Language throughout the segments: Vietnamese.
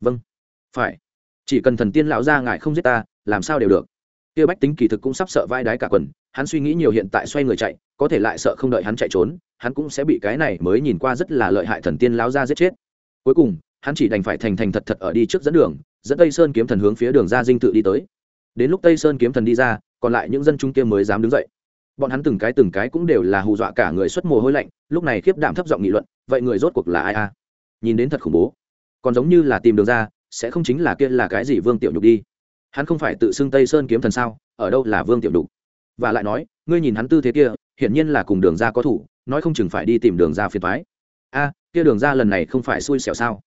vâng. Phải. Chỉ cần thần tiên lão gia ngài không giết ta, làm sao đều được. Kia bách tính kỳ thực cũng sắp sợ vai đái cả quần, hắn suy nghĩ nhiều hiện tại xoay người chạy, có thể lại sợ không đợi hắn chạy trốn, hắn cũng sẽ bị cái này mới nhìn qua rất là lợi hại thần tiên lão gia giết chết. Cuối cùng, hắn chỉ đành phải thành thành thật thật ở đi trước dẫn đường, dẫn tây sơn kiếm thần hướng phía đường ra dinh tự đi tới. Đến lúc tây sơn kiếm thần đi ra, còn lại những dân trung kia mới dám đứng dậy. Bọn hắn từng cái từng cái cũng đều là hù dọa cả người xuất mồ hôi lạnh, lúc này khiếp đảm thấp giọng nghị luận, vậy người rốt cuộc là ai a? Nhìn đến thật khủng bố còn giống như là tìm đường ra, sẽ không chính là kia là cái gì vương tiểu nhục đi. Hắn không phải tự xưng tây sơn kiếm thần sao, ở đâu là vương tiểu nhục? Và lại nói, ngươi nhìn hắn tư thế kia, hiển nhiên là cùng đường ra có thủ, nói không chừng phải đi tìm đường ra phiền thoái a, kia đường ra lần này không phải xui xẻo sao?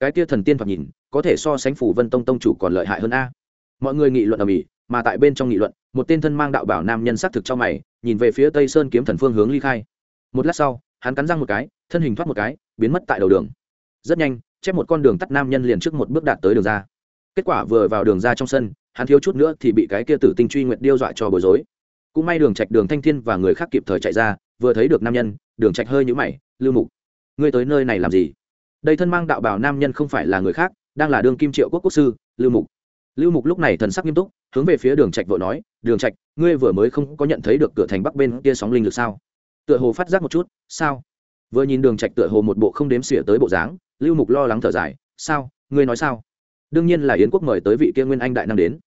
Cái kia thần tiên thoạt nhìn, có thể so sánh phủ vân tông tông chủ còn lợi hại hơn a. Mọi người nghị luận ở mỹ, mà tại bên trong nghị luận, một tên thân mang đạo bảo nam nhân xác thực cho mày, nhìn về phía tây sơn kiếm thần phương hướng ly khai. Một lát sau, hắn cắn răng một cái, thân hình thoát một cái, biến mất tại đầu đường. Rất nhanh chép một con đường tắt nam nhân liền trước một bước đạt tới đường ra. Kết quả vừa vào đường ra trong sân, hắn thiếu chút nữa thì bị cái kia tử tinh truy nguyện điêu dọa cho bối rối. Cũng may đường trạch, đường thanh thiên và người khác kịp thời chạy ra, vừa thấy được nam nhân, đường trạch hơi nhũ mày, lưu mục, ngươi tới nơi này làm gì? Đây thân mang đạo bảo nam nhân không phải là người khác, đang là đường kim triệu quốc quốc sư, lưu mục. Lưu mục lúc này thần sắc nghiêm túc, hướng về phía đường trạch vội nói, đường trạch, ngươi vừa mới không có nhận thấy được cửa thành bắc bên kia sóng linh lực sao? Tựa hồ phát giác một chút, sao? Vừa nhìn đường trạch tựa hồ một bộ không đếm xỉa tới bộ dáng lưu mục lo lắng thở dài, sao? Ngươi nói sao? Đương nhiên là yến quốc mời tới vị kia nguyên anh đại năng đến.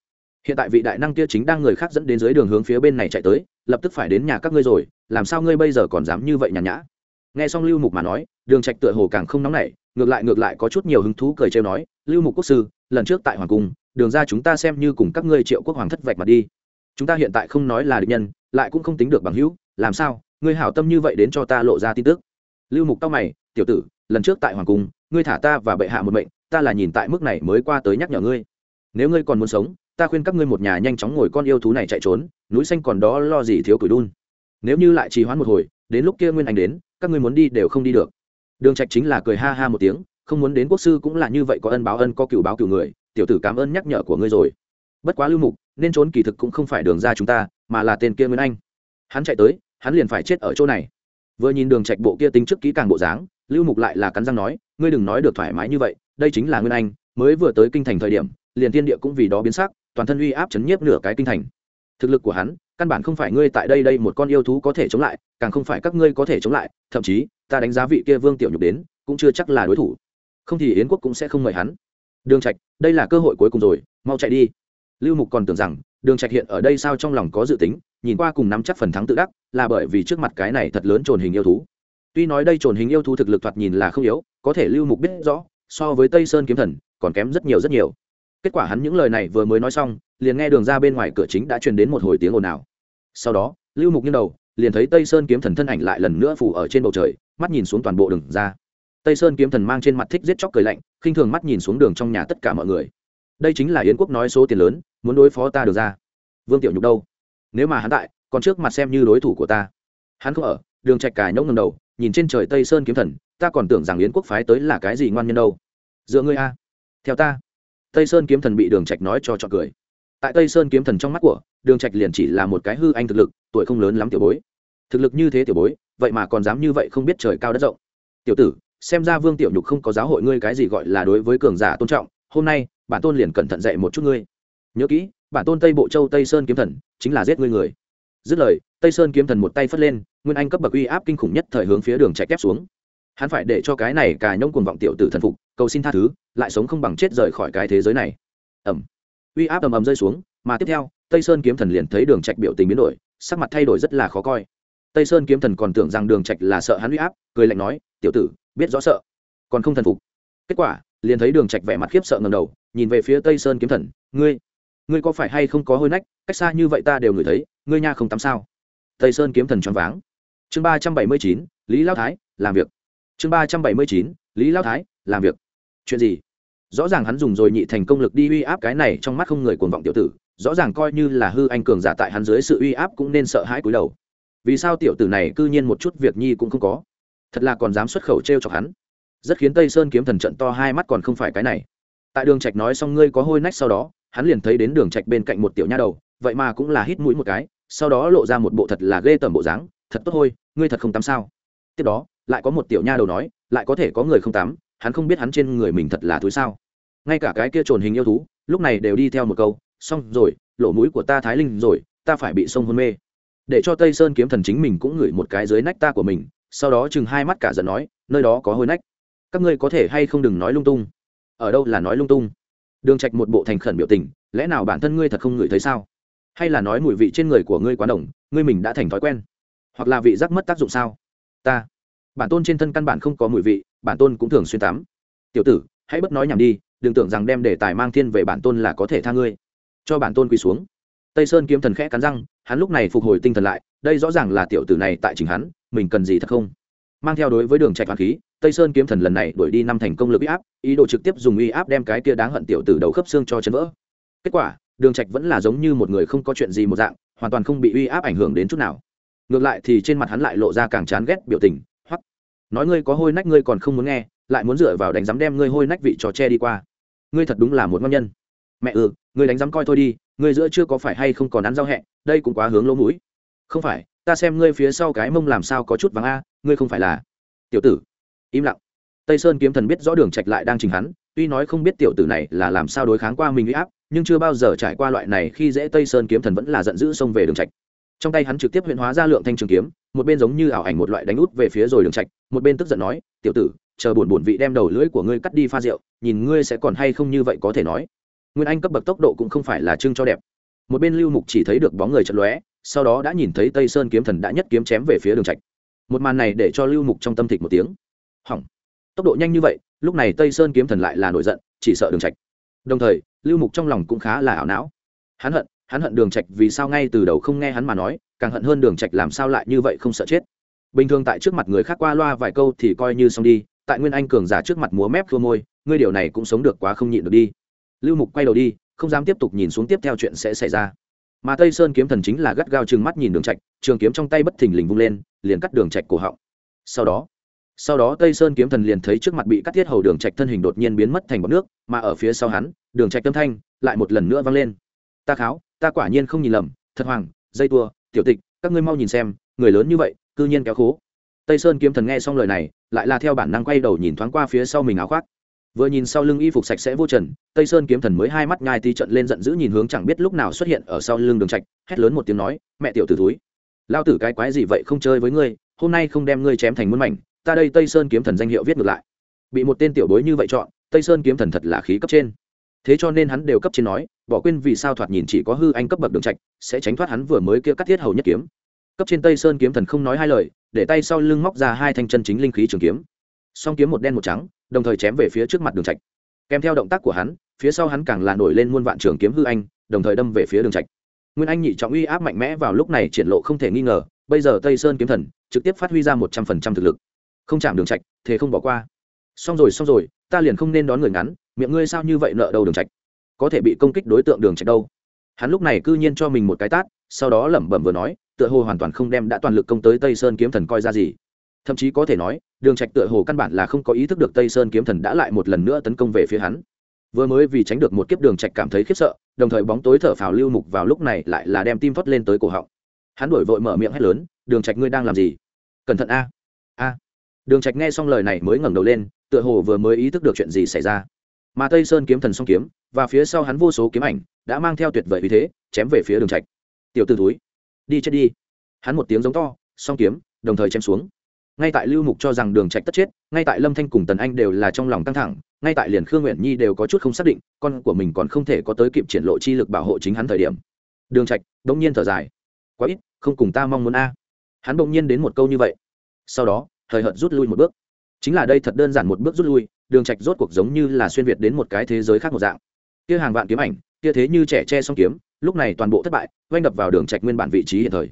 Hiện tại vị đại năng kia chính đang người khác dẫn đến dưới đường hướng phía bên này chạy tới, lập tức phải đến nhà các ngươi rồi, làm sao ngươi bây giờ còn dám như vậy nhàn nhã? Nghe xong lưu mục mà nói, đường trạch tựa hồ càng không nóng nảy, ngược lại ngược lại có chút nhiều hứng thú cười trêu nói, lưu mục quốc sư, lần trước tại hoàng cung, đường ra chúng ta xem như cùng các ngươi triệu quốc hoàng thất vạch mặt đi. Chúng ta hiện tại không nói là địch nhân, lại cũng không tính được bằng hữu, làm sao? Ngươi hảo tâm như vậy đến cho ta lộ ra tin tức. Lưu mục tao mày, tiểu tử, lần trước tại hoàng cung ngươi thả ta và bệ hạ một mệnh, ta là nhìn tại mức này mới qua tới nhắc nhở ngươi. Nếu ngươi còn muốn sống, ta khuyên các ngươi một nhà nhanh chóng ngồi con yêu thú này chạy trốn, núi xanh còn đó lo gì thiếu cửi đun. Nếu như lại trì hoãn một hồi, đến lúc kia nguyên anh đến, các ngươi muốn đi đều không đi được. Đường trạch chính là cười ha ha một tiếng, không muốn đến quốc sư cũng là như vậy có ân báo ân có cửu báo cửu người, tiểu tử cảm ơn nhắc nhở của ngươi rồi. Bất quá lưu mục, nên trốn kỳ thực cũng không phải đường ra chúng ta, mà là tên kia nguyên anh. Hắn chạy tới, hắn liền phải chết ở chỗ này. Vừa nhìn đường trạch bộ kia tính trước kỹ càng bộ dáng lưu mục lại là cắn răng nói, ngươi đừng nói được thoải mái như vậy, đây chính là nguyên anh, mới vừa tới kinh thành thời điểm, liền thiên địa cũng vì đó biến sắc, toàn thân uy áp chấn nhiếp nửa cái kinh thành. Thực lực của hắn, căn bản không phải ngươi tại đây đây một con yêu thú có thể chống lại, càng không phải các ngươi có thể chống lại, thậm chí, ta đánh giá vị kia vương tiểu nhục đến, cũng chưa chắc là đối thủ. Không thì yến quốc cũng sẽ không mời hắn. Đường trạch, đây là cơ hội cuối cùng rồi, mau chạy đi. Lưu mục còn tưởng rằng, đường trạch hiện ở đây sao trong lòng có dự tính, nhìn qua cùng nắm chắc phần thắng tự đắc, là bởi vì trước mặt cái này thật lớn trồn hình yêu thú tuy nói đây trồn hình yêu thú thực lực thoạt nhìn là không yếu, có thể lưu mục biết rõ, so với tây sơn kiếm thần, còn kém rất nhiều rất nhiều. Kết quả hắn những lời này vừa mới nói xong, liền nghe đường ra bên ngoài cửa chính đã truyền đến một hồi tiếng ồn ào. Sau đó, lưu mục nghiêng đầu, liền thấy tây sơn kiếm thần thân ảnh lại lần nữa phủ ở trên bầu trời, mắt nhìn xuống toàn bộ đường ra. Tây sơn kiếm thần mang trên mặt thích giết chóc cười lạnh, khinh thường mắt nhìn xuống đường trong nhà tất cả mọi người. Đây chính là yến quốc nói số tiền lớn, muốn đối phó ta được ra. Vương tiểu nhục đâu? Nếu mà hắn tại, còn trước mặt xem như đối thủ của ta. Hắn không ở, đường trạch cài nhông ngầm đầu nhìn trên trời tây sơn kiếm thần, ta còn tưởng rằng yến quốc phái tới là cái gì ngoan nhân đâu. Dựa ngươi a. Theo ta. Tây sơn kiếm thần bị đường trạch nói cho trọn cười. Tại tây sơn kiếm thần trong mắt của, đường trạch liền chỉ là một cái hư anh thực lực, tuổi không lớn lắm tiểu bối. Thực lực như thế tiểu bối, vậy mà còn dám như vậy không biết trời cao đất rộng. Tiểu tử, xem ra vương tiểu nhục không có giáo hội ngươi cái gì gọi là đối với cường giả tôn trọng, hôm nay, bản tôn liền cẩn thận dạy một chút ngươi. Nhớ kỹ, bản tôn tây bộ châu tây sơn kiếm thần, chính là giết ngươi người. Dứt lời, tây sơn kiếm thần một tay phất lên nguyên anh cấp bậc uy áp kinh khủng nhất thời hướng phía đường chạy kép xuống. Hắn phải để cho cái này cà nhông cuồng vọng tiểu tử thần phục, cầu xin tha thứ, lại sống không bằng chết rời khỏi cái thế giới này. Ẩm uy áp ầm ầm rơi xuống, mà tiếp theo, tây sơn kiếm thần liền thấy đường trạch biểu tình biến đổi, sắc mặt thay đổi rất là khó coi. Tây sơn kiếm thần còn tưởng rằng đường trạch là sợ hắn uy áp, cười lạnh nói, tiểu tử, biết rõ sợ, còn không thần phục. Kết quả, liền thấy đường trạch vẻ mặt khiếp sợ ngẩng đầu, nhìn về phía tây sơn kiếm thần, ngươi ngươi có phải hay không có hôi nách? Cách xa như vậy ta đều ngửi thấy, ngươi nha không tắm sao? Tây sơn kiếm thần choáng váng chương ba trăm bảy mươi chín, lý lao thái, làm việc. Chương ba trăm bảy mươi chín, lý lao thái, làm việc. Chuyện gì? Rõ ràng hắn dùng rồi nhị thành công lực đi uy áp cái này trong mắt không người cuồng vọng tiểu tử, rõ ràng coi như là hư anh cường giả tại hắn dưới sự uy áp cũng nên sợ hãi cúi đầu. Vì sao tiểu tử này cư nhiên một chút việc nhi cũng không có? Thật là còn dám xuất khẩu t r e o chọc hắn. Rất khiến tây sơn kiếm thần trận to hai mắt còn không phải cái này. Tại đường trạch nói xong ngươi có hôi nách sau đó, hắn liền thấy đến đường trạch bên cạnh một tiểu nha đầu, vậy mà cũng là hít mũi một cái, sau đó lộ ra một bộ thật là ghê tởm bộ dáng, thật tốt hôi ngươi thật không tắm sao? Tiếp đó, lại có một tiểu nha đầu nói, lại có thể có người không tắm, hắn không biết hắn trên người mình thật là thúi sao. Ngay cả cái kia trồn hình yêu thú, lúc này đều đi theo một câu, xong rồi, lỗ mũi của ta thái linh rồi, ta phải bị sông hôn mê. Để cho tây sơn kiếm thần chính mình cũng ngửi một cái dưới nách ta của mình, sau đó chừng hai mắt cả giận nói, nơi đó có hôi nách. Các ngươi có thể hay không đừng nói lung tung. Ở đâu là nói lung tung? Đường trạch một bộ thành khẩn biểu tình, lẽ nào bản thân ngươi thật không ngửi thấy sao? Hay là nói mùi vị trên người của ngươi quá đồng ngươi mình đã thành thói quen? Hoặc là vị giác mất tác dụng sao? Ta. Bản tôn trên thân căn bản không có mùi vị, bản tôn cũng thường xuyên tắm. Tiểu tử, hãy bất nói nhảm đi, đừng tưởng rằng đem đề tài mang thiên về bản tôn là có thể tha ngươi. Cho bản tôn quỳ xuống. Tây sơn kiếm thần khẽ cắn răng, hắn lúc này phục hồi tinh thần lại, đây rõ ràng là tiểu tử này tại chính hắn, mình cần gì thật không? Mang theo đối với đường trạch hoàn khí, tây sơn kiếm thần lần này đuổi đi năm thành công lực uy áp, ý đồ trực tiếp dùng uy áp đem cái kia đáng hận tiểu tử đầu khớp xương cho chấn vỡ. Kết quả, đường trạch vẫn là giống như một người không có chuyện gì một dạng, hoàn toàn không bị uy áp ảnh hưởng đến chút nào ngược lại thì trên mặt hắn lại lộ ra càng chán ghét biểu tình hoặc nói ngươi có hôi nách ngươi còn không muốn nghe, lại muốn dựa vào đánh giám đem ngươi hôi nách vị trò che đi qua. Ngươi thật đúng là một ngon nhân. Mẹ ừ ngươi đánh giám coi thôi đi, ngươi giữa chưa có phải hay không còn ăn rau hẹ, đây cũng quá hướng lỗ mũi. Không phải, ta xem ngươi phía sau cái mông làm sao có chút vàng a, ngươi không phải là tiểu tử. Im lặng. Tây sơn kiếm thần biết rõ đường trạch lại đang chỉnh hắn, tuy nói không biết tiểu tử này là làm sao đối kháng qua mình uy áp, nhưng chưa bao giờ trải qua loại này khi dễ tây sơn kiếm thần vẫn là giận dữ xông về đường trạch trong tay hắn trực tiếp huyện hóa ra lượng thanh trường kiếm, một bên giống như ảo ảnh một loại đánh út về phía rồi đường trạch, một bên tức giận nói, tiểu tử, chờ buồn buồn vị đem đầu lưỡi của ngươi cắt đi pha rượu, nhìn ngươi sẽ còn hay không như vậy có thể nói. Nguyên anh cấp bậc tốc độ cũng không phải là trưng cho đẹp. Một bên lưu mục chỉ thấy được bóng người chật lóe, sau đó đã nhìn thấy tây sơn kiếm thần đã nhất kiếm chém về phía đường trạch. Một màn này để cho lưu mục trong tâm thịch một tiếng. Hỏng. Tốc độ nhanh như vậy, lúc này tây sơn kiếm thần lại là nổi giận, chỉ sợ đường trạch. Đồng thời, lưu mục trong lòng cũng khá là ảo não. Hắn hận hắn hận đường trạch vì sao ngay từ đầu không nghe hắn mà nói, càng hận hơn đường trạch làm sao lại như vậy không sợ chết. Bình thường tại trước mặt người khác qua loa vài câu thì coi như xong đi, tại nguyên anh cường giả trước mặt múa mép khua môi, ngươi điều này cũng sống được quá không nhịn được đi. Lưu mục quay đầu đi, không dám tiếp tục nhìn xuống tiếp theo chuyện sẽ xảy ra. Mà tây sơn kiếm thần chính là gắt gao chừng mắt nhìn đường trạch, trường kiếm trong tay bất thình lình vung lên, liền cắt đường trạch cổ họng. Sau đó sau đó tây sơn kiếm thần liền thấy trước mặt bị cắt thiết hầu đường trạch thân hình đột nhiên biến mất thành bọt nước, mà ở phía sau hắn, đường trạch tâm thanh lại một lần nữa vang lên ta kháo, ta quả nhiên không nhìn lầm, thật hoàng, dây tua, tiểu tịch, các ngươi mau nhìn xem, người lớn như vậy, cư nhiên kéo khố. Tây sơn kiếm thần nghe xong lời này, lại là theo bản năng quay đầu nhìn thoáng qua phía sau mình áo khoác. Vừa nhìn sau lưng y phục sạch sẽ vô trần, tây sơn kiếm thần mới hai mắt nhai tí trận lên giận dữ nhìn hướng chẳng biết lúc nào xuất hiện ở sau lưng đường trạch, hét lớn một tiếng nói, mẹ tiểu tử túi lao tử cái quái gì vậy không chơi với ngươi, hôm nay không đem ngươi chém thành muôn mảnh, ta đây tây sơn kiếm thần danh hiệu viết ngược lại. Bị một tên tiểu bối như vậy chọn, tây sơn kiếm thần thật là khí cấp trên thế cho nên hắn đều cấp trên nói, bỏ quên vì sao thoạt nhìn chỉ có hư anh cấp bậc đường trạch, sẽ tránh thoát hắn vừa mới kia cắt thiết hầu nhất kiếm. Cấp trên tây sơn kiếm thần không nói hai lời, để tay sau lưng móc ra hai thanh chân chính linh khí trường kiếm. Song kiếm một đen một trắng, đồng thời chém về phía trước mặt đường trạch. Kèm theo động tác của hắn, phía sau hắn càng là nổi lên muôn vạn trường kiếm hư anh, đồng thời đâm về phía đường trạch. Nguyên anh nhị trọng uy áp mạnh mẽ vào lúc này triển lộ không thể nghi ngờ, bây giờ tây sơn kiếm thần trực tiếp phát huy ra một trăm phần trăm thực lực. Không chạm đường trạch thế không bỏ qua. Xong rồi xong rồi, ta liền không nên đón người ngắn miệng ngươi sao như vậy nợ đầu đường trạch? Có thể bị công kích đối tượng đường trạch đâu? Hắn lúc này cư nhiên cho mình một cái tát, sau đó lẩm bẩm vừa nói, tựa hồ hoàn toàn không đem đã toàn lực công tới tây sơn kiếm thần coi ra gì. Thậm chí có thể nói, đường trạch tựa hồ căn bản là không có ý thức được tây sơn kiếm thần đã lại một lần nữa tấn công về phía hắn. Vừa mới vì tránh được một kiếp đường trạch cảm thấy khiếp sợ, đồng thời bóng tối thở phào lưu mục vào lúc này lại là đem tim thoát lên tới cổ họng. Hắn đổi vội mở miệng hét lớn, đường trạch ngươi đang làm gì? Cẩn thận a a. Đường trạch nghe xong lời này mới ngẩng đầu lên, tựa hồ vừa mới ý thức được chuyện gì xảy ra mà tây sơn kiếm thần song kiếm, và phía sau hắn vô số kiếm ảnh, đã mang theo tuyệt vời vì thế, chém về phía đường trạch. Tiểu tử túi đi chết đi. Hắn một tiếng giống to, song kiếm, đồng thời chém xuống. Ngay tại lưu mục cho rằng đường trạch tất chết, ngay tại lâm thanh cùng tần anh đều là trong lòng căng thẳng, ngay tại liền khương nguyện nhi đều có chút không xác định, con của mình còn không thể có tới kịp triển lộ chi lực bảo hộ chính hắn thời điểm. Đường trạch, đống nhiên thở dài. Quá ít, không cùng ta mong muốn a. Hắn bỗng nhiên đến một câu như vậy. Sau đó thời hợt rút lui một bước. Chính là đây thật đơn giản một bước rút lui đường trạch rốt cuộc giống như là xuyên việt đến một cái thế giới khác một dạng. Kia hàng vạn kiếm ảnh, kia thế như trẻ che song kiếm, lúc này toàn bộ thất bại oanh đập vào đường trạch nguyên bản vị trí hiện thời.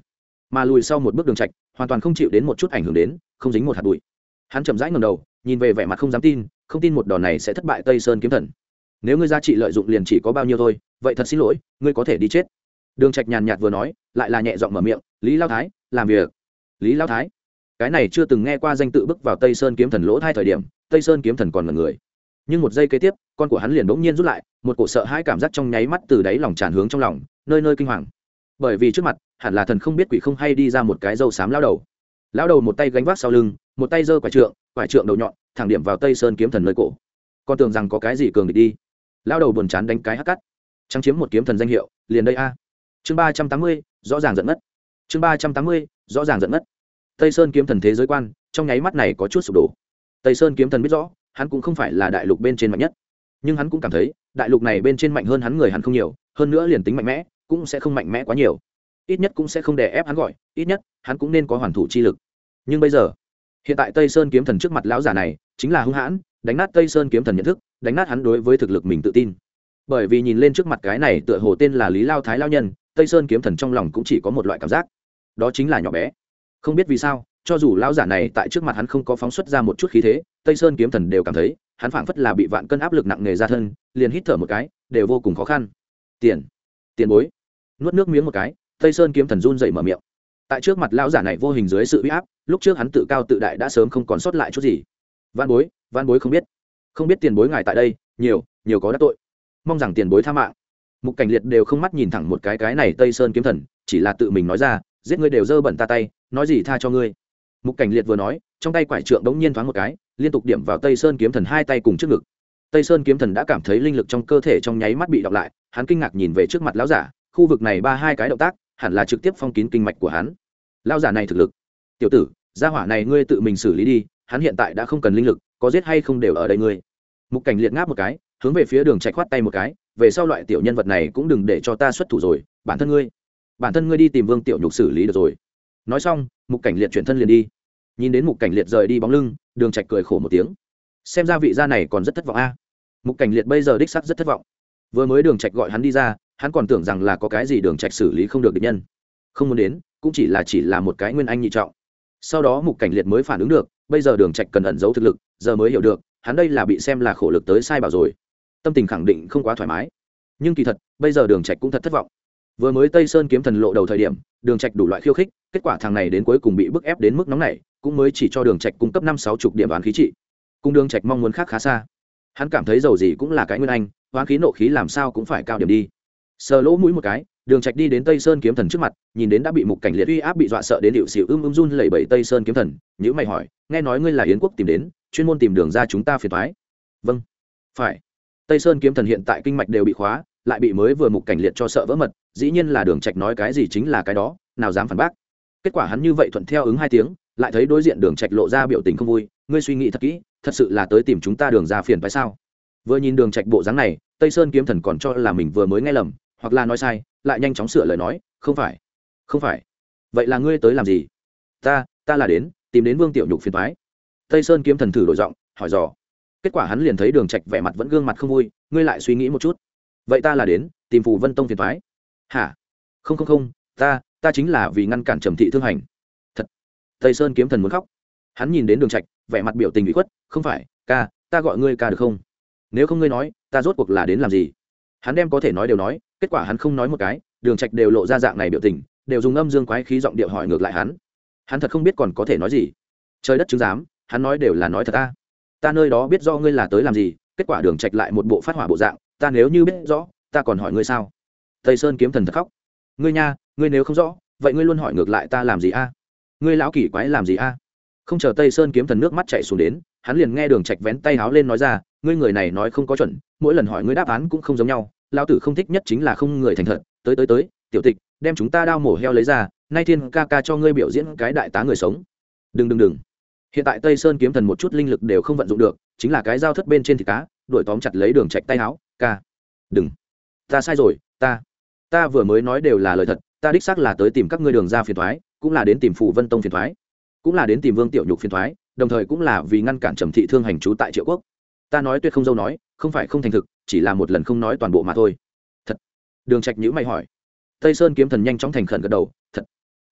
Mà lùi sau một bước đường trạch, hoàn toàn không chịu đến một chút ảnh hưởng đến, không dính một hạt bụi. Hắn chậm rãi ngẩng đầu, nhìn về vẻ mặt không dám tin, không tin một đòn này sẽ thất bại tây sơn kiếm thần. Nếu ngươi giá trị lợi dụng liền chỉ có bao nhiêu thôi, vậy thật xin lỗi, ngươi có thể đi chết. Đường trạch nhàn nhạt vừa nói, lại là nhẹ giọng mở miệng, lý lao thái, làm việc. Lý lao thái? Cái này chưa từng nghe qua danh tự bước vào tây sơn kiếm thần lỗ thai thời điểm tây sơn kiếm thần còn là người. Nhưng một giây kế tiếp, con của hắn liền bỗng nhiên rút lại, một cổ sợ hãi cảm giác trong nháy mắt từ đáy lòng tràn hướng trong lòng, nơi nơi kinh hoàng. Bởi vì trước mặt, hẳn là thần không biết quỷ không hay đi ra một cái dâu xám lao đầu. Lao đầu một tay gánh vác sau lưng, một tay giơ quả trượng quả trượng đầu nhọn, thẳng điểm vào tây sơn kiếm thần nơi cổ. Con tưởng rằng có cái gì cường địch đi. Lao đầu buồn chán đánh cái hắc cắt. Trắng chiếm một kiếm thần danh hiệu, liền đây a. Chương ba trăm tám mươi, rõ ràng giận mất chương ba trăm tám mươi, rõ ràng giận mất tây sơn kiếm thần thế giới quan, trong nháy mắt này có chút sụp đổ tây sơn kiếm thần biết rõ, hắn cũng không phải là đại lục bên trên mạnh nhất. Nhưng hắn cũng cảm thấy, đại lục này bên trên mạnh hơn hắn người hắn không nhiều, hơn nữa liền tính mạnh mẽ, cũng sẽ không mạnh mẽ quá nhiều. Ít nhất cũng sẽ không đè ép hắn gọi, ít nhất, hắn cũng nên có hoàn thủ chi lực. Nhưng bây giờ, hiện tại tây sơn kiếm thần trước mặt lão giả này, chính là hung hãn, đánh nát tây sơn kiếm thần nhận thức, đánh nát hắn đối với thực lực mình tự tin. Bởi vì nhìn lên trước mặt cái này tựa hồ tên là lý lao thái lao nhân, tây sơn kiếm thần trong lòng cũng chỉ có một loại cảm giác. Đó chính là nhỏ bé. Không biết vì sao cho dù lão giả này tại trước mặt hắn không có phóng xuất ra một chút khí thế, tây sơn kiếm thần đều cảm thấy, hắn phảng phất là bị vạn cân áp lực nặng nề ra thân, liền hít thở một cái, đều vô cùng khó khăn. Tiền tiền bối. Nuốt nước miếng một cái, tây sơn kiếm thần run dậy mở miệng. Tại trước mặt lão giả này vô hình dưới sự uy áp, lúc trước hắn tự cao tự đại đã sớm không còn sót lại chút gì. Văn bối văn bối không biết. Không biết tiền bối ngài tại đây, nhiều nhiều có đắc tội. Mong rằng tiền bối tha mạng. Mục cảnh liệt đều không mắt nhìn thẳng một cái cái này tây sơn kiếm thần, chỉ là tự mình nói ra, giết ngươi đều dơ bẩn ta tay, nói gì tha cho ngươi mục cảnh liệt vừa nói, trong tay quải trượng đống nhiên thoáng một cái, liên tục điểm vào tây sơn kiếm thần hai tay cùng trước ngực. Tây sơn kiếm thần đã cảm thấy linh lực trong cơ thể trong nháy mắt bị đọc lại, hắn kinh ngạc nhìn về trước mặt lão giả, khu vực này ba hai cái động tác, hẳn là trực tiếp phong kín kinh mạch của hắn. Lão giả này thực lực. Tiểu tử, gia hỏa này ngươi tự mình xử lý đi, hắn hiện tại đã không cần linh lực, có giết hay không đều ở đây ngươi. Mục cảnh liệt ngáp một cái, hướng về phía đường chạy khoát tay một cái, về sau loại tiểu nhân vật này cũng đừng để cho ta xuất thủ rồi, bản thân ngươi. Bản thân ngươi đi tìm vương tiểu nhục xử lý được rồi. Nói xong mục cảnh liệt chuyển thân liền đi. Nhìn đến mục cảnh liệt rời đi bóng lưng, đường trạch cười khổ một tiếng. Xem ra vị gia này còn rất thất vọng a. Mục cảnh liệt bây giờ đích sắc rất thất vọng. Vừa mới đường trạch gọi hắn đi ra, hắn còn tưởng rằng là có cái gì đường trạch xử lý không được địch nhân. Không muốn đến, cũng chỉ là chỉ là một cái nguyên anh nhị trọng. Sau đó mục cảnh liệt mới phản ứng được, bây giờ đường trạch cần ẩn giấu thực lực, giờ mới hiểu được, hắn đây là bị xem là khổ lực tới sai bảo rồi. Tâm tình khẳng định không quá thoải mái. Nhưng kỳ thật, bây giờ đường trạch cũng thật thất vọng vừa mới tây sơn kiếm thần lộ đầu thời điểm, đường trạch đủ loại khiêu khích, kết quả thằng này đến cuối cùng bị bức ép đến mức nóng này cũng mới chỉ cho đường trạch cung cấp năm sáu chục điểm đoán khí trị. Cung đường trạch mong muốn khác khá xa. Hắn cảm thấy giàu gì cũng là cái nguyên anh hoán khí nộ khí làm sao cũng phải cao điểm đi. Sờ lỗ mũi một cái, đường trạch đi đến tây sơn kiếm thần trước mặt, nhìn đến đã bị mục cảnh liệt uy áp bị dọa sợ đến điệu xỉu ưm ưm run lẩy bẩy tây sơn kiếm thần nhữ mày hỏi, nghe nói ngươi là yến quốc tìm đến, chuyên môn tìm đường ra chúng ta phiền toái? Vâng. Phải. Tây sơn kiếm thần hiện tại kinh mạch đều bị khóa lại bị mới vừa mục cảnh liệt cho sợ vỡ mật, dĩ nhiên là đường trạch nói cái gì chính là cái đó, nào dám phản bác. Kết quả hắn như vậy thuận theo ứng hai tiếng, lại thấy đối diện đường trạch lộ ra biểu tình không vui, ngươi suy nghĩ thật kỹ, thật sự là tới tìm chúng ta đường ra phiền phải sao? Vừa nhìn đường trạch bộ dáng này, tây sơn kiếm thần còn cho là mình vừa mới nghe lầm, hoặc là nói sai, lại nhanh chóng sửa lời nói, không phải không phải. Vậy là ngươi tới làm gì? Ta ta là đến, tìm đến vương tiểu nhục phiền thoái tây sơn kiếm thần thử đổi giọng, hỏi dò. Kết quả hắn liền thấy đường trạch vẻ mặt vẫn gương mặt không vui, ngươi lại suy nghĩ một chút vậy ta là đến, tìm phù vân tông phiền thoái hả? Không không không, ta ta chính là vì ngăn cản trầm thị thương hành. Thật. Tây sơn kiếm thần muốn khóc. Hắn nhìn đến đường trạch, vẻ mặt biểu tình bị khuất, không phải, ca, ta gọi ngươi ca được không? Nếu không ngươi nói, ta rốt cuộc là đến làm gì? Hắn đem có thể nói đều nói, kết quả hắn không nói một cái, đường trạch đều lộ ra dạng này biểu tình, đều dùng âm dương quái khí giọng điệu hỏi ngược lại hắn. Hắn thật không biết còn có thể nói gì. Trời đất chứng giám, hắn nói đều là nói thật ta. Ta nơi đó biết do ngươi là tới làm gì, kết quả đường trạch lại một bộ phát hỏa bộ dạng ta nếu như biết rõ, ta còn hỏi ngươi sao? Tây sơn kiếm thần thật khóc. Ngươi nha, ngươi nếu không rõ, vậy ngươi luôn hỏi ngược lại ta làm gì a? Ngươi lão kỳ quái làm gì a? Không chờ tây sơn kiếm thần nước mắt chảy xuống đến, hắn liền nghe đường trạch vén tay háo lên nói ra, ngươi người này nói không có chuẩn, mỗi lần hỏi ngươi đáp án cũng không giống nhau, lão tử không thích nhất chính là không người thành thật. Tới tới tới, tiểu tịch, đem chúng ta đao mổ heo lấy ra, nay thiên ca ca cho ngươi biểu diễn cái đại tá người sống. Đừng đừng đừng. Hiện tại tây sơn kiếm thần một chút linh lực đều không vận dụng được, chính là cái dao thất bên trên thịt cá, đuổi tóm chặt lấy đường trạch tay háo ca. Đừng. Ta sai rồi, ta. Ta vừa mới nói đều là lời thật, ta đích xác là tới tìm các ngươi đường ra phiền thoái, cũng là đến tìm phủ vân tông phiền thoái, cũng là đến tìm vương tiểu nhục phiền thoái, đồng thời cũng là vì ngăn cản trầm thị thương hành trú tại triệu quốc. Ta nói tuyệt không dâu nói, không phải không thành thực, chỉ là một lần không nói toàn bộ mà thôi. Thật. Đường trạch nhữ mày hỏi. Tây sơn kiếm thần nhanh chóng thành khẩn gật đầu, thật.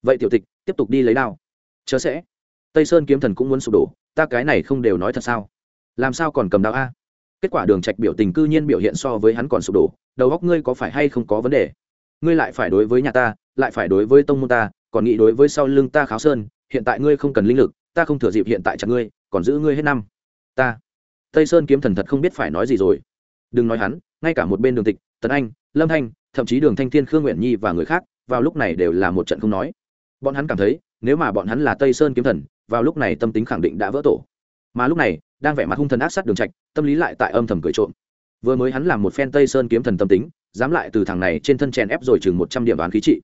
Vậy tiểu tịch, tiếp tục đi lấy đao. Chớ sẽ. Tây sơn kiếm thần cũng muốn sụp đổ, ta cái này không đều nói thật sao? Làm sao còn cầm đao a? Kết quả đường trạch biểu tình cư nhiên biểu hiện so với hắn còn sụp đổ, đầu óc ngươi có phải hay không có vấn đề? Ngươi lại phải đối với nhà ta, lại phải đối với tông môn ta, còn nghĩ đối với sau lưng ta kháo sơn, hiện tại ngươi không cần linh lực, ta không thừa dịp hiện tại chặt ngươi, còn giữ ngươi hết năm. Ta, tây sơn kiếm thần thật không biết phải nói gì rồi. Đừng nói hắn, ngay cả một bên đường tịch tấn anh, lâm thanh, thậm chí đường thanh thiên, khương nguyện nhi và người khác, vào lúc này đều là một trận không nói. Bọn hắn cảm thấy, nếu mà bọn hắn là tây sơn kiếm thần, vào lúc này tâm tính khẳng định đã vỡ tổ. Mà lúc này đang vẻ mặt hung thần ác sát đường trạch tâm lý lại tại âm thầm cười trộm. Vừa mới hắn làm một phen tây sơn kiếm thần tâm tính dám lại từ thằng này trên thân chèn ép rồi chừng một trăm điểm đoán khí trị.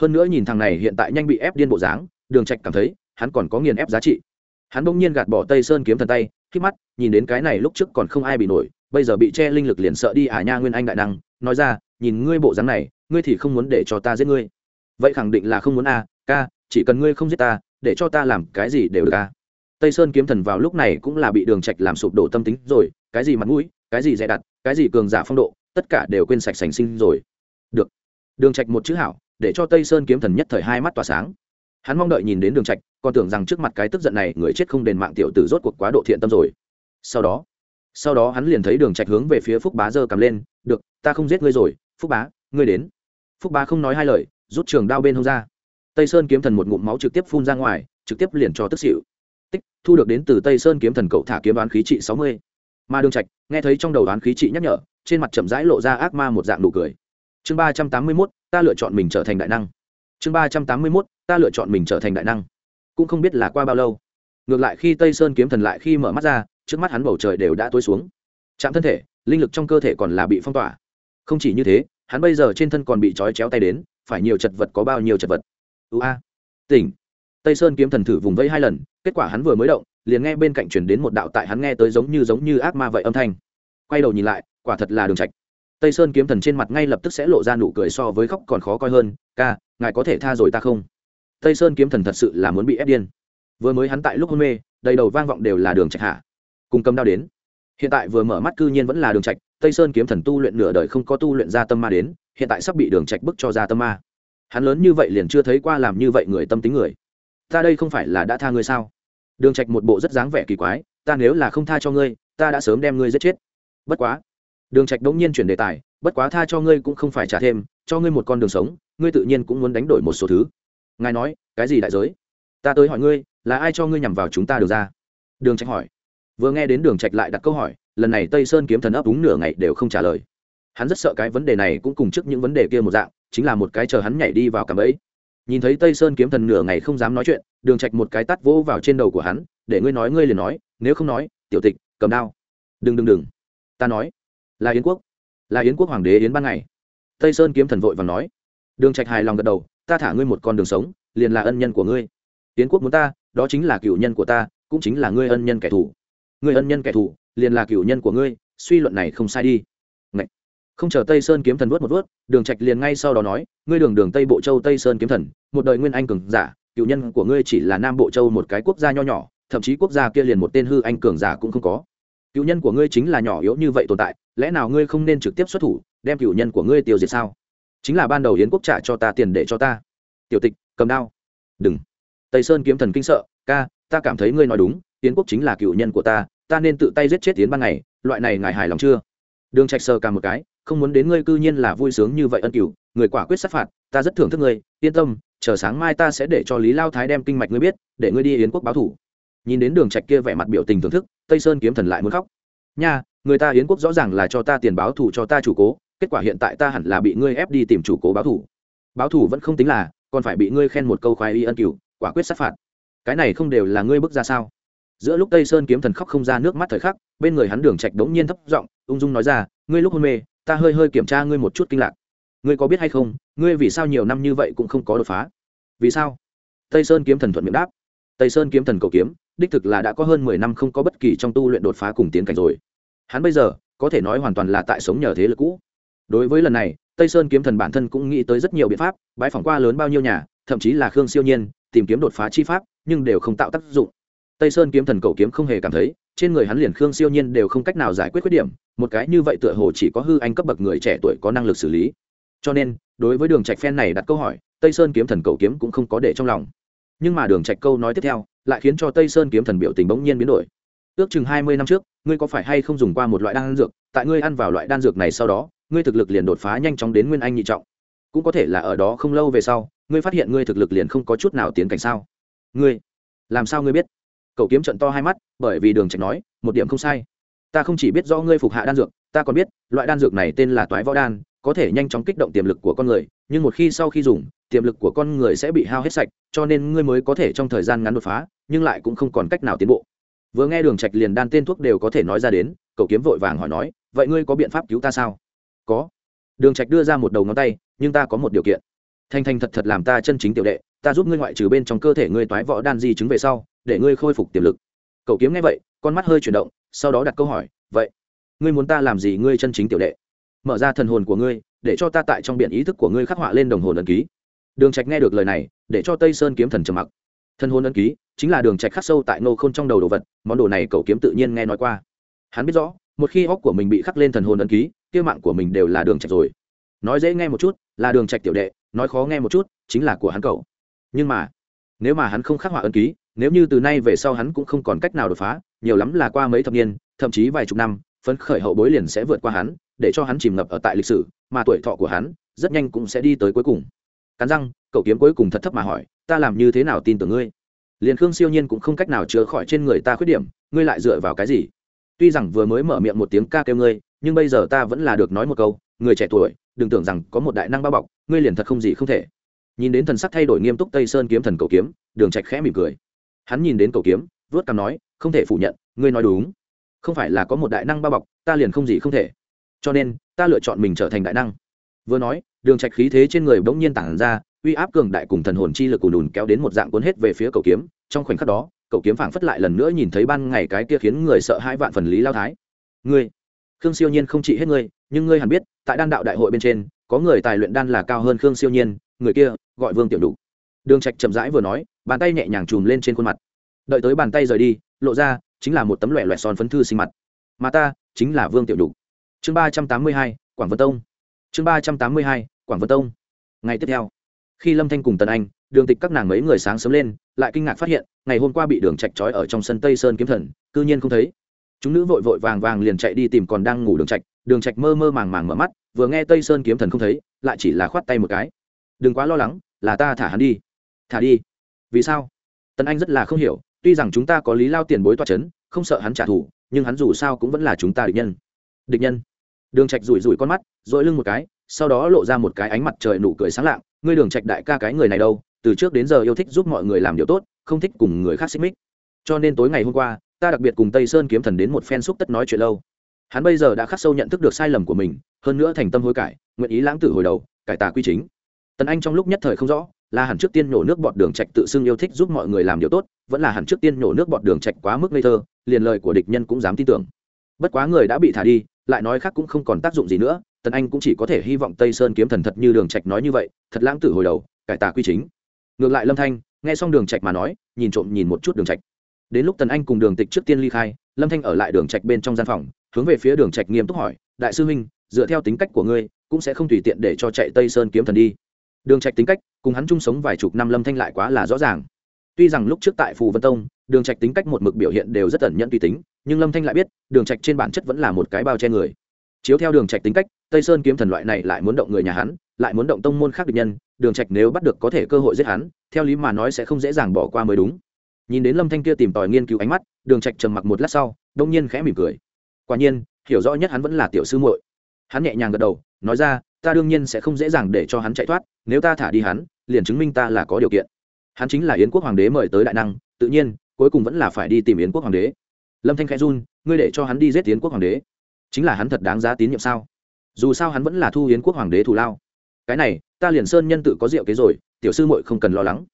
Hơn nữa nhìn thằng này hiện tại nhanh bị ép điên bộ dáng đường trạch cảm thấy hắn còn có nghiền ép giá trị. Hắn bỗng nhiên gạt bỏ tây sơn kiếm thần tay khi mắt nhìn đến cái này lúc trước còn không ai bị nổi bây giờ bị che linh lực liền sợ đi à nha nguyên anh đại năng nói ra nhìn ngươi bộ dáng này ngươi thì không muốn để cho ta giết ngươi. Vậy khẳng định là không muốn a à, ca chỉ cần ngươi không giết ta để cho ta làm cái gì đều được a tây sơn kiếm thần vào lúc này cũng là bị đường trạch làm sụp đổ tâm tính rồi, cái gì mặt mũi, cái gì dè đặt, cái gì cường giả phong độ, tất cả đều quên sạch sành sinh rồi. Được. Đường trạch một chữ hảo, để cho tây sơn kiếm thần nhất thời hai mắt tỏa sáng. Hắn mong đợi nhìn đến đường trạch, còn tưởng rằng trước mặt cái tức giận này người chết không đền mạng tiểu tử rốt cuộc quá độ thiện tâm rồi. Sau đó sau đó hắn liền thấy đường trạch hướng về phía phúc bá giơ cầm lên, được, ta không giết ngươi rồi, phúc bá, ngươi đến. Phúc bá không nói hai lời, rút trường đao bên hông ra. Tây sơn kiếm thần một ngụm máu trực tiếp phun ra ngoài, trực tiếp liền cho tức xỉu tích thu được đến từ tây sơn kiếm thần cậu thả kiếm đoán khí trị sáu mươi. Mà đường trạch nghe thấy trong đầu đoán khí trị nhắc nhở trên mặt chậm rãi lộ ra ác ma một dạng nụ cười. Chương ba trăm tám mươi 381, ta lựa chọn mình trở thành đại năng. Chương ba trăm tám mươi 381, ta lựa chọn mình trở thành đại năng. Cũng không biết là qua bao lâu. Ngược lại khi tây sơn kiếm thần lại khi mở mắt ra trước mắt hắn bầu trời đều đã tối xuống. Chạm thân thể linh lực trong cơ thể còn là bị phong tỏa. Không chỉ như thế hắn bây giờ trên thân còn bị trói chéo tay đến phải nhiều chật vật có bao nhiêu chật vật. Ưu a. Tỉnh tây sơn kiếm thần thử vùng vây hai lần, kết quả hắn vừa mới động, liền nghe bên cạnh chuyển đến một đạo tại hắn nghe tới giống như giống như ác ma vậy âm thanh. Quay đầu nhìn lại, quả thật là đường trạch. Tây sơn kiếm thần trên mặt ngay lập tức sẽ lộ ra nụ cười so với khóc còn khó coi hơn, ca, ngài có thể tha rồi ta không? Tây sơn kiếm thần thật sự là muốn bị ép điên. Vừa mới hắn tại lúc hôn mê, đầy đầu vang vọng đều là đường trạch hạ. Cùng cầm đao đến. Hiện tại vừa mở mắt cư nhiên vẫn là đường trạch, tây sơn kiếm thần tu luyện nửa đời không có tu luyện ra tâm ma đến, hiện tại sắp bị đường trạch bức cho ra tâm ma. Hắn lớn như vậy liền chưa thấy qua làm như vậy người tâm tính người ta đây không phải là đã tha ngươi sao? Đường trạch một bộ rất dáng vẻ kỳ quái, ta nếu là không tha cho ngươi, ta đã sớm đem ngươi giết chết. Bất quá, đường trạch đống nhiên chuyển đề tài, bất quá tha cho ngươi cũng không phải trả thêm, cho ngươi một con đường sống, ngươi tự nhiên cũng muốn đánh đổi một số thứ. Ngài nói, cái gì đại giới? Ta tới hỏi ngươi, là ai cho ngươi nhằm vào chúng ta được ra? Đường trạch hỏi. Vừa nghe đến đường trạch lại đặt câu hỏi, lần này tây sơn kiếm thần ấp đúng nửa ngày đều không trả lời. Hắn rất sợ cái vấn đề này cũng cùng trước những vấn đề kia một dạng, chính là một cái chờ hắn nhảy đi vào cạm ấy nhìn thấy tây sơn kiếm thần nửa ngày không dám nói chuyện, đường trạch một cái tát vỗ vào trên đầu của hắn, để ngươi nói, ngươi liền nói, nếu không nói, tiểu tịch, cầm đao. Đừng đừng đừng. Ta nói, là yến quốc, là yến quốc hoàng đế yến ban ngày. Tây sơn kiếm thần vội và nói. Đường trạch hài lòng gật đầu, ta thả ngươi một con đường sống, liền là ân nhân của ngươi. Yến quốc muốn ta, đó chính là cựu nhân của ta, cũng chính là ngươi ân nhân kẻ thù. Ngươi ân nhân kẻ thù, liền là cựu nhân của ngươi, suy luận này không sai đi không chờ tây sơn kiếm thần vớt một vớt đường trạch liền ngay sau đó nói, ngươi đường đường tây bộ châu tây sơn kiếm thần, một đời nguyên anh cường giả, cựu nhân của ngươi chỉ là nam bộ châu một cái quốc gia nho nhỏ, thậm chí quốc gia kia liền một tên hư anh cường giả cũng không có. Cựu nhân của ngươi chính là nhỏ yếu như vậy tồn tại, lẽ nào ngươi không nên trực tiếp xuất thủ, đem cựu nhân của ngươi tiêu diệt sao? Chính là ban đầu yến quốc trả cho ta tiền để cho ta. Tiểu tịch, cầm đao. Đừng. Tây sơn kiếm thần kinh sợ, ca, ta cảm thấy ngươi nói đúng, yến quốc chính là cựu nhân của ta ta nên tự tay giết chết tiến ban ngày, loại này ngài hài lòng chưa? Đường trạch sờ cả một cái không muốn đến ngươi cư nhiên là vui sướng như vậy ân cửu, người quả quyết sát phạt, ta rất thưởng thức ngươi, yên tâm, chờ sáng mai ta sẽ để cho lý lao thái đem kinh mạch ngươi biết, để ngươi đi yến quốc báo thủ. Nhìn đến đường trạch kia vẻ mặt biểu tình thưởng thức, tây sơn kiếm thần lại muốn khóc. Nha, người ta yến quốc rõ ràng là cho ta tiền báo thủ cho ta chủ cố, kết quả hiện tại ta hẳn là bị ngươi ép đi tìm chủ cố báo thủ. Báo thủ vẫn không tính là, còn phải bị ngươi khen một câu khoái y ân cửu, quả quyết sát phạt. Cái này không đều là ngươi bức ra sao? Giữa lúc tây sơn kiếm thần khóc không ra nước mắt thời khắc, bên người hắn đường trạch đống nhiên thấp giọng, ung dung nói ra, ngươi lúc hôn mê ta hơi hơi kiểm tra ngươi một chút kinh lạc. Ngươi có biết hay không, ngươi vì sao nhiều năm như vậy cũng không có đột phá? Vì sao? Tây sơn kiếm thần thuận miệng đáp. Tây sơn kiếm thần cầu kiếm, đích thực là đã có hơn mười năm không có bất kỳ trong tu luyện đột phá cùng tiến cảnh rồi. Hắn bây giờ, có thể nói hoàn toàn là tại sống nhờ thế lực cũ. Đối với lần này, tây sơn kiếm thần bản thân cũng nghĩ tới rất nhiều biện pháp, bãi phỏng qua lớn bao nhiêu nhà, thậm chí là khương siêu nhiên, tìm kiếm đột phá chi pháp, nhưng đều không tạo tác dụng. Tây sơn kiếm thần cầu kiếm không hề cảm thấy trên người hắn liền khương siêu nhiên đều không cách nào giải quyết khuyết điểm, một cái như vậy tựa hồ chỉ có hư anh cấp bậc người trẻ tuổi có năng lực xử lý. Cho nên, đối với đường trạch phen này đặt câu hỏi, tây sơn kiếm thần cầu kiếm cũng không có để trong lòng. Nhưng mà đường trạch câu nói tiếp theo, lại khiến cho tây sơn kiếm thần biểu tình bỗng nhiên biến đổi. Ước chừng hai mươi năm trước, ngươi có phải hay không dùng qua một loại đan dược, tại ngươi ăn vào loại đan dược này sau đó, ngươi thực lực liền đột phá nhanh chóng đến nguyên anh nhị trọng. Cũng có thể là ở đó không lâu về sau, ngươi phát hiện ngươi thực lực liền không có chút nào tiến cảnh sao? Ngươi, làm sao ngươi biết? Cậu kiếm trận to hai mắt, bởi vì đường trạch nói, một điểm không sai. Ta không chỉ biết do ngươi phục hạ đan dược, ta còn biết, loại đan dược này tên là toái võ đan, có thể nhanh chóng kích động tiềm lực của con người, nhưng một khi sau khi dùng, tiềm lực của con người sẽ bị hao hết sạch, cho nên ngươi mới có thể trong thời gian ngắn đột phá, nhưng lại cũng không còn cách nào tiến bộ. Vừa nghe đường trạch liền đan tên thuốc đều có thể nói ra đến cậu kiếm vội vàng hỏi nói, vậy ngươi có biện pháp cứu ta sao? Có. Đường trạch đưa ra một đầu ngón tay, nhưng ta có một điều kiện. Thanh thanh thật thật làm ta chân chính tiểu đệ ta giúp ngươi ngoại trừ bên trong cơ thể ngươi toái võ đan di chứng về sau, để ngươi khôi phục tiềm lực. Cậu kiếm nghe vậy, con mắt hơi chuyển động, sau đó đặt câu hỏi, vậy, ngươi muốn ta làm gì ngươi chân chính tiểu đệ? Mở ra thần hồn của ngươi, để cho ta tại trong biển ý thức của ngươi khắc họa lên đồng hồn ấn ký. Đường trạch nghe được lời này, để cho tây sơn kiếm thần trầm mặc. Thần hồn ấn ký chính là đường trạch khắc sâu tại nô khôn trong đầu đồ vật, món đồ này cậu kiếm tự nhiên nghe nói qua. Hắn biết rõ, một khi óc của mình bị khắc lên thần hồn ấn ký, kia mạng của mình đều là đường trạch rồi. Nói dễ nghe một chút, là đường trạch tiểu đệ, nói khó nghe một chút, chính là của hắn cậu nhưng mà, nếu mà hắn không khắc họa ấn ký, nếu như từ nay về sau hắn cũng không còn cách nào đột phá, nhiều lắm là qua mấy thập niên, thậm chí vài chục năm, phấn khởi hậu bối liền sẽ vượt qua hắn, để cho hắn chìm ngập ở tại lịch sử, mà tuổi thọ của hắn rất nhanh cũng sẽ đi tới cuối cùng. Cắn răng, cậu kiếm cuối cùng thật thấp mà hỏi, ta làm như thế nào tin tưởng ngươi? Liền khương siêu nhiên cũng không cách nào chữa khỏi trên người ta khuyết điểm, ngươi lại dựa vào cái gì? Tuy rằng vừa mới mở miệng một tiếng ca kêu ngươi, nhưng bây giờ ta vẫn là được nói một câu, người trẻ tuổi, đừng tưởng rằng có một đại năng bao bọc, ngươi liền thật không gì không thể nhìn đến thần sắc thay đổi nghiêm túc tây sơn kiếm thần cầu kiếm, đường trạch khẽ mỉm cười. Hắn nhìn đến cầu kiếm, vớt cằm nói, không thể phủ nhận, ngươi nói đúng. Không phải là có một đại năng bao bọc, ta liền không gì không thể. Cho nên, ta lựa chọn mình trở thành đại năng. Vừa nói, đường trạch khí thế trên người bỗng nhiên tản ra, uy áp cường đại cùng thần hồn chi lực cùn đùn kéo đến một dạng cuốn hết về phía cầu kiếm. Trong khoảnh khắc đó, Cầu kiếm phảng phất lại lần nữa nhìn thấy ban ngày cái kia khiến người sợ hãi vạn phần lý lao thái. Ngươi, khương siêu nhiên không trị hết ngươi, nhưng ngươi hẳn biết, tại đan đạo đại hội bên trên, có người tài luyện đan là cao hơn khương siêu nhiên người kia, gọi vương tiểu đủ đường trạch chậm rãi vừa nói, bàn tay nhẹ nhàng chùm lên trên khuôn mặt. Đợi tới bàn tay rời đi, lộ ra chính là một tấm loẻ loẹt son phấn thư sinh mặt. Mà ta chính là vương tiểu đủ chương ba trăm tám mươi hai, quảng vân tông. Chương ba trăm tám mươi hai, quảng vân tông. Ngày tiếp theo, khi lâm thanh cùng tần anh, đường tịch các nàng mấy người sáng sớm lên, lại kinh ngạc phát hiện, ngày hôm qua bị đường trạch trói ở trong sân tây sơn kiếm thần, cư nhiên không thấy. Chúng nữ vội vội vàng vàng liền chạy đi tìm còn đang ngủ đường trạch. Đường trạch mơ mơ màng màng mở mắt, vừa nghe tây sơn kiếm thần không thấy, lại chỉ là khoát tay một cái đừng quá lo lắng, là ta thả hắn đi. Thả đi? Vì sao? Tần anh rất là không hiểu, tuy rằng chúng ta có lý lao tiền bối toa chấn, không sợ hắn trả thù, nhưng hắn dù sao cũng vẫn là chúng ta địch nhân. Địch nhân? Đường trạch rủi rủi con mắt, dội lưng một cái, sau đó lộ ra một cái ánh mặt trời nụ cười sáng lạng. Ngươi đường trạch đại ca cái người này đâu? Từ trước đến giờ yêu thích giúp mọi người làm điều tốt, không thích cùng người khác xích mích. Cho nên tối ngày hôm qua, ta đặc biệt cùng tây sơn kiếm thần đến một phen xúc tất nói chuyện lâu. Hắn bây giờ đã khắc sâu nhận thức được sai lầm của mình, hơn nữa thành tâm hối cải, nguyện ý lãng tử hồi đầu, cải tà quy chính tần anh trong lúc nhất thời không rõ, là hẳn trước tiên nhổ nước bọt đường trạch tự xưng yêu thích giúp mọi người làm điều tốt, vẫn là hẳn trước tiên nhổ nước bọt đường trạch quá mức ngây thơ, liền lời của địch nhân cũng dám tin tưởng. Bất quá người đã bị thả đi, lại nói khác cũng không còn tác dụng gì nữa, tần anh cũng chỉ có thể hy vọng tây sơn kiếm thần thật như đường trạch nói như vậy, thật lãng tử hồi đầu, cải tà quy chính. Ngược lại lâm thanh, nghe xong đường trạch mà nói, nhìn trộm nhìn một chút đường trạch. Đến lúc tần anh cùng đường tịch trước tiên ly khai, lâm thanh ở lại đường trạch bên trong gian phòng, hướng về phía đường trạch nghiêm túc hỏi, đại sư huynh, dựa theo tính cách của ngươi, cũng sẽ không tùy tiện để cho chạy tây sơn kiếm thần đi đường trạch tính cách, cùng hắn chung sống vài chục năm lâm thanh lại quá là rõ ràng. Tuy rằng lúc trước tại phù vân tông, đường trạch tính cách một mực biểu hiện đều rất ẩn nhận tùy tính, nhưng lâm thanh lại biết, đường trạch trên bản chất vẫn là một cái bao che người. Chiếu theo đường trạch tính cách, tây sơn kiếm thần loại này lại muốn động người nhà hắn, lại muốn động tông môn khác địch nhân, đường trạch nếu bắt được có thể cơ hội giết hắn, theo lý mà nói sẽ không dễ dàng bỏ qua mới đúng. Nhìn đến lâm thanh kia tìm tòi nghiên cứu ánh mắt, đường trạch trầm mặc một lát sau, đông nhiên khẽ mỉm cười. Quả nhiên, hiểu rõ nhất hắn vẫn là tiểu sư muội. Hắn nhẹ nhàng gật đầu, nói ra ta đương nhiên sẽ không dễ dàng để cho hắn chạy thoát, nếu ta thả đi hắn, liền chứng minh ta là có điều kiện. Hắn chính là yến quốc hoàng đế mời tới đại năng, tự nhiên, cuối cùng vẫn là phải đi tìm yến quốc hoàng đế. Lâm thanh khẽ run, ngươi để cho hắn đi giết yến quốc hoàng đế. Chính là hắn thật đáng giá tín nhiệm sao? Dù sao hắn vẫn là thu yến quốc hoàng đế thù lao. Cái này, ta liền sơn nhân tự có rượu kế rồi, tiểu sư muội không cần lo lắng.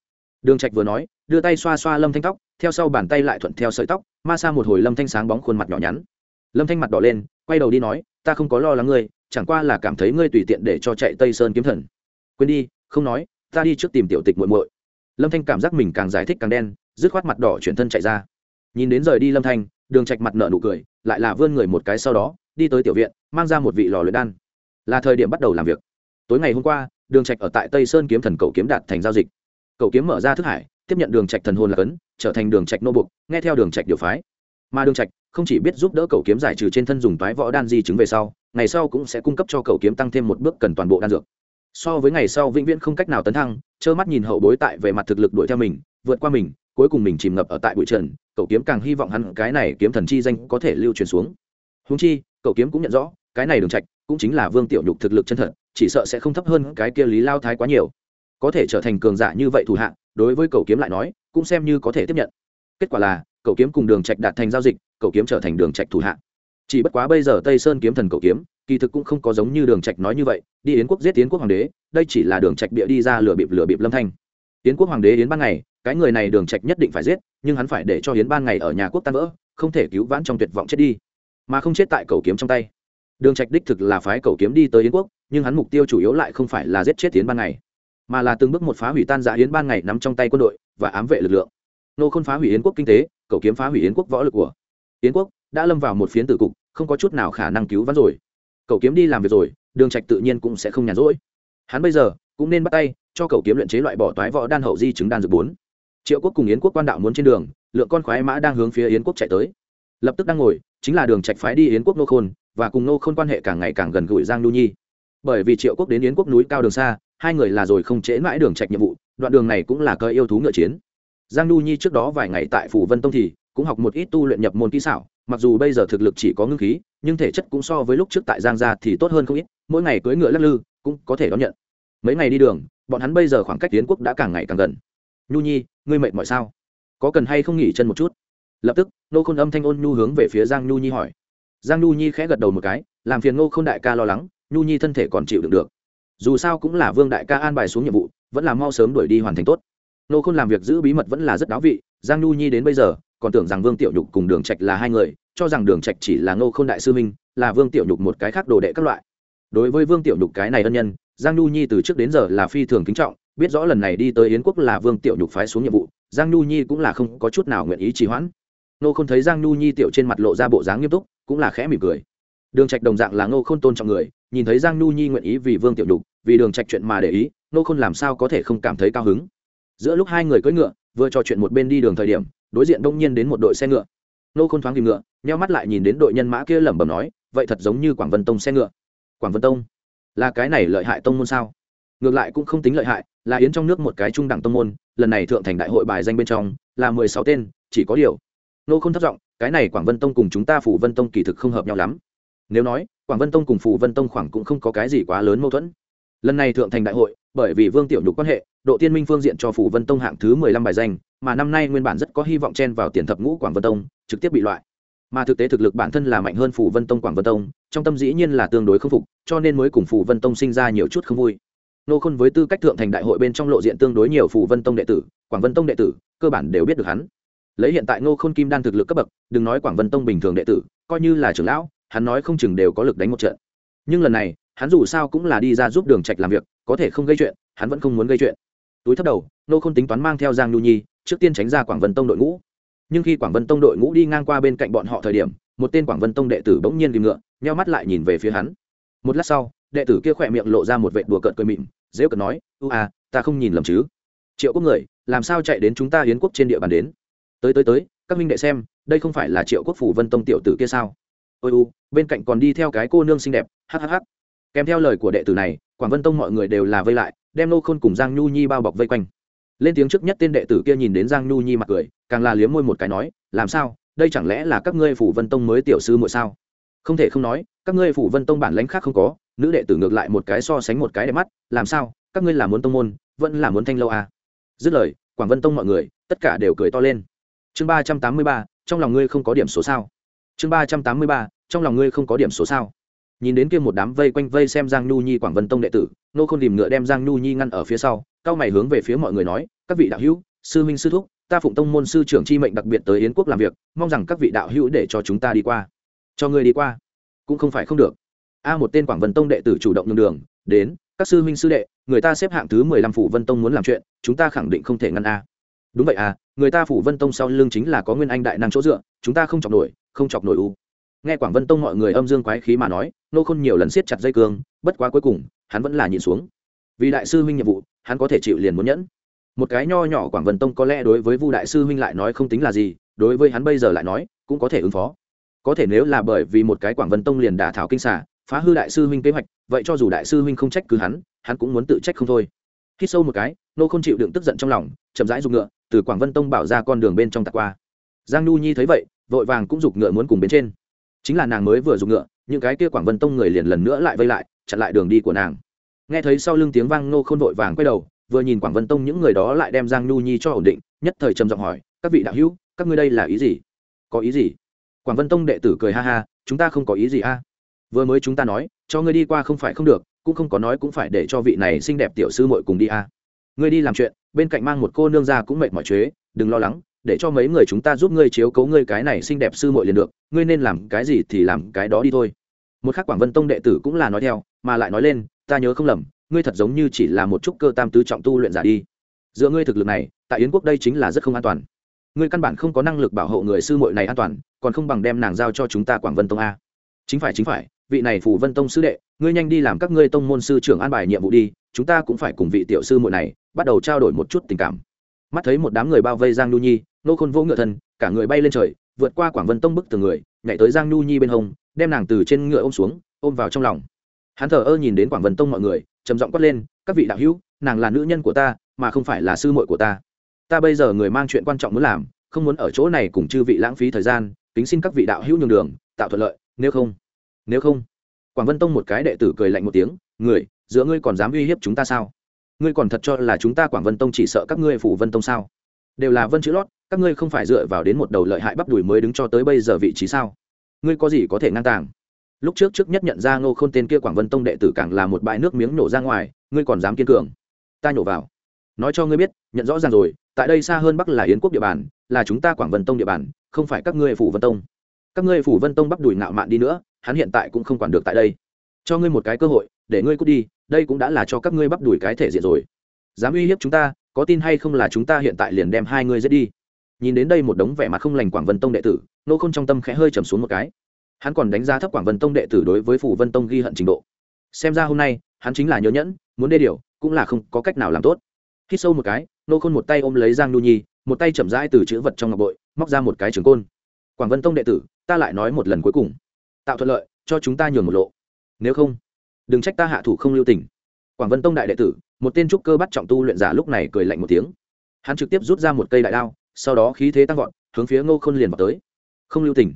Đường trạch vừa nói, đưa tay xoa xoa lâm thanh tóc, theo sau bàn tay lại thuận theo sợi tóc, ma sa một hồi lâm thanh sáng bóng khuôn mặt nhỏ nhắn lâm thanh mặt đỏ lên, quay đầu đi nói, ta không có lo lắng ngươi, chẳng qua là cảm thấy ngươi tùy tiện để cho chạy tây sơn kiếm thần. Quên đi, không nói, ta đi trước tìm tiểu tịch muội muội. Lâm thanh cảm giác mình càng giải thích càng đen, dứt khoát mặt đỏ chuyển thân chạy ra. Nhìn đến rời đi lâm thanh, đường trạch mặt nở nụ cười, lại là vươn người một cái sau đó, đi tới tiểu viện, mang ra một vị lò luyện đan. Là thời điểm bắt đầu làm việc. Tối ngày hôm qua, đường trạch ở tại tây sơn kiếm thần cầu kiếm đạt thành giao dịch. Cầu kiếm mở ra thức hải, tiếp nhận đường trạch thần hồn là cấn, trở thành đường trạch nô buộc nghe theo đường trạch điều phái. Mà đường trạch không chỉ biết giúp đỡ cầu kiếm giải trừ trên thân dùng toái võ đan di chứng về sau, ngày sau cũng sẽ cung cấp cho cầu kiếm tăng thêm một bước cần toàn bộ đan dược. So với ngày sau vĩnh viễn không cách nào tấn thăng, trơ mắt nhìn hậu bối tại về mặt thực lực đuổi theo mình, vượt qua mình, cuối cùng mình chìm ngập ở tại bụi trần, cậu kiếm càng hy vọng hắn cái này kiếm thần chi danh có thể lưu truyền xuống. Húng chi, cậu kiếm cũng nhận rõ, cái này đường trạch cũng chính là vương tiểu nhục thực lực chân thật, chỉ sợ sẽ không thấp hơn cái kia lý lao thái quá nhiều. Có thể trở thành cường giả như vậy thủ hạng. đối với cậu kiếm lại nói, cũng xem như có thể tiếp nhận. Kết quả là cậu kiếm cùng đường trạch đạt thành giao dịch cậu kiếm trở thành đường trạch thủ hạ. Chỉ bất quá bây giờ tây sơn kiếm thần cầu kiếm, kỳ thực cũng không có giống như đường trạch nói như vậy, đi yến quốc giết yến quốc hoàng đế, đây chỉ là đường trạch bịa đi ra lửa bịp lửa bịp lâm thanh. Yến quốc hoàng đế yến ban ngày, cái người này đường trạch nhất định phải giết, nhưng hắn phải để cho yến ban ngày ở nhà quốc tan vỡ, không thể cứu vãn trong tuyệt vọng chết đi. Mà không chết tại cầu kiếm trong tay. Đường trạch đích thực là phái cầu kiếm đi tới yến quốc, nhưng hắn mục tiêu chủ yếu lại không phải là giết chết yến ban ngày, mà là từng bước một phá hủy tan rã yến ban ngày nắm trong tay quân đội và ám vệ lực lượng. Nô khôn phá hủy yến quốc kinh tế cầu kiếm phá hủy yến quốc võ lực của yến quốc, đã lâm vào một phiến tử cục, không có chút nào khả năng cứu vãn rồi. Cậu kiếm đi làm việc rồi, đường trạch tự nhiên cũng sẽ không nhàn rỗi. Hắn bây giờ cũng nên bắt tay, cho cậu kiếm luyện chế loại bỏ toái võ đan hậu di chứng đan dược bốn. Triệu quốc cùng yến quốc quan đạo muốn trên đường, lượng con khoái mã đang hướng phía yến quốc chạy tới. Lập tức đang ngồi, chính là đường trạch phái đi yến quốc nô khôn, và cùng nô khôn quan hệ càng ngày càng gần gũi giang nhu nhi. Bởi vì triệu quốc đến yến quốc núi cao đường xa, hai người là rồi không trễ mãi đường trạch nhiệm vụ, đoạn đường này cũng là cơ yêu thú ngựa chiến giang nhu nhi trước đó vài ngày tại phủ vân tông thì cũng học một ít tu luyện nhập môn kỹ xảo, mặc dù bây giờ thực lực chỉ có ngưng khí, nhưng thể chất cũng so với lúc trước tại giang gia thì tốt hơn không ít, mỗi ngày cưỡi ngựa lắc lư cũng có thể đón nhận. Mấy ngày đi đường, bọn hắn bây giờ khoảng cách tiến quốc đã càng ngày càng gần. Nhu nhi, ngươi mệt mỏi sao? Có cần hay không nghỉ chân một chút? Lập tức nô khôn âm thanh ôn nhu hướng về phía giang nhu nhi hỏi. Giang nhu nhi khẽ gật đầu một cái, làm phiền nô khôn đại ca lo lắng, nhu nhi thân thể còn chịu đựng được. Dù sao cũng là vương đại ca an bài xuống nhiệm vụ, vẫn là mau sớm đuổi đi hoàn thành tốt nô khôn làm việc giữ bí mật vẫn là rất đáo vị, giang nhu nhi đến bây giờ, còn tưởng rằng vương tiểu nhục cùng đường trạch là hai người, cho rằng đường trạch chỉ là nô khôn đại sư minh là vương tiểu nhục một cái khác đồ đệ các loại. Đối với vương tiểu nhục cái này ân nhân, giang nhu nhi từ trước đến giờ là phi thường kính trọng, biết rõ lần này đi tới yến quốc là vương tiểu nhục phái xuống nhiệm vụ, giang nhu nhi cũng là không có chút nào nguyện ý trì hoãn. Nô không thấy giang nhu nhi tiểu trên mặt lộ ra bộ dáng nghiêm túc, cũng là khẽ mỉm cười. Đường trạch đồng dạng là nô khôn tôn trọng người, nhìn thấy giang nhu nhi nguyện ý vì vương tiểu nhục, vì đường trạch chuyện mà để ý, nô khôn làm sao có thể không cảm thấy cao hứng? Giữa lúc hai người cưỡi ngựa, vừa trò chuyện một bên đi đường thời điểm, đối diện đông nhiên đến một đội xe ngựa. Nô khôn thoáng kìm ngựa, nheo mắt lại nhìn đến đội nhân mã kia lẩm bẩm nói, vậy thật giống như quảng vân tông xe ngựa. Quảng vân tông? Là cái này lợi hại tông môn sao? Ngược lại cũng không tính lợi hại, là yến trong nước một cái trung đẳng tông môn, lần này thượng thành đại hội bài danh bên trong, là mười sáu tên, chỉ có điều. Nô không thất giọng, cái này quảng vân tông cùng chúng ta phủ vân tông kỳ thực không hợp nhau lắm. Nếu nói, quảng vân tông cùng phủ vân tông khoảng cũng không có cái gì quá lớn mâu thuẫn. Lần này thượng thành đại hội, bởi vì vương tiểu nhục quan hệ độ tiên minh phương diện cho phủ vân tông hạng thứ mười lăm bài danh, mà năm nay nguyên bản rất có hy vọng chen vào tiền thập ngũ quảng vân tông, trực tiếp bị loại. Mà thực tế thực lực bản thân là mạnh hơn phủ vân tông quảng vân tông, trong tâm dĩ nhiên là tương đối không phục, cho nên mới cùng phủ vân tông sinh ra nhiều chút không vui. Nô khôn với tư cách thượng thành đại hội bên trong lộ diện tương đối nhiều phủ vân tông đệ tử, quảng vân tông đệ tử, cơ bản đều biết được hắn. Lấy hiện tại ngô khôn kim đan thực lực cấp bậc, đừng nói quảng vân tông bình thường đệ tử, coi như là trưởng lão, hắn nói không chừng đều có lực đánh một trận. Nhưng lần này, hắn dù sao cũng là đi ra giúp đường trạch làm việc, có thể không gây chuyện, hắn vẫn không muốn gây chuyện túi thấp đầu, nô không tính toán mang theo giang nhu nhi, trước tiên tránh ra quảng vân tông đội ngũ. Nhưng khi quảng vân tông đội ngũ đi ngang qua bên cạnh bọn họ thời điểm, một tên quảng vân tông đệ tử bỗng nhiên tìm ngựa, nheo mắt lại nhìn về phía hắn. Một lát sau, đệ tử kia khỏe miệng lộ ra một vệ đùa cợt cười mịn dễ cợt nói ưu à ta không nhìn lầm chứ. Triệu quốc người, làm sao chạy đến chúng ta hiến quốc trên địa bàn đến? Tới tới tới, các minh đệ xem, đây không phải là triệu quốc phủ vân tông tiểu tử kia sao? Ôi u, bên cạnh còn đi theo cái cô nương xinh đẹp hhh kèm theo lời của đệ tử này, quảng vân tông mọi người đều là vây lại đem nô khôn cùng giang nhu nhi bao bọc vây quanh. Lên tiếng trước nhất tên đệ tử kia nhìn đến giang nhu nhi mặt cười, càng là liếm môi một cái nói, làm sao? Đây chẳng lẽ là các ngươi phủ vân tông mới tiểu sư muội sao? Không thể không nói, các ngươi phủ vân tông bản lãnh khác không có, nữ đệ tử ngược lại một cái so sánh một cái đẹp mắt, làm sao? Các ngươi là muốn tông môn, vẫn là muốn thanh lâu à. dứt lời, quảng vân tông mọi người, tất cả đều cười to lên. Chương ba trăm tám mươi ba, trong lòng ngươi không có điểm số sao? Chương ba trăm tám mươi ba, trong lòng ngươi không có điểm số sao? Nhìn đến kia một đám vây quanh vây xem giang nhu nhi quảng vân tông đệ tử nô không tìm ngựa đem giang nhu nhi ngăn ở phía sau, cao mày hướng về phía mọi người nói, các vị đạo hữu, sư minh sư thúc, ta phụng tông môn sư trưởng chi mệnh đặc biệt tới yến quốc làm việc, mong rằng các vị đạo hữu để cho chúng ta đi qua. Cho ngươi đi qua? Cũng không phải không được. A một tên quảng vân tông đệ tử chủ động nhường đường, đến, các sư minh sư đệ, người ta xếp hạng thứ mười lăm phủ vân tông muốn làm chuyện, chúng ta khẳng định không thể ngăn a. Đúng vậy à người ta phủ vân tông sau lưng chính là có nguyên anh đại năng chỗ dựa, chúng ta không chọc nổi, không chọc nổi u nghe quảng vân tông mọi người âm dương quái khí mà nói, nô khôn nhiều lần siết chặt dây cương, bất quá cuối cùng, hắn vẫn là nhìn xuống. Vì đại sư huynh nhiệm vụ, hắn có thể chịu liền muốn nhẫn. Một cái nho nhỏ quảng vân tông có lẽ đối với vu đại sư huynh lại nói không tính là gì, đối với hắn bây giờ lại nói, cũng có thể ứng phó. Có thể nếu là bởi vì một cái quảng vân tông liền đả thảo kinh xả phá hư đại sư huynh kế hoạch, vậy cho dù đại sư huynh không trách cứ hắn hắn cũng muốn tự trách không thôi. Khi sâu một cái, nô không chịu đựng tức giận trong lòng, chậm rãi dùng ngựa, từ quảng vân tông bảo ra con đường bên trong tạc qua. Giang nhu nhi thấy vậy, vội vàng cũng giục ngựa muốn cùng bên trên chính là nàng mới vừa dùng ngựa, những cái kia quảng vân tông người liền lần nữa lại vây lại, chặn lại đường đi của nàng. Nghe thấy sau lưng tiếng vang nô khôn vội vàng quay đầu, vừa nhìn quảng vân tông những người đó lại đem giang nhu nhi cho ổn định, nhất thời trầm giọng hỏi, các vị đạo hữu, các ngươi đây là ý gì? Có ý gì? Quảng vân tông đệ tử cười ha ha, chúng ta không có ý gì a. Vừa mới chúng ta nói, cho ngươi đi qua không phải không được, cũng không có nói cũng phải để cho vị này xinh đẹp tiểu sư muội cùng đi a. Ngươi đi làm chuyện, bên cạnh mang một cô nương ra cũng mệt mỏi chế đừng lo lắng để cho mấy người chúng ta giúp ngươi chiếu cấu ngươi cái này xinh đẹp sư muội liền được, ngươi nên làm cái gì thì làm cái đó đi thôi. Một khắc quảng vân tông đệ tử cũng là nói theo, mà lại nói lên, ta nhớ không lầm, ngươi thật giống như chỉ là một chút cơ tam tứ trọng tu luyện giả đi. Giữa ngươi thực lực này, tại yến quốc đây chính là rất không an toàn. Ngươi căn bản không có năng lực bảo hộ người sư muội này an toàn, còn không bằng đem nàng giao cho chúng ta quảng vân tông a. Chính phải chính phải, vị này phủ vân tông sư đệ, ngươi nhanh đi làm các ngươi tông môn sư trưởng an bài nhiệm vụ đi, chúng ta cũng phải cùng vị tiểu sư muội này, bắt đầu trao đổi một chút tình cảm mắt thấy một đám người bao vây giang nhu nhi, nô khôn vỗ ngựa thân, cả người bay lên trời, vượt qua quảng vân tông bức từ người, nhảy tới giang nhu nhi bên hông, đem nàng từ trên ngựa ôm xuống, ôm vào trong lòng. Hắn thờ ơ nhìn đến quảng vân tông mọi người, trầm giọng quát lên, các vị đạo hữu, nàng là nữ nhân của ta, mà không phải là sư muội của ta. Ta bây giờ người mang chuyện quan trọng muốn làm, không muốn ở chỗ này cùng chư vị lãng phí thời gian, kính xin các vị đạo hữu nhường đường, tạo thuận lợi, nếu không nếu không. Quảng vân tông một cái đệ tử cười lạnh một tiếng, người, giữa ngươi còn dám uy hiếp chúng ta sao? Ngươi còn thật cho là chúng ta quảng vân tông chỉ sợ các ngươi phủ vân tông sao? Đều là vân chữ lót, các ngươi không phải dựa vào đến một đầu lợi hại bắp đùi mới đứng cho tới bây giờ vị trí sao? Ngươi có gì có thể ngang tàng? Lúc trước trước nhất nhận ra ngô khôn tên kia quảng vân tông đệ tử càng là một bãi nước miếng nổ ra ngoài, ngươi còn dám kiên cường? Ta nhổ vào. Nói cho ngươi biết, nhận rõ ràng rồi, tại đây xa hơn bắc là yến quốc địa bàn, là chúng ta quảng vân tông địa bàn, không phải các ngươi phủ vân tông. Các ngươi phủ vân tông bắc đùi ngạo mạn đi nữa, hắn hiện tại cũng không quản được tại đây. Cho ngươi một cái cơ hội, để ngươi cút đi đây cũng đã là cho các ngươi bắp đuổi cái thể diện rồi. Dám uy hiếp chúng ta, có tin hay không là chúng ta hiện tại liền đem hai ngươi giết đi. Nhìn đến đây một đống vẻ mặt không lành quảng vân tông đệ tử, nô k h ô n trong tâm khẽ hơi trầm xuống một cái. Hắn còn đánh giá thấp quảng vân tông đệ tử đối với phủ vân tông ghi hận trình độ. Xem ra hôm nay, hắn chính là nhớ nhẫn, muốn đê điều, cũng là không có cách nào làm tốt. Hít sâu một cái, nô khôn một tay ôm lấy giang nhu nhi, một tay chậm rãi từ chữ vật trong ngọc bội, móc ra một cái trường côn. Quảng vân tông đệ tử, ta lại nói một lần cuối cùng. Tạo thuận lợi, cho chúng ta nhường một lộ. Nếu không đừng trách ta hạ thủ không lưu tình. Quảng vân tông đại đệ tử, một tên trúc cơ bắt trọng tu luyện giả lúc này cười lạnh một tiếng. Hắn trực tiếp rút ra một cây đại đao, sau đó khí thế tăng vọt, hướng phía ngô khôn liền vào tới. Không lưu tình.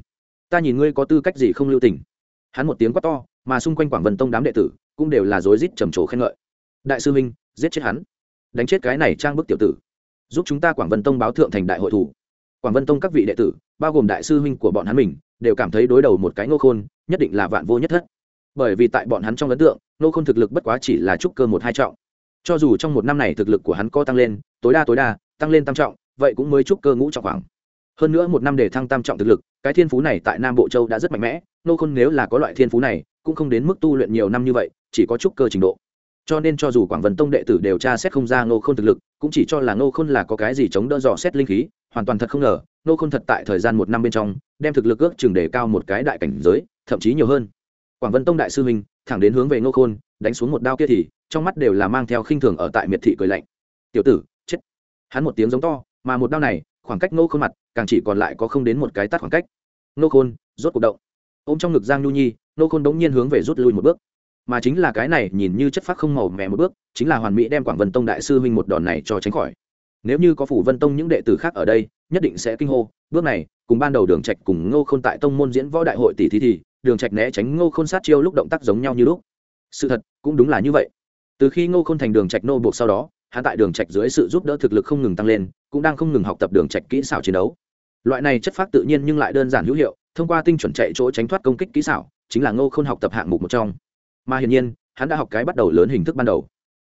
Ta nhìn ngươi có tư cách gì không lưu tình. Hắn một tiếng quát to, mà xung quanh quảng vân tông đám đệ tử cũng đều là rối rít trầm trồ khen ngợi. Đại sư minh, giết chết hắn. Đánh chết cái này trang bức tiểu tử. Giúp chúng ta quảng vân tông báo thượng thành đại hội thủ. Quảng vân tông các vị đệ tử, bao gồm đại sư huynh của bọn hắn mình, đều cảm thấy đối đầu một cái ngô khôn, nhất định là vạn vô nhất thất bởi vì tại bọn hắn trong ấn tượng, nô khôn thực lực bất quá chỉ là trúc cơ một hai trọng. Cho dù trong một năm này thực lực của hắn có tăng lên, tối đa tối đa, tăng lên tam trọng, vậy cũng mới trúc cơ ngũ trọng khoảng. Hơn nữa một năm để thăng tam trọng thực lực, cái thiên phú này tại nam bộ châu đã rất mạnh mẽ, nô khôn nếu là có loại thiên phú này, cũng không đến mức tu luyện nhiều năm như vậy, chỉ có trúc cơ trình độ. Cho nên cho dù quảng vân tông đệ tử đều tra xét không ra nô khôn thực lực, cũng chỉ cho là nô khôn là có cái gì chống đỡ dò xét linh khí, hoàn toàn thật không ngờ, nô khôn thật tại thời gian một năm bên trong, đem thực lực ước chừng đề cao một cái đại cảnh giới, thậm chí nhiều hơn quảng vân tông đại sư minh thẳng đến hướng về Ngô khôn, đánh xuống một đao kia thì, trong mắt đều là mang theo khinh thường ở tại miệt thị cười lạnh. Tiểu tử, chết! Hắn một tiếng giống to, mà một đao này, khoảng cách Ngô khôn mặt, càng chỉ còn lại có không đến một cái tắt khoảng cách. Ngô khôn, rốt cuộc động. Ôm trong ngực giang nhu nhi, Ngô khôn đống nhiên hướng về rút lui một bước. Mà chính là cái này, nhìn như chất phát không màu mè một bước, chính là hoàn mỹ đem quảng vân tông đại sư huynh một đòn này cho tránh khỏi. Nếu như có phủ vân tông những đệ tử khác ở đây, nhất định sẽ kinh hô. Bước này, cùng ban đầu đường trạch cùng ngô khôn tại tông môn diễn võ đại hội tỷ thí thì đường trạch né tránh ngô khôn sát chiêu lúc động tác giống nhau như lúc. Sự thật, cũng đúng là như vậy. Từ khi ngô khôn thành đường trạch nô buộc sau đó, hắn tại đường trạch dưới sự giúp đỡ thực lực không ngừng tăng lên, cũng đang không ngừng học tập đường trạch kỹ xảo chiến đấu. Loại này chất phát tự nhiên nhưng lại đơn giản hữu hiệu, thông qua tinh chuẩn chạy chỗ tránh thoát công kích kỹ xảo, chính là ngô khôn học tập hạng mục một trong. Mà hiển nhiên, hắn đã học cái bắt đầu lớn hình thức ban đầu.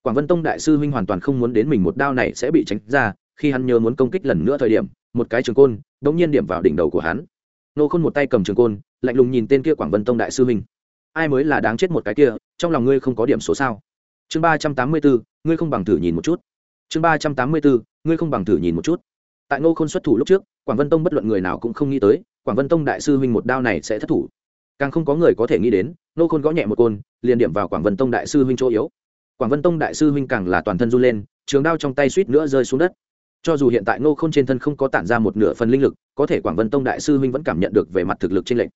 Quảng vân tông đại sư huynh hoàn toàn không muốn đến mình một đao này sẽ bị tránh ra, khi hắn nhớ muốn công kích lần nữa thời điểm, một cái trường côn đống nhiên điểm vào đỉnh đầu của hắn. Ngô khôn một tay cầm trường côn lạnh lùng nhìn tên kia quảng vân tông đại sư mình ai mới là đáng chết một cái kia, trong lòng ngươi không có điểm số sao? Chương ba trăm tám mươi bốn, ngươi không bằng thử nhìn một chút. Chương ba trăm tám mươi bốn, ngươi không bằng thử nhìn một chút. Tại ngô khôn xuất thủ lúc trước, quảng vân tông bất luận người nào cũng không nghĩ tới, quảng vân tông đại sư huynh một đao này sẽ thất thủ. Càng không có người có thể nghĩ đến, ngô khôn gõ nhẹ một côn, liền điểm vào quảng vân tông đại sư huynh chỗ yếu. Quảng vân tông đại sư huynh càng là toàn thân run lên, trường đao trong tay suýt nữa rơi xuống đất. Cho dù hiện tại ngô khôn trên thân không có tản ra một nửa phần linh lực, có thể quảng vân tông đại sư huynh vẫn cảm nhận được về mặt thực lực trên lệnh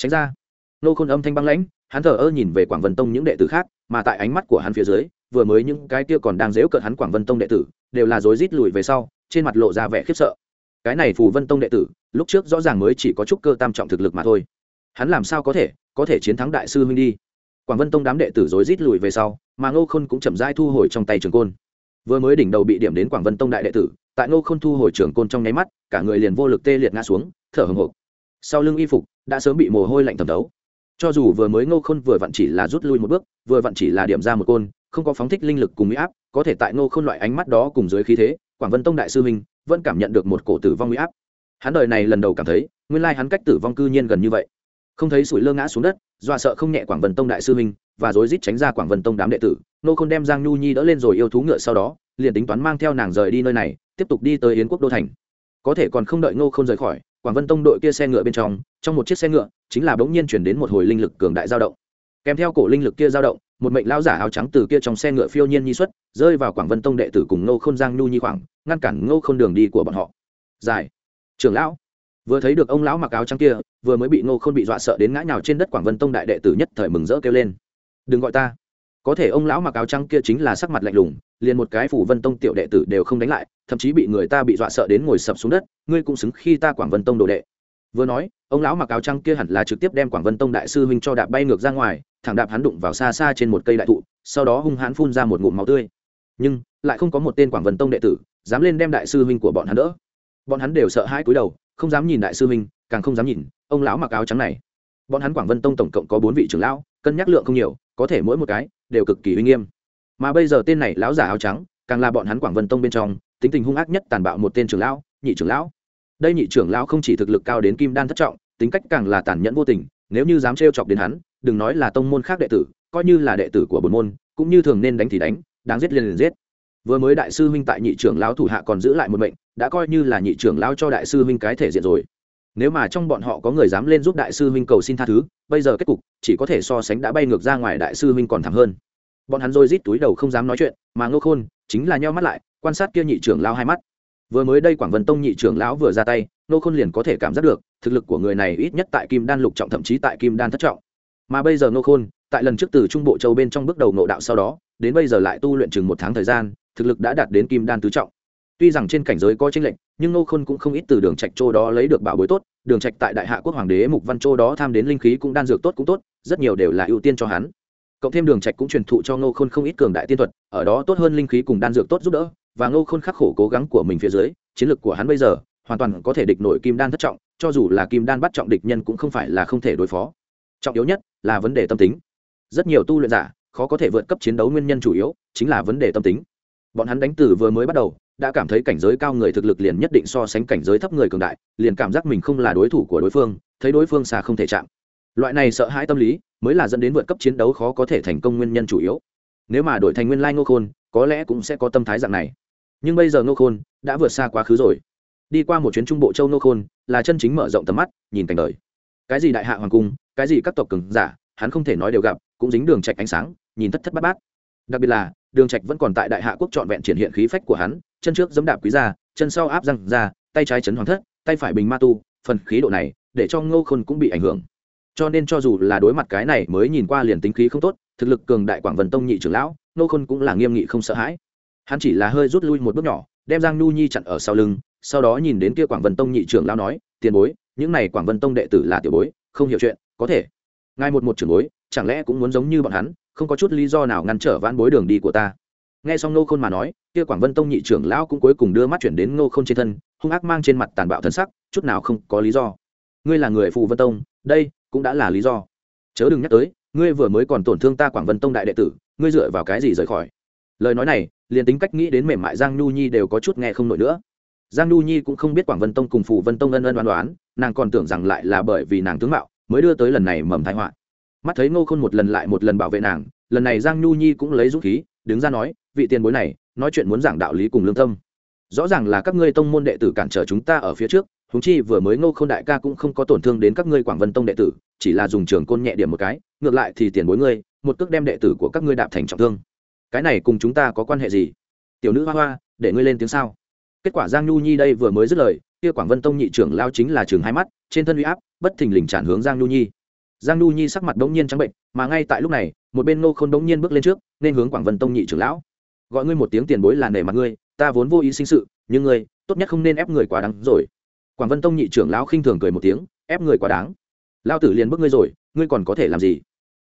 tránh ra. Nô khôn âm thanh băng lãnh, hắn thờ ơ nhìn về quảng vân tông những đệ tử khác, mà tại ánh mắt của hắn phía dưới, vừa mới những cái kia còn đang dễu cợt hắn quảng vân tông đệ tử, đều là rối rít lùi về sau, trên mặt lộ ra vẻ khiếp sợ. Cái này phù vân tông đệ tử, lúc trước rõ ràng mới chỉ có chút cơ tam trọng thực lực mà thôi. Hắn làm sao có thể có thể chiến thắng đại sư huynh đi? Quảng vân tông đám đệ tử rối rít lùi về sau, mà ngô khôn cũng chậm rãi thu hồi trong tay trường côn. Vừa mới đỉnh đầu bị điểm đến quảng vân tông đại đệ tử, tại ngô khôn thu hồi trường côn trong nháy mắt, cả người liền vô lực tê liệt ngã xuống, thở hồng hộc sau lưng y phục đã sớm bị mồ hôi lạnh thẩm thấu. Cho dù vừa mới ngô khôn vừa vặn chỉ là rút lui một bước, vừa vặn chỉ là điểm ra một côn, không có phóng thích linh lực cùng huy áp, có thể tại ngô khôn loại ánh mắt đó cùng dưới khí thế, quảng vân tông đại sư minh vẫn cảm nhận được một cổ tử vong huy áp. Hắn đời này lần đầu cảm thấy, nguyên lai hắn cách tử vong cư nhiên gần như vậy. Không thấy sủi lơ ngã xuống đất do sợ không nhẹ quảng vân tông đại sư minh và rối rít tránh ra quảng vân tông đám đệ tử nô khôn đem giang nhu nhi đỡ lên rồi yêu thú ngựa sau đó, liền tính toán mang theo nàng rời đi nơi này, tiếp tục đi tới yến quốc đô thành. Có thể còn không đợi ngô không rời khỏi quảng vân tông đội kia xe ngựa bên trong trong một chiếc xe ngựa, chính là bỗng nhiên chuyển đến một hồi linh lực cường đại dao động. Kèm theo cổ linh lực kia dao động, một mệnh lao giả áo trắng từ kia trong xe ngựa phiêu nhiên nhi xuất, rơi vào quảng vân tông đệ tử cùng ngô không giang nhu nhi khoảng, ngăn cản ngô không đường đi của bọn họ. Dài trưởng lão. Vừa thấy được ông lão mặc áo trắng kia, vừa mới bị ngô không bị dọa sợ đến ngã nhào trên đất quảng vân tông đại đệ tử nhất thời mừng rỡ kêu lên. Đừng gọi ta có thể ông lão mặc áo trắng kia chính là sắc mặt lạnh lùng, liền một cái phủ vân tông tiểu đệ tử đều không đánh lại, thậm chí bị người ta bị dọa sợ đến ngồi sập xuống đất, ngươi cũng xứng khi ta quảng vân tông đồ đệ. Vừa nói, ông lão mặc áo trắng kia hẳn là trực tiếp đem quảng vân tông đại sư huynh cho đạp bay ngược ra ngoài, thẳng đạp hắn đụng vào xa xa trên một cây đại thụ, sau đó hung hãn phun ra một ngụm máu tươi. Nhưng, lại không có một tên quảng vân tông đệ tử dám lên đem đại sư huynh của bọn hắn đỡ. Bọn hắn đều sợ hãi cúi đầu, không dám nhìn đại sư huynh, càng không dám nhìn ông lão mặc áo trắng này. Bọn hắn quảng vân tông tổng cộng có bốn vị trưởng lão, cân nhắc lượng không nhiều, có thể mỗi một cái đều cực kỳ uy nghiêm. Mà bây giờ tên này lão giả áo trắng, càng là bọn hắn quảng vân tông bên trong, tính tình hung ác nhất tàn bạo một tên trưởng lão, nhị trưởng lão. Đây nhị trưởng lão không chỉ thực lực cao đến kim đan thất trọng, tính cách càng là tàn nhẫn vô tình, nếu như dám trêu chọc đến hắn, đừng nói là tông môn khác đệ tử, coi như là đệ tử của bồn môn, cũng như thường nên đánh thì đánh, đáng giết liền liền giết. Vừa mới đại sư huynh tại nhị trưởng lão thủ hạ còn giữ lại một mệnh, đã coi như là nhị trưởng lão cho đại sư huynh cái thể diện rồi nếu mà trong bọn họ có người dám lên giúp đại sư huynh cầu xin tha thứ, bây giờ kết cục chỉ có thể so sánh đã bay ngược ra ngoài đại sư huynh còn thẳng hơn. Bọn hắn rồi rít túi đầu không dám nói chuyện, mà ngô khôn chính là nheo mắt lại, quan sát kia nhị trưởng lão hai mắt. Vừa mới đây quảng vân tông nhị trưởng lão vừa ra tay, ngô khôn liền có thể cảm giác được, thực lực của người này ít nhất tại kim đan lục trọng thậm chí tại kim đan thất trọng. Mà bây giờ ngô khôn, tại lần trước từ trung bộ châu bên trong bước đầu nộ đạo sau đó, đến bây giờ lại tu luyện chừng một tháng thời gian, thực lực đã đạt đến kim đan tứ trọng. Tuy rằng trên cảnh giới có tranh lệnh nhưng nô khôn cũng không ít từ đường trạch châu đó lấy được bảo bối tốt, đường trạch tại đại hạ quốc hoàng đế mục văn châu đó tham đến linh khí cũng đan dược tốt cũng tốt, rất nhiều đều là ưu tiên cho hắn. Cộng thêm đường trạch cũng truyền thụ cho nô khôn không ít cường đại tiên thuật, ở đó tốt hơn linh khí cùng đan dược tốt giúp đỡ, và nô khôn khắc khổ cố gắng của mình phía dưới, chiến lược của hắn bây giờ hoàn toàn có thể địch nổi kim đan thất trọng, cho dù là kim đan bắt trọng địch nhân cũng không phải là không thể đối phó. Trọng yếu nhất là vấn đề tâm tính. Rất nhiều tu luyện giả khó có thể vượt cấp chiến đấu nguyên nhân chủ yếu chính là vấn đề tâm tính. Bọn hắn đánh từ vừa mới bắt đầu đã cảm thấy cảnh giới cao người thực lực liền nhất định so sánh cảnh giới thấp người cường đại, liền cảm giác mình không là đối thủ của đối phương, thấy đối phương xa không thể chạm. Loại này sợ hãi tâm lý mới là dẫn đến vượt cấp chiến đấu khó có thể thành công nguyên nhân chủ yếu. Nếu mà đổi thành nguyên lai ngô khôn, có lẽ cũng sẽ có tâm thái dạng này. Nhưng bây giờ ngô khôn đã vượt xa quá khứ rồi. Đi qua một chuyến trung bộ châu ngô khôn, là chân chính mở rộng tầm mắt, nhìn cảnh đời. Cái gì đại hạ hoàng cung, cái gì các tộc cường giả, hắn không thể nói đều gặp, cũng dính đường trạch ánh sáng, nhìn thất thất bát bát. Đặc biệt là, đường trạch vẫn còn tại đại hạ quốc trọn vẹn triển hiện khí phách của hắn chân trước giẫm đạp quý ra, chân sau áp răng ra tay trái chấn hoàng thất tay phải bình ma tu phần khí độ này để cho ngô khôn cũng bị ảnh hưởng. Cho nên cho dù là đối mặt cái này mới nhìn qua liền tính khí không tốt thực lực cường đại quảng vân tông nhị trưởng lão ngô khôn cũng là nghiêm nghị không sợ hãi. Hắn chỉ là hơi rút lui một bước nhỏ đem giang nhu nhi chặn ở sau lưng sau đó nhìn đến kia quảng vân tông nhị trưởng lão nói tiền bối những này quảng vân tông đệ tử là tiểu bối không hiểu chuyện có thể. Ngài một một trưởng bối chẳng lẽ cũng muốn giống như bọn hắn không có chút lý do nào ngăn trở vãn bối đường đi của ta? Nghe xong nô khôn mà nói, kia quảng vân tông nhị trưởng lão cũng cuối cùng đưa mắt chuyển đến nô khôn trên thân, hung ác mang trên mặt tàn bạo thân sắc, chút nào không có lý do. Ngươi là người phù vân tông, đây cũng đã là lý do. Chớ đừng nhắc tới, ngươi vừa mới còn tổn thương ta quảng vân tông đại đệ tử, ngươi dựa vào cái gì rời khỏi? Lời nói này, liền tính cách nghĩ đến mềm mại giang nhu nhi đều có chút nghe không nổi nữa. Giang nhu nhi cũng không biết quảng vân tông cùng phù vân tông ân ân đoán đoán nàng còn tưởng rằng lại là bởi vì nàng tướng mạo mới đưa tới lần này mầm thái họa. Mắt thấy ngô khôn một lần lại một lần bảo vệ nàng, lần này giang nhu nhi cũng lấy dũng khí, đứng ra nói vị tiền bối này, nói chuyện muốn giảng đạo lý cùng lương tâm. Rõ ràng là các ngươi tông môn đệ tử cản trở chúng ta ở phía trước húng chi vừa mới ngô k h ô n đại ca cũng không có tổn thương đến các ngươi quảng vân tông đệ tử, chỉ là dùng trường côn nhẹ điểm một cái, ngược lại thì tiền bối ngươi, một cước đem đệ tử của các ngươi đạp thành trọng thương. Cái này cùng chúng ta có quan hệ gì? Tiểu nữ hoa hoa, để ngươi lên tiếng sao? Kết quả giang nhu nhi đây vừa mới dứt lời, kia quảng vân tông nhị trưởng lao chính là trường hai mắt, trên thân uy áp, bất thình lình tràn hướng giang nhu nhi. Giang nhu nhi sắc mặt đ ố n g nhiên trắng bệnh, mà ngay tại lúc này, một bên ngô k h ô n đ ố n g nhiên bước lên trước, nên hướng quảng vân tông nhị trưởng lão gọi ngươi một tiếng tiền bối là nể mặt ngươi, ta vốn vô ý sinh sự, nhưng ngươi, tốt nhất không nên ép người quá đáng rồi. Quảng vân tông nhị trưởng lão khinh thường cười một tiếng, ép người quá đáng. Lao tử liền bước ngươi rồi, ngươi còn có thể làm gì?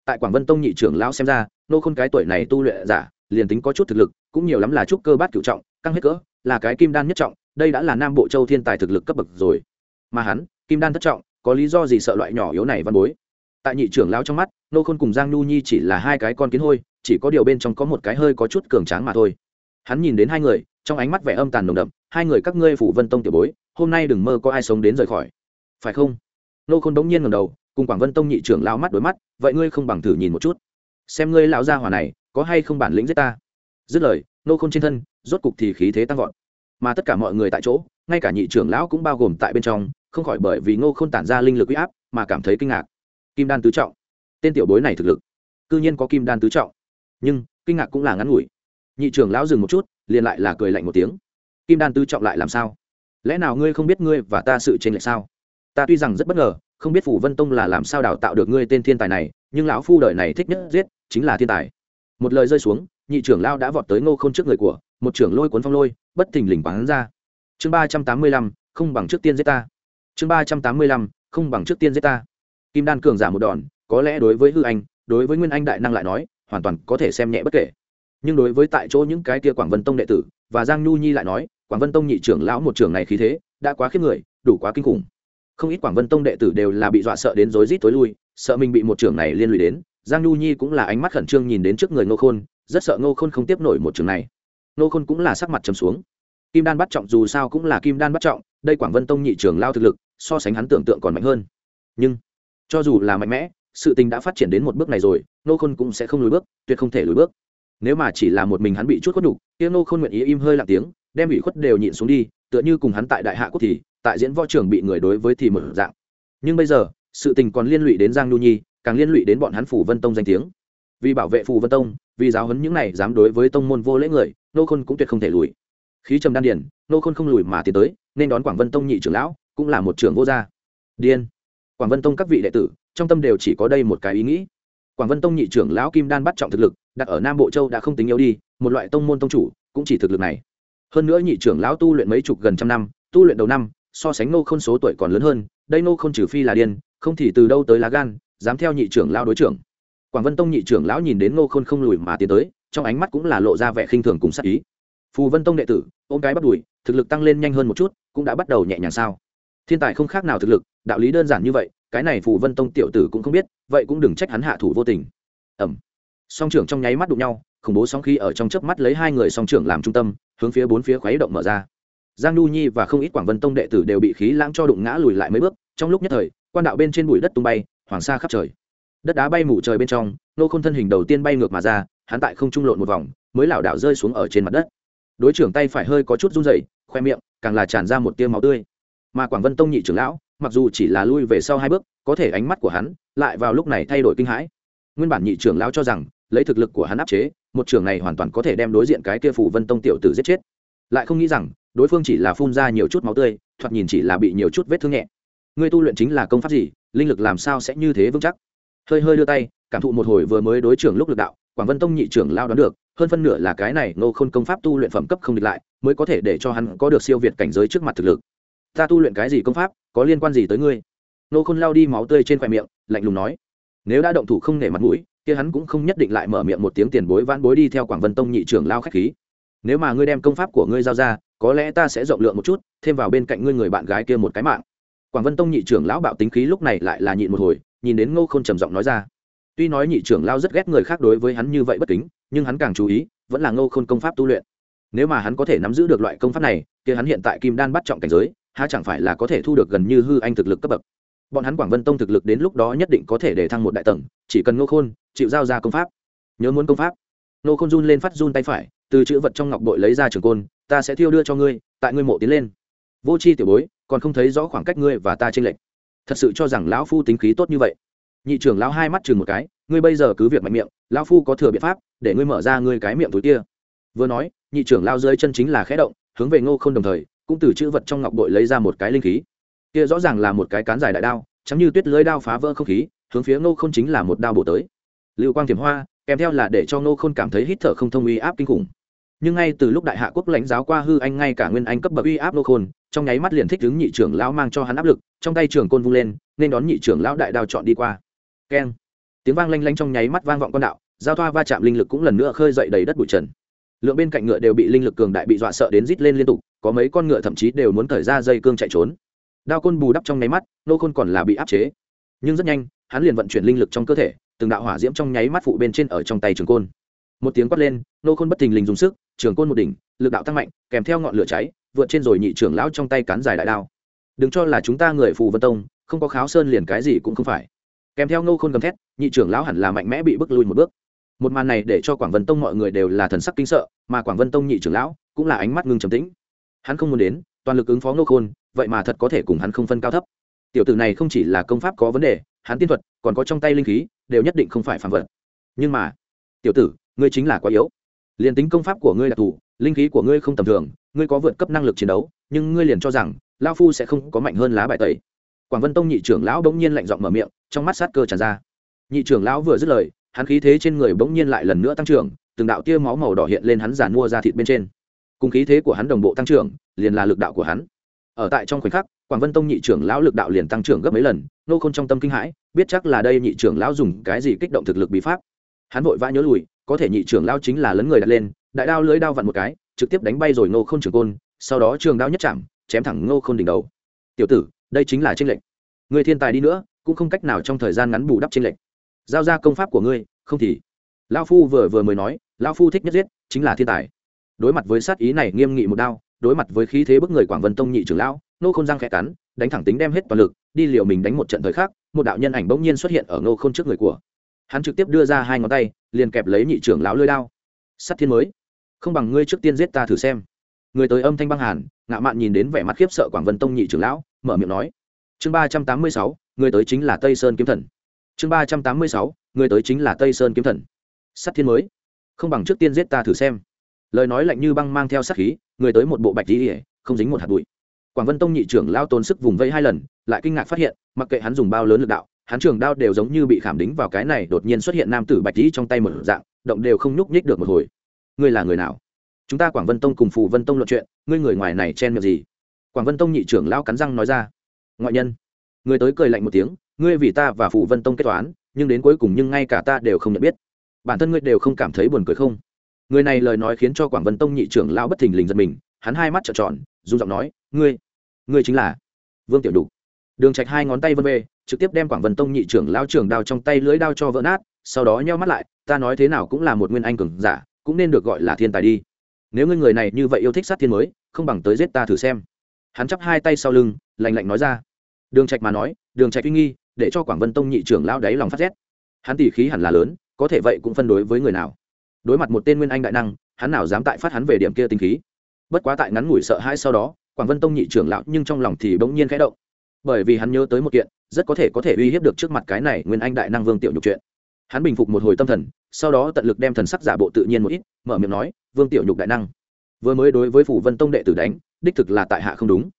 Tại quảng vân tông nhị trưởng lão xem ra, nô khôn cái tuổi này tu luyện giả, liền tính có chút thực lực, cũng nhiều lắm là chút cơ bát cựu trọng, căng hết cỡ, là cái kim đan nhất trọng, đây đã là nam bộ châu thiên tài thực lực cấp bậc rồi. Mà hắn, kim đan thất trọng, có lý do gì sợ loại nhỏ yếu này văn bối? Tại nhị trưởng lão trong mắt, nô khôn cùng giang nhu nhi chỉ là hai cái con kiến hôi chỉ có điều bên trong có một cái hơi có chút cường tráng mà thôi. Hắn nhìn đến hai người, trong ánh mắt vẻ âm tàn nồng đậm, hai người các ngươi phủ vân tông tiểu bối, hôm nay đừng mơ có ai sống đến rời khỏi. Phải không? Nô khôn đống nhiên ngầm đầu, cùng quảng vân tông nhị trưởng lao mắt đối mắt, vậy ngươi không bằng thử nhìn một chút, xem ngươi lão gia hỏa này có hay không bản lĩnh giết ta. Dứt lời, nô khôn trên thân, rốt cục thì khí thế tăng vọt. Mà tất cả mọi người tại chỗ, ngay cả nhị trưởng lão cũng bao gồm tại bên trong, không khỏi bởi vì ngô Khôn tản ra linh lực u áp mà cảm thấy kinh ngạc. Kim đan tứ trọng, tên tiểu bối này thực lực, cư nhiên có kim đan tứ trọng nhưng kinh ngạc cũng là ngắn ngủi. Nhị trưởng lão dừng một chút, liền lại là cười lạnh một tiếng. Kim đan tư trọng lại làm sao? Lẽ nào ngươi không biết ngươi và ta sự chênh lệch sao? Ta tuy rằng rất bất ngờ, không biết phủ vân tông là làm sao đào tạo được ngươi tên thiên tài này, nhưng lão phu đời này thích nhất giết chính là thiên tài. Một lời rơi xuống, nhị trưởng lao đã vọt tới ngô k h ô n trước người của, một trưởng lôi cuốn phong lôi, bất thình lình bắn ra. Chương ba trăm tám mươi lăm, không bằng trước tiên giết ta. Chương ba trăm tám mươi lăm, không bằng trước tiên giết ta. Kim đan cường giả một đòn, có lẽ đối với hư anh, đối với nguyên anh đại năng lại nói hoàn toàn có thể xem nhẹ bất kể. Nhưng đối với tại chỗ những cái kia quảng vân tông đệ tử, và giang nhu nhi lại nói, quảng vân tông nhị trưởng lão một trưởng này khí thế, đã quá khiếp người, đủ quá kinh khủng. Không ít quảng vân tông đệ tử đều là bị dọa sợ đến rối rít tối lui, sợ mình bị một trưởng này liên lụy đến. Giang nhu nhi cũng là ánh mắt khẩn trương nhìn đến trước người ngô khôn, rất sợ ngô khôn không tiếp nổi một trường này. Ngô khôn cũng là sắc mặt trầm xuống. Kim đan bắt trọng dù sao cũng là kim đan bắt trọng, đây quảng vân tông nhị trường lao thực lực, so sánh hắn tưởng tượng còn mạnh hơn. Nhưng, cho dù là mạnh mẽ sự tình đã phát triển đến một bước này rồi nô khôn cũng sẽ không lùi bước, tuyệt không thể lùi bước. Nếu mà chỉ là một mình hắn bị chút khuất nhục tiếng nô khôn nguyện ý im hơi lặng tiếng, đem bị khuất đều nhịn xuống đi, tựa như cùng hắn tại đại hạ quốc thì, tại diễn võ trường bị người đối với thì mở dạng. Nhưng bây giờ, sự tình còn liên lụy đến giang nhu nhi, càng liên lụy đến bọn hắn phủ vân tông danh tiếng. Vì bảo vệ phù vân tông, vì giáo huấn những này dám đối với tông môn vô lễ người nô khôn cũng tuyệt không thể lùi. Khí trầm đan điển nô khôn không lùi mà tiến tới, nên đón quảng vân tông nhị trưởng lão, cũng là một trưởng vô gia. Điên. Quảng vân tông các vị đệ tử trong tâm đều chỉ có đây một cái ý nghĩ. Quảng vân tông nhị trưởng lão kim đan bắt trọng thực lực, đặt ở nam bộ châu đã không tính yếu đi, một loại tông môn tông chủ cũng chỉ thực lực này. Hơn nữa nhị trưởng lão tu luyện mấy chục gần trăm năm, tu luyện đầu năm, so sánh nô khôn số tuổi còn lớn hơn, đây nô khôn trừ phi là điên, không thì từ đâu tới lá gan, dám theo nhị trưởng lão đối trưởng. Quảng vân tông nhị trưởng lão nhìn đến ngô khôn không lùi mà tiến tới, trong ánh mắt cũng là lộ ra vẻ khinh thường cùng sắc ý. Phù vân tông đệ tử, ôm cái bắt đùi, thực lực tăng lên nhanh hơn một chút, cũng đã bắt đầu nhẹ nhàng sao. Thiên tài không khác nào thực lực, đạo lý đơn giản như vậy cái này phù vân tông tiểu tử cũng không biết, vậy cũng đừng trách hắn hạ thủ vô tình. Ẩm song trưởng trong nháy mắt đụng nhau, khủng bố song khí ở trong chớp mắt lấy hai người song trưởng làm trung tâm, hướng phía bốn phía khuấy động mở ra. Giang nhu nhi và không ít quảng vân tông đệ tử đều bị khí lãng cho đụng ngã lùi lại mấy bước, trong lúc nhất thời, quan đạo bên trên bụi đất tung bay, hoàng sa khắp trời. Đất đá bay mù trời bên trong, nô khôn thân hình đầu tiên bay ngược mà ra, hắn tại không trung lộn một vòng, mới lảo đảo rơi xuống ở trên mặt đất. Đối trưởng tay phải hơi có chút run rẩy, khoe miệng càng là tràn ra một tia máu tươi. Mà quảng vân tông nhị trưởng lão mặc dù chỉ là lui về sau hai bước, có thể ánh mắt của hắn lại vào lúc này thay đổi kinh hãi. Nguyên bản nhị trưởng lão cho rằng, lấy thực lực của hắn áp chế, một trưởng này hoàn toàn có thể đem đối diện cái kia phủ vân tông tiểu tử giết chết. Lại không nghĩ rằng, đối phương chỉ là phun ra nhiều chút máu tươi, thoạt nhìn chỉ là bị nhiều chút vết thương nhẹ. Người tu luyện chính là công pháp gì, linh lực làm sao sẽ như thế vững chắc? Hơi hơi đưa tay, cảm thụ một hồi vừa mới đối trưởng lúc lực đạo, quảng vân tông nhị trưởng lao đoán được, hơn phân nửa là cái này nô khôn công pháp tu luyện phẩm cấp không địch lại, mới có thể để cho hắn có được siêu việt cảnh giới trước mặt thực lực ta tu luyện cái gì công pháp, có liên quan gì tới ngươi? Nô khôn lao đi máu tươi trên khoe miệng, lạnh lùng nói. Nếu đã động thủ không nể mặt mũi, kia hắn cũng không nhất định lại mở miệng một tiếng tiền bối vãn bối đi theo quảng vân tông nhị trưởng lao khách khí. Nếu mà ngươi đem công pháp của ngươi giao ra, có lẽ ta sẽ rộng lượng một chút, thêm vào bên cạnh ngươi người bạn gái kia một cái mạng. Quảng vân tông nhị trưởng lão bạo tính khí lúc này lại là nhịn một hồi, nhìn đến ngô k h ô n trầm giọng nói ra. Tuy nói nhị trưởng lao rất ghét người khác đối với hắn như vậy bất kính, nhưng hắn càng chú ý, vẫn là ngô khôn công pháp tu luyện. Nếu mà hắn có thể nắm giữ được loại công pháp này, kia hắn hiện tại kim đan bắt trọng cảnh giới há chẳng phải là có thể thu được gần như hư anh thực lực cấp bậc. Bọn hắn quảng vân tông thực lực đến lúc đó nhất định có thể để thăng một đại tầng, chỉ cần ngô khôn chịu giao ra công pháp. Nhớ muốn công pháp. Ngô khôn run lên phát run tay phải, từ chữ vật trong ngọc bội lấy ra trường côn, ta sẽ thiêu đưa cho ngươi, tại ngươi mộ tiến lên. Vô c h i tiểu bối, còn không thấy rõ khoảng cách ngươi và ta t r ê n lệch. Thật sự cho rằng lão phu tính khí tốt như vậy. Nhị trưởng lão hai mắt chừng một cái, ngươi bây giờ cứ việc mạnh miệng, lão phu có thừa biện pháp để ngươi mở ra ngươi cái miệng túi kia. Vừa nói, nhị trưởng lao rơi chân chính là khẽ động, hướng về ngô k h ô n đồng thời cũng từ chữ vật trong ngọc bội lấy ra một cái linh khí. Kia rõ ràng là một cái cán dài đại đao chắm như tuyết lưới đao phá vỡ không khí, hướng phía ngô k h ô n chính là một đao bổ tới. Lưu quang thiểm hoa, kèm theo là để cho ngô k h ô n cảm thấy hít thở không thông uy áp kinh khủng. Nhưng ngay từ lúc đại hạ quốc lãnh giáo qua hư anh, ngay cả nguyên anh cấp bậc uy áp ngô khôn, trong nháy mắt liền thích đứng nhị trưởng lão mang cho hắn áp lực, trong tay trường côn vung lên, nên đón nhị trưởng lão đại đao chọn đi qua. Keng. Tiếng vang lanh lanh trong nháy mắt vang vọng con đạo, giao thoa va chạm linh lực cũng lần nữa khơi dậy đầy đất bụi trần. Lượng bên cạnh ngựa đều bị linh lực cường đại bị dọa sợ đến rít lên liên tục có mấy con ngựa thậm chí đều muốn thời ra dây cương chạy trốn. Đao côn bù đắp trong nháy mắt, nô khôn còn là bị áp chế. Nhưng rất nhanh, hắn liền vận chuyển linh lực trong cơ thể, từng đạo hỏa diễm trong nháy mắt phụ bên trên ở trong tay trường côn. Một tiếng quát lên, nô khôn bất thình lình dùng sức, trường côn một đỉnh, lực đạo tăng mạnh, kèm theo ngọn lửa cháy, vượt trên rồi nhị trưởng lão trong tay cán dài đại đao. Đừng cho là chúng ta người phù vân tông, không có kháo sơn liền cái gì cũng không phải. Kèm theo nô khôn gầm thét, nhị trưởng lão hẳn là mạnh mẽ bị bước lui một bước. Một màn này để cho quảng vân tông mọi người đều là thần sắc kinh sợ, mà quảng vân tông nhị trưởng lão cũng là ánh mắt ngưng trầm tĩnh hắn không muốn đến, toàn lực ứng phó nô khôn, vậy mà thật có thể cùng hắn không phân cao thấp. Tiểu tử này không chỉ là công pháp có vấn đề, hắn tiên thuật, còn có trong tay linh khí, đều nhất định không phải phản vật. Nhưng mà, tiểu tử, ngươi chính là quá yếu. Liền tính công pháp của ngươi là thủ, linh khí của ngươi không tầm thường, ngươi có vượt cấp năng lực chiến đấu, nhưng ngươi liền cho rằng lao phu sẽ không có mạnh hơn lá bài tẩy. Quảng vân tông nhị trưởng lão bỗng nhiên lạnh giọng mở miệng, trong mắt sát cơ tràn ra. Nhị trưởng lão vừa dứt lời, hắn khí thế trên người bỗng nhiên lại lần nữa tăng trưởng, từng đạo tia máu màu đỏ hiện lên hắn giàn mua ra thịt bên trên cùng khí thế của hắn đồng bộ tăng trưởng, liền là lực đạo của hắn. Ở tại trong khoảnh khắc, quảng vân tông nhị trưởng lão lực đạo liền tăng trưởng gấp mấy lần, nô khôn trong tâm kinh hãi, biết chắc là đây nhị trưởng lão dùng cái gì kích động thực lực bí pháp. Hắn vội vã nhớ lùi, có thể nhị trưởng lão chính là lấn người đặt lên, đại đao lưới đao vặn một cái, trực tiếp đánh bay rồi nô khôn trường côn, sau đó trường đao nhất chạm, chém thẳng nô khôn đỉnh đầu. Tiểu tử, đây chính là tranh lệnh người thiên tài đi nữa, cũng không cách nào trong thời gian ngắn bù đắp tranh lệnh giao ra công pháp của ngươi, không thì. Lão phu vừa vừa mới nói, lão phu thích nhất giết, chính là thiên tài đối mặt với sát ý này nghiêm nghị một đao, đối mặt với khí thế bức người quảng vân tông nhị trưởng lão nô khôn răng khẽ cắn, đánh thẳng tính đem hết toàn lực, đi liều mình đánh một trận thời khắc, một đạo nhân ảnh bỗng nhiên xuất hiện ở nô khôn trước người của. Hắn trực tiếp đưa ra hai ngón tay, liền kẹp lấy nhị trưởng lão lơi đao. Sắt thiên mới. Không bằng ngươi trước tiên giết ta thử xem. Người tới âm thanh băng hàn, ngạo mạn nhìn đến vẻ mặt khiếp sợ quảng vân tông nhị trưởng lão, mở miệng nói. Chương ba trăm tám mươi sáu, người tới chính là tây sơn kiếm thần. Chương ba trăm tám mươi sáu, người tới chính là tây sơn kiếm thần. Sắt thiên mới. Không bằng trước tiên giết ta thử xem lời nói lạnh như băng mang theo sát khí, người tới một bộ bạch tí ỉa không dính một hạt bụi. Quảng vân tông nhị trưởng lao tốn sức vùng vẫy hai lần, lại kinh ngạc phát hiện, mặc kệ hắn dùng bao lớn lực đạo, hắn trường đao đều giống như bị khảm đính vào cái này, đột nhiên xuất hiện nam tử bạch dĩ trong tay một dạng, động đều không nhúc nhích được một hồi. Ngươi là người nào? Chúng ta quảng vân tông cùng phù vân tông luận chuyện, ngươi người ngoài này chen miệng gì? Quảng vân tông nhị trưởng lao cắn răng nói ra. Ngoại nhân, người tới cười lạnh một tiếng, ngươi vì ta và phù vân tông kết toán, nhưng đến cuối cùng nhưng ngay cả ta đều không nhận biết. Bản thân ngươi đều không cảm thấy buồn cười không? Người này lời nói khiến cho quảng vân tông nhị trưởng lao bất thình lình giật mình, hắn hai mắt trợn tròn dung giọng nói, ngươi ngươi chính là vương tiểu đục. Đường trạch hai ngón tay vân về trực tiếp đem quảng vân tông nhị trưởng lao trưởng đao trong tay lưới đao cho vỡ nát, sau đó nheo mắt lại, ta nói thế nào cũng là một nguyên anh cường giả, cũng nên được gọi là thiên tài đi. Nếu ngươi người này như vậy yêu thích sát thiên mới, không bằng tới giết ta thử xem. Hắn chắp hai tay sau lưng, lạnh lạnh nói ra. Đường trạch mà nói, đường trạch uy nghi, để cho quảng vân tông nhị trưởng lao đáy lòng phát rét. Hắn tỷ khí hẳn là lớn, có thể vậy cũng phân đối với người nào đối mặt một tên nguyên anh đại năng, hắn nào dám tại phát hắn về điểm kia tinh khí. Bất quá tại ngắn ngủi sợ hãi sau đó, quảng vân tông nhị trưởng lão nhưng trong lòng thì bỗng nhiên khẽ động. Bởi vì hắn nhớ tới một kiện, rất có thể có thể uy hiếp được trước mặt cái này nguyên anh đại năng vương tiểu nhục chuyện. Hắn bình phục một hồi tâm thần, sau đó tận lực đem thần sắc giả bộ tự nhiên một ít, mở miệng nói, vương tiểu nhục đại năng, vừa mới đối với phủ vân tông đệ tử đánh, đích thực là tại hạ không đúng.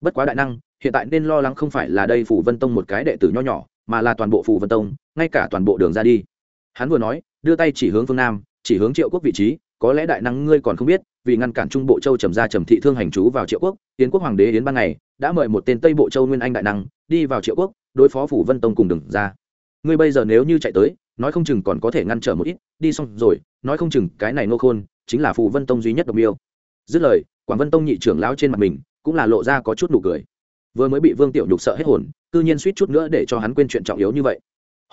Bất quá đại năng, hiện tại nên lo lắng không phải là đây phủ vân tông một cái đệ tử nho nhỏ, mà là toàn bộ phủ vân tông, ngay cả toàn bộ đường ra đi. Hắn vừa nói, đưa tay chỉ hướng phương nam chỉ hướng triệu quốc vị trí, có lẽ đại năng ngươi còn không biết, vì ngăn cản trung bộ châu trầm ra trầm thị thương hành chú vào triệu quốc tiến quốc hoàng đế yến ban ngày đã mời một tên tây bộ châu nguyên anh đại năng đi vào triệu quốc, đối phó phủ vân tông cùng đừng ra ngươi bây giờ nếu như chạy tới, nói không chừng còn có thể ngăn trở một ít, đi xong rồi, nói không chừng cái này nô khôn chính là phủ vân tông duy nhất độc yêu dứt lời, quảng vân tông nhị trưởng lão trên mặt mình cũng là lộ ra có chút nụ cười. Vừa mới bị vương tiểu nhục sợ hết hồn, cư nhiên suýt chút nữa để cho hắn quên chuyện trọng yếu như vậy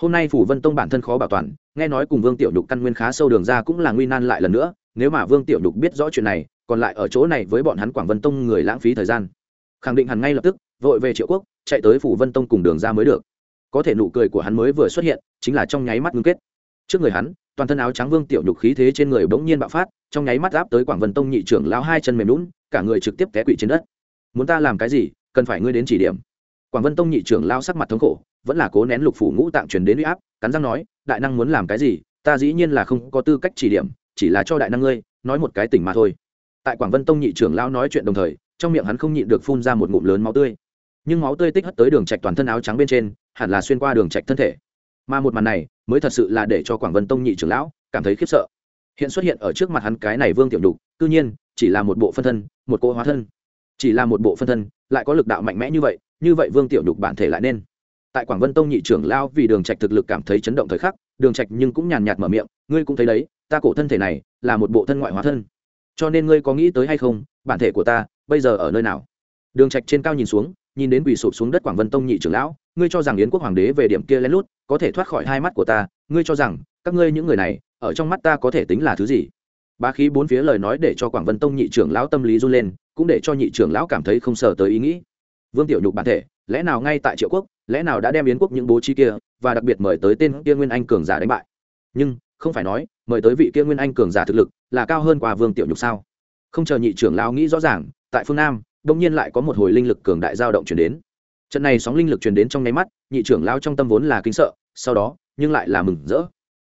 hôm nay phủ vân tông bản thân khó bảo toàn, nghe nói cùng vương tiểu nhục căn nguyên khá sâu đường ra cũng là nguy nan lại lần nữa, nếu mà vương tiểu nhục biết rõ chuyện này, còn lại ở chỗ này với bọn hắn quảng vân tông người lãng phí thời gian. Khẳng định hẳn ngay lập tức, vội về triệu quốc, chạy tới phủ vân tông cùng đường ra mới được. Có thể nụ cười của hắn mới vừa xuất hiện, chính là trong nháy mắt ngưng kết. Trước người hắn, toàn thân áo trắng vương tiểu nhục khí thế trên người bỗng nhiên bạo phát, trong nháy mắt áp tới quảng vân tông nhị trưởng lão hai chân mềm lún cả người trực tiếp té quỵ trên đất. Muốn ta làm cái gì? Cần phải ngươi đến chỉ điểm. Quảng vân tông nhị trưởng lao sắc mặt thống khổ vẫn là cố nén lục phủ ngũ tạng truyền đến huy áp, cắn răng nói, đại năng muốn làm cái gì, ta dĩ nhiên là không có tư cách chỉ điểm, chỉ là cho đại năng ngươi, nói một cái tỉnh mà thôi. Tại quảng vân tông nhị trưởng lão nói chuyện đồng thời, trong miệng hắn không nhịn được phun ra một ngụm lớn máu tươi. Nhưng máu tươi tích hất tới đường trạch toàn thân áo trắng bên trên, hẳn là xuyên qua đường trạch thân thể. Mà một màn này, mới thật sự là để cho quảng vân tông nhị trưởng lão cảm thấy khiếp sợ. Hiện xuất hiện ở trước mặt hắn cái này vương tiểu đục cư nhiên, chỉ là một bộ phân thân, một cô hóa thân. Chỉ là một bộ phân thân, lại có lực đạo mạnh mẽ như vậy như vậy vương tiểu đục bản thể lại nên tại quảng vân tông nhị trưởng lao vì đường trạch thực lực cảm thấy chấn động thời khắc, đường trạch nhưng cũng nhàn nhạt mở miệng, ngươi cũng thấy đấy, ta cổ thân thể này là một bộ thân ngoại hóa thân. Cho nên ngươi có nghĩ tới hay không, bản thể của ta bây giờ ở nơi nào? Đường trạch trên cao nhìn xuống, nhìn đến quỳ sụp xuống đất quảng vân tông nhị trưởng lão, ngươi cho rằng yến quốc hoàng đế về điểm kia lén lút, có thể thoát khỏi hai mắt của ta, ngươi cho rằng các ngươi những người này ở trong mắt ta có thể tính là thứ gì? Ba khí bốn phía lời nói để cho quảng vân tông nhị trưởng lão tâm lý run lên, cũng để cho nhị trưởng lão cảm thấy không sờ tới ý nghĩ. Vương tiểu nhục bản thể, lẽ nào ngay tại triệu quốc lẽ nào đã đem yến quốc những bố trí kia và đặc biệt mời tới tên kia nguyên anh cường giả đánh bại? Nhưng, không phải nói, mời tới vị kia nguyên anh cường giả thực lực là cao hơn quả vương tiểu nhục sao? Không chờ nhị trưởng lão nghĩ rõ ràng, tại phương nam đông nhiên lại có một hồi linh lực cường đại giao động chuyển đến. Trận này sóng linh lực truyền đến trong nháy mắt, nhị trưởng lão trong tâm vốn là kính sợ, sau đó, nhưng lại là mừng rỡ.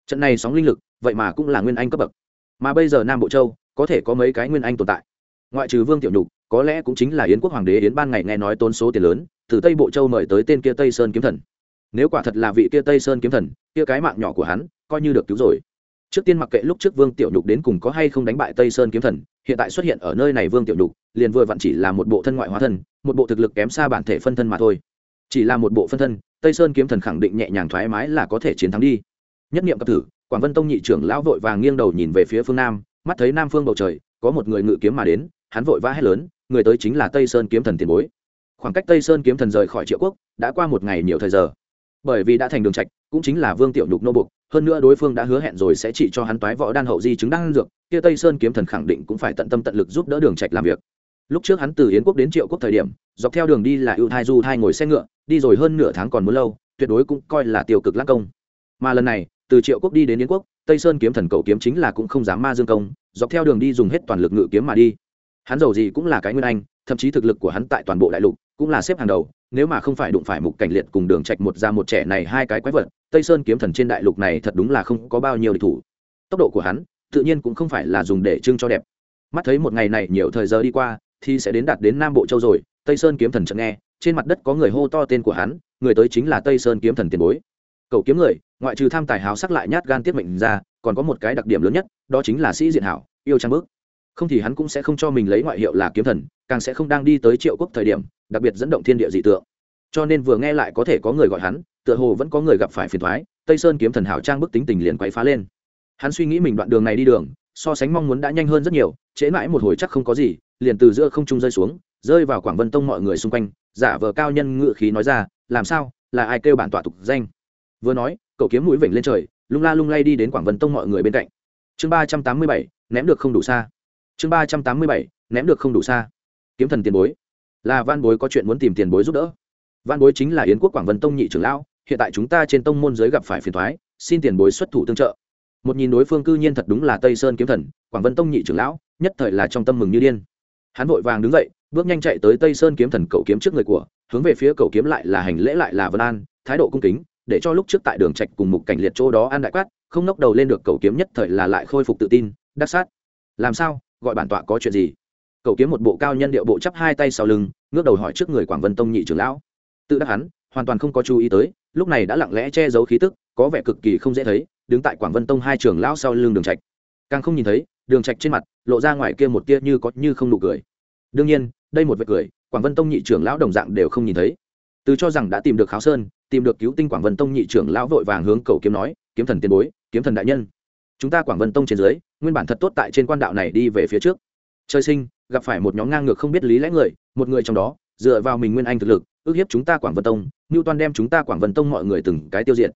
Trận này sóng linh lực, vậy mà cũng là nguyên anh cấp bậc. Mà bây giờ nam bộ châu, có thể có mấy cái nguyên anh tồn tại. Ngoại trừ vương tiểu nhục, có lẽ cũng chính là yến quốc hoàng đế yến ban ngày nghe nói tốn số tiền lớn từ tây bộ châu mời tới tên kia tây sơn kiếm thần. Nếu quả thật là vị kia tây sơn kiếm thần kia cái mạng nhỏ của hắn coi như được cứu rồi. Trước tiên mặc kệ lúc trước vương tiểu nhục đến cùng có hay không đánh bại tây sơn kiếm thần hiện tại xuất hiện ở nơi này vương tiểu nhục liền vừa vặn chỉ là một bộ thân ngoại hóa thân một bộ thực lực kém xa bản thể phân thân mà thôi. Chỉ là một bộ phân thân tây sơn kiếm thần khẳng định nhẹ nhàng thoải mái là có thể chiến thắng đi. Nhất niệm cập tử, quảng vân tông nhị trưởng lão vội vàng nghiêng đầu nhìn về phía phương nam mắt thấy nam phương bầu trời có một người ngự kiếm mà đến hắn vội vã hét lớn người tới chính là tây sơn kiếm thần tiền bối khoảng cách tây sơn kiếm thần rời khỏi triệu quốc, đã qua một ngày nhiều thời giờ. Bởi vì đã thành đường trạch, cũng chính là vương tiểu nhục nô bục hơn nữa đối phương đã hứa hẹn rồi sẽ chỉ cho hắn toái võ đan hậu di chứng đan dược, kia tây sơn kiếm thần khẳng định cũng phải tận tâm tận lực giúp đỡ đường trạch làm việc. Lúc trước hắn từ yến quốc đến triệu quốc thời điểm, dọc theo đường đi là ưu thai du thai ngồi xe ngựa, đi rồi hơn nửa tháng còn muốn lâu, tuyệt đối cũng coi là tiêu cực lãng công. Mà lần này, từ triệu quốc đi đến yến quốc, tây sơn kiếm thần cầu kiếm chính là cũng không dám ma dương công, dọc theo đường đi dùng hết toàn lực ngự kiếm mà đi. Hắn giàu gì cũng là cái nguyên anh, thậm chí thực lực của hắn tại toàn bộ đại lục cũng là xếp hàng đầu, nếu mà không phải đụng phải mục cảnh liệt cùng đường trạch một ra một trẻ này hai cái quái vật, tây sơn kiếm thần trên đại lục này thật đúng là không có bao nhiêu địch thủ. Tốc độ của hắn, tự nhiên cũng không phải là dùng để trưng cho đẹp. Mắt thấy một ngày này nhiều thời giờ đi qua, thì sẽ đến đạt đến nam bộ châu rồi, tây sơn kiếm thần chợt nghe, trên mặt đất có người hô to tên của hắn, người tới chính là tây sơn kiếm thần tiền bối. Cậu kiếm người, ngoại trừ tham tài hào sắc lại nhát gan tiết mệnh ra, còn có một cái đặc điểm lớn nhất, đó chính là sĩ diện hảo, yêu trang bước. Không thì hắn cũng sẽ không cho mình lấy ngoại hiệu là kiếm thần càng sẽ không đang đi tới triệu quốc thời điểm, đặc biệt dẫn động thiên địa dị tượng. Cho nên vừa nghe lại có thể có người gọi hắn, tựa hồ vẫn có người gặp phải phiền thoái tây sơn kiếm thần hảo trang bức tính tình liền quấy phá lên. Hắn suy nghĩ mình đoạn đường này đi đường, so sánh mong muốn đã nhanh hơn rất nhiều, trễ mãi một hồi chắc không có gì, liền từ giữa không trung rơi xuống, rơi vào quảng vân tông mọi người xung quanh, giả vờ cao nhân ngự khí nói ra, làm sao? Là ai kêu bản tọa tục danh? Vừa nói, cậu kiếm mũi vểnh lên trời, lung la lung lay đi đến quảng vân tông mọi người bên cạnh. Chương ba trăm tám mươi bảy, ném được không đủ xa. Chương ba trăm tám mươi bảy, ném được không đủ xa kiếm thần tiền bối. Là van bối có chuyện muốn tìm tiền bối giúp đỡ. Van bối chính là yến quốc quảng vân tông nhị trưởng lão, hiện tại chúng ta trên tông môn giới gặp phải phiền thoái xin tiền bối xuất thủ tương trợ. Một nhìn đối phương cư nhiên thật đúng là tây sơn kiếm thần, quảng vân tông nhị trưởng lão, nhất thời là trong tâm mừng như điên. Hắn vội vàng đứng dậy, bước nhanh chạy tới tây sơn kiếm thần cầu kiếm trước người của, hướng về phía cầu kiếm lại là hành lễ lại là vân an, thái độ cung kính, để cho lúc trước tại đường trạch cùng mục cảnh liệt chỗ đó an đại quát, không nốc đầu lên được cầu kiếm nhất thời là lại khôi phục tự tin, đắc sát. Làm sao? Gọi bản tọa có chuyện gì? Cầu kiếm một bộ cao nhân điệu bộ chắp hai tay sau lưng, ngước đầu hỏi trước người quảng vân tông nhị trưởng lão. Tự đắc hắn, hoàn toàn không có chú ý tới, lúc này đã lặng lẽ che giấu khí tức, có vẻ cực kỳ không dễ thấy, đứng tại quảng vân tông hai trưởng lão sau lưng đường trạch. Càng không nhìn thấy, đường trạch trên mặt, lộ ra ngoài kia một tia như có như không nụ cười. Đương nhiên, đây một vệt cười, quảng vân tông nhị trưởng lão đồng dạng đều không nhìn thấy. Từ cho rằng đã tìm được kháo sơn, tìm được cứu tinh quảng vân tông nhị trưởng lão vội vàng hướng cầu kiếm nói, kiếm thần tiền bối, kiếm thần đại nhân, chúng ta quảng vân tông trên dưới, nguyên bản thật tốt tại trên quan đạo này đi về phía trước. Trời sinh gặp phải một nhóm ngang ngược không biết lý lẽ người, một người trong đó, dựa vào mình nguyên anh thực lực, ước hiếp chúng ta quảng vân tông ngưu toan đem chúng ta quảng vân tông mọi người từng cái tiêu diệt.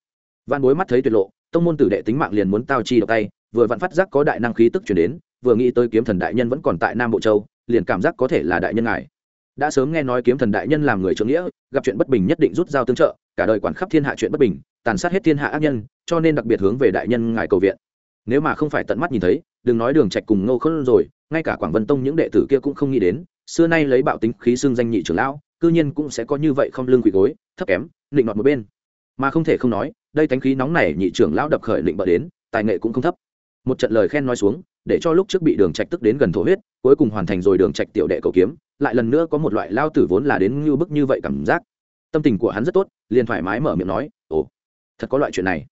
Văn bối mắt thấy tuyệt lộ, tông môn tử đệ tính mạng liền muốn tao chi độc tay, vừa vặn phát giác có đại năng khí tức chuyển đến, vừa nghĩ tới kiếm thần đại nhân vẫn còn tại nam bộ châu, liền cảm giác có thể là đại nhân ngài. Đã sớm nghe nói kiếm thần đại nhân làm người trưởng nghĩa, gặp chuyện bất bình nhất định rút dao tương trợ, cả đời quản khắp thiên hạ chuyện bất bình, tàn sát hết thiên hạ ác nhân, cho nên đặc biệt hướng về đại nhân ngài cầu viện. Nếu mà không phải tận mắt nhìn thấy, đừng nói đường trạch cùng ngô khôn rồi ngay cả quảng vân tông những đệ tử kia cũng không nghĩ đến, xưa nay lấy bạo tính khí xương danh nhị trưởng lão, cư nhiên cũng sẽ có như vậy không lương quỷ gối, thấp kém định nọt một bên. Mà không thể không nói, đây thánh khí nóng này nhị trưởng lão đập khởi định bợ đến, tài nghệ cũng không thấp. Một trận lời khen nói xuống, để cho lúc trước bị đường trạch tức đến gần thổ huyết, cuối cùng hoàn thành rồi đường trạch tiểu đệ cầu kiếm, lại lần nữa có một loại lao tử vốn là đến như bức như vậy cảm giác. Tâm tình của hắn rất tốt, liền thoải mái mở miệng nói, ồ, thật có loại chuyện này.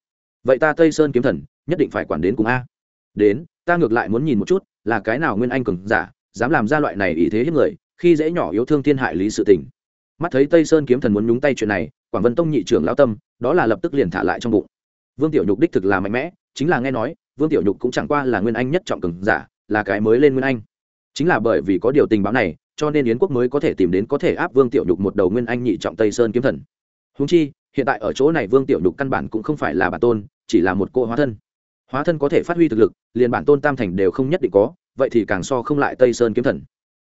Vậy ta tây sơn kiếm thần, nhất định phải quản đến cùng a đến, ta ngược lại muốn nhìn một chút, là cái nào nguyên anh cường giả, dám làm ra loại này ý thế hiếp người, khi dễ nhỏ yếu thương thiên hại lý sự tình. Mắt thấy tây sơn kiếm thần muốn nhúng tay chuyện này, quảng vân tông nhị trưởng lão tâm, đó là lập tức liền thả lại trong bụng. Vương tiểu nhục đích thực là mạnh mẽ, chính là nghe nói, vương tiểu nhục cũng chẳng qua là nguyên anh nhất trọng cường giả, là cái mới lên nguyên anh. Chính là bởi vì có điều tình báo này, cho nên yến quốc mới có thể tìm đến có thể áp vương tiểu nhục một đầu nguyên anh nhị trọng tây sơn kiếm thần. Húng chi, hiện tại ở chỗ này vương tiểu nhục căn bản cũng không phải là bản tôn, chỉ là một cô hóa thân hóa thân có thể phát huy thực lực, liền bản tôn tam thành đều không nhất định có, vậy thì càng so không lại tây sơn kiếm thần.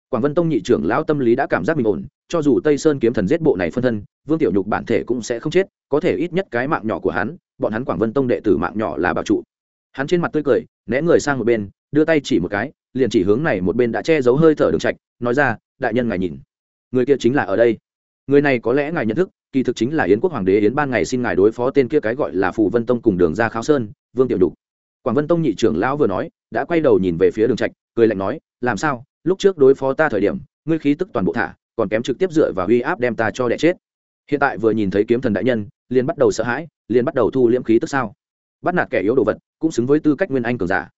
Quảng vân tông nhị trưởng lão tâm lý đã cảm giác bình ổn, cho dù tây sơn kiếm thần giết bộ này phân thân, vương tiểu nhục bản thể cũng sẽ không chết, có thể ít nhất cái mạng nhỏ của hắn, bọn hắn quảng vân tông đệ tử mạng nhỏ là bảo trụ. Hắn trên mặt tươi cười, né người sang một bên, đưa tay chỉ một cái, liền chỉ hướng này một bên đã che giấu hơi thở đường trạch, nói ra, đại nhân ngài nhìn, người kia chính là ở đây. Người này có lẽ ngài nhận thức, kỳ thực chính là yến quốc hoàng đế yến ban ngày xin ngài đối phó tên kia cái gọi là phù vân tông cùng đường ra kháo sơn, vương tiểu Nhục quảng vân tông nhị trưởng lão vừa nói, đã quay đầu nhìn về phía đường trạch, cười lạnh nói, làm sao? Lúc trước đối phó ta thời điểm, ngươi khí tức toàn bộ thả, còn kém trực tiếp dựa vào uy áp đem ta cho đẻ chết. Hiện tại vừa nhìn thấy kiếm thần đại nhân, liền bắt đầu sợ hãi, liền bắt đầu thu liễm khí tức sao? Bắt nạt kẻ yếu đồ vật, cũng xứng với tư cách nguyên anh cường giả.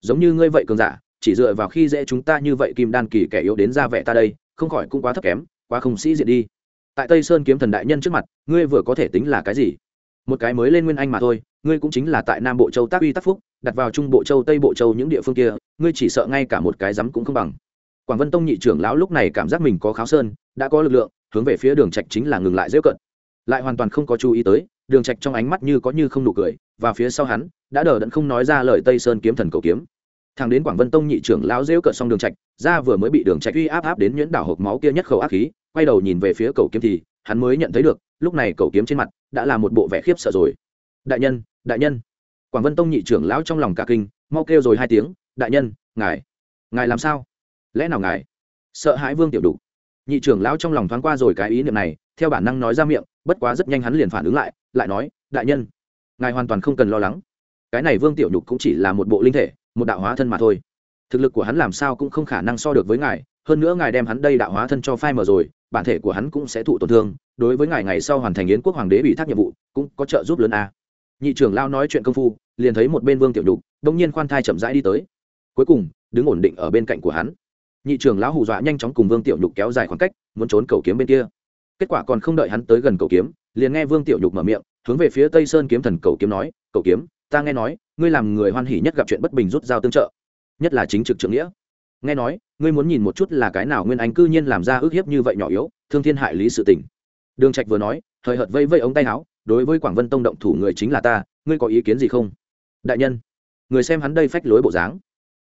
Giống như ngươi vậy cường giả, chỉ dựa vào khi dễ chúng ta như vậy kim đan kỳ kẻ yếu đến ra vẻ ta đây, không khỏi cũng quá thấp kém, quá không sĩ diện đi. Tại tây sơn kiếm thần đại nhân trước mặt, ngươi vừa có thể tính là cái gì? Một cái mới lên nguyên anh mà thôi, ngươi cũng chính là tại nam bộ châu tác uy tác phúc đặt vào trung bộ châu, tây bộ châu những địa phương kia, ngươi chỉ sợ ngay cả một cái rắm cũng không bằng. Quảng vân tông nhị trưởng lão lúc này cảm giác mình có kháo sơn, đã có lực lượng, hướng về phía đường trạch chính là ngừng lại dễ cận. Lại hoàn toàn không có chú ý tới, đường trạch trong ánh mắt như có như không nụ cười, và phía sau hắn, đã đờ đẫn không nói ra lời tây sơn kiếm thần cầu kiếm. Thằng đến quảng vân tông nhị trưởng lão rêu cận xong đường trạch, ra vừa mới bị đường trạch uy áp áp đến nhuyễn đảo hộp máu kia nhất khẩu ác khí, quay đầu nhìn về phía cầu kiếm thì, hắn mới nhận thấy được, lúc này cầu kiếm trên mặt, đã là một bộ vẻ khiếp sợ rồi. Đại nhân đại nhân quảng vân tông nhị trưởng lão trong lòng cả kinh, mau kêu rồi hai tiếng, đại nhân, ngài ngài làm sao? Lẽ nào ngài sợ hãi vương tiểu đủ nhị trưởng lão trong lòng thoáng qua rồi cái ý niệm này, theo bản năng nói ra miệng, bất quá rất nhanh hắn liền phản ứng lại lại nói, đại nhân, ngài hoàn toàn không cần lo lắng. Cái này vương tiểu nhục cũng chỉ là một bộ linh thể, một đạo hóa thân mà thôi. Thực lực của hắn làm sao cũng không khả năng so được với ngài, hơn nữa ngài đem hắn đây đạo hóa thân cho phai mở rồi, bản thể của hắn cũng sẽ thụ tổn thương, đối với ngài ngày sau hoàn thành yến quốc hoàng đế bị thác nhiệm vụ, cũng có trợ giúp lớn a nhị trưởng lao nói chuyện công phu, liền thấy một bên vương tiểu nhục, đông nhiên khoan thai chậm rãi đi tới. Cuối cùng, đứng ổn định ở bên cạnh của hắn. Nhị trưởng lão hù dọa nhanh chóng cùng vương tiểu nhục kéo dài khoảng cách, muốn trốn cầu kiếm bên kia. Kết quả còn không đợi hắn tới gần cầu kiếm, liền nghe vương tiểu nhục mở miệng, hướng về phía tây sơn kiếm thần cầu kiếm nói, cầu kiếm, ta nghe nói, ngươi làm người hoan hỉ nhất gặp chuyện bất bình rút dao tương trợ, nhất là chính trực trượng nghĩa. Nghe nói, ngươi muốn nhìn một chút là cái nào nguyên anh cư nhiên làm ra ước hiếp như vậy nhỏ yếu, thương thiên hại lý sự tình. Đường trạch vừa nói thời hợt vây vây ống tay áo đối với quảng vân tông động thủ người chính là ta, ngươi có ý kiến gì không? Đại nhân, người xem hắn đây phách lối bộ dáng.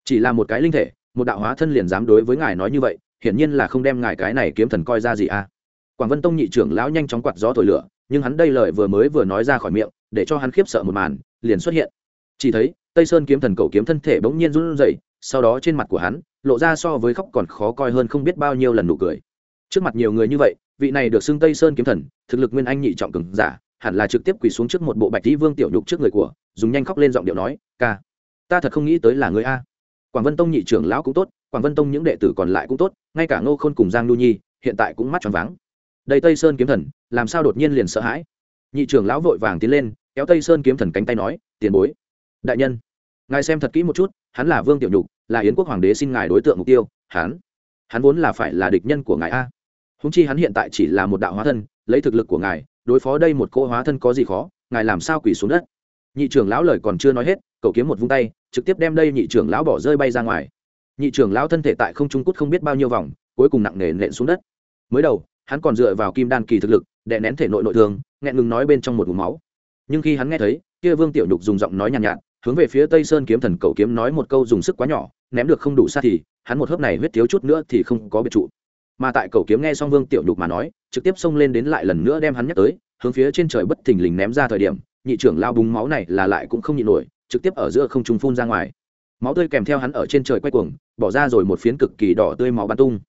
Chỉ là một cái linh thể, một đạo hóa thân liền dám đối với ngài nói như vậy, hiển nhiên là không đem ngài cái này kiếm thần coi ra gì à? Quảng vân tông nhị trưởng lão nhanh chóng quạt gió thổi lửa, nhưng hắn đây lời vừa mới vừa nói ra khỏi miệng, để cho hắn khiếp sợ một màn, liền xuất hiện. Chỉ thấy, tây sơn kiếm thần cầu kiếm thân thể bỗng nhiên run rẩy, sau đó trên mặt của hắn, lộ ra so với khóc còn khó coi hơn không biết bao nhiêu lần nụ cười. Trước mặt nhiều người như vậy, vị này được xưng tây sơn kiếm thần, thực lực nguyên anh nhị trọng cường giả hẳn là trực tiếp quỳ xuống trước một bộ bạch tí vương tiểu nhục trước người của, dùng nhanh khóc lên giọng điệu nói, ca, ta thật không nghĩ tới là người a. Quảng vân tông nhị trưởng lão cũng tốt, quảng vân tông những đệ tử còn lại cũng tốt, ngay cả ngô khôn cùng giang nhu nhi, hiện tại cũng mắt tròn váng. Đây tây sơn kiếm thần, làm sao đột nhiên liền sợ hãi? Nhị trưởng lão vội vàng tiến lên, kéo tây sơn kiếm thần cánh tay nói, tiền bối, đại nhân, ngài xem thật kỹ một chút, hắn là vương tiểu nhục, là yến quốc hoàng đế xin ngài đối tượng mục tiêu, hắn hắn vốn là phải là địch nhân của ngài a. Húng chi hắn hiện tại chỉ là một đạo hóa thân, lấy thực lực của ngài đối phó đây một cô hóa thân có gì khó ngài làm sao quỳ xuống đất? Nhị trưởng lão lời còn chưa nói hết cậu kiếm một vung tay trực tiếp đem đây nhị trưởng lão bỏ rơi bay ra ngoài. Nhị trưởng lão thân thể tại không trung cút không biết bao nhiêu vòng cuối cùng nặng nề nện xuống đất. Mới đầu hắn còn dựa vào kim đan kỳ thực lực đè nén thể nội nội thương nghẹn ngừng nói bên trong một vùng máu. Nhưng khi hắn nghe thấy kia vương tiểu nhục dùng giọng nói nhàn nhạt, nhạt hướng về phía tây sơn kiếm thần cầu kiếm nói một câu dùng sức quá nhỏ ném được không đủ xa thì hắn một hớp này huyết thiếu chút nữa thì không có biệt trụ mà tại cầu kiếm nghe xong vương tiểu nhục mà nói, trực tiếp xông lên đến lại lần nữa đem hắn nhắc tới, hướng phía trên trời bất thình lình ném ra thời điểm, nhị trưởng lao búng máu này là lại cũng không nhịn nổi, trực tiếp ở giữa không trung phun ra ngoài. Máu tươi kèm theo hắn ở trên trời quay cuồng, bỏ ra rồi một phiến cực kỳ đỏ tươi máu bắn tung.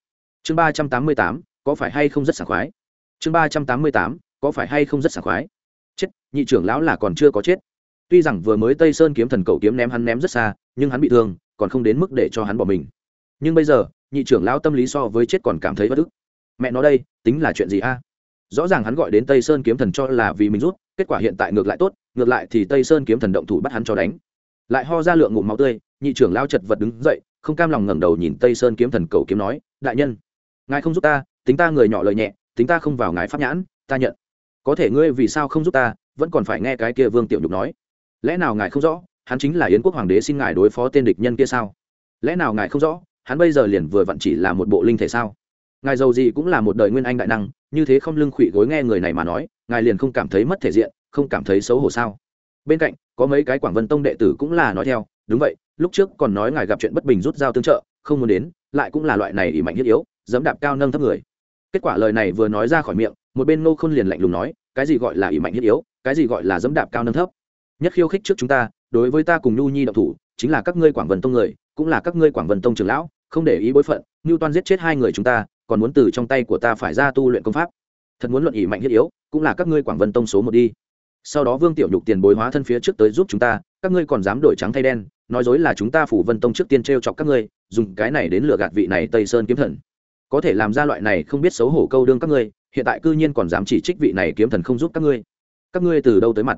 Chương ba trăm tám mươi tám, có phải hay không rất sảng khoái? Chương ba trăm tám mươi tám, có phải hay không rất sảng khoái? Chết, nhị trưởng lão là còn chưa có chết. Tuy rằng vừa mới tây sơn kiếm thần cầu kiếm ném hắn ném rất xa, nhưng hắn bị thương, còn không đến mức để cho hắn bỏ mình. Nhưng bây giờ nhị trưởng lão tâm lý so với chết còn cảm thấy bất ức. Mẹ nó đây, tính là chuyện gì a? Rõ ràng hắn gọi đến tây sơn kiếm thần cho là vì mình rút, kết quả hiện tại ngược lại tốt, ngược lại thì tây sơn kiếm thần động thủ bắt hắn cho đánh. Lại ho ra lượng ngụm máu tươi, nhị trưởng lao chật vật đứng dậy, không cam lòng ngẩng đầu nhìn tây sơn kiếm thần cầu kiếm nói, đại nhân, ngài không giúp ta, tính ta người nhỏ lời nhẹ, tính ta không vào ngài pháp nhãn, ta nhận. Có thể ngươi vì sao không giúp ta, vẫn còn phải nghe cái kia vương tiểu nhục nói. Lẽ nào ngài không rõ, hắn chính là yến quốc hoàng đế xin ngài đối phó tên địch nhân kia sao? Lẽ nào ngài không rõ hắn bây giờ liền vừa vặn chỉ là một bộ linh thể sao? Ngài giàu gì cũng là một đời nguyên anh đại năng, như thế không lưng khụy gối nghe người này mà nói, ngài liền không cảm thấy mất thể diện, không cảm thấy xấu hổ sao? Bên cạnh, có mấy cái quảng vân tông đệ tử cũng là nói theo, đúng vậy, lúc trước còn nói ngài gặp chuyện bất bình rút dao tương trợ, không muốn đến, lại cũng là loại này ỉ mạnh thiết yếu, dẫm đạp cao nâng thấp người. Kết quả lời này vừa nói ra khỏi miệng, một bên nô khôn liền lạnh lùng nói, cái gì gọi là ỉ mạnh thiết yếu, cái gì gọi là dẫm đạp cao nâng thấp? Nhất khiêu khích trước chúng ta, đối với ta cùng nhu nhi độc thủ, chính là các ngươi quảng vân tông người, cũng là các ngươi quảng vân tông trường lão không để ý bối phận ngưu toan giết chết hai người chúng ta, còn muốn từ trong tay của ta phải ra tu luyện công pháp. Thật muốn luận ý mạnh thiết yếu, cũng là các ngươi quảng vân tông số một đi. Sau đó vương tiểu nhục tiền bối hóa thân phía trước tới giúp chúng ta, các ngươi còn dám đổi trắng thay đen, nói dối là chúng ta phủ vân tông trước tiên t r e o chọc các ngươi, dùng cái này đến lừa gạt vị này tây sơn kiếm thần. Có thể làm ra loại này không biết xấu hổ câu đương các ngươi, hiện tại cư nhiên còn dám chỉ trích vị này kiếm thần không giúp các ngươi. Các ngươi từ đâu tới mặt?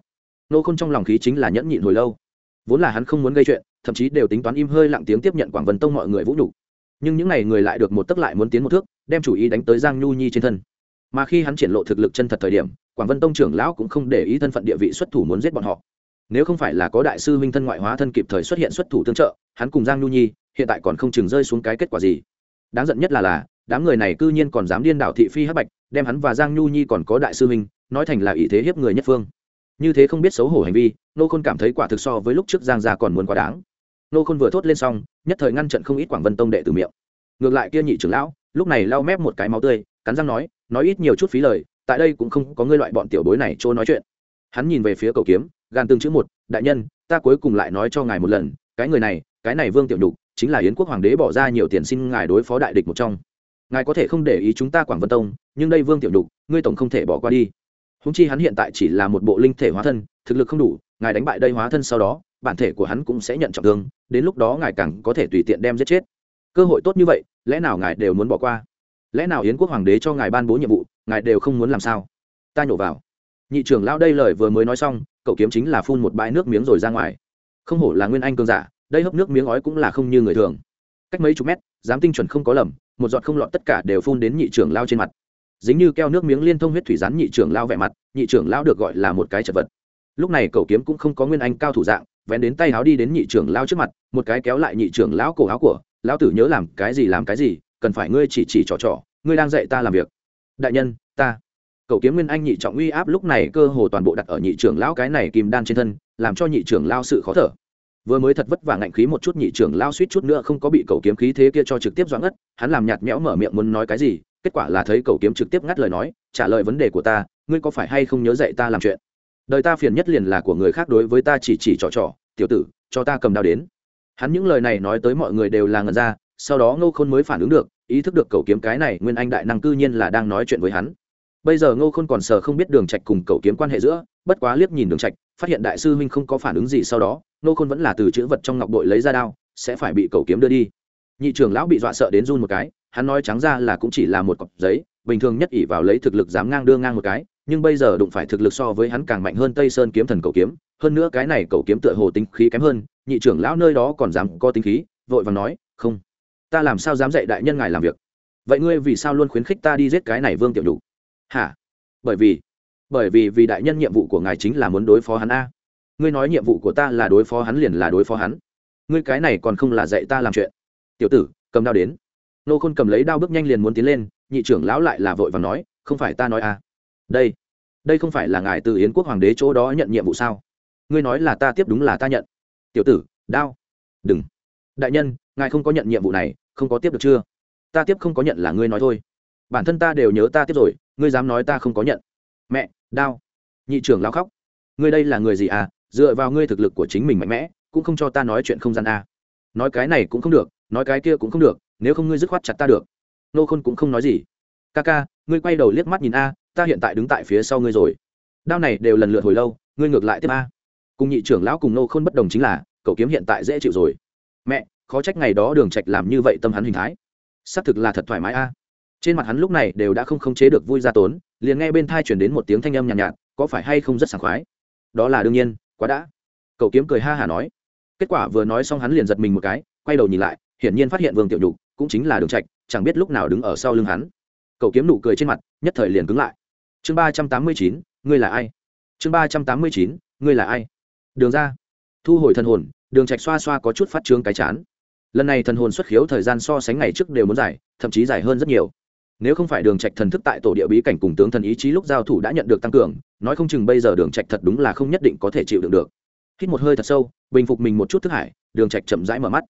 Nô không trong lòng khí chính là nhẫn nhịn hồi lâu. Vốn là hắn không muốn gây chuyện, thậm chí đều tính toán im hơi lặng tiếng tiếp nhận quảng vân tông mọi người vũ nhục nhưng những ngày người lại được một tấc lại muốn tiến một thước, đem chủ ý đánh tới giang nhu nhi trên thân. Mà khi hắn triển lộ thực lực chân thật thời điểm, quảng vân tông trưởng lão cũng không để ý thân phận địa vị xuất thủ muốn giết bọn họ. Nếu không phải là có đại sư huynh thân ngoại hóa thân kịp thời xuất hiện xuất thủ tương trợ, hắn cùng giang nhu nhi hiện tại còn không chừng rơi xuống cái kết quả gì. Đáng giận nhất là là, đám người này cư nhiên còn dám điên đảo thị phi hắc bạch, đem hắn và giang nhu nhi còn có đại sư huynh, nói thành là ý thế hiếp người nhất phương. Như thế không biết xấu hổ hành vi, nô khôn cảm thấy quả thực so với lúc trước giang gia còn muốn quá đáng. Nô khôn vừa thốt lên xong nhất thời ngăn trận không ít quảng vân tông đệ từ miệng ngược lại kia nhị trưởng lão lúc này lau mép một cái máu tươi cắn răng nói nói ít nhiều chút phí lời tại đây cũng không có ngươi loại bọn tiểu bối này trôi nói chuyện hắn nhìn về phía cầu kiếm gan tương chữ một đại nhân ta cuối cùng lại nói cho ngài một lần cái người này cái này vương tiểu nhục chính là yến quốc hoàng đế bỏ ra nhiều tiền xin ngài đối phó đại địch một trong ngài có thể không để ý chúng ta quảng vân tông nhưng đây vương tiểu nhục ngươi tổng không thể bỏ qua đi húng chi hắn hiện tại chỉ là một bộ linh thể hóa thân thực lực không đủ ngài đánh bại đây hóa thân sau đó bản thể của hắn cũng sẽ nhận trọng thương, đến lúc đó ngài càng có thể tùy tiện đem giết chết. Cơ hội tốt như vậy, lẽ nào ngài đều muốn bỏ qua? Lẽ nào yến quốc hoàng đế cho ngài ban bố nhiệm vụ, ngài đều không muốn làm sao? Ta nhổ vào. Nhị trưởng lao đây lời vừa mới nói xong, cậu kiếm chính là phun một bãi nước miếng rồi ra ngoài. Không hổ là nguyên anh cơn giả, đây hấp nước miếng ói cũng là không như người thường. Cách mấy chục mét dám tinh chuẩn không có lầm, một giọt không lọt tất cả đều phun đến nhị trưởng lao trên mặt. Dính như keo nước miếng liên thông huyết thủy rắn nhị trưởng lao vẻ mặt, nhị trưởng lao được gọi là một cái chật vật. Lúc này cậu kiếm cũng không có nguyên anh cao thủ dạng vén đến tay áo đi đến nhị trưởng lao trước mặt, một cái kéo lại nhị trưởng lão cổ áo của, lão tử nhớ làm cái gì làm cái gì, cần phải ngươi chỉ chỉ trò trò, ngươi đang dạy ta làm việc. Đại nhân, ta. Cậu kiếm nguyên anh nhị trọng uy áp lúc này cơ hồ toàn bộ đặt ở nhị trưởng lão cái này kim đan trên thân, làm cho nhị trưởng lao sự khó thở. Vừa mới thật vất vả ngạnh khí một chút, nhị trưởng lao suýt chút nữa không có bị cậu kiếm khí thế kia cho trực tiếp doãn ngất, hắn làm nhạt nhẽo mở miệng muốn nói cái gì, kết quả là thấy cậu kiếm trực tiếp ngắt lời nói, trả lời vấn đề của ta, ngươi có phải hay không nhớ dạy ta làm chuyện? Đời ta phiền nhất liền là của người khác đối với ta chỉ chỉ trò trò, tiểu tử, cho ta cầm đao đến. Hắn những lời này nói tới mọi người đều là ngần ra, sau đó ngô khôn mới phản ứng được, ý thức được Cầu kiếm cái này nguyên anh đại năng cư nhiên là đang nói chuyện với hắn. Bây giờ ngô khôn còn sờ không biết đường trạch cùng Cầu kiếm quan hệ giữa, bất quá liếc nhìn đường trạch, phát hiện đại sư huynh không có phản ứng gì sau đó, ngô khôn vẫn là từ chữ vật trong ngọc bội lấy ra đao, sẽ phải bị Cầu kiếm đưa đi. Nhị trưởng lão bị dọa sợ đến run một cái, hắn nói trắng ra là cũng chỉ là một cọc giấy, bình thường nhất ỷ vào lấy thực lực dám ngang đưa ngang một cái nhưng bây giờ đụng phải thực lực so với hắn càng mạnh hơn tây sơn kiếm thần cầu kiếm, hơn nữa cái này cầu kiếm tựa hồ tính khí kém hơn, nhị trưởng lão nơi đó còn dám có tính khí, vội vàng nói, không, ta làm sao dám dạy đại nhân ngài làm việc? Vậy ngươi vì sao luôn khuyến khích ta đi giết cái này vương tiểu đủ hả? Bởi vì bởi vì vì đại nhân nhiệm vụ của ngài chính là muốn đối phó hắn a. Ngươi nói nhiệm vụ của ta là đối phó hắn liền là đối phó hắn. Ngươi cái này còn không là dạy ta làm chuyện. Tiểu tử, cầm đao đến. Nô khôn cầm lấy đao bước nhanh liền muốn tiến lên, nhị trưởng lão lại là vội và nói, không phải ta nói a đây đây không phải là ngài từ yến quốc hoàng đế chỗ đó nhận nhiệm vụ sao? Ngươi nói là ta tiếp đúng là ta nhận. Tiểu tử, đao. Đừng. Đại nhân, ngài không có nhận nhiệm vụ này, không có tiếp được chưa? Ta tiếp không có nhận là ngươi nói thôi. Bản thân ta đều nhớ ta tiếp rồi, ngươi dám nói ta không có nhận. Mẹ, đao. Nhị trưởng lao khóc. Ngươi đây là người gì à? Dựa vào ngươi thực lực của chính mình mạnh mẽ, cũng không cho ta nói chuyện không gian à. nói cái này cũng không được, nói cái kia cũng không được, nếu không ngươi dứt khoát chặt ta được. Nô khôn cũng không nói gì. Ca ca, ngươi quay đầu liếc mắt nhìn a ta hiện tại đứng tại phía sau ngươi rồi. Đao này đều lần lượt hồi lâu ngươi ngược lại tiếp a. Cùng nhị trưởng lão cùng nô khôn bất đồng chính là cậu kiếm hiện tại dễ chịu rồi. Mẹ khó trách ngày đó đường trạch làm như vậy tâm hắn hình thái. Xác thực là thật thoải mái a. Trên mặt hắn lúc này đều đã không khống chế được vui ra tốn liền nghe bên thai chuyển đến một tiếng thanh âm nhàn nhạt, nhạt có phải hay không rất sảng khoái? Đó là đương nhiên quá đã. Cậu kiếm cười ha hà nói. Kết quả vừa nói xong hắn liền giật mình một cái quay đầu nhìn lại hiển nhiên phát hiện vương tiểu nhục cũng chính là đường trạch chẳng biết lúc nào đứng ở sau lưng hắn. Cậu kiếm nụ cười trên mặt nhất thời liền cứng lại chương ba trăm tám mươi chín, ngươi là ai? Chương ba trăm tám mươi chín, ngươi là ai? Đường ra. Thu hồi thần hồn, đường trạch xoa xoa có chút phát trương cái chán. Lần này thần hồn xuất khiếu thời gian so sánh ngày trước đều muốn dài, thậm chí dài hơn rất nhiều. Nếu không phải đường trạch thần thức tại tổ địa bí cảnh cùng tướng thần ý chí lúc giao thủ đã nhận được tăng cường, nói không chừng bây giờ đường trạch thật đúng là không nhất định có thể chịu đựng được. Hít một hơi thật sâu, bình phục mình một chút thức hải, đường trạch chậm rãi mở mắt.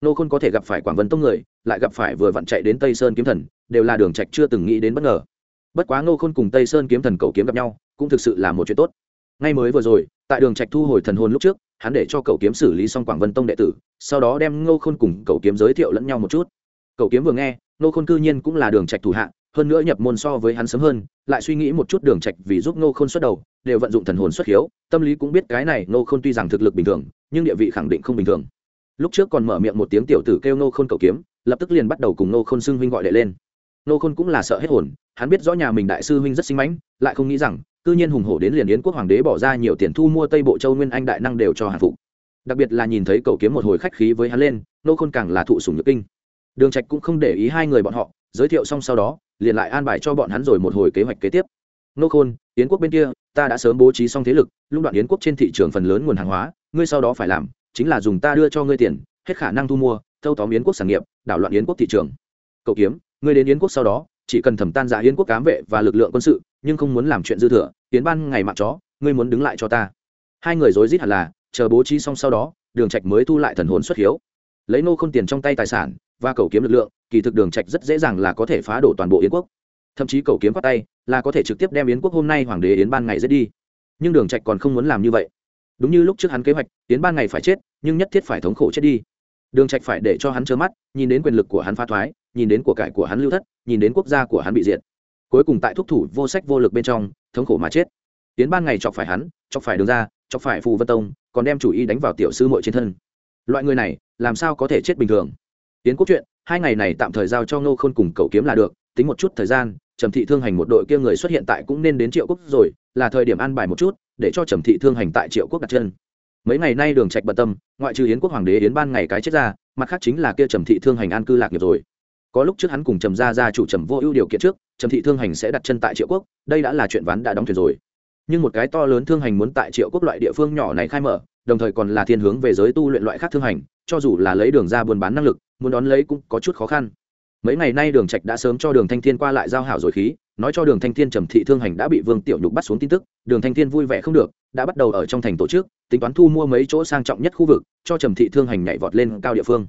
Nô khôn có thể gặp phải quảng vân tông người, lại gặp phải vừa vặn chạy đến tây sơn kiếm thần, đều là đường trạch chưa từng nghĩ đến bất ngờ bất quá Ngô khôn cùng tây sơn kiếm thần cầu kiếm gặp nhau, cũng thực sự là một chuyện tốt. Ngay mới vừa rồi, tại đường trạch thu hồi thần hồn lúc trước, hắn để cho Cầu kiếm xử lý xong quảng vân tông đệ tử, sau đó đem ngô khôn cùng Cầu kiếm giới thiệu lẫn nhau một chút. Cầu kiếm vừa nghe, ngô khôn cư nhiên cũng là đường trạch thủ hạ, hơn nữa nhập môn so với hắn sớm hơn, lại suy nghĩ một chút đường trạch vì giúp ngô khôn xuất đầu, đều vận dụng thần hồn xuất hiếu, tâm lý cũng biết cái này ngô khôn tuy rằng thực lực bình thường, nhưng địa vị khẳng định không bình thường. Lúc trước còn mở miệng một tiếng tiểu tử kêu ngô khôn Cầu kiếm, lập tức liền bắt đầu cùng ngô khôn xưng huynh gọi đệ lên. Ngô khôn cũng là sợ hết hồn hắn biết rõ nhà mình đại sư huynh rất sinh mãnh, lại không nghĩ rằng, cư nhiên hùng hổ đến liền yến quốc hoàng đế bỏ ra nhiều tiền thu mua tây bộ châu nguyên anh đại năng đều cho hàng phục. Đặc biệt là nhìn thấy cậu kiếm một hồi khách khí với hắn lên, nô khôn càng là thụ sủng nhược kinh. Đường trạch cũng không để ý hai người bọn họ, giới thiệu xong sau đó, liền lại an bài cho bọn hắn rồi một hồi kế hoạch kế tiếp. Nô khôn, yến quốc bên kia, ta đã sớm bố trí xong thế lực lúc đoạn yến quốc trên thị trường phần lớn nguồn hàng hóa, ngươi sau đó phải làm, chính là dùng ta đưa cho ngươi tiền, hết khả năng thu mua, thâu tóm yến quốc sản nghiệp, đảo loạn yến quốc thị trường. Cậu kiếm, ngươi đến yến quốc sau đó chỉ cần thẩm tan giả yến quốc cám vệ và lực lượng quân sự, nhưng không muốn làm chuyện dư thừa, tiến ban ngày mặc chó, ngươi muốn đứng lại cho ta. Hai người rối rít hẳn là, chờ bố trí xong sau đó, đường trạch mới thu lại thần hồn xuất hiếu. Lấy nô không tiền trong tay tài sản, và cầu kiếm lực lượng, kỳ thực đường trạch rất dễ dàng là có thể phá đổ toàn bộ yến quốc. Thậm chí cầu kiếm qua tay, là có thể trực tiếp đem yến quốc hôm nay hoàng đế yến ban ngày giết đi. Nhưng đường trạch còn không muốn làm như vậy. Đúng như lúc trước hắn kế hoạch, yến ban ngày phải chết, nhưng nhất thiết phải thống khổ chết đi đường trạch phải để cho hắn trơ mắt, nhìn đến quyền lực của hắn phá thoái, nhìn đến của cải của hắn lưu thất, nhìn đến quốc gia của hắn bị diệt. Cuối cùng tại thúc thủ vô sách vô lực bên trong, thống khổ mà chết. Tiến ban ngày chọc phải hắn, chọc phải đường ra chọc phải phù vân tông, còn đem chủ ý đánh vào tiểu sư muội trên thân. Loại người này, làm sao có thể chết bình thường? Tiến quốc chuyện, hai ngày này tạm thời giao cho ngô khôn cùng cầu kiếm là được, tính một chút thời gian, trầm thị thương hành một đội kia người xuất hiện tại cũng nên đến triệu quốc rồi, là thời điểm an bài một chút, để cho trầm thị thương hành tại triệu quốc đặt chân mấy ngày nay đường trạch bận tâm, ngoại trừ yến quốc hoàng đế yến ban ngày cái chết ra, mặt khác chính là kia trầm thị thương hành an cư lạc nghiệp rồi. Có lúc trước hắn cùng trầm gia gia chủ trầm vô ưu điều kiện trước, trầm thị thương hành sẽ đặt chân tại triệu quốc, đây đã là chuyện ván đã đóng thuyền rồi. Nhưng một cái to lớn thương hành muốn tại triệu quốc loại địa phương nhỏ này khai mở, đồng thời còn là thiên hướng về giới tu luyện loại khác thương hành, cho dù là lấy đường ra buôn bán năng lực, muốn đón lấy cũng có chút khó khăn mấy ngày nay đường trạch đã sớm cho đường thanh thiên qua lại giao hảo rồi khí, nói cho đường thanh thiên trầm thị thương hành đã bị vương tiểu nhục bắt xuống tin tức, đường thanh thiên vui vẻ không được, đã bắt đầu ở trong thành tổ chức, tính toán thu mua mấy chỗ sang trọng nhất khu vực, cho trầm thị thương hành nhảy vọt lên cao địa phương.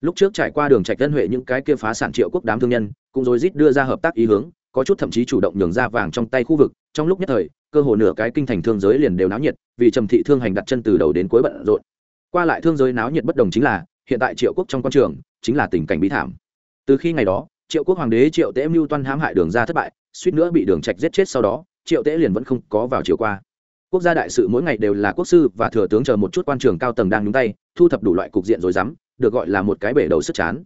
Lúc trước trải qua đường trạch tân huệ những cái kia phá sản triệu quốc đám thương nhân, cũng rồi rít đưa ra hợp tác ý hướng, có chút thậm chí chủ động nhường ra vàng trong tay khu vực, trong lúc nhất thời, cơ hồ nửa cái kinh thành thương giới liền đều náo nhiệt, vì trầm thị thương hành đặt chân từ đầu đến cuối bận rộn. Qua lại thương giới náo nhiệt bất đồng chính là, hiện tại triệu quốc trong quan trường, chính là tình cảnh bí thảm từ khi ngày đó, triệu quốc hoàng đế triệu tễ mưu toan hãm hại đường ra thất bại, suýt nữa bị đường trạch giết chết sau đó, triệu tễ liền vẫn không có vào chiều qua. Quốc gia đại sự mỗi ngày đều là quốc sư và thừa tướng chờ một chút quan trường cao tầng đang nhúng tay, thu thập đủ loại cục diện rồi dám, được gọi là một cái bể đầu sức chán.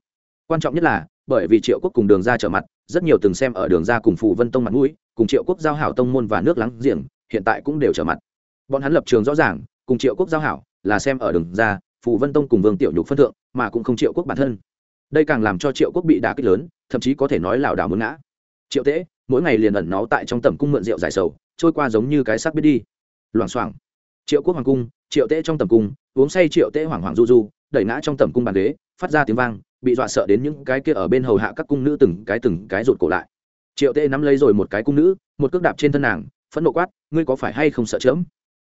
Quan trọng nhất là, bởi vì triệu quốc cùng đường ra trở mặt, rất nhiều từng xem ở đường ra cùng phụ vân tông mặt mũi, cùng triệu quốc giao hảo tông môn và nước láng giềng, hiện tại cũng đều trở mặt. Bọn hắn lập trường rõ ràng, cùng triệu quốc giao hảo, là xem ở đường ra phụ vân tông cùng vương tiểu nhục phân thượng, mà cũng không triệu quốc bản thân đây càng làm cho triệu quốc bị đả kích lớn, thậm chí có thể nói lảo đảo muốn ngã. Triệu tễ mỗi ngày liền ẩn náu tại trong tầm cung mượn rượu giải sầu, trôi qua giống như cái xác biết đi. Loảng xoảng. Triệu quốc hoàng cung, triệu tễ trong tầm cung, uống say triệu tễ hoảng hoảng du du, đẩy ngã trong tầm cung bàn ghế, phát ra tiếng vang, bị dọa sợ đến những cái kia ở bên hầu hạ các cung nữ từng cái từng cái rụt cổ lại. Triệu tễ nắm lấy rồi một cái cung nữ, một cước đạp trên thân nàng, phẫn nộ quát, ngươi có phải hay không sợ chấm?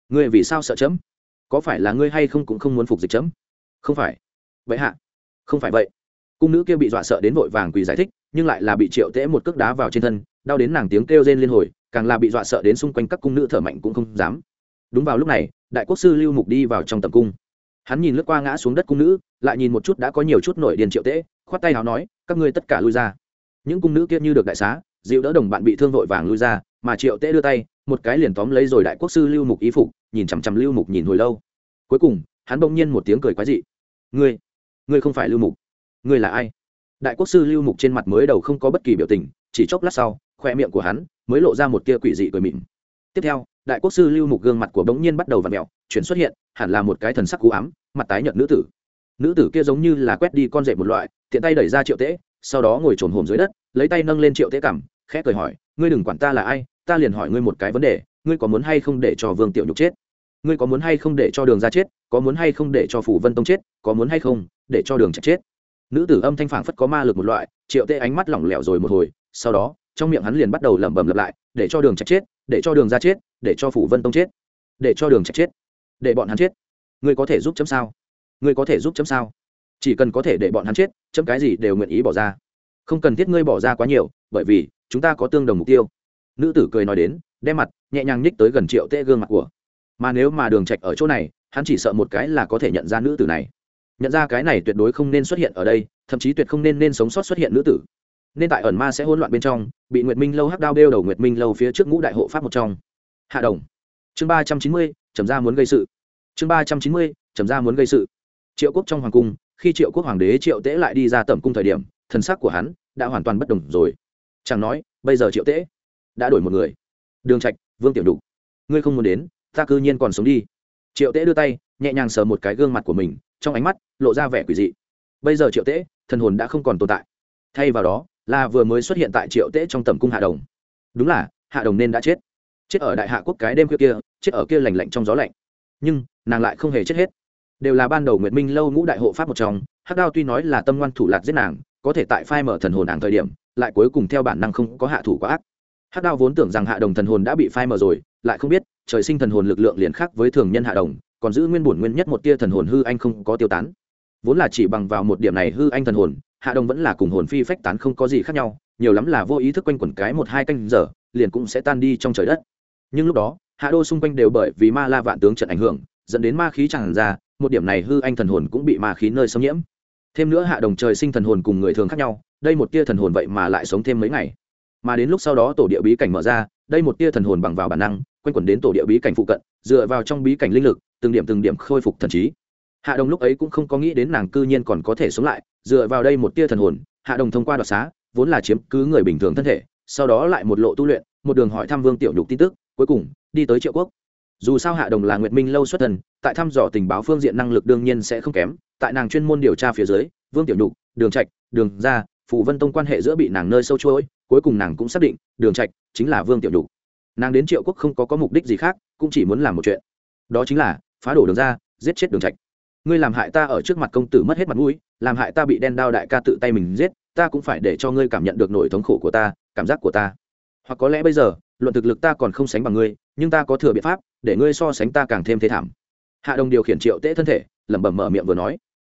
Ngươi vì sao sợ chấm? Có phải là ngươi hay không cũng không muốn phục dịch chấm? Không phải. Vậy hạ. Không phải vậy cung nữ kia bị dọa sợ đến vội vàng quỳ giải thích, nhưng lại là bị triệu tễ một cước đá vào trên thân, đau đến nàng tiếng kêu rên liên hồi, càng là bị dọa sợ đến xung quanh các cung nữ thở mạnh cũng không dám. Đúng vào lúc này, đại quốc sư lưu mục đi vào trong tầm cung. Hắn nhìn lướt qua ngã xuống đất cung nữ, lại nhìn một chút đã có nhiều chút nổi điền triệu tễ, khoát tay nào nói, các ngươi tất cả lui ra. Những cung nữ kia như được đại xá, dịu đỡ đồng bạn bị thương vội vàng lui ra, mà triệu tễ đưa tay, một cái liền tóm lấy rồi đại quốc sư lưu mục ý phục, nhìn chằm chằm lưu mục nhìn hồi lâu. Cuối cùng, hắn bỗng nhiên một tiếng cười quái dị. Ngươi ngươi không phải lưu mục ngươi là ai? Đại quốc sư lưu mục trên mặt mới đầu không có bất kỳ biểu tình, chỉ chốc lát sau khoe miệng của hắn mới lộ ra một tia quỷ dị cười mịn. Tiếp theo, đại quốc sư lưu mục gương mặt của bỗng nhiên bắt đầu v ặ mẹo chuyển xuất hiện, hẳn là một cái thần sắc cú ám, mặt tái nhợt nữ tử. Nữ tử kia giống như là quét đi con rể một loại, tiện tay đẩy ra triệu tễ, sau đó ngồi trồn hồm dưới đất, lấy tay nâng lên triệu tễ cảm khẽ cười hỏi, ngươi đừng quản ta là ai, ta liền hỏi ngươi một cái vấn đề, ngươi có muốn hay không để cho vương tiểu nhục chết? Ngươi có muốn hay không để cho đường ra chết, có muốn hay không để cho phủ vân tông chết, có muốn hay không để cho đường chạy chết? Nữ tử âm thanh phảng phất có ma lực một loại, triệu tê ánh mắt lỏng lẻo rồi một hồi, sau đó, trong miệng hắn liền bắt đầu lẩm bẩm lặp lại, để cho đường trạch chết, để cho đường ra chết, để cho phủ vân tông chết, để cho đường trạch chết, để bọn hắn chết. Ngươi có thể giúp chấm sao? Ngươi có thể giúp chấm sao? Chỉ cần có thể để bọn hắn chết, chấm cái gì đều nguyện ý bỏ ra. Không cần thiết ngươi bỏ ra quá nhiều, bởi vì chúng ta có tương đồng mục tiêu. Nữ tử cười nói đến, đem mặt nhẹ nhàng nhích tới gần triệu tê gương mặt của. Mà nếu mà đường trạch ở chỗ này, hắn chỉ sợ một cái là có thể nhận ra nữ tử này nhận ra cái này tuyệt đối không nên xuất hiện ở đây, thậm chí tuyệt không nên nên sống sót xuất hiện nữ tử. Nên tại ẩn ma sẽ hỗn loạn bên trong, bị nguyệt minh lâu hắc đao đeo đầu nguyệt minh lâu phía trước ngũ đại hộ pháp một trong. Hạ đồng. Chương ba trăm chín mươi, trầm gia muốn gây sự. Chương ba trăm chín mươi, trầm gia muốn gây sự. Triệu quốc trong hoàng cung, khi triệu quốc hoàng đế triệu tễ lại đi ra tẩm cung thời điểm, thần sắc của hắn đã hoàn toàn bất đồng rồi. Chẳng nói, bây giờ triệu tễ đã đổi một người. Đường trạch, vương tiểu đục ngươi không muốn đến, ta cư nhiên còn sống đi. Triệu tễ đưa tay, nhẹ nhàng sờ một cái gương mặt của mình trong ánh mắt lộ ra vẻ quỷ dị. Bây giờ triệu tễ, thần hồn đã không còn tồn tại. Thay vào đó, là vừa mới xuất hiện tại triệu tễ trong tầm cung hạ đồng. Đúng là, hạ đồng nên đã chết. Chết ở đại hạ quốc cái đêm kia kia, chết ở kia lành lạnh trong gió lạnh. Nhưng, nàng lại không hề chết hết. Đều là ban đầu nguyệt minh lâu ngũ đại hộ pháp một trong, hắc đao tuy nói là tâm ngoan thủ lạc giết nàng, có thể tại phai mở thần hồn nàng thời điểm, lại cuối cùng theo bản năng không có hạ thủ quá ác. Hắc đao vốn tưởng rằng hạ đồng thần hồn đã bị phai mở rồi, lại không biết, trời sinh thần hồn lực lượng liền khác với thường nhân hạ đồng còn giữ nguyên bổn nguyên nhất một tia thần hồn hư anh không có tiêu tán. Vốn là chỉ bằng vào một điểm này hư anh thần hồn, hạ đồng vẫn là cùng hồn phi phách tán không có gì khác nhau, nhiều lắm là vô ý thức quanh quẩn cái một hai canh giờ, liền cũng sẽ tan đi trong trời đất. Nhưng lúc đó, hạ đô xung quanh đều bởi vì ma la vạn tướng trận ảnh hưởng, dẫn đến ma khí tràn ra, một điểm này hư anh thần hồn cũng bị ma khí nơi xâm nhiễm. Thêm nữa hạ đồng trời sinh thần hồn cùng người thường khác nhau, đây một tia thần hồn vậy mà lại sống thêm mấy ngày. Mà đến lúc sau đó tổ địa bí cảnh mở ra, đây một tia thần hồn bằng vào bản năng, quanh quẩn đến tổ địa bí cảnh phụ cận, dựa vào trong bí cảnh linh lực từng điểm từng điểm khôi phục thần trí. Hạ đồng lúc ấy cũng không có nghĩ đến nàng cư nhiên còn có thể sống lại, dựa vào đây một tia thần hồn, hạ đồng thông qua đoạt xá, vốn là chiếm cứ người bình thường thân thể, sau đó lại một lộ tu luyện, một đường hỏi thăm vương tiểu nhục tin tức, cuối cùng, đi tới triệu quốc. Dù sao hạ đồng là nguyệt minh lâu xuất thần, tại thăm dò tình báo phương diện năng lực đương nhiên sẽ không kém, tại nàng chuyên môn điều tra phía dưới, vương tiểu nhục, đường trạch, đường gia phụ vân tông quan hệ giữa bị nàng nơi sâu chuỗi, cuối cùng nàng cũng xác định, đường trạch chính là vương tiểu nhục. Nàng đến triệu quốc không có có mục đích gì khác, cũng chỉ muốn làm một chuyện. Đó chính là phá đổ đường ra, giết chết đường trạch. Ngươi làm hại ta ở trước mặt công tử mất hết mặt mũi, làm hại ta bị đen đao đại ca tự tay mình giết, ta cũng phải để cho ngươi cảm nhận được nỗi thống khổ của ta, cảm giác của ta. Hoặc có lẽ bây giờ, luận thực lực ta còn không sánh bằng ngươi, nhưng ta có thừa biện pháp, để ngươi so sánh ta càng thêm thế thảm. Hạ đồng điều khiển triệu tễ thân thể, lẩm bẩm mở miệng vừa nói.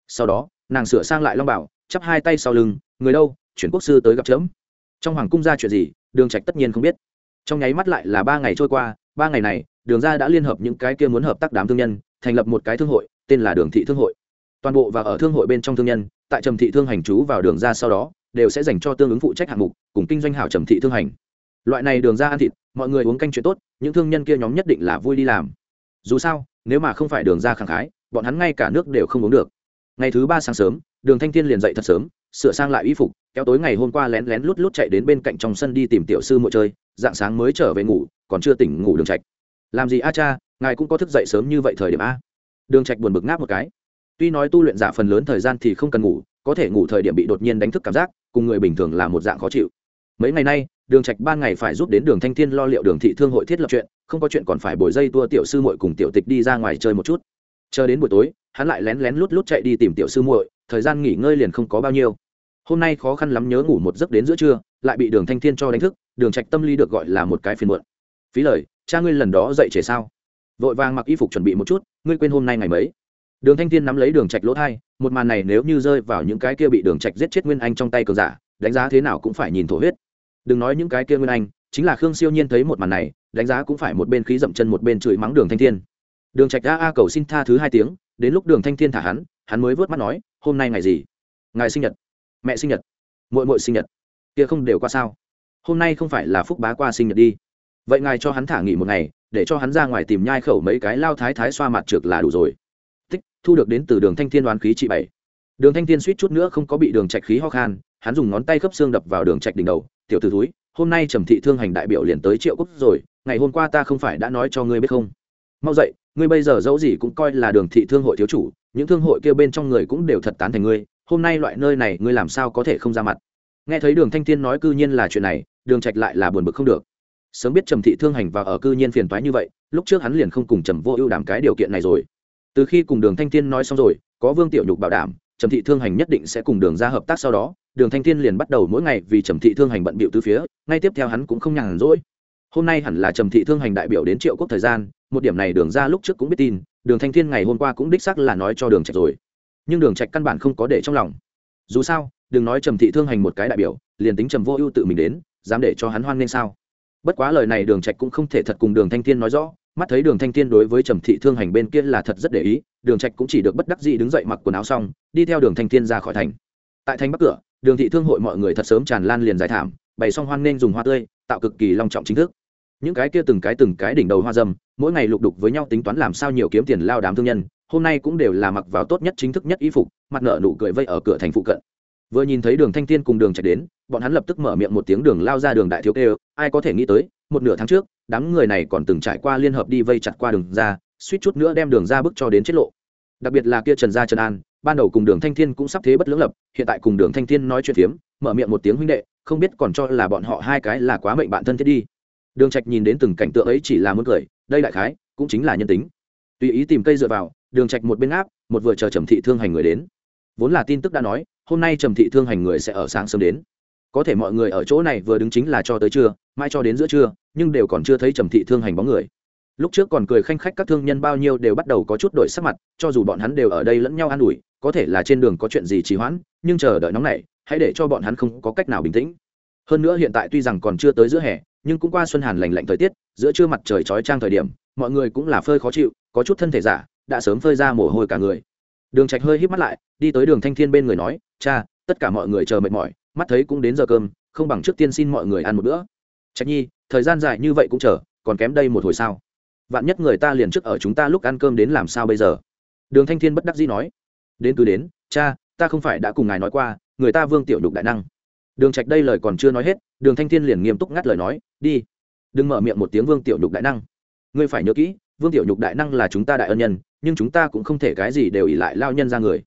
Sau đó, nàng sửa sang lại long bảo, chắp hai tay sau lưng, người đâu, chuyển quốc sư tới gặp chấm. Trong hoàng cung ra chuyện gì, đường trạch tất nhiên không biết. Trong nháy mắt lại là ba ngày trôi qua, ba ngày này đường ra đã liên hợp những cái kia muốn hợp tác đám thương nhân, thành lập một cái thương hội, tên là đường thị thương hội. Toàn bộ và ở thương hội bên trong thương nhân, tại trầm thị thương hành trú vào đường ra sau đó, đều sẽ dành cho tương ứng phụ trách hạng mục, cùng kinh doanh hảo trầm thị thương hành. Loại này đường ra ăn thịt, mọi người uống canh chuyện tốt, những thương nhân kia nhóm nhất định là vui đi làm. Dù sao, nếu mà không phải đường ra khẳng khái, bọn hắn ngay cả nước đều không uống được. Ngày thứ ba sáng sớm, đường thanh thiên liền dậy thật sớm, sửa sang lại y phục, kéo tối ngày hôm qua lén lén lút lút chạy đến bên cạnh trong sân đi tìm tiểu sư mộ chơi, dạng sáng mới trở về ngủ, còn chưa tỉnh ngủ đường trạch làm gì a cha, ngài cũng có thức dậy sớm như vậy thời điểm a. Đường trạch buồn bực ngáp một cái. Tuy nói tu luyện giả phần lớn thời gian thì không cần ngủ, có thể ngủ thời điểm bị đột nhiên đánh thức cảm giác, cùng người bình thường là một dạng khó chịu. Mấy ngày nay, đường trạch ban ngày phải giúp đến đường thanh thiên lo liệu đường thị thương hội thiết lập chuyện, không có chuyện còn phải bồi dây tua tiểu sư muội cùng tiểu tịch đi ra ngoài chơi một chút. Chờ đến buổi tối, hắn lại lén lén lút lút chạy đi tìm tiểu sư muội, thời gian nghỉ ngơi liền không có bao nhiêu. Hôm nay khó khăn lắm nhớ ngủ một giấc đến giữa trưa, lại bị đường thanh thiên cho đánh thức, đường trạch tâm lý được gọi là một cái phiền muộn. Phí lời cha ngươi lần đó dậy trễ sao? Vội vàng mặc y phục chuẩn bị một chút, ngươi quên hôm nay ngày mấy? Đường thanh thiên nắm lấy đường trạch lỗ thai, một màn này nếu như rơi vào những cái kia bị đường trạch giết chết nguyên anh trong tay cường giả, đánh giá thế nào cũng phải nhìn thổ huyết. Đừng nói những cái kia nguyên anh, chính là khương siêu nhiên thấy một màn này, đánh giá cũng phải một bên khí dậm chân một bên chửi mắng đường thanh thiên. Đường trạch a a cầu xin tha thứ hai tiếng, đến lúc đường thanh thiên thả hắn hắn mới vớt mắt nói, hôm nay ngày gì? Ngày sinh nhật. Mẹ sinh nhật. Muội muội sinh nhật. Kia không đều qua sao? Hôm nay không phải là phúc bá qua sinh nhật đi vậy ngài cho hắn thả nghỉ một ngày để cho hắn ra ngoài tìm nhai khẩu mấy cái lao thái thái xoa mặt trượt là đủ rồi. Tích thu được đến từ đường thanh thiên đoán khí trị bảy. Đường thanh thiên suýt chút nữa không có bị đường trạch khí ho khan hắn dùng ngón tay khớp xương đập vào đường trạch đỉnh đầu. Tiểu tử thúi, hôm nay trầm thị thương hành đại biểu liền tới triệu quốc rồi ngày hôm qua ta không phải đã nói cho ngươi biết không? Mau dậy ngươi bây giờ dẫu gì cũng coi là đường thị thương hội thiếu chủ những thương hội kia bên trong người cũng đều thật tán thành ngươi hôm nay loại nơi này ngươi làm sao có thể không ra mặt? Nghe thấy đường thanh thiên nói cư nhiên là chuyện này đường trạch lại là buồn bực không được sớm biết trầm thị thương hành và ở cư nhiên phiền toái như vậy, lúc trước hắn liền không cùng trầm vô ưu đảm cái điều kiện này rồi. Từ khi cùng đường thanh thiên nói xong rồi, có vương tiểu nhục bảo đảm, trầm thị thương hành nhất định sẽ cùng đường ra hợp tác sau đó, đường thanh thiên liền bắt đầu mỗi ngày vì trầm thị thương hành bận bịu từ phía, ngay tiếp theo hắn cũng không nhàn rỗi. Hôm nay hẳn là trầm thị thương hành đại biểu đến triệu quốc thời gian, một điểm này đường ra lúc trước cũng biết tin, đường thanh thiên ngày hôm qua cũng đích sắc là nói cho đường trạch rồi. Nhưng đường trạch căn bản không có để trong lòng. Dù sao, đừng nói trầm thị thương hành một cái đại biểu, liền tính trầm vô ưu tự mình đến, dám để cho hắn hoan nên sao? Bất quá lời này đường trạch cũng không thể thật cùng đường thanh thiên nói rõ, mắt thấy đường thanh thiên đối với trầm thị thương hành bên kia là thật rất để ý, đường trạch cũng chỉ được bất đắc dĩ đứng dậy mặc quần áo xong, đi theo đường thanh thiên ra khỏi thành. Tại thành bắc cửa, đường thị thương hội mọi người thật sớm tràn lan liền giải thảm, bày xong hoan nên dùng hoa tươi, tạo cực kỳ long trọng chính thức. Những cái kia từng cái từng cái đỉnh đầu hoa dâm, mỗi ngày lục đục với nhau tính toán làm sao nhiều kiếm tiền lao đám thương nhân, hôm nay cũng đều là mặc vào tốt nhất chính thức nhất y phục, mặt nợ nụ cười vây ở cửa thành phụ cận vừa nhìn thấy đường thanh thiên cùng đường chạy đến, bọn hắn lập tức mở miệng một tiếng đường lao ra đường đại thiếu kêu, ai có thể nghĩ tới, một nửa tháng trước, đám người này còn từng trải qua liên hợp đi vây chặt qua đường ra, suýt chút nữa đem đường ra bước cho đến chết lộ. Đặc biệt là kia trần gia trần an, ban đầu cùng đường thanh thiên cũng sắp thế bất lưỡng lập, hiện tại cùng đường thanh thiên nói chuyện phiếm, mở miệng một tiếng huynh đệ, không biết còn cho là bọn họ hai cái là quá mệnh bạn thân thiết đi. Đường trạch nhìn đến từng cảnh tượng ấy chỉ là muốn cười, đây đại khái, cũng chính là nhân tính. Tùy ý tìm cây dựa vào, đường trạch một bên áp, một vừa chờ trầm thị thương hành người đến. Vốn là tin tức đã nói hôm nay trầm thị thương hành người sẽ ở sáng sớm đến. Có thể mọi người ở chỗ này vừa đứng chính là cho tới trưa, mai cho đến giữa trưa, nhưng đều còn chưa thấy trầm thị thương hành bóng người. Lúc trước còn cười khanh khách các thương nhân bao nhiêu đều bắt đầu có chút đổi sắc mặt, cho dù bọn hắn đều ở đây lẫn nhau an ủi, có thể là trên đường có chuyện gì trì hoãn, nhưng chờ đợi nóng này hãy để cho bọn hắn không có cách nào bình tĩnh. Hơn nữa hiện tại tuy rằng còn chưa tới giữa hè, nhưng cũng qua xuân hàn lành lạnh thời tiết, giữa trưa mặt trời trói trang thời điểm, mọi người cũng là phơi khó chịu, có chút thân thể giả, đã sớm phơi ra mồ hôi cả người đường trạch hơi híp mắt lại, đi tới đường thanh thiên bên người nói, cha, tất cả mọi người chờ mệt mỏi, mắt thấy cũng đến giờ cơm, không bằng trước tiên xin mọi người ăn một bữa. Trạch nhi, thời gian dài như vậy cũng chờ, còn kém đây một hồi sao? Vạn nhất người ta liền trước ở chúng ta lúc ăn cơm đến làm sao bây giờ? Đường thanh thiên bất đắc dĩ nói, đến cứ đến, cha, ta không phải đã cùng ngài nói qua, người ta vương tiểu nhục đại năng. Đường trạch đây lời còn chưa nói hết, đường thanh thiên liền nghiêm túc ngắt lời nói, đi, đừng mở miệng một tiếng vương tiểu nhục đại năng. Ngươi phải nhớ kỹ vương tiểu nhục đại năng là chúng ta đại ân nhân, nhưng chúng ta cũng không thể cái gì đều ỉ lại lao nhân ra người.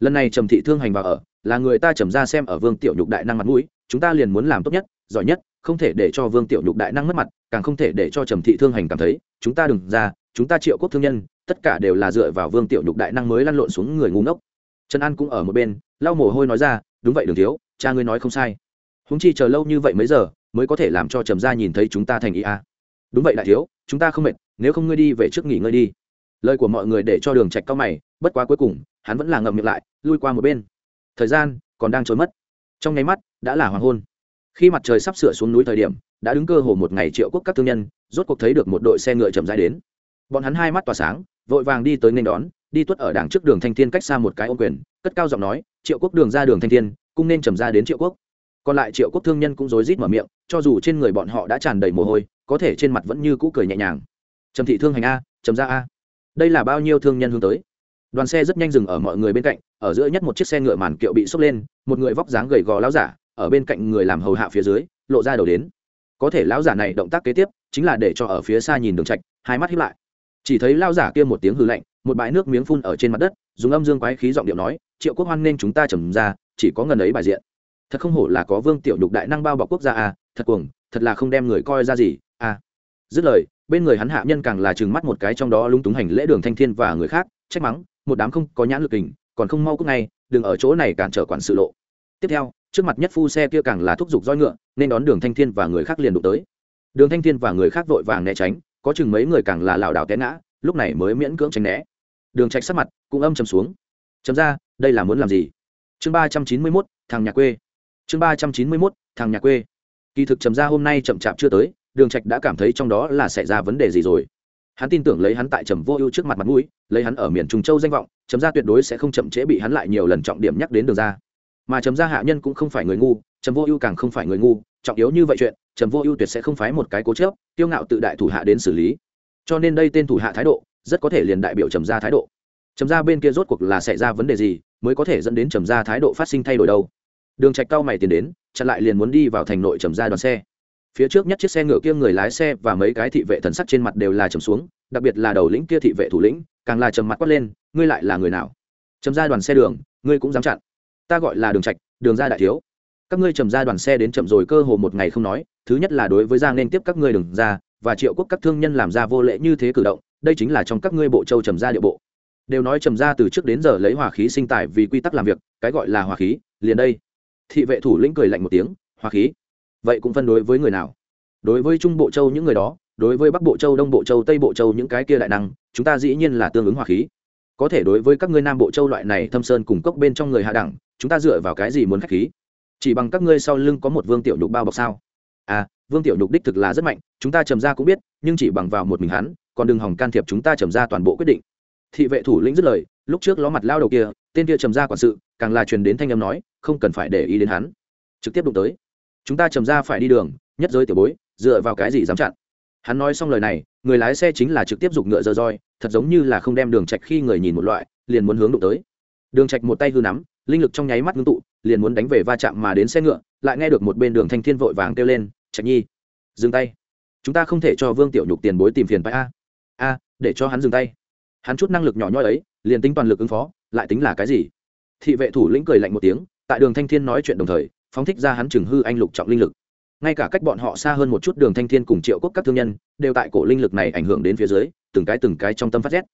Lần này trầm thị thương hành vào ở, là người ta trầm ra xem ở vương tiểu nhục đại năng mặt mũi, chúng ta liền muốn làm tốt nhất, giỏi nhất, không thể để cho vương tiểu nhục đại năng mất mặt, càng không thể để cho trầm thị thương hành cảm thấy, chúng ta đừng ra, chúng ta triệu quốc thương nhân, tất cả đều là dựa vào vương tiểu nhục đại năng mới lăn lộn xuống người ngu ngốc. Trần an cũng ở một bên, lau mồ hôi nói ra, đúng vậy đường thiếu, cha ngươi nói không sai. Húng chi chờ lâu như vậy mấy giờ, mới có thể làm cho trầm gia nhìn thấy chúng ta thành ý a à. đúng vậy đại thiếu, chúng ta không mệt nếu không ngươi đi về trước nghỉ ngơi đi. Lời của mọi người để cho đường trạch cao mày, bất quá cuối cùng, hắn vẫn là ngậm miệng lại, lui qua một bên. Thời gian còn đang trôi mất. Trong nháy mắt, đã là hoàng hôn. Khi mặt trời sắp sửa xuống núi thời điểm, đã đứng cơ hồ một ngày triệu quốc các thương nhân, rốt cuộc thấy được một đội xe ngựa chậm rãi đến. Bọn hắn hai mắt tỏa sáng, vội vàng đi tới nên đón, đi tuất ở đằng trước đường thanh thiên cách xa một cái ô quyền, cất cao giọng nói, triệu quốc đường ra đường thanh thiên cũng nên trầm ra đến triệu quốc. Còn lại triệu quốc thương nhân cũng rối rít mở miệng, cho dù trên người bọn họ đã tràn đầy mồ hôi, có thể trên mặt vẫn như cũ cười nhẹ nhàng trầm thị thương hành a, trầm ra a. Đây là bao nhiêu thương nhân hướng tới? Đoàn xe rất nhanh dừng ở mọi người bên cạnh, ở giữa nhất một chiếc xe ngựa màn kiệu bị xốc lên, một người vóc dáng gầy gò láo giả, ở bên cạnh người làm hầu hạ phía dưới, lộ ra đầu đến. Có thể lão giả này động tác kế tiếp, chính là để cho ở phía xa nhìn đường trạch, hai mắt hiếp lại. Chỉ thấy lão giả kia một tiếng hư lạnh, một bãi nước miếng phun ở trên mặt đất, dùng âm dương quái khí giọng điệu nói, triệu quốc hoan nên chúng ta trầm ra chỉ có ngần ấy bài diện. Thật không hổ là có vương tiểu nhục đại năng bao bọc quốc gia à thật cuồng, thật là không đem người coi ra gì à dứt lời bên người hắn hạ nhân càng là chừng mắt một cái trong đó lúng túng hành lễ đường thanh thiên và người khác trách mắng một đám không có nhãn lực hình còn không mau cúc ngay đừng ở chỗ này cản trở quản sự lộ. Tiếp theo trước mặt nhất phu xe kia càng là thúc giục roi ngựa nên đón đường thanh thiên và người khác liền đụng tới. Đường thanh thiên và người khác vội vàng né tránh có chừng mấy người càng là lảo đảo té ngã lúc này mới miễn cưỡng tránh né. Đường trạch sắc mặt cũng âm trầm xuống. Chấm ra đây là muốn làm gì? Chương ba trăm chín mươi 391, thằng nhà quê. Chương ba trăm chín mươi 391, thằng nhà quê. Kỳ thực chấm ra hôm nay chậm chạp chưa tới đường trạch đã cảm thấy trong đó là xảy ra vấn đề gì rồi. Hắn tin tưởng lấy hắn tại trầm vô ưu trước mặt mặt mũi, lấy hắn ở miền trung châu danh vọng chấm ra tuyệt đối sẽ không chậm trễ bị hắn lại nhiều lần trọng điểm nhắc đến đường ra. Mà chấm ra hạ nhân cũng không phải người ngu, trầm vô ưu càng không phải người ngu, trọng yếu như vậy chuyện, trầm vô ưu tuyệt sẽ không phái một cái cố chớp tiêu ngạo tự đại thủ hạ đến xử lý. Cho nên đây tên thủ hạ thái độ, rất có thể liền đại biểu trầm ra thái độ. Trầm ra bên kia rốt cuộc là xảy ra vấn đề gì, mới có thể dẫn đến trầm ra thái độ phát sinh thay đổi đâu? Đường trạch cao mày tiến đến, chặn lại liền muốn đi vào thành nội trầm ra đoàn xe phía trước nhất chiếc xe ngựa kia người lái xe và mấy cái thị vệ thần sắc trên mặt đều là trầm xuống, đặc biệt là đầu lĩnh kia thị vệ thủ lĩnh, càng là trầm mặt quát lên, ngươi lại là người nào? Trầm ra đoàn xe đường, ngươi cũng dám chặn. Ta gọi là đường trạch, đường ra đại thiếu. Các ngươi trầm ra đoàn xe đến chậm rồi cơ hồ một ngày không nói, thứ nhất là đối với giang nên tiếp các ngươi đừng ra, và triệu quốc các thương nhân làm ra vô lễ như thế cử động, đây chính là trong các ngươi bộ châu trầm ra địa bộ. Đều nói trầm ra từ trước đến giờ lấy hỏa khí sinh tài vì quy tắc làm việc, cái gọi là hỏa khí, liền đây. Thị vệ thủ lĩnh cười lạnh một tiếng, hỏa khí? Vậy cũng phân đối với người nào? Đối với trung bộ châu những người đó, đối với bắc bộ châu, đông bộ châu, tây bộ châu những cái kia đại năng, chúng ta dĩ nhiên là tương ứng hỏa khí. Có thể đối với các ngươi nam bộ châu loại này thâm sơn cùng cốc bên trong người hạ đẳng, chúng ta dựa vào cái gì muốn khách khí? Chỉ bằng các ngươi sau lưng có một vương tiểu nhục bao bọc sao? À vương tiểu nhục đích thực là rất mạnh, chúng ta trầm ra cũng biết, nhưng chỉ bằng vào một mình hắn, còn đừng hỏng can thiệp chúng ta trầm ra toàn bộ quyết định. Thị vệ thủ lĩnh dứt lời, lúc trước ló mặt lao đầu kia, tên kia trầm ra quản sự, càng là truyền đến thanh âm nói, không cần phải để ý đến hắn. Trực tiếp đụng tới chúng ta trầm ra phải đi đường, nhất giới tiểu bối, dựa vào cái gì dám chặn? Hắn nói xong lời này, người lái xe chính là trực tiếp giục ngựa dơ roi, thật giống như là không đem đường trạch khi người nhìn một loại, liền muốn hướng đụng tới. Đường trạch một tay hư nắm, linh lực trong nháy mắt ngưng tụ, liền muốn đánh về va chạm mà đến xe ngựa, lại nghe được một bên đường thanh thiên vội vàng kêu lên, trạch nhi, dừng tay. Chúng ta không thể cho vương tiểu nhục tiền bối tìm phiền phải a. A, để cho hắn dừng tay. Hắn chút năng lực nhỏ nhoi ấy, liền tính toàn lực ứng phó, lại tính là cái gì? Thị vệ thủ lĩnh cười lạnh một tiếng, tại đường thanh thiên nói chuyện đồng thời phóng thích ra hắn chừng hư anh lục trọng linh lực. Ngay cả cách bọn họ xa hơn một chút đường thanh thiên cùng triệu quốc các thương nhân, đều tại cổ linh lực này ảnh hưởng đến phía dưới, từng cái từng cái trong tâm phát rét.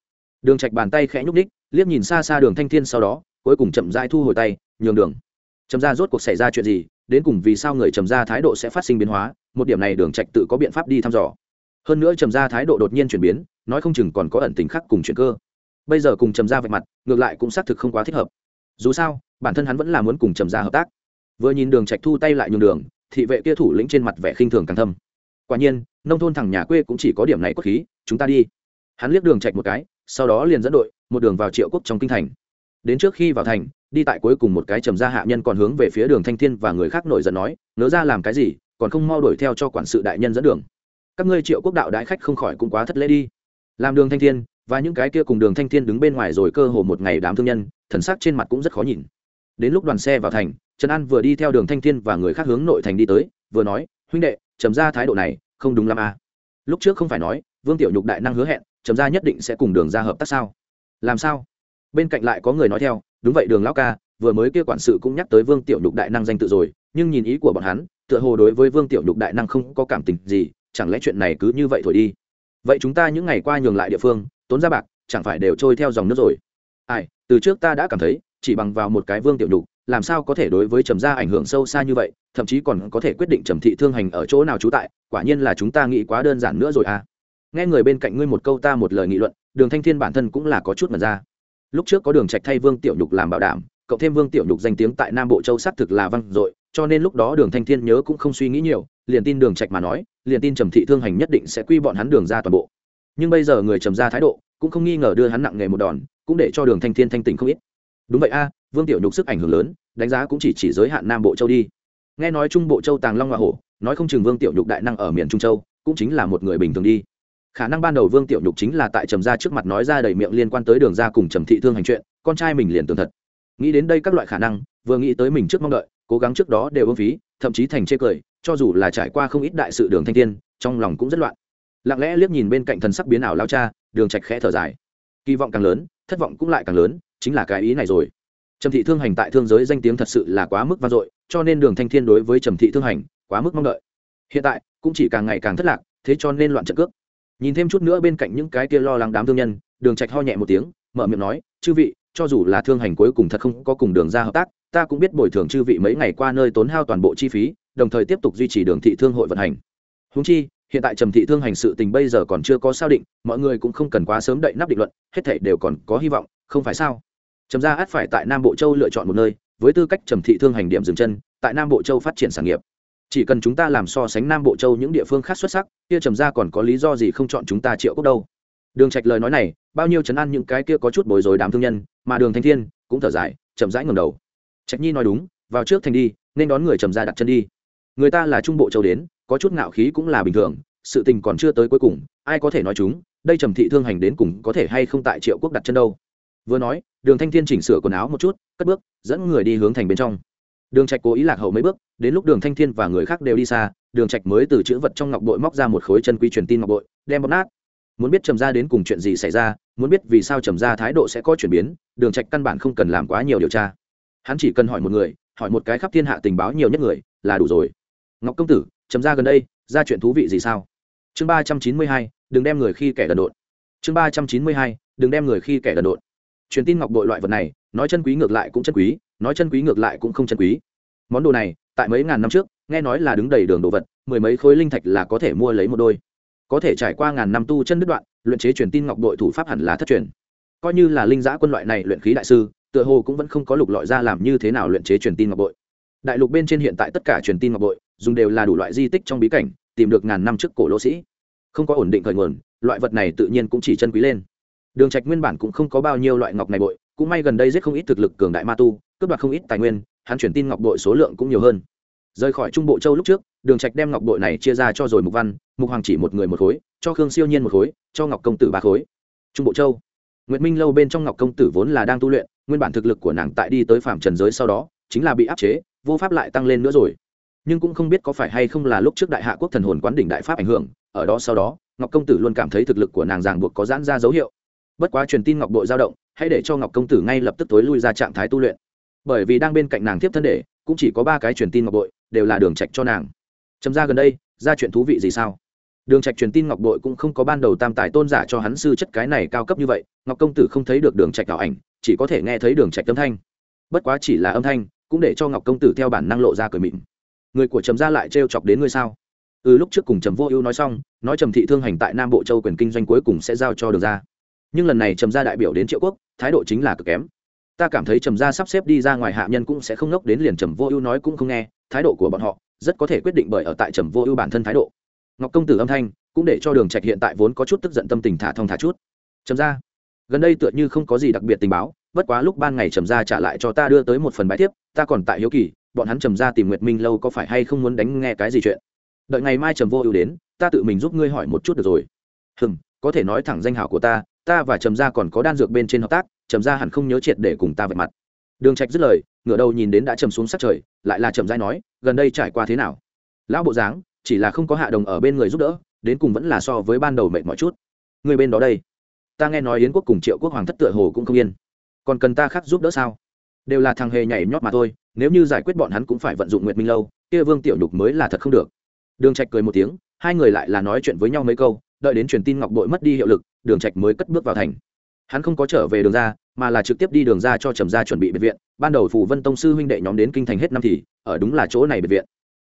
Đường trạch bàn tay khẽ nhúc ních liếc nhìn xa xa đường thanh thiên sau đó, cuối cùng chậm rãi thu hồi tay, nhường đường. Trầm ra rốt cuộc xảy ra chuyện gì, đến cùng vì sao người trầm ra thái độ sẽ phát sinh biến hóa, một điểm này đường trạch tự có biện pháp đi thăm dò. Hơn nữa trầm ra thái độ đột nhiên chuyển biến, nói không chừng còn có ẩn tình khác cùng chuyện cơ. Bây giờ cùng trầm ra vạch mặt, ngược lại cũng xác thực không quá thích hợp. Dù sao, bản thân hắn vẫn là muốn cùng trầm ra hợp tác vừa nhìn đường trạch thu tay lại nhường đường, thị vệ kia thủ lĩnh trên mặt vẻ khinh thường càng thâm. Quả nhiên, nông thôn thằng nhà quê cũng chỉ có điểm này cốt khí, chúng ta đi. Hắn liếc đường trạch một cái, sau đó liền dẫn đội, một đường vào triệu quốc trong kinh thành. Đến trước khi vào thành, đi tại cuối cùng một cái trầm ra hạ nhân còn hướng về phía đường thanh thiên và người khác nổi giận nói nỡ ra làm cái gì, còn không mau đuổi theo cho quản sự đại nhân dẫn đường. Các ngươi triệu quốc đạo đại khách không khỏi cũng quá thất lễ đi. Làm đường thanh thiên, và những cái kia cùng đường thanh thiên đứng bên ngoài rồi cơ hồ một ngày đám thương nhân, thần sắc trên mặt cũng rất khó nhìn đến lúc đoàn xe vào thành, trần an vừa đi theo đường thanh thiên và người khác hướng nội thành đi tới, vừa nói, huynh đệ, trầm ra thái độ này không đúng lắm à. lúc trước không phải nói, vương tiểu nhục đại năng hứa hẹn, trầm ra nhất định sẽ cùng đường ra hợp tác sao? Làm sao? Bên cạnh lại có người nói theo, đúng vậy đường lão ca, vừa mới kia quản sự cũng nhắc tới vương tiểu nhục đại năng danh tự rồi, nhưng nhìn ý của bọn hắn, tựa hồ đối với vương tiểu nhục đại năng không có cảm tình gì, chẳng lẽ chuyện này cứ như vậy thổi đi? Vậy chúng ta những ngày qua nhường lại địa phương, tốn ra bạc, chẳng phải đều trôi theo dòng nước rồi? Ai, từ trước ta đã cảm thấy chỉ bằng vào một cái vương tiểu nhục, làm sao có thể đối với trầm gia ảnh hưởng sâu xa như vậy, thậm chí còn có thể quyết định trầm thị thương hành ở chỗ nào trú tại, quả nhiên là chúng ta nghĩ quá đơn giản nữa rồi à. Nghe người bên cạnh ngươi một câu ta một lời nghị luận, đường thanh thiên bản thân cũng là có chút mật ra. Lúc trước có đường trạch thay vương tiểu nhục làm bảo đảm, cộng thêm vương tiểu nhục danh tiếng tại nam bộ châu xác thực là văng dội, cho nên lúc đó đường thanh thiên nhớ cũng không suy nghĩ nhiều, liền tin đường trạch mà nói, liền tin trầm thị thương hành nhất định sẽ quy bọn hắn đường ra toàn bộ. Nhưng bây giờ người trầm ra thái độ, cũng không nghi ngờ đưa hắn nặng nghề một đòn, cũng để cho đường thanh thiên thanh tình không ít đúng vậy a, vương tiểu nhục sức ảnh hưởng lớn, đánh giá cũng chỉ chỉ giới hạn nam bộ châu đi. Nghe nói trung bộ châu tàng long hoa hổ, nói không chừng vương tiểu nhục đại năng ở miền trung châu, cũng chính là một người bình thường đi. Khả năng ban đầu vương tiểu nhục chính là tại trầm gia trước mặt nói ra đầy miệng liên quan tới đường ra cùng trầm thị thương hành chuyện, con trai mình liền tường thật. Nghĩ đến đây các loại khả năng, vừa nghĩ tới mình trước mong đợi, cố gắng trước đó đều ưng phí, thậm chí thành chê cười, cho dù là trải qua không ít đại sự đường thanh thiên trong lòng cũng rất loạn. Lặng lẽ liếc nhìn bên cạnh thần sắc biến ảo lao cha, đường trạch khẽ thở dài. Kỳ vọng càng lớn, thất vọng cũng lại càng lớn chính là cái ý này rồi. Trầm thị thương hành tại thương giới danh tiếng thật sự là quá mức vang dội, cho nên đường thanh thiên đối với trầm thị thương hành quá mức mong đợi. Hiện tại, cũng chỉ càng ngày càng thất lạc, thế cho nên loạn trận cước. Nhìn thêm chút nữa bên cạnh những cái kia lo lắng đám thương nhân, đường trạch ho nhẹ một tiếng, mở miệng nói, chư vị, cho dù là thương hành cuối cùng thật không có cùng đường ra hợp tác, ta cũng biết bồi thường chư vị mấy ngày qua nơi tốn hao toàn bộ chi phí, đồng thời tiếp tục duy trì đường thị thương hội vận hành. Húng chi, hiện tại trầm thị thương hành sự tình bây giờ còn chưa có xác định, mọi người cũng không cần quá sớm đậy nắp định luận, hết thảy đều còn có hy vọng, không phải sao? Trầm gia át phải tại nam bộ châu lựa chọn một nơi, với tư cách trầm thị thương hành điểm dừng chân, tại nam bộ châu phát triển sản nghiệp. Chỉ cần chúng ta làm so sánh nam bộ châu những địa phương khác xuất sắc, kia trầm gia còn có lý do gì không chọn chúng ta triệu quốc đâu? Đường trạch lời nói này, bao nhiêu chấn an những cái kia có chút bối rối đám thương nhân, mà đường thanh thiên cũng thở dài, chậm rãi ngẩng đầu. Trạch nhi nói đúng, vào trước thành đi, nên đón người trầm gia đặt chân đi. Người ta là trung bộ châu đến, có chút ngạo khí cũng là bình thường, sự tình còn chưa tới cuối cùng, ai có thể nói chúng, đây trầm thị thương hành đến cùng có thể hay không tại triệu quốc đặt chân đâu? Vừa nói, đường thanh thiên chỉnh sửa quần áo một chút, cất bước, dẫn người đi hướng thành bên trong. Đường trạch cố ý lạc hậu mấy bước, đến lúc đường thanh thiên và người khác đều đi xa, đường trạch mới từ chữ vật trong ngọc bội móc ra một khối chân quy truyền tin ngọc bội, đem bóp nát. Muốn biết trầm Gia đến cùng chuyện gì xảy ra, muốn biết vì sao trầm Gia thái độ sẽ có chuyển biến, đường trạch căn bản không cần làm quá nhiều điều tra. Hắn chỉ cần hỏi một người, hỏi một cái khắp thiên hạ tình báo nhiều nhất người, là đủ rồi. Ngọc công tử, trầm Gia gần đây, ra chuyện thú vị gì sao? Chương ba trăm chín mươi hai, đừng đem người khi kẻ gần đột. chương ba trăm chín mươi hai, đừng đem người khi kẻ gần đột truyền tin ngọc bội loại vật này, nói chân quý ngược lại cũng chân quý, nói chân quý ngược lại cũng không chân quý. Món đồ này, tại mấy ngàn năm trước, nghe nói là đứng đầy đường đồ vật, mười mấy khối linh thạch là có thể mua lấy một đôi. Có thể trải qua ngàn năm tu chân đứt đoạn, luyện chế truyền tin ngọc bội thủ pháp hẳn là thất truyền. Coi như là linh giã quân loại này luyện khí đại sư, tựa hồ cũng vẫn không có lục lọi ra làm như thế nào luyện chế truyền tin ngọc bội. Đại lục bên trên hiện tại tất cả truyền tin ngọc bội, dùng đều là đủ loại di tích trong bí cảnh, tìm được ngàn năm trước cổ lỗ sĩ. Không có ổn định khởi nguồn, loại vật này tự nhiên cũng chỉ chân quý lên đường trạch nguyên bản cũng không có bao nhiêu loại ngọc này bội, cũng may gần đây giết không ít thực lực cường đại ma tu, cướp đoạt không ít tài nguyên, hắn chuyển tin ngọc bội số lượng cũng nhiều hơn. Rời khỏi trung bộ châu lúc trước, đường trạch đem ngọc bội này chia ra cho rồi mục văn, mục hoàng chỉ một người một khối, cho khương siêu nhiên một khối, cho ngọc công tử ba khối. Trung bộ châu, nguyệt minh lâu bên trong ngọc công tử vốn là đang tu luyện, nguyên bản thực lực của nàng tại đi tới phạm trần giới sau đó, chính là bị áp chế, vô pháp lại tăng lên nữa rồi. Nhưng cũng không biết có phải hay không là lúc trước đại hạ quốc thần hồn quán đỉnh đại pháp ảnh hưởng, ở đó sau đó, ngọc công tử luôn cảm thấy thực lực của nàng ràng buộc có giãn ra dấu hiệu bất quá truyền tin ngọc bội dao động, hãy để cho ngọc công tử ngay lập tức tối lui ra trạng thái tu luyện. Bởi vì đang bên cạnh nàng tiếp thân để cũng chỉ có ba cái truyền tin ngọc bội, đều là đường trạch cho nàng. Chấm ra gần đây, ra chuyện thú vị gì sao? Đường trạch truyền tin ngọc bội cũng không có ban đầu tam tài tôn giả cho hắn sư chất cái này cao cấp như vậy, ngọc công tử không thấy được đường trạch ảo ảnh, chỉ có thể nghe thấy đường trạch âm thanh. Bất quá chỉ là âm thanh, cũng để cho ngọc công tử theo bản năng lộ ra cười mịn. Người của trầm gia lại trêu chọc đến ngươi sao? Ừ lúc trước cùng trầm vô ưu nói xong, nói trầm thị thương hành tại nam bộ châu quyền kinh doanh cuối cùng sẽ giao cho đường ra nhưng lần này trầm gia đại biểu đến triệu quốc, thái độ chính là cực kém. Ta cảm thấy trầm gia sắp xếp đi ra ngoài hạ nhân cũng sẽ không ngốc đến liền trầm vô ưu nói cũng không nghe, thái độ của bọn họ rất có thể quyết định bởi ở tại trầm vô ưu bản thân thái độ. Ngọc công tử âm thanh cũng để cho đường trạch hiện tại vốn có chút tức giận tâm tình thả thông thả chút. Trầm gia, gần đây tựa như không có gì đặc biệt tình báo, bất quá lúc ban ngày trầm gia trả lại cho ta đưa tới một phần bài tiếp ta còn tại hiếu kỳ, bọn hắn trầm gia tìm nguyệt minh lâu có phải hay không muốn đánh nghe cái gì chuyện. Đợi ngày mai trầm vô ưu đến, ta tự mình giúp ngươi hỏi một chút được rồi. Hừm, có thể nói thẳng danh hảo của ta ta và trầm gia còn có đan dược bên trên hợp tác, trầm gia hẳn không nhớ triệt để cùng ta vạch mặt. Đường trạch dứt lời, ngửa đầu nhìn đến đã trầm xuống sát trời, lại là trầm giai nói, gần đây trải qua thế nào? Lão bộ dáng, chỉ là không có hạ đồng ở bên người giúp đỡ, đến cùng vẫn là so với ban đầu mệt mỏi chút. Người bên đó đây, ta nghe nói yến quốc cùng triệu quốc hoàng thất tựa hồ cũng không yên. Còn cần ta khác giúp đỡ sao? Đều là thằng hề nhảy nhót mà thôi, nếu như giải quyết bọn hắn cũng phải vận dụng nguyệt minh lâu, kia vương tiểu nhục mới là thật không được. Đường trạch cười một tiếng, hai người lại là nói chuyện với nhau mấy câu đợi đến truyền tin ngọc bội mất đi hiệu lực, đường trạch mới cất bước vào thành. Hắn không có trở về đường ra mà là trực tiếp đi đường ra cho trầm gia chuẩn bị biệt viện. Ban đầu phủ vân tông sư huynh đệ nhóm đến kinh thành hết năm thì, ở đúng là chỗ này biệt viện.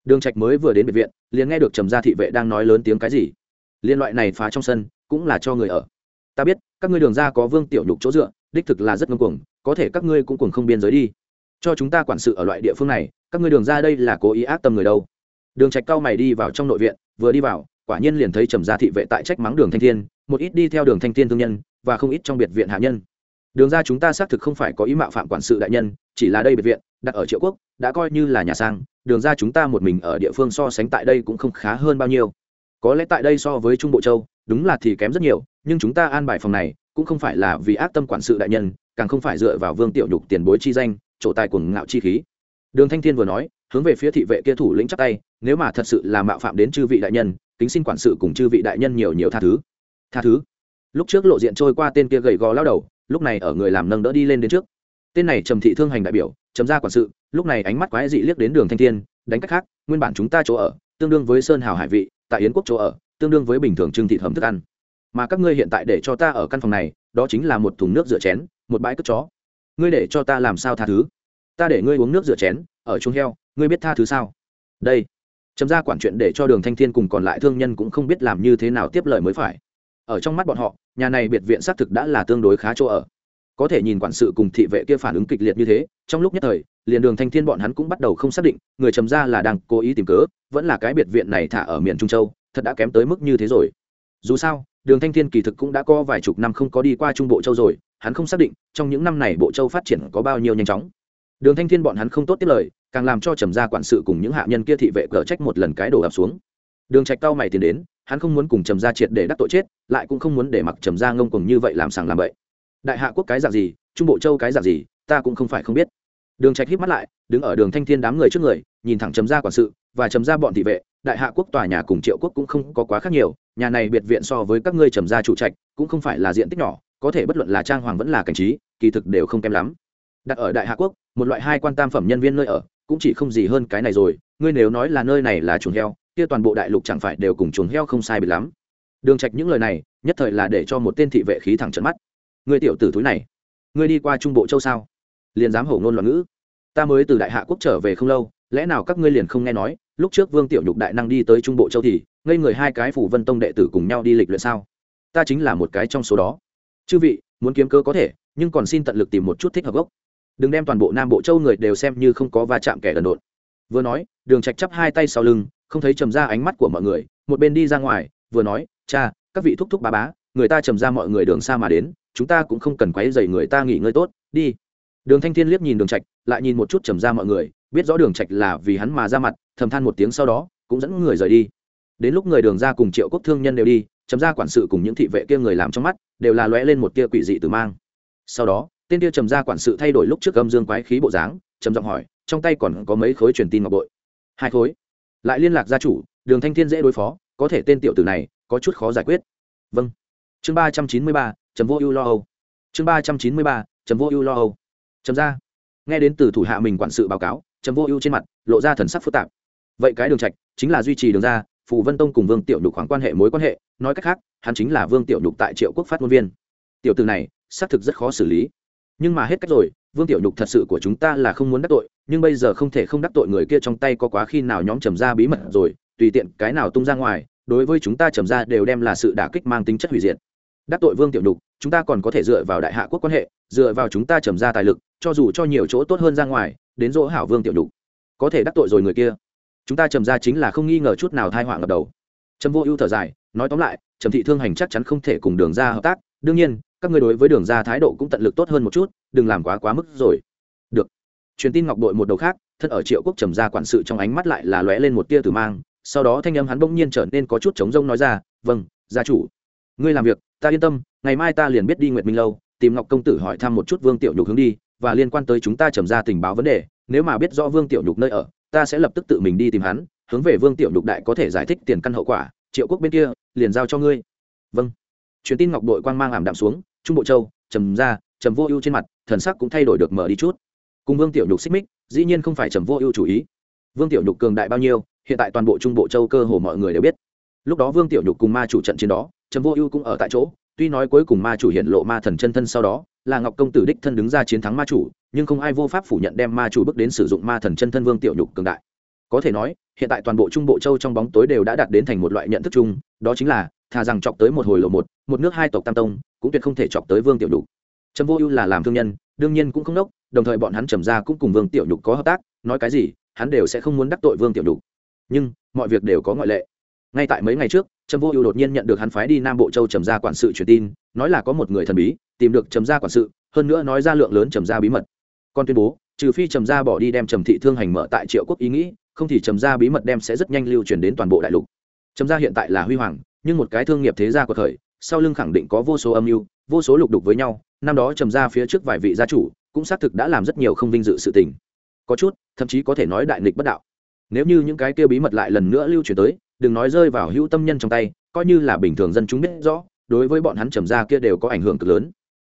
Đường trạch mới vừa đến biệt viện, liền nghe được trầm gia thị vệ đang nói lớn tiếng cái gì. Liên loại này phá trong sân, cũng là cho người ở. Ta biết, các ngươi đường ra có vương tiểu nhục chỗ dựa, đích thực là rất ngông cuồng, có thể các ngươi cũng cuồng không biên giới đi. Cho chúng ta quản sự ở loại địa phương này, các ngươi đường ra đây là cố ý ác tâm người đâu. Đường trạch cao mày đi vào trong nội viện, vừa đi vào quả nhiên liền thấy trầm gia thị vệ tại trách mắng đường thanh thiên, một ít đi theo đường thanh thiên thương nhân, và không ít trong biệt viện hạ nhân. Đường ra chúng ta xác thực không phải có ý mạo phạm quản sự đại nhân, chỉ là đây biệt viện, đặt ở triệu quốc, đã coi như là nhà sang, đường ra chúng ta một mình ở địa phương so sánh tại đây cũng không khá hơn bao nhiêu. Có lẽ tại đây so với trung bộ châu, đúng là thì kém rất nhiều, nhưng chúng ta an bài phòng này, cũng không phải là vì ác tâm quản sự đại nhân, càng không phải dựa vào vương tiểu nhục tiền bối chi danh, chỗ tài cuồng ngạo chi khí. Đường thanh thiên vừa nói, hướng về phía thị vệ kia thủ lĩnh chắc tay, nếu mà thật sự là mạo phạm đến chư vị đại nhân kính xin quản sự cùng chư vị đại nhân nhiều nhiều tha thứ. Tha thứ? Lúc trước lộ diện trôi qua tên kia gầy gò lao đầu, lúc này ở người làm nâng đỡ đi lên đến trước. Tên này trầm thị thương hành đại biểu, trầm ra quản sự, lúc này ánh mắt quái dị liếc đến đường thanh thiên, đánh cách khác, nguyên bản chúng ta chỗ ở, tương đương với sơn hào hải vị, tại yến quốc chỗ ở, tương đương với bình thường trưng thị hầm thức ăn. Mà các ngươi hiện tại để cho ta ở căn phòng này, đó chính là một thùng nước rửa chén, một bãi cất chó. Ngươi để cho ta làm sao tha thứ? Ta để ngươi uống nước rửa chén, ở chuông heo, ngươi biết tha thứ sao? Đây chấm ra quản chuyện để cho đường thanh thiên cùng còn lại thương nhân cũng không biết làm như thế nào tiếp lời mới phải. Ở trong mắt bọn họ, nhà này biệt viện xác thực đã là tương đối khá chỗ ở. Có thể nhìn quản sự cùng thị vệ kia phản ứng kịch liệt như thế, trong lúc nhất thời, liền đường thanh thiên bọn hắn cũng bắt đầu không xác định, người trầm ra là đang cố ý tìm cớ, vẫn là cái biệt viện này thả ở miền trung châu, thật đã kém tới mức như thế rồi. Dù sao, đường thanh thiên kỳ thực cũng đã có vài chục năm không có đi qua trung bộ châu rồi, hắn không xác định trong những năm này bộ châu phát triển có bao nhiêu nhanh chóng đường thanh thiên bọn hắn không tốt tiết lời, càng làm cho trầm gia quản sự cùng những hạ nhân kia thị vệ cờ trách một lần cái đổ ập xuống. Đường trạch cao mày tiến đến, hắn không muốn cùng trầm gia triệt để đắc tội chết, lại cũng không muốn để mặc trầm gia ngông cuồng như vậy làm sàng làm bậy. Đại hạ quốc cái dạng gì, trung bộ châu cái dạng gì, ta cũng không phải không biết. Đường trạch híp mắt lại, đứng ở đường thanh thiên đám người trước người, nhìn thẳng trầm gia quản sự và trầm gia bọn thị vệ, đại hạ quốc tòa nhà cùng triệu quốc cũng không có quá khác nhiều, nhà này biệt viện so với các ngươi trầm gia chủ trạch cũng không phải là diện tích nhỏ, có thể bất luận là trang hoàng vẫn là cảnh trí, kỳ thực đều không kém lắm đặt ở đại hạ quốc, một loại hai quan tam phẩm nhân viên nơi ở, cũng chỉ không gì hơn cái này rồi, ngươi nếu nói là nơi này là chuồng heo, kia toàn bộ đại lục chẳng phải đều cùng chuồng heo không sai biệt lắm. Đường trạch những lời này, nhất thời là để cho một tên thị vệ khí thẳng trận mắt. Ngươi tiểu tử túi này, ngươi đi qua trung bộ châu sao? Liền dám hổ ngôn loạn ngữ. Ta mới từ đại hạ quốc trở về không lâu, lẽ nào các ngươi liền không nghe nói, lúc trước vương tiểu nhục đại năng đi tới trung bộ châu thì, ngây người hai cái phủ vân tông đệ tử cùng nhau đi lịch luyện sao? Ta chính là một cái trong số đó. Chư vị, muốn kiếm cơ có thể, nhưng còn xin tận lực tìm một chút thích hợp gốc đừng đem toàn bộ nam bộ châu người đều xem như không có va chạm kẻ đần độn. Vừa nói, đường trạch chắp hai tay sau lưng, không thấy trầm ra ánh mắt của mọi người, một bên đi ra ngoài, vừa nói, cha, các vị thúc thúc bá bá, người ta trầm ra mọi người đường xa mà đến, chúng ta cũng không cần quấy rầy người ta nghỉ ngơi tốt, đi. Đường thanh thiên liếc nhìn đường trạch, lại nhìn một chút trầm ra mọi người, biết rõ đường trạch là vì hắn mà ra mặt, thầm than một tiếng sau đó, cũng dẫn người rời đi. Đến lúc người đường ra cùng triệu quốc thương nhân đều đi trầm ra quản sự cùng những thị vệ kia người làm trong mắt, đều là lóe lên một tia quỷ dị từ mang. Sau đó tên kia trầm ra quản sự thay đổi lúc trước âm dương quái khí bộ dáng, trầm giọng hỏi, trong tay còn có mấy khối truyền tin ngọc bội? Hai khối. Lại liên lạc gia chủ, đường thanh thiên dễ đối phó, có thể tên tiểu tử này, có chút khó giải quyết. Vâng. Chương ba trăm chín mươi ba, trầm vô ưu lo âu. Chương ba trăm chín mươi ba, trầm vô ưu lo âu. Trầm ra nghe đến từ thủ hạ mình quản sự báo cáo, trầm vô ưu trên mặt lộ ra thần sắc phức tạp. Vậy cái đường trạch chính là duy trì đường ra phù vân tông cùng vương tiểu nhục khoảng quan hệ mối quan hệ, nói cách khác, hắn chính là vương tiểu nhục tại triệu quốc phát ngôn viên. Tiểu từ này, xác thực rất khó xử lý nhưng mà hết cách rồi, vương tiểu nhục thật sự của chúng ta là không muốn đắc tội, nhưng bây giờ không thể không đắc tội người kia trong tay có quá khi nào nhóm trầm ra bí mật rồi, tùy tiện cái nào tung ra ngoài, đối với chúng ta trầm ra đều đem là sự đả kích mang tính chất hủy diệt. Đắc tội vương tiểu nhục, chúng ta còn có thể dựa vào đại hạ quốc quan hệ, dựa vào chúng ta trầm ra tài lực, cho dù cho nhiều chỗ tốt hơn ra ngoài, đến dỗ hảo vương tiểu nhục. Có thể đắc tội rồi người kia. Chúng ta trầm ra chính là không nghi ngờ chút nào thai họa ngập đầu. Trầm vô ưu thở dài, nói tóm lại, trầm thị thương hành chắc chắn không thể cùng đường ra hợp tác, đương nhiên các ngươi đối với đường ra thái độ cũng tận lực tốt hơn một chút, đừng làm quá quá mức rồi. Được. Truyền tin ngọc đội một đầu khác, thân ở triệu quốc trầm ra quản sự trong ánh mắt lại là lóe lên một tia tử mang, sau đó thanh âm hắn bỗng nhiên trở nên có chút trống rông nói ra vâng gia chủ. Ngươi làm việc, ta yên tâm, ngày mai ta liền biết đi nguyệt minh lâu, tìm ngọc công tử hỏi thăm một chút vương tiểu nhục hướng đi, và liên quan tới chúng ta trầm ra tình báo vấn đề, nếu mà biết rõ vương tiểu nhục nơi ở, ta sẽ lập tức tự mình đi tìm hắn, hướng về vương tiểu nhục đại có thể giải thích tiền căn hậu quả, triệu quốc bên kia, liền giao cho ngươi. Vâng. Truyền tin ngọc đội quang mang ảm đạm xuống trung bộ châu, trầm ra trầm vô ưu trên mặt, thần sắc cũng thay đổi được mở đi chút. Cùng vương tiểu nhục xích mích, dĩ nhiên không phải trầm vô ưu chủ ý. Vương tiểu nhục cường đại bao nhiêu, hiện tại toàn bộ trung bộ châu cơ hồ mọi người đều biết. Lúc đó vương tiểu nhục cùng ma chủ trận chiến đó, trầm vô ưu cũng ở tại chỗ, tuy nói cuối cùng ma chủ hiện lộ ma thần chân thân sau đó, là ngọc công tử đích thân đứng ra chiến thắng ma chủ, nhưng không ai vô pháp phủ nhận đem ma chủ bước đến sử dụng ma thần chân thân vương tiểu nhục cường đại. Có thể nói, hiện tại toàn bộ trung bộ châu trong bóng tối đều đã đạt đến thành một loại nhận thức chung, đó chính là, thà rằng chọc tới một hồi lộ một một nước hai tộc tam tông cũng tuyệt không thể chọc tới vương tiểu nhục. Trầm vô ưu là làm thương nhân, đương nhiên cũng không đốc đồng thời bọn hắn trầm ra cũng cùng vương tiểu nhục có hợp tác, nói cái gì, hắn đều sẽ không muốn đắc tội vương tiểu nhục. Nhưng, mọi việc đều có ngoại lệ. Ngay tại mấy ngày trước, trầm vô ưu đột nhiên nhận được hắn phái đi nam bộ châu trầm gia quản sự truyền tin, nói là có một người thần bí, tìm được trầm gia quản sự, hơn nữa nói ra lượng lớn trầm gia bí mật. Còn tuyên bố, trừ phi trầm gia bỏ đi đem trầm thị thương hành mở tại triệu quốc ý nghĩ, không thì trầm gia bí mật đem sẽ rất nhanh lưu truyền đến toàn bộ đại lục. Trầm gia hiện tại là huy hoàng, nhưng một cái thương nghiệp thế gia của thời sau lưng khẳng định có vô số âm mưu, vô số lục đục với nhau, năm đó trầm gia phía trước vài vị gia chủ, cũng xác thực đã làm rất nhiều không vinh dự sự tình. Có chút, thậm chí có thể nói đại nghịch bất đạo. Nếu như những cái kia bí mật lại lần nữa lưu truyền tới, đừng nói rơi vào hữu tâm nhân trong tay, coi như là bình thường dân chúng biết rõ, đối với bọn hắn trầm gia kia đều có ảnh hưởng cực lớn.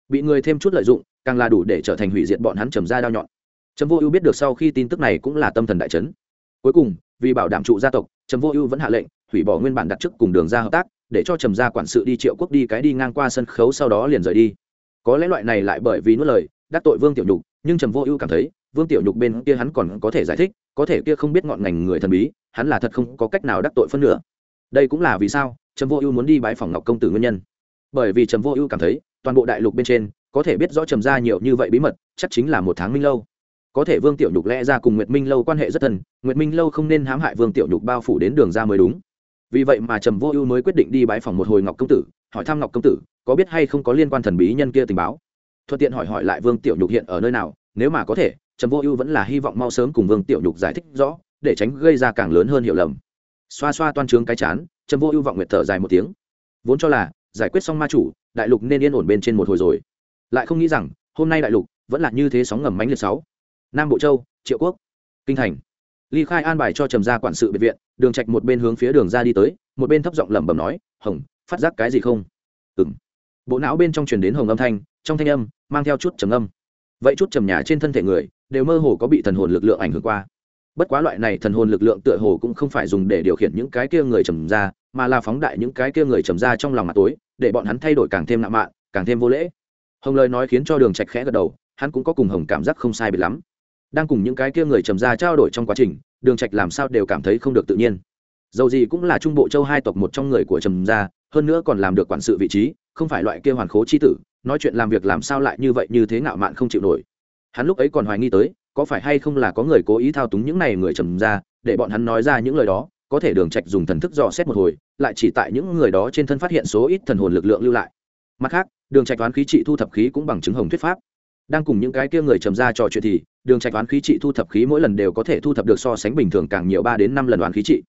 Bị người thêm chút lợi dụng, càng là đủ để trở thành hủy diệt bọn hắn trầm gia đao nhọn. Trầm vô ưu biết được sau khi tin tức này cũng là tâm thần đại chấn. Cuối cùng, vì bảo đảm trụ gia tộc, trầm vô ưu vẫn hạ lệnh, hủy bỏ nguyên bản đặt trước cùng đường ra hợp tác để cho trầm gia quản sự đi triệu quốc đi cái đi ngang qua sân khấu sau đó liền rời đi. Có lẽ loại này lại bởi vì nuốt lời, đắc tội vương tiểu nhục, nhưng trầm vô ưu cảm thấy, vương tiểu nhục bên kia hắn còn có thể giải thích, có thể kia không biết ngọn ngành người thần bí, hắn là thật không có cách nào đắc tội phân nửa. Đây cũng là vì sao trầm vô ưu muốn đi bãi phòng ngọc công tử nguyên nhân. Bởi vì trầm vô ưu cảm thấy, toàn bộ đại lục bên trên, có thể biết rõ trầm ra nhiều như vậy bí mật, chắc chính là một tháng minh lâu. Có thể vương tiểu nhục lẽ ra cùng nguyệt minh lâu quan hệ rất thân, nguyệt minh lâu không nên hãm hại vương tiểu nhục bao phủ đến đường ra mới đúng vì vậy mà trầm vô ưu mới quyết định đi bãi phòng một hồi ngọc công tử, hỏi thăm ngọc công tử, có biết hay không có liên quan thần bí nhân kia tình báo. Thuận tiện hỏi hỏi lại vương tiểu nhục hiện ở nơi nào, nếu mà có thể, trầm vô ưu vẫn là hy vọng mau sớm cùng vương tiểu nhục giải thích rõ, để tránh gây ra càng lớn hơn hiểu lầm. Xoa xoa toan trướng cái chán, trầm vô ưu vọng nguyệt thở dài một tiếng. Vốn cho là, giải quyết xong ma chủ, đại lục nên yên ổn bên trên một hồi rồi. Lại không nghĩ rằng, hôm nay đại lục vẫn là như thế sóng ngầm mánh liệt sáu. Nam bộ châu, triệu quốc, kinh thành ly khai an bài cho trầm gia quản sự biệt viện, đường trạch một bên hướng phía đường ra đi tới, một bên thấp giọng lẩm bẩm nói, hồng, phát giác cái gì không? Ừm. Bộ não bên trong truyền đến hồng âm thanh, trong thanh âm mang theo chút trầm âm. Vậy chút trầm nhà trên thân thể người đều mơ hồ có bị thần hồn lực lượng ảnh hưởng qua. Bất quá loại này thần hồn lực lượng tựa hồ cũng không phải dùng để điều khiển những cái kia người trầm ra mà là phóng đại những cái kia người trầm ra trong lòng mặt tối, để bọn hắn thay đổi càng thêm nặng mạn, càng thêm vô lễ. Hồng lời nói khiến cho đường trạch khẽ gật đầu, hắn cũng có cùng hồng cảm giác không sai biệt lắm đang cùng những cái kia người trầm ra trao đổi trong quá trình, đường trạch làm sao đều cảm thấy không được tự nhiên. Dầu gì cũng là trung bộ châu hai tộc một trong người của trầm gia, hơn nữa còn làm được quản sự vị trí, không phải loại kia hoàn khố chi tử, nói chuyện làm việc làm sao lại như vậy như thế ngạo mạn không chịu nổi. Hắn lúc ấy còn hoài nghi tới, có phải hay không là có người cố ý thao túng những này người trầm ra để bọn hắn nói ra những lời đó, có thể đường trạch dùng thần thức dò xét một hồi, lại chỉ tại những người đó trên thân phát hiện số ít thần hồn lực lượng lưu lại. Mặt khác, đường trạch toán khí trị thu thập khí cũng bằng chứng hồng thuyết pháp đang cùng những cái kia người trầm ra trò chuyện thì, đường trạch đoán khí trị thu thập khí mỗi lần đều có thể thu thập được so sánh bình thường càng nhiều ba đến năm lần đoán khí trị.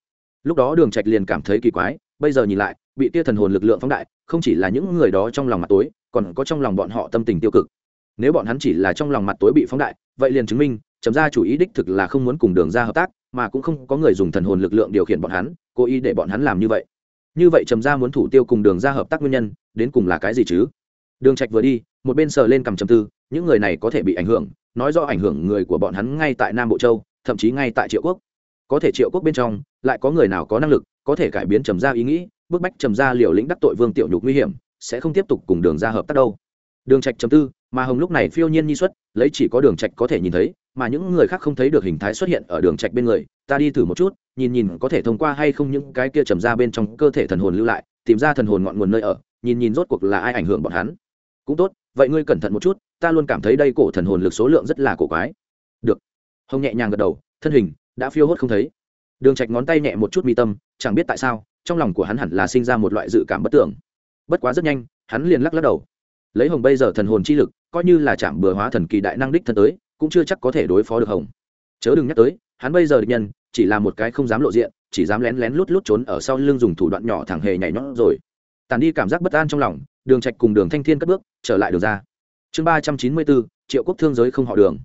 Lúc đó đường trạch liền cảm thấy kỳ quái, bây giờ nhìn lại, bị tia thần hồn lực lượng phóng đại, không chỉ là những người đó trong lòng mặt tối, còn có trong lòng bọn họ tâm tình tiêu cực. Nếu bọn hắn chỉ là trong lòng mặt tối bị phóng đại, vậy liền chứng minh chấm ra chủ ý đích thực là không muốn cùng đường ra hợp tác, mà cũng không có người dùng thần hồn lực lượng điều khiển bọn hắn, cố ý để bọn hắn làm như vậy. Như vậy trầm ra muốn thủ tiêu cùng đường ra hợp tác nguyên nhân, đến cùng là cái gì chứ? Đường trạch vừa đi, một bên sờ lên cầm trầm tư những người này có thể bị ảnh hưởng, nói do ảnh hưởng người của bọn hắn ngay tại nam bộ châu, thậm chí ngay tại triệu quốc. Có thể triệu quốc bên trong, lại có người nào có năng lực, có thể cải biến trầm ra ý nghĩ, bức bách trầm ra liều lĩnh đắc tội vương tiểu nhục nguy hiểm, sẽ không tiếp tục cùng đường ra hợp tác đâu. Đường trạch chấm tư, mà hồng lúc này phiêu nhiên nhi xuất, lấy chỉ có đường trạch có thể nhìn thấy, mà những người khác không thấy được hình thái xuất hiện ở đường trạch bên người. Ta đi thử một chút, nhìn nhìn có thể thông qua hay không những cái kia trầm ra bên trong cơ thể thần hồn lưu lại, tìm ra thần hồn ngọn nguồn nơi ở, nhìn nhìn rốt cuộc là ai ảnh hưởng bọn hắn. Cũng tốt vậy ngươi cẩn thận một chút, ta luôn cảm thấy đây cổ thần hồn lực số lượng rất là cổ quái. Được. Hồng nhẹ nhàng gật đầu, thân hình đã phiêu hốt không thấy. Đường trạch ngón tay nhẹ một chút mi tâm, chẳng biết tại sao, trong lòng của hắn hẳn là sinh ra một loại dự cảm bất tưởng. Bất quá rất nhanh, hắn liền lắc lắc đầu. Lấy hồng bây giờ thần hồn chi lực, coi như là chạm bừa hóa thần kỳ đại năng đích thân tới, cũng chưa chắc có thể đối phó được hồng. Chớ đừng nhắc tới, hắn bây giờ địch nhân, chỉ là một cái không dám lộ diện, chỉ dám lén lén lút lút trốn ở sau lưng dùng thủ đoạn nhỏ thẳng hề nhảy nhót rồi. Tàn đi cảm giác bất an trong lòng đường trạch cùng đường thanh thiên cất bước, trở lại đường ra. Chương ba trăm chín mươi bốn, triệu quốc thương giới không họ đường.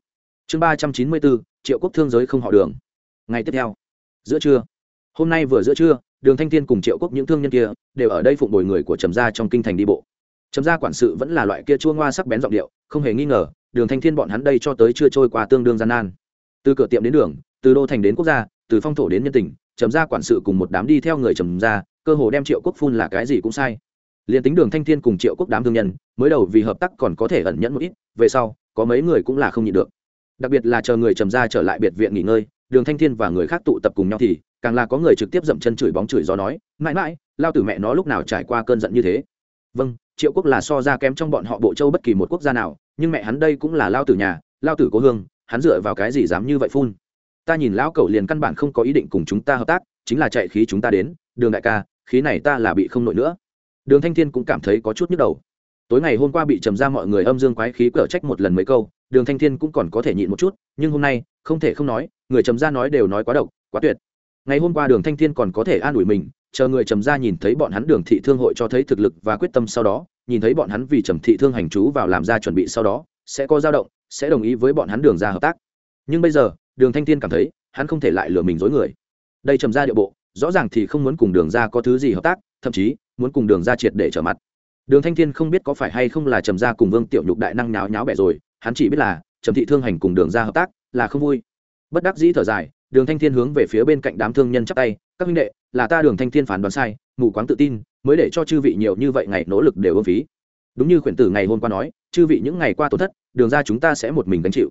Chương ba trăm chín mươi bốn, triệu quốc thương giới không họ đường. Ngày tiếp theo. Giữa trưa. Hôm nay vừa giữa trưa, đường thanh thiên cùng triệu quốc những thương nhân kia đều ở đây phụng bồi người của trầm gia trong kinh thành đi bộ. Trầm gia quản sự vẫn là loại kia chua ngoa sắc bén giọng điệu, không hề nghi ngờ, đường thanh thiên bọn hắn đây cho tới chưa trôi qua tương đương gian nan. Từ cửa tiệm đến đường, từ đô thành đến quốc gia, từ phong thổ đến nhân tình, trầm gia quản sự cùng một đám đi theo người trầm gia, cơ hồ đem triệu quốc phun là cái gì cũng sai liền tính đường thanh thiên cùng triệu quốc đám thương nhân mới đầu vì hợp tác còn có thể ẩn nhẫn một ít, về sau, có mấy người cũng là không nhịn được. Đặc biệt là chờ người trầm gia trở lại biệt viện nghỉ ngơi, đường thanh thiên và người khác tụ tập cùng nhau thì, càng là có người trực tiếp dậm chân chửi bóng chửi gió nói, mãi mãi, lao tử mẹ nó lúc nào trải qua cơn giận như thế? Vâng triệu quốc là so ra kém trong bọn họ bộ châu bất kỳ một quốc gia nào, nhưng mẹ hắn đây cũng là lao tử nhà, lao tử cố hương, hắn dựa vào cái gì dám như vậy phun? Ta nhìn lão cẩu liền căn bản không có ý định cùng chúng ta hợp tác, chính là chạy khí chúng ta đến, đường đại ca, khí này ta là bị không nổi nữa đường thanh thiên cũng cảm thấy có chút nhức đầu. Tối ngày hôm qua bị trầm ra mọi người âm dương quái khí cở trách một lần mấy câu, đường thanh thiên cũng còn có thể nhịn một chút, nhưng hôm nay, không thể không nói, người trầm ra nói đều nói quá độc, quá tuyệt. Ngày hôm qua đường thanh thiên còn có thể an ủi mình, chờ người trầm ra nhìn thấy bọn hắn đường thị thương hội cho thấy thực lực và quyết tâm sau đó, nhìn thấy bọn hắn vì trầm thị thương hành chú vào làm ra chuẩn bị sau đó, sẽ có dao động, sẽ đồng ý với bọn hắn đường ra hợp tác. Nhưng bây giờ, đường thanh thiên cảm thấy, hắn không thể lại lừa mình dối người. Đây trầm ra địa bộ, rõ ràng thì không muốn cùng đường ra có thứ gì hợp tác, thậm chí muốn cùng đường ra triệt để trở mặt. Đường thanh thiên không biết có phải hay không là trầm ra cùng vương tiểu nhục đại năng nháo nháo bẻ rồi, hắn chỉ biết là trầm thị thương hành cùng đường ra hợp tác là không vui. Bất đắc dĩ thở dài, đường thanh thiên hướng về phía bên cạnh đám thương nhân chắp tay, các huynh đệ, là ta đường thanh thiên phán đoán sai, mù quáng tự tin, mới để cho chư vị nhiều như vậy ngày nỗ lực đều ưng phí. Đúng như khuyển tử ngày hôm qua nói, chư vị những ngày qua tổn thất, đường ra chúng ta sẽ một mình gánh chịu.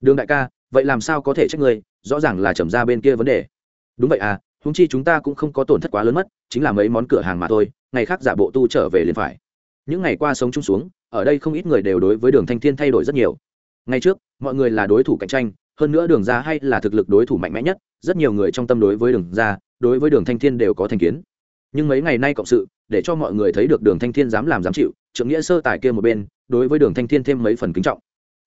Đường đại ca, vậy làm sao có thể trách người? rõ ràng là trầm ra bên kia vấn đề. Đúng vậy à húng chi chúng ta cũng không có tổn thất quá lớn mất, chính là mấy món cửa hàng mà thôi ngày khác giả bộ tu trở về liền phải. Những ngày qua sống chung xuống, ở đây không ít người đều đối với đường thanh thiên thay đổi rất nhiều. Ngày trước, mọi người là đối thủ cạnh tranh, hơn nữa đường ra hay là thực lực đối thủ mạnh mẽ nhất, rất nhiều người trong tâm đối với đường ra đối với đường thanh thiên đều có thành kiến. Nhưng mấy ngày nay cộng sự, để cho mọi người thấy được đường thanh thiên dám làm dám chịu, trưởng nghĩa sơ tài kia một bên, đối với đường thanh thiên thêm mấy phần kính trọng.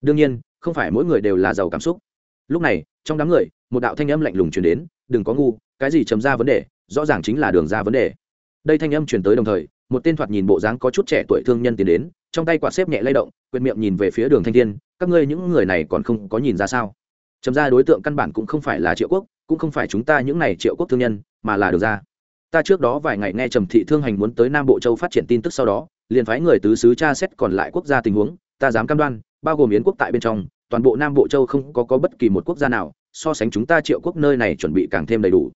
Đương nhiên, không phải mỗi người đều là giàu cảm xúc. Lúc này, trong đám người, một đạo thanh âm lạnh lùng truyền đến, đừng có ngu, cái gì chấm ra vấn đề, rõ ràng chính là đường ra vấn đề đây thanh âm truyền tới đồng thời một tên thoạt nhìn bộ dáng có chút trẻ tuổi thương nhân tiến đến trong tay quạt xếp nhẹ lay động quyệt miệng nhìn về phía đường thanh thiên các ngươi những người này còn không có nhìn ra sao? Chấm ra đối tượng căn bản cũng không phải là triệu quốc cũng không phải chúng ta những này triệu quốc thương nhân mà là đường ra. Ta trước đó vài ngày nghe trầm thị thương hành muốn tới nam bộ châu phát triển tin tức sau đó liền phái người tứ sứ tra xét còn lại quốc gia tình huống ta dám cam đoan bao gồm yến quốc tại bên trong toàn bộ nam bộ châu không có, có bất kỳ một quốc gia nào so sánh chúng ta triệu quốc nơi này chuẩn bị càng thêm đầy đủ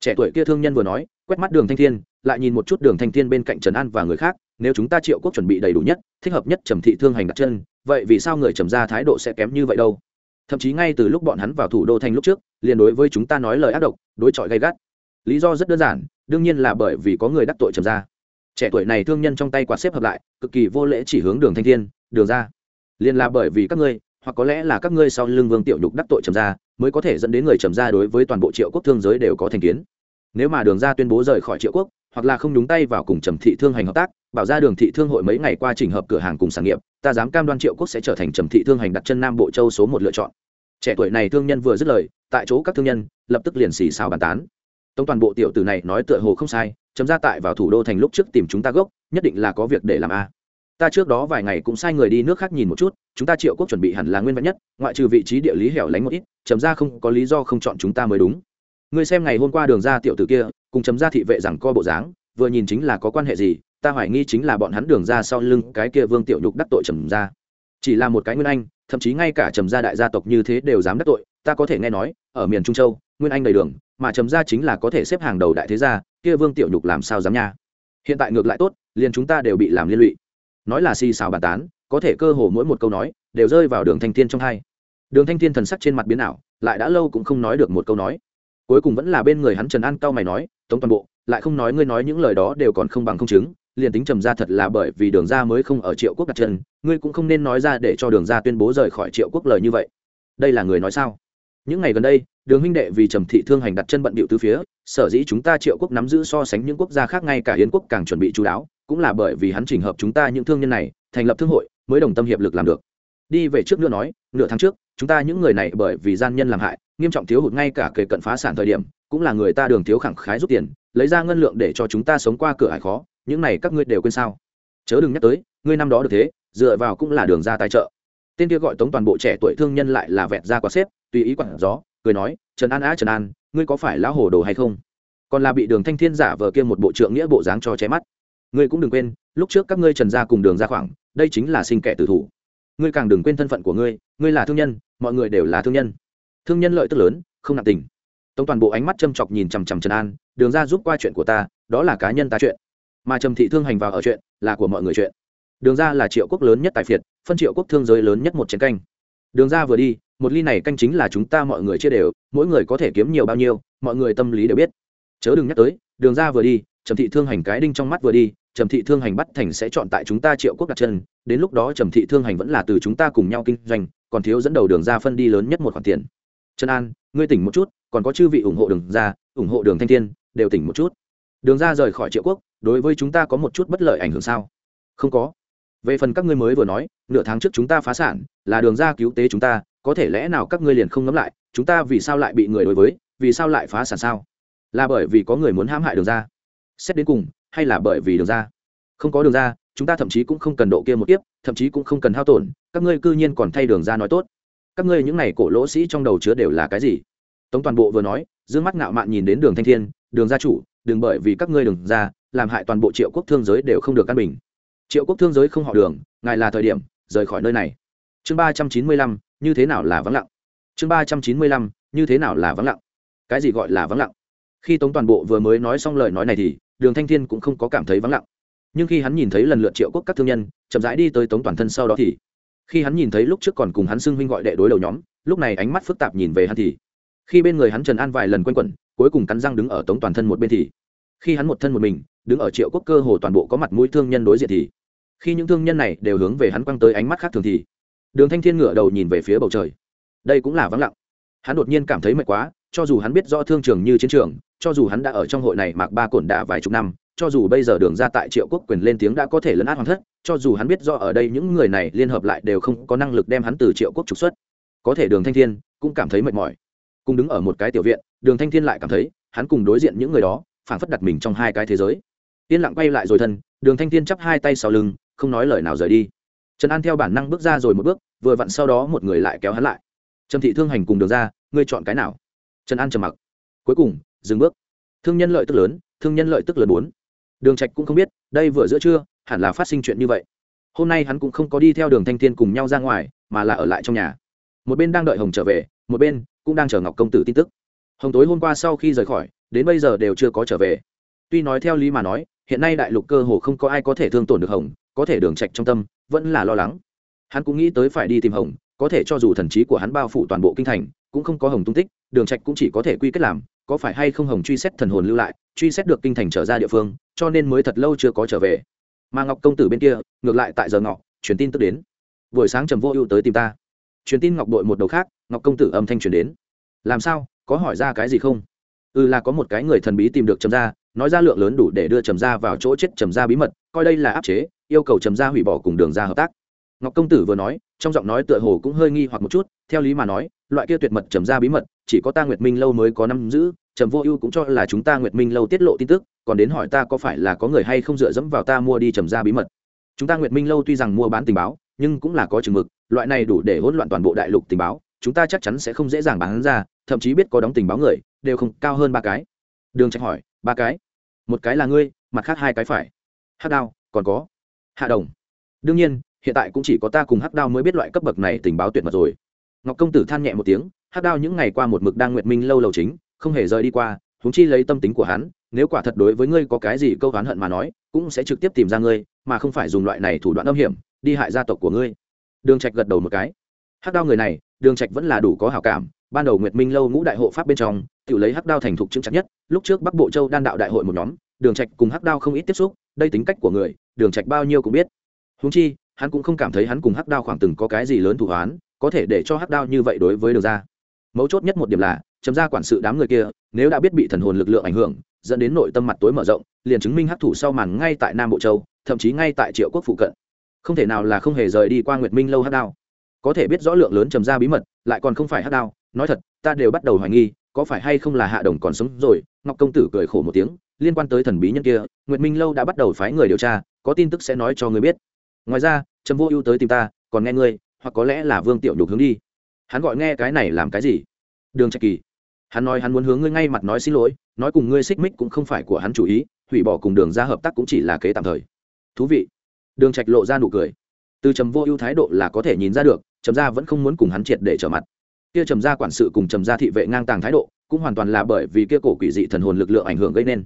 trẻ tuổi kia thương nhân vừa nói, quét mắt đường thanh thiên, lại nhìn một chút đường thanh thiên bên cạnh trần an và người khác, nếu chúng ta triệu quốc chuẩn bị đầy đủ nhất, thích hợp nhất trầm thị thương hành đặt chân, vậy vì sao người trầm ra thái độ sẽ kém như vậy đâu? Thậm chí ngay từ lúc bọn hắn vào thủ đô thành lúc trước, liền đối với chúng ta nói lời ác độc, đối chọi gay gắt. Lý do rất đơn giản, đương nhiên là bởi vì có người đắc tội trầm ra trẻ tuổi này thương nhân trong tay quạt xếp hợp lại, cực kỳ vô lễ chỉ hướng đường thanh thiên, đường ra liền là bởi vì các ngươi hoặc có lẽ là các ngươi sau lưng vương tiểu nhục đắc tội trầm gia, mới có thể dẫn đến người trầm gia đối với toàn bộ triệu quốc thương giới đều có thành kiến. Nếu mà đường ra tuyên bố rời khỏi triệu quốc, hoặc là không nhúng tay vào cùng trầm thị thương hành hợp tác, bảo ra đường thị thương hội mấy ngày qua trình hợp cửa hàng cùng sản nghiệp, ta dám cam đoan triệu quốc sẽ trở thành trầm thị thương hành đặt chân nam bộ châu số một lựa chọn. Trẻ tuổi này thương nhân vừa dứt lời, tại chỗ các thương nhân lập tức liền xì xào bàn tán. Tống toàn bộ tiểu tử này nói tựa hồ không sai chấm ra tại vào thủ đô thành lúc trước tìm chúng ta gốc, nhất định là có việc để làm a ta trước đó vài ngày cũng sai người đi nước khác nhìn một chút, chúng ta triệu quốc chuẩn bị hẳn là nguyên vẹn nhất, ngoại trừ vị trí địa lý hẻo lánh một ít, chấm ra không có lý do không chọn chúng ta mới đúng. Ngươi xem ngày hôm qua đường ra tiểu tử kia, cùng chấm ra thị vệ rằng co bộ dáng, vừa nhìn chính là có quan hệ gì, ta hoài nghi chính là bọn hắn đường ra sau lưng cái kia vương tiểu nhục đắc tội trầm ra. Chỉ là một cái nguyên anh, thậm chí ngay cả trầm gia đại gia tộc như thế đều dám đắc tội, ta có thể nghe nói, ở miền trung châu, nguyên anh đầy đường, mà trầm gia chính là có thể xếp hàng đầu đại thế gia, kia vương tiểu nhục làm sao dám nha? Hiện tại ngược lại tốt, liền chúng ta đều bị làm liên lụy nói là xì xào bàn tán, có thể cơ hồ mỗi một câu nói đều rơi vào đường thanh thiên trong hai. Đường thanh thiên thần sắc trên mặt biến ảo, lại đã lâu cũng không nói được một câu nói. Cuối cùng vẫn là bên người hắn trần an cao mày nói, tống toàn bộ, lại không nói ngươi nói những lời đó đều còn không bằng không chứng, liền tính trầm ra thật là bởi vì đường ra mới không ở triệu quốc đặt chân, ngươi cũng không nên nói ra để cho đường ra tuyên bố rời khỏi triệu quốc lời như vậy. Đây là người nói sao? Những ngày gần đây, đường huynh đệ vì trầm thị thương hành đặt chân bận bịu từ phía, sở dĩ chúng ta triệu quốc nắm giữ so sánh những quốc gia khác ngay cả hiến quốc càng chuẩn bị chú đáo cũng là bởi vì hắn chỉnh hợp chúng ta những thương nhân này, thành lập thương hội, mới đồng tâm hiệp lực làm được. Đi về trước nữa nói, nửa tháng trước, chúng ta những người này bởi vì gian nhân làm hại, nghiêm trọng thiếu hụt ngay cả kể cận phá sản thời điểm, cũng là người ta đường thiếu khẳng khái rút tiền, lấy ra ngân lượng để cho chúng ta sống qua cửa hải khó, những này các ngươi đều quên sao? Chớ đừng nhắc tới, ngươi năm đó được thế, dựa vào cũng là đường ra tài trợ. Tên kia gọi tống toàn bộ trẻ tuổi thương nhân lại là vẹn ra quả xếp, tùy ý quản gió, cười nói, trần an á, trần an, ngươi có phải lão hồ đồ hay không? Còn là bị đường thanh thiên giả vờ kia một bộ trượng nghĩa bộ dáng cho chém mắt ngươi cũng đừng quên, lúc trước các ngươi trần gia cùng đường ra khoảng, đây chính là sinh kẻ tử thủ. Ngươi càng đừng quên thân phận của ngươi ngươi là thương nhân, mọi người đều là thương nhân. Thương nhân lợi tức lớn, không nặng tình. Tống toàn bộ ánh mắt châm chọc nhìn chằm chằm trần an, đường ra giúp qua chuyện của ta, đó là cá nhân ta chuyện. Mà trầm thị thương hành vào ở chuyện, là của mọi người chuyện. Đường ra là triệu quốc lớn nhất tại phiệt, phân triệu quốc thương giới lớn nhất một chiến canh. Đường ra vừa đi, một ly này canh chính là chúng ta mọi người chia đều, mỗi người có thể kiếm nhiều bao nhiêu, mọi người tâm lý đều biết. Chớ đừng nhắc tới, đường ra vừa đi trầm thị thương hành cái đinh trong mắt vừa đi, trầm thị thương hành bắt thành sẽ chọn tại chúng ta triệu quốc đặt chân, đến lúc đó trầm thị thương hành vẫn là từ chúng ta cùng nhau kinh doanh, còn thiếu dẫn đầu đường ra phân đi lớn nhất một khoản tiền. Trần an, ngươi tỉnh một chút, còn có chư vị ủng hộ đường ra, ủng hộ đường thanh thiên, đều tỉnh một chút. Đường ra rời khỏi triệu quốc, đối với chúng ta có một chút bất lợi ảnh hưởng sao? Không có. Về phần các ngươi mới vừa nói, nửa tháng trước chúng ta phá sản, là đường ra cứu tế chúng ta, có thể lẽ nào các ngươi liền không ngẫm lại, chúng ta vì sao lại bị người đối với, vì sao lại phá sản sao? Là bởi vì có người muốn hãm hại đường ra xét đến cùng, hay là bởi vì đường ra? Không có đường ra, chúng ta thậm chí cũng không cần độ kia một tiếp thậm chí cũng không cần hao tổn, các ngươi cư nhiên còn thay đường ra nói tốt. Các ngươi những n à y cổ lỗ sĩ trong đầu chứa đều là cái gì? Tống toàn bộ vừa nói d ư ơ n g mắt ngạo mạn nhìn đến đường thanh thiên, đường gia chủ, đừng bởi vì các ngươi đường ra, làm hại toàn bộ triệu quốc thương giới đều không được căn bình. Triệu quốc thương giới không họ đường, ngài là thời điểm, rời khỏi nơi này. Chương ba trăm chín mươi lăm, như thế nào là vắng lặng? Chương ba trăm chín mươi lăm, như thế nào là vắng lặng? Cái gì gọi là vắng lặng? Khi tống toàn bộ vừa mới nói xong lời nói này thì đường thanh thiên cũng không có cảm thấy vắng lặng. Nhưng khi hắn nhìn thấy lần lượt triệu quốc các thương nhân, chậm rãi đi tới tống toàn thân sau đó thì, khi hắn nhìn thấy lúc trước còn cùng hắn xưng huynh gọi đệ đối đầu nhóm, lúc này ánh mắt phức tạp nhìn về hắn thì, khi bên người hắn trần an vài lần quanh quẩn, cuối cùng cắn răng đứng ở tống toàn thân một bên thì, khi hắn một thân một mình, đứng ở triệu quốc cơ hồ toàn bộ có mặt mũi thương nhân đối diện thì, khi những thương nhân này đều hướng về hắn quăng tới ánh mắt khác thường thì, đường thanh thiên ngửa đầu nhìn về phía bầu trời. Đây cũng là vắng lặng. Hắn đột nhiên cảm thấy mệt quá cho dù hắn biết rõ thương trường như chiến trường, cho dù hắn đã ở trong hội này mạc ba cổn đả vài chục năm, cho dù bây giờ đường ra tại triệu quốc quyền lên tiếng đã có thể lấn át hoàng thất, cho dù hắn biết do ở đây những người này liên hợp lại đều không có năng lực đem hắn từ triệu quốc trục xuất. Có thể đường thanh thiên cũng cảm thấy mệt mỏi. Cùng đứng ở một cái tiểu viện, đường thanh thiên lại cảm thấy hắn cùng đối diện những người đó, phảng phất đặt mình trong hai cái thế giới. Yên lặng quay lại rồi thân, đường thanh thiên chắp hai tay sau lưng, không nói lời nào rời đi. Trần an theo bản năng bước ra rồi một bước, vừa vặn sau đó một người lại kéo hắn lại. Trầm thị thương hành cùng đường ra, ngươi chọn cái nào? Trần an trầm mặc. Cuối cùng, dừng bước. Thương nhân lợi tức lớn, thương nhân lợi tức lớn bốn. Đường trạch cũng không biết, đây vừa giữa trưa, hẳn là phát sinh chuyện như vậy. Hôm nay hắn cũng không có đi theo đường thanh thiên cùng nhau ra ngoài, mà là ở lại trong nhà. Một bên đang đợi hồng trở về, một bên cũng đang chờ ngọc công tử tin tức. Hồng tối hôm qua sau khi rời khỏi, đến bây giờ đều chưa có trở về. Tuy nói theo lý mà nói, hiện nay đại lục cơ hồ không có ai có thể thương tổn được hồng, có thể đường trạch trong tâm vẫn là lo lắng. Hắn cũng nghĩ tới phải đi tìm hồng có thể cho dù thần trí của hắn bao phủ toàn bộ kinh thành, cũng không có hồng tung tích, đường trạch cũng chỉ có thể quy kết làm, có phải hay không hồng truy xét thần hồn lưu lại, truy xét được kinh thành trở ra địa phương, cho nên mới thật lâu chưa có trở về. Mà ngọc công tử bên kia, ngược lại tại giờ ngọ, truyền tin tức đến. Buổi sáng trầm vô ưu tới tìm ta. Truyền tin ngọc đội một đầu khác, ngọc công tử âm thanh truyền đến. Làm sao, có hỏi ra cái gì không? Ừ là có một cái người thần bí tìm được trầm gia, nói ra lượng lớn đủ để đưa trầm gia vào chỗ chết trầm gia bí mật, coi đây là áp chế, yêu cầu trầm gia hủy bỏ cùng đường gia hợp tác. Ngọc công tử vừa nói trong giọng nói tựa hồ cũng hơi nghi hoặc một chút, theo lý mà nói, loại kia tuyệt mật trầm ra bí mật, chỉ có ta nguyệt minh lâu mới có năm giữ, trầm vô ưu cũng cho là chúng ta nguyệt minh lâu tiết lộ tin tức, còn đến hỏi ta có phải là có người hay không dựa dẫm vào ta mua đi trầm ra bí mật. Chúng ta nguyệt minh lâu tuy rằng mua bán tình báo, nhưng cũng là có chừng mực, loại này đủ để hỗn loạn toàn bộ đại lục tình báo, chúng ta chắc chắn sẽ không dễ dàng bán ra, thậm chí biết có đóng tình báo người, đều không cao hơn ba cái. Đường trạch hỏi, ba cái? Một cái là ngươi, mặt khác hai cái phải. Hắc đao, còn có hạ đồng. Đương nhiên hiện tại cũng chỉ có ta cùng hắc đao mới biết loại cấp bậc này tình báo tuyệt mật rồi. Ngọc công tử than nhẹ một tiếng, hắc đao những ngày qua một mực đang nguyệt minh lâu lầu chính, không hề rời đi qua, huống chi lấy tâm tính của hắn, nếu quả thật đối với ngươi có cái gì câu oán hận mà nói, cũng sẽ trực tiếp tìm ra ngươi, mà không phải dùng loại này thủ đoạn âm hiểm, đi hại gia tộc của ngươi. Đường trạch gật đầu một cái. Hắc đao người này, đường trạch vẫn là đủ có hảo cảm, ban đầu nguyệt minh lâu ngũ đại hộ pháp bên trong, tự lấy hắc đao thành thục chứng chặt nhất, lúc trước bắc bộ châu đan đạo đại hội một nhóm, đường trạch cùng hắc đao không ít tiếp xúc, đây tính cách của người, đường trạch bao nhiêu cũng biết. Huống chi hắn cũng không cảm thấy hắn cùng hắc đao khoảng từng có cái gì lớn thủ hoán, có thể để cho hắc đao như vậy đối với đường ra. Mấu chốt nhất một điểm là, chấm ra quản sự đám người kia, nếu đã biết bị thần hồn lực lượng ảnh hưởng, dẫn đến nội tâm mặt tối mở rộng, liền chứng minh hắc thủ sau màn ngay tại nam bộ châu, thậm chí ngay tại triệu quốc phụ cận. Không thể nào là không hề rời đi qua nguyệt minh lâu hắc đao. Có thể biết rõ lượng lớn trầm ra bí mật, lại còn không phải hắc đao, nói thật, ta đều bắt đầu hoài nghi, có phải hay không là hạ đồng còn sống rồi, ngọc công tử cười khổ một tiếng, liên quan tới thần bí nhân kia, nguyệt minh lâu đã bắt đầu phái người điều tra, có tin tức sẽ nói cho người biết ngoài ra, trầm vô ưu tới tìm ta, còn nghe ngươi, hoặc có lẽ là vương tiểu nhục hướng đi. Hắn gọi nghe cái này làm cái gì? Đường trạch kỳ. Hắn nói hắn muốn hướng ngươi ngay mặt nói xin lỗi, nói cùng ngươi xích mích cũng không phải của hắn chủ ý, hủy bỏ cùng đường ra hợp tác cũng chỉ là kế tạm thời. Thú vị. Đường trạch lộ ra nụ cười. Từ trầm vô ưu thái độ là có thể nhìn ra được, trầm gia vẫn không muốn cùng hắn triệt để trở mặt. Kia trầm gia quản sự cùng trầm gia thị vệ ngang tàng thái độ, cũng hoàn toàn là bởi vì kia cổ quỷ dị thần hồn lực lượng ảnh hưởng gây nên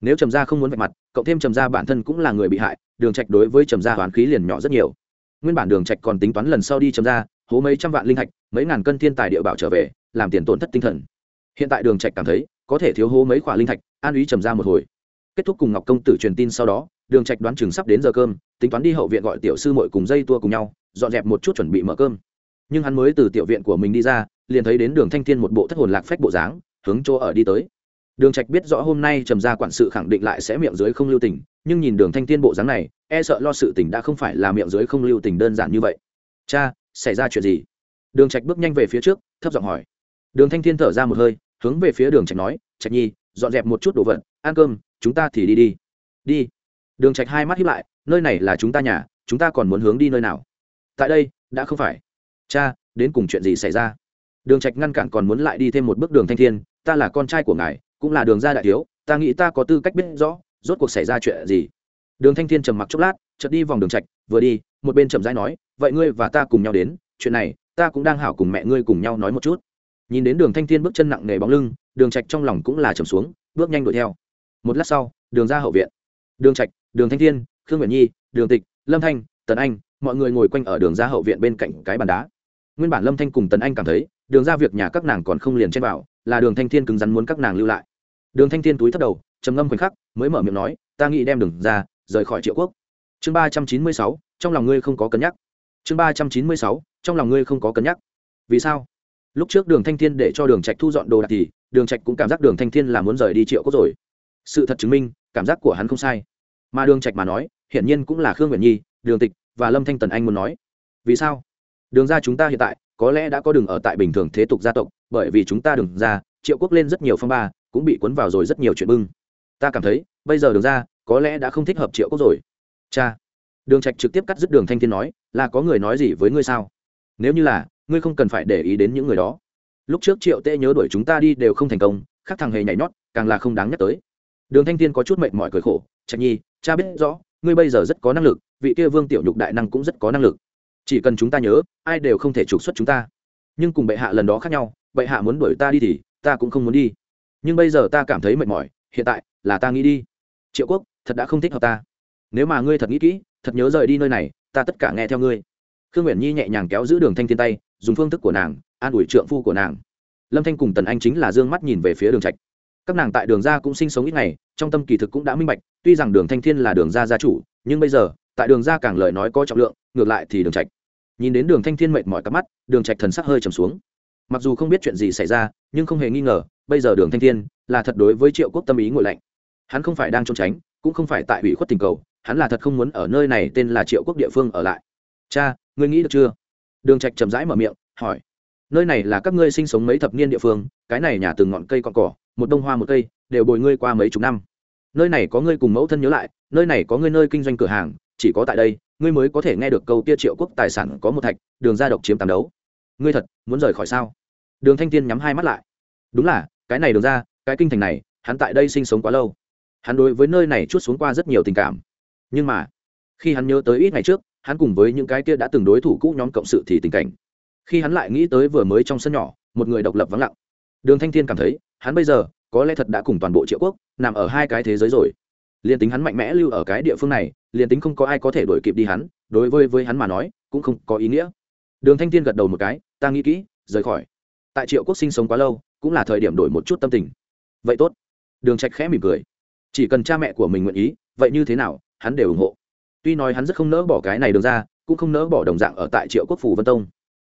nếu trầm gia không muốn vạch mặt, cộng thêm trầm gia bản thân cũng là người bị hại, đường trạch đối với trầm gia hoán khí liền nhỏ rất nhiều. Nguyên bản đường trạch còn tính toán lần sau đi trầm gia, hố mấy trăm vạn linh thạch, mấy ngàn cân thiên tài địa bảo trở về, làm tiền tổn thất tinh thần. Hiện tại đường trạch cảm thấy, có thể thiếu hố mấy khoả linh thạch, an ý trầm gia một hồi. Kết thúc cùng ngọc công tử truyền tin sau đó, đường trạch đoán chừng sắp đến giờ cơm, tính toán đi hậu viện gọi tiểu sư muội cùng dây tua cùng nhau, dọn dẹp một chút chuẩn bị mở cơm. Nhưng hắn mới từ tiểu viện của mình đi ra, liền thấy đến đường thanh thiên một bộ thất hồn lạc phách bộ dáng, hướng chỗ ở đi tới đường trạch biết rõ hôm nay trầm gia quản sự khẳng định lại sẽ miệng dưới không lưu tình, nhưng nhìn đường thanh thiên bộ dáng này e sợ lo sự tình đã không phải là miệng dưới không lưu tình đơn giản như vậy. Cha, xảy ra chuyện gì? Đường trạch bước nhanh về phía trước, thấp giọng hỏi. Đường thanh thiên thở ra một hơi, hướng về phía đường trạch nói, trạch nhi, dọn dẹp một chút đồ vật, ăn cơm, chúng ta thì đi đi. Đi? Đường trạch hai mắt híp lại, nơi này là chúng ta nhà, chúng ta còn muốn hướng đi nơi nào? Tại đây, đã không phải. Cha, đến cùng chuyện gì xảy ra? Đường trạch ngăn cản còn muốn lại đi thêm một bước đường thanh thiên ta là con trai của ngài cũng là đường gia đại thiếu ta nghĩ ta có tư cách biết rõ rốt cuộc xảy ra chuyện gì. Đường thanh thiên trầm mặc chốc lát chợt đi vòng đường trạch vừa đi một bên chậm rãi nói vậy ngươi và ta cùng nhau đến chuyện này ta cũng đang hảo cùng mẹ ngươi cùng nhau nói một chút. Nhìn đến đường thanh thiên bước chân nặng nề bóng lưng đường trạch trong lòng cũng là trầm xuống bước nhanh đuổi theo. Một lát sau đường ra hậu viện. Đường trạch đường thanh thiên khương nguyện nhi đường tịch lâm thanh tần anh mọi người ngồi quanh ở đường ra hậu viện bên cạnh cái bàn đá. Nguyên bản lâm thanh cùng tần anh cảm thấy đường ra việc nhà các nàng còn không liền chen vào là đường thanh thiên cứng rắn muốn các nàng lưu lại đường thanh thiên túi thấp đầu, trầm ngâm khoảnh khắc, mới mở miệng nói, ta nghĩ đem đường ra, rời khỏi triệu quốc. Chương ba trăm chín mươi sáu, trong lòng ngươi không có cân nhắc. Chương ba trăm chín mươi sáu, trong lòng ngươi không có cân nhắc. Vì sao? Lúc trước đường thanh thiên để cho đường trạch thu dọn đồ đạc thì, đường trạch cũng cảm giác đường thanh thiên là muốn rời đi triệu quốc rồi. Sự thật chứng minh, cảm giác của hắn không sai. Mà đường trạch mà nói, hiển nhiên cũng là khương nguyện nhi, đường tịch và lâm thanh tần anh muốn nói. Vì sao? Đường ra chúng ta hiện tại, có lẽ đã có đường ở tại bình thường thế tục gia tộc, bởi vì chúng ta đường ra, triệu quốc lên rất nhiều phong ba cũng bị cuốn vào rồi rất nhiều chuyện bưng. Ta cảm thấy, bây giờ đường ra, có lẽ đã không thích hợp triệu quốc rồi. Cha. Đường trạch trực tiếp cắt dứt đường thanh thiên nói, là có người nói gì với ngươi sao? Nếu như là, ngươi không cần phải để ý đến những người đó. Lúc trước triệu tê nhớ đuổi chúng ta đi đều không thành công, khác thằng hề nhảy nhót, càng là không đáng nhắc tới. Đường thanh thiên có chút mệt mỏi cười khổ, trạch nhi, cha biết rõ, ngươi bây giờ rất có năng lực, vị kia vương tiểu nhục đại năng cũng rất có năng lực. Chỉ cần chúng ta nhớ, ai đều không thể trục xuất chúng ta. Nhưng cùng bệ hạ lần đó khác nhau, bệ hạ muốn đuổi ta đi thì, ta cũng không muốn đi nhưng bây giờ ta cảm thấy mệt mỏi, hiện tại là ta nghĩ đi. Triệu quốc, thật đã không thích hợp ta. Nếu mà ngươi thật nghĩ kỹ, thật nhớ rời đi nơi này, ta tất cả nghe theo ngươi. Khương nguyện nhi nhẹ nhàng kéo giữ đường thanh thiên tay, dùng phương thức của nàng, an ủi trượng phu của nàng. Lâm thanh cùng tần anh chính là d ư ơ n g mắt nhìn về phía đường trạch. Các nàng tại đường gia cũng sinh sống ít ngày, trong tâm kỳ thực cũng đã minh bạch, tuy rằng đường thanh thiên là đường gia gia chủ, nhưng bây giờ, tại đường gia càng lời nói có trọng lượng, ngược lại thì đường trạch. Nhìn đến đường thanh thiên mệt mỏi cắp mắt, đường trạch thần sắc hơi trầm xuống mặc dù không biết chuyện gì xảy ra, nhưng không hề nghi ngờ, bây giờ đường thanh thiên là thật đối với triệu quốc tâm ý ngội lạnh. Hắn không phải đang trốn tránh, cũng không phải tại ủy khuất tình cầu, hắn là thật không muốn ở nơi này tên là triệu quốc địa phương ở lại. Cha, ngươi nghĩ được chưa? Đường trạch chậm rãi mở miệng, hỏi. Nơi này là các ngươi sinh sống mấy thập niên địa phương, cái này nhà từng ngọn cây cọn cỏ, một đông hoa một cây, đều bồi ngươi qua mấy chục năm. Nơi này có ngươi cùng mẫu thân nhớ lại, nơi này có ngươi nơi kinh doanh cửa hàng, chỉ có tại đây, ngươi mới có thể nghe được câu kia triệu quốc tài sản có một thạch, đường ra độc chiếm tàn đấu. Ngươi thật, muốn rời khỏi sao? Đường thanh tiên nhắm hai mắt lại. Đúng là, cái này đường ra, cái kinh thành này, hắn tại đây sinh sống quá lâu. Hắn đối với nơi này chút xuống qua rất nhiều tình cảm. Nhưng mà, khi hắn nhớ tới ít ngày trước, hắn cùng với những cái kia đã từng đối thủ cũ nhóm cộng sự thì tình cảnh. Khi hắn lại nghĩ tới vừa mới trong sân nhỏ, một người độc lập vắng lặng. Đường thanh thiên cảm thấy, hắn bây giờ, có lẽ thật đã cùng toàn bộ triệu quốc, nằm ở hai cái thế giới rồi. Liền tính hắn mạnh mẽ lưu ở cái địa phương này liền tính không có ai có thể đổi kịp đi hắn, đối với với hắn mà nói, cũng không có ý nghĩa. Đường thanh thiên gật đầu một cái, ta nghĩ kỹ, rời khỏi tại triệu quốc sinh sống quá lâu, cũng là thời điểm đổi một chút tâm tình. Vậy tốt. Đường trạch khẽ mỉm cười. Chỉ cần cha mẹ của mình nguyện ý, vậy như thế nào, hắn đều ủng hộ. Tuy nói hắn rất không nỡ bỏ cái này đường ra, cũng không nỡ bỏ đồng dạng ở tại triệu quốc phủ vân tông.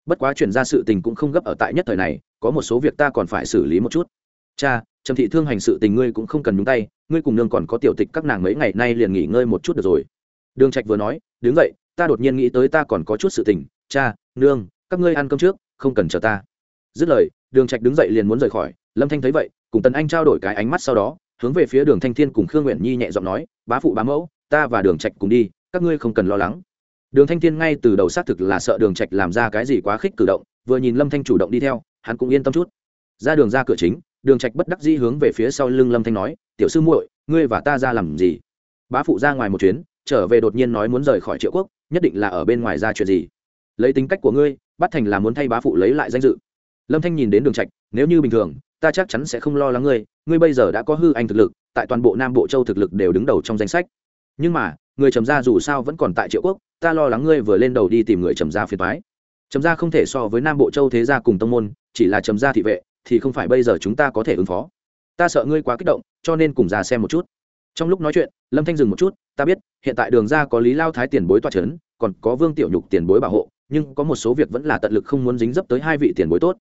Bất quá chuyển ra sự tình cũng không gấp ở tại nhất thời này, có một số việc ta còn phải xử lý một chút. Cha, trầm thị thương hành sự tình ngươi cũng không cần nhúng tay, ngươi cùng nương còn có tiểu tịch các nàng mấy ngày nay liền nghỉ ngơi một chút được rồi. Đường trạch vừa nói, đứng dậy, ta đột nhiên nghĩ tới ta còn có chút sự tình. Cha, nương, các ngươi ăn cơm trước, không cần chờ ta dứt lời, đường trạch đứng dậy liền muốn rời khỏi. Lâm thanh thấy vậy, cùng tần anh trao đổi cái ánh mắt sau đó, hướng về phía đường thanh thiên cùng khương nguyện nhi nhẹ giọng nói, bá phụ, bá mẫu, ta và đường trạch cùng đi, các ngươi không cần lo lắng. Đường thanh thiên ngay từ đầu xác thực là sợ đường trạch làm ra cái gì quá khích cử động, vừa nhìn lâm thanh chủ động đi theo, hắn cũng yên tâm chút. Ra đường ra cửa chính, đường trạch bất đắc dĩ hướng về phía sau lưng lâm thanh nói, tiểu sư muội, ngươi và ta ra làm gì? Bá phụ ra ngoài một chuyến, trở về đột nhiên nói muốn rời khỏi triệu quốc, nhất định là ở bên ngoài ra chuyện gì. Lấy tính cách của ngươi, bắt thành là muốn thay bá phụ lấy lại danh dự lâm thanh nhìn đến đường trạch, nếu như bình thường, ta chắc chắn sẽ không lo lắng ngươi ngươi bây giờ đã có hư anh thực lực, tại toàn bộ nam bộ châu thực lực đều đứng đầu trong danh sách. Nhưng mà, người trầm gia dù sao vẫn còn tại triệu quốc, ta lo lắng ngươi vừa lên đầu đi tìm người trầm gia phiền toái. Trầm gia không thể so với nam bộ châu thế gia cùng tông môn, chỉ là trầm gia thị vệ, thì không phải bây giờ chúng ta có thể ứng phó. Ta sợ ngươi quá kích động, cho nên cùng ra xem một chút. Trong lúc nói chuyện, lâm thanh dừng một chút, ta biết, hiện tại đường ra có lý lao thái tiền bối toa c h ấ n còn có vương tiểu nhục tiền bối bảo hộ, nhưng có một số việc vẫn là tận lực không muốn dính dấp tới hai vị tiền bối tốt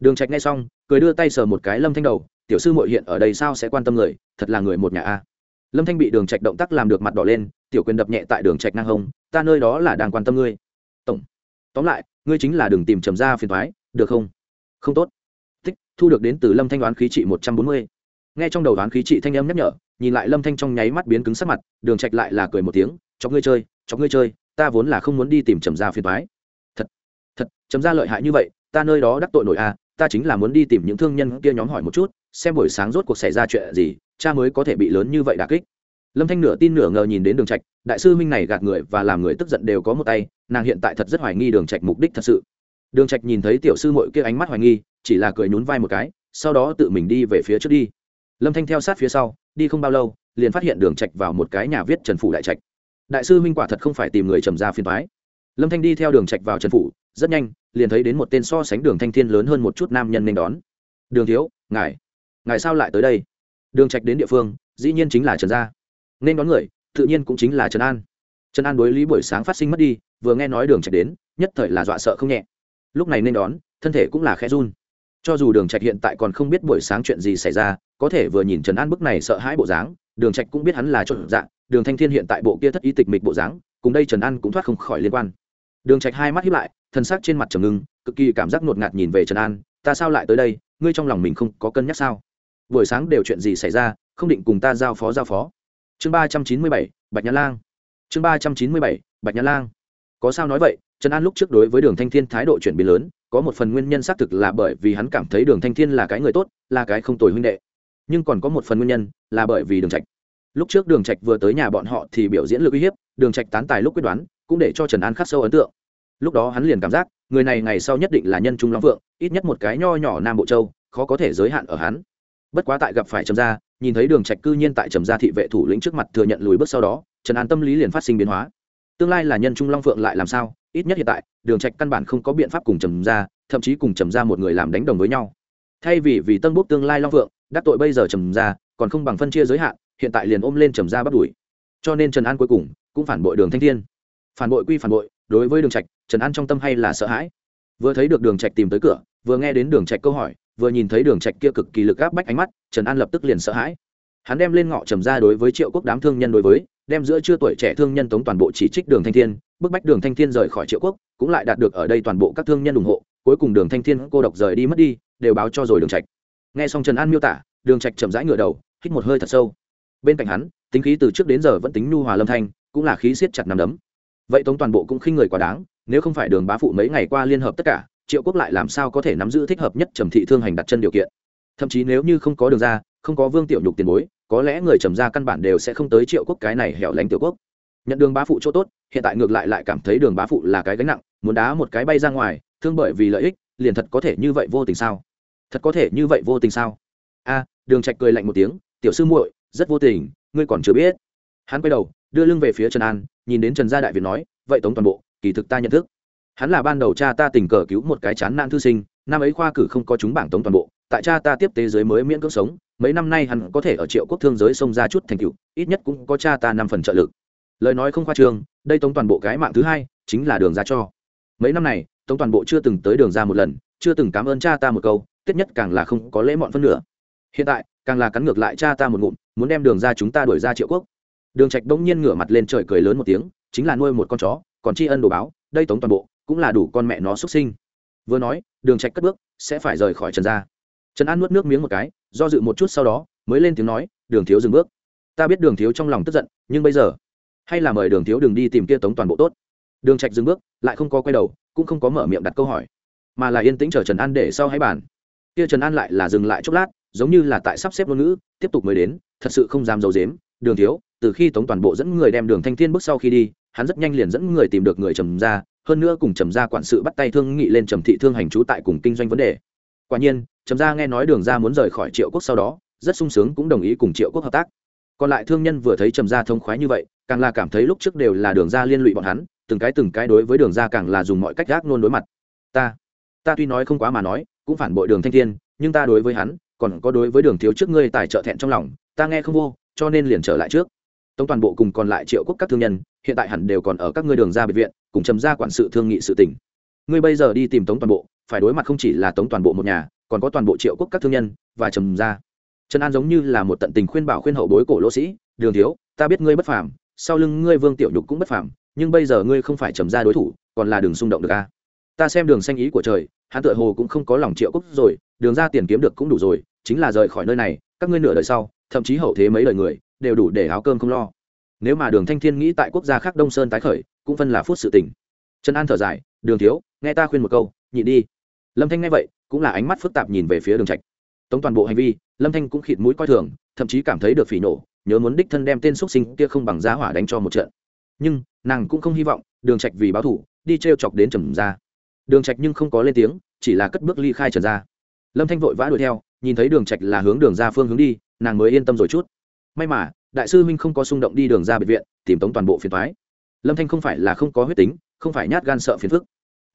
đường trạch ngay xong cười đưa tay sờ một cái lâm thanh đầu tiểu sư muội hiện ở đây sao sẽ quan tâm người thật là người một nhà a. Lâm thanh bị đường trạch động tác làm được mặt đỏ lên tiểu quyền đập nhẹ tại đường trạch ngang hông ta nơi đó là đang quan tâm ngươi. Tổng tóm lại ngươi chính là đừng tìm trầm ra phiền toái, được không? Không tốt. Tích thu được đến từ lâm thanh đoán khí trị một trăm bốn mươi. Nghe trong đầu đoán khí trị thanh âm nhắc nhở nhìn lại lâm thanh trong nháy mắt biến cứng sắc mặt đường trạch lại là cười một tiếng cho ngươi chơi cho ngươi chơi ta vốn là không muốn đi tìm trầm ra phiền toái. thật thật trầm ra lợi hại như vậy ta nơi đó đắc tội nổi à ta chính là muốn đi tìm những thương nhân kia nhóm hỏi một chút, xem buổi sáng rốt cuộc xảy ra chuyện gì, cha mới có thể bị lớn như vậy đả kích. Lâm thanh nửa tin nửa ngờ nhìn đến đường trạch, đại sư minh này gạt người và làm người tức giận đều có một tay, nàng hiện tại thật rất hoài nghi đường trạch mục đích thật sự. Đường trạch nhìn thấy tiểu sư muội kia ánh mắt hoài nghi, chỉ là cười nhún vai một cái, sau đó tự mình đi về phía trước đi. Lâm thanh theo sát phía sau, đi không bao lâu, liền phát hiện đường trạch vào một cái nhà viết trần phủ đại trạch. Đại sư minh quả thật không phải tìm người trầm ra phiền toái. Lâm thanh đi theo đường trạch vào trần phủ, rất nhanh liền thấy đến một tên so sánh đường thanh thiên lớn hơn một chút nam nhân nên đón. Đường thiếu, ngài ngài sao lại tới đây? Đường trạch đến địa phương, dĩ nhiên chính là trần gia. Nên đón người, tự nhiên cũng chính là trần an. Trần an đối lý buổi sáng phát sinh mất đi, vừa nghe nói đường trạch đến, nhất thời là dọa sợ không nhẹ. Lúc này nên đón, thân thể cũng là khẽ run. Cho dù đường trạch hiện tại còn không biết buổi sáng chuyện gì xảy ra, có thể vừa nhìn trần an bức này sợ hãi bộ dáng, đường trạch cũng biết hắn là trộn dạng, đường thanh thiên hiện tại bộ kia thất ý tịch mịch bộ dáng, cùng đây trần an cũng thoát không khỏi liên quan. Đường trạch hai mắt híp lại thân xác trên mặt trầm ngưng, cực kỳ cảm giác ngột ngạt nhìn về trần an, ta sao lại tới đây? Ngươi trong lòng mình không có cân nhắc sao? Buổi sáng đều chuyện gì xảy ra, không định cùng ta giao phó giao phó. Chương ba trăm chín mươi bảy, bạch nhã lang. Chương ba trăm chín mươi bảy, bạch nhã lang. Có sao nói vậy, trần an lúc trước đối với đường thanh thiên thái độ chuyển biến lớn, có một phần nguyên nhân xác thực là bởi vì hắn cảm thấy đường thanh thiên là cái người tốt, là cái không tồi huynh đệ. Nhưng còn có một phần nguyên nhân là bởi vì đường trạch. Lúc trước đường trạch vừa tới nhà bọn họ thì biểu diễn lực uy hiếp, đường trạch tán tài lúc quyết đoán, cũng để cho trần an khắc sâu ấn tượng lúc đó hắn liền cảm giác, người này ngày sau nhất định là nhân trung long vượng ít nhất một cái nho nhỏ nam bộ châu, khó có thể giới hạn ở hắn. Bất quá tại gặp phải trầm gia, nhìn thấy đường trạch cư nhiên tại trầm gia thị vệ thủ lĩnh trước mặt thừa nhận lùi bước sau đó, trần an tâm lý liền phát sinh biến hóa. Tương lai là nhân trung long phượng lại làm sao, ít nhất hiện tại, đường trạch căn bản không có biện pháp cùng trầm gia, thậm chí cùng trầm gia một người làm đánh đồng với nhau. Thay vì vì tân bút tương lai long phượng, đắc tội bây giờ trầm gia, còn không bằng phân chia giới hạn, hiện tại liền ôm lên trầm gia bắt đuổi. Cho nên trần an cuối cùng cũng phản bội đường thanh thiên. Phản bội quy phản bội đối với đường trạch, trần an trong tâm hay là sợ hãi. Vừa thấy được đường trạch tìm tới cửa, vừa nghe đến đường trạch câu hỏi, vừa nhìn thấy đường trạch kia cực kỳ lực áp bách ánh mắt, trần an lập tức liền sợ hãi. Hắn đem lên ngọ trầm ra đối với triệu quốc đám thương nhân đối với, đem giữa chưa tuổi trẻ thương nhân tống toàn bộ chỉ trích đường thanh thiên, bức bách đường thanh thiên rời khỏi triệu quốc, cũng lại đạt được ở đây toàn bộ các thương nhân ủng hộ, cuối cùng đường thanh thiên cô độc rời đi mất đi, đều báo cho rồi đường trạch. Nghe xong trần an miêu tả, đường trạch chậm rãi ngửa đầu, hít một hơi thật sâu. Bên cạnh hắn, tính khí từ trước đến giờ vẫn tính nhu hòa lâm thanh, cũng là khí siết chặt nằm đấm vậy tống toàn bộ cũng khinh người quá đáng, nếu không phải đường bá phụ mấy ngày qua liên hợp tất cả, triệu quốc lại làm sao có thể nắm giữ thích hợp nhất trầm thị thương hành đặt chân điều kiện? Thậm chí nếu như không có đường ra, không có vương tiểu nhục tiền bối, có lẽ người trầm ra căn bản đều sẽ không tới triệu quốc cái này hẻo lánh tiểu quốc. Nhận đường bá phụ chỗ tốt, hiện tại ngược lại lại cảm thấy đường bá phụ là cái gánh nặng, muốn đá một cái bay ra ngoài, thương bởi vì lợi ích, liền thật có thể như vậy vô tình sao? Thật có thể như vậy vô tình sao? A, đường trạch cười lạnh một tiếng, tiểu sư muội, rất vô tình, ngươi còn chưa biết. Hắn quay đầu đưa lưng về phía trần an nhìn đến trần gia đại việt nói vậy tống toàn bộ kỳ thực ta nhận thức hắn là ban đầu cha ta tình cờ cứu một cái chán nạn thư sinh năm ấy khoa cử không có chúng bảng tống toàn bộ tại cha ta tiếp tế giới mới miễn cưỡng sống mấy năm nay hắn có thể ở triệu quốc thương giới xông ra chút thành tựu ít nhất cũng có cha ta năm phần trợ lực lời nói không khoa trương đây tống toàn bộ cái mạng thứ hai chính là đường ra cho mấy năm này tống toàn bộ chưa từng tới đường ra một lần chưa từng cảm ơn cha ta một câu tết nhất càng là không có lễ mọn phân nửa hiện tại càng là cắn ngược lại cha ta một ngụm muốn đem đường ra chúng ta đuổi ra triệu quốc đường trạch đông nhiên ngửa mặt lên trời cười lớn một tiếng, chính là nuôi một con chó, còn tri ân đồ báo, đây tống toàn bộ, cũng là đủ con mẹ nó xuất sinh. Vừa nói, đường trạch cất bước, sẽ phải rời khỏi trần gia. Trần an nuốt nước miếng một cái, do dự một chút sau đó, mới lên tiếng nói, đường thiếu dừng bước. Ta biết đường thiếu trong lòng tức giận, nhưng bây giờ, hay là mời đường thiếu đừng đi tìm kia tống toàn bộ tốt. Đường trạch dừng bước, lại không có quay đầu, cũng không có mở miệng đặt câu hỏi, mà là yên tĩnh chờ trần an để sau hãy bàn. Kia trần an lại là dừng lại chốc lát, giống như là tại sắp xếp ngôn ngữ, tiếp tục mới đến, thật sự không dám giấu dếm đường thiếu từ khi tống toàn bộ dẫn người đem đường thanh thiên bước sau khi đi, hắn rất nhanh liền dẫn người tìm được người trầm ra hơn nữa cùng trầm ra quản sự bắt tay thương nghị lên trầm thị thương hành trú tại cùng kinh doanh vấn đề. Quả nhiên, trầm ra nghe nói đường ra muốn rời khỏi triệu quốc sau đó, rất sung sướng cũng đồng ý cùng triệu quốc hợp tác. Còn lại thương nhân vừa thấy trầm ra thông khoái như vậy, càng là cảm thấy lúc trước đều là đường ra liên lụy bọn hắn, từng cái từng cái đối với đường ra càng là dùng mọi cách gác nôn đối mặt. Ta ta tuy nói không quá mà nói, cũng phản bội đường thanh thiên, nhưng ta đối với hắn, còn có đối với đường thiếu trước ngươi tài trợ thẹn trong lòng, ta nghe không vô, cho nên liền trở lại trước tống toàn bộ cùng còn lại triệu quốc các thương nhân, hiện tại hẳn đều còn ở các ngươi đường ra biệt viện, cùng trầm ra quản sự thương nghị sự tỉnh ngươi bây giờ đi tìm tống toàn bộ, phải đối mặt không chỉ là tống toàn bộ một nhà, còn có toàn bộ triệu quốc các thương nhân, và trầm ra. Trần an giống như là một tận tình khuyên bảo khuyên hậu bối cổ lỗ sĩ, đường thiếu, ta biết ngươi bất phàm, sau lưng ngươi vương tiểu nhục cũng bất phàm, nhưng bây giờ ngươi không phải trầm ra đối thủ, còn là đường xung động được a ta xem đường xanh ý của trời, hắn tựa hồ cũng không có lòng triệu quốc rồi, đường ra tiền kiếm được cũng đủ rồi, chính là rời khỏi nơi này, các ngươi nửa đời sau, thậm chí hậu thế mấy đời người đều đủ để áo cơm không lo. Nếu mà đường thanh thiên nghĩ tại quốc gia khác đông sơn tái khởi, cũng phân là phút sự tình. Trần an thở dài, đường thiếu, nghe ta khuyên một câu, nhịn đi. Lâm thanh nghe vậy, cũng là ánh mắt phức tạp nhìn về phía đường trạch. Tống toàn bộ hành vi, lâm thanh cũng khịt mũi coi thường, thậm chí cảm thấy được phỉ nổ nhớ muốn đích thân đem tên xuất sinh kia không bằng giá hỏa đánh cho một trận. Nhưng, nàng cũng không hy vọng, đường trạch vì báo thủ đi treo chọc đến trầm ra đường trạch nhưng không có lên tiếng, chỉ là cất bước ly khai trần ra lâm thanh vội vã đuổi theo, nhìn thấy đường trạch là hướng đường ra phương hướng đi, nàng mới yên tâm rồi chút may mà, đại sư huynh không có xung động đi đường ra biệt viện, tìm tống toàn bộ phiền thoái lâm thanh không phải là không có huyết tính, không phải nhát gan sợ phiền phức.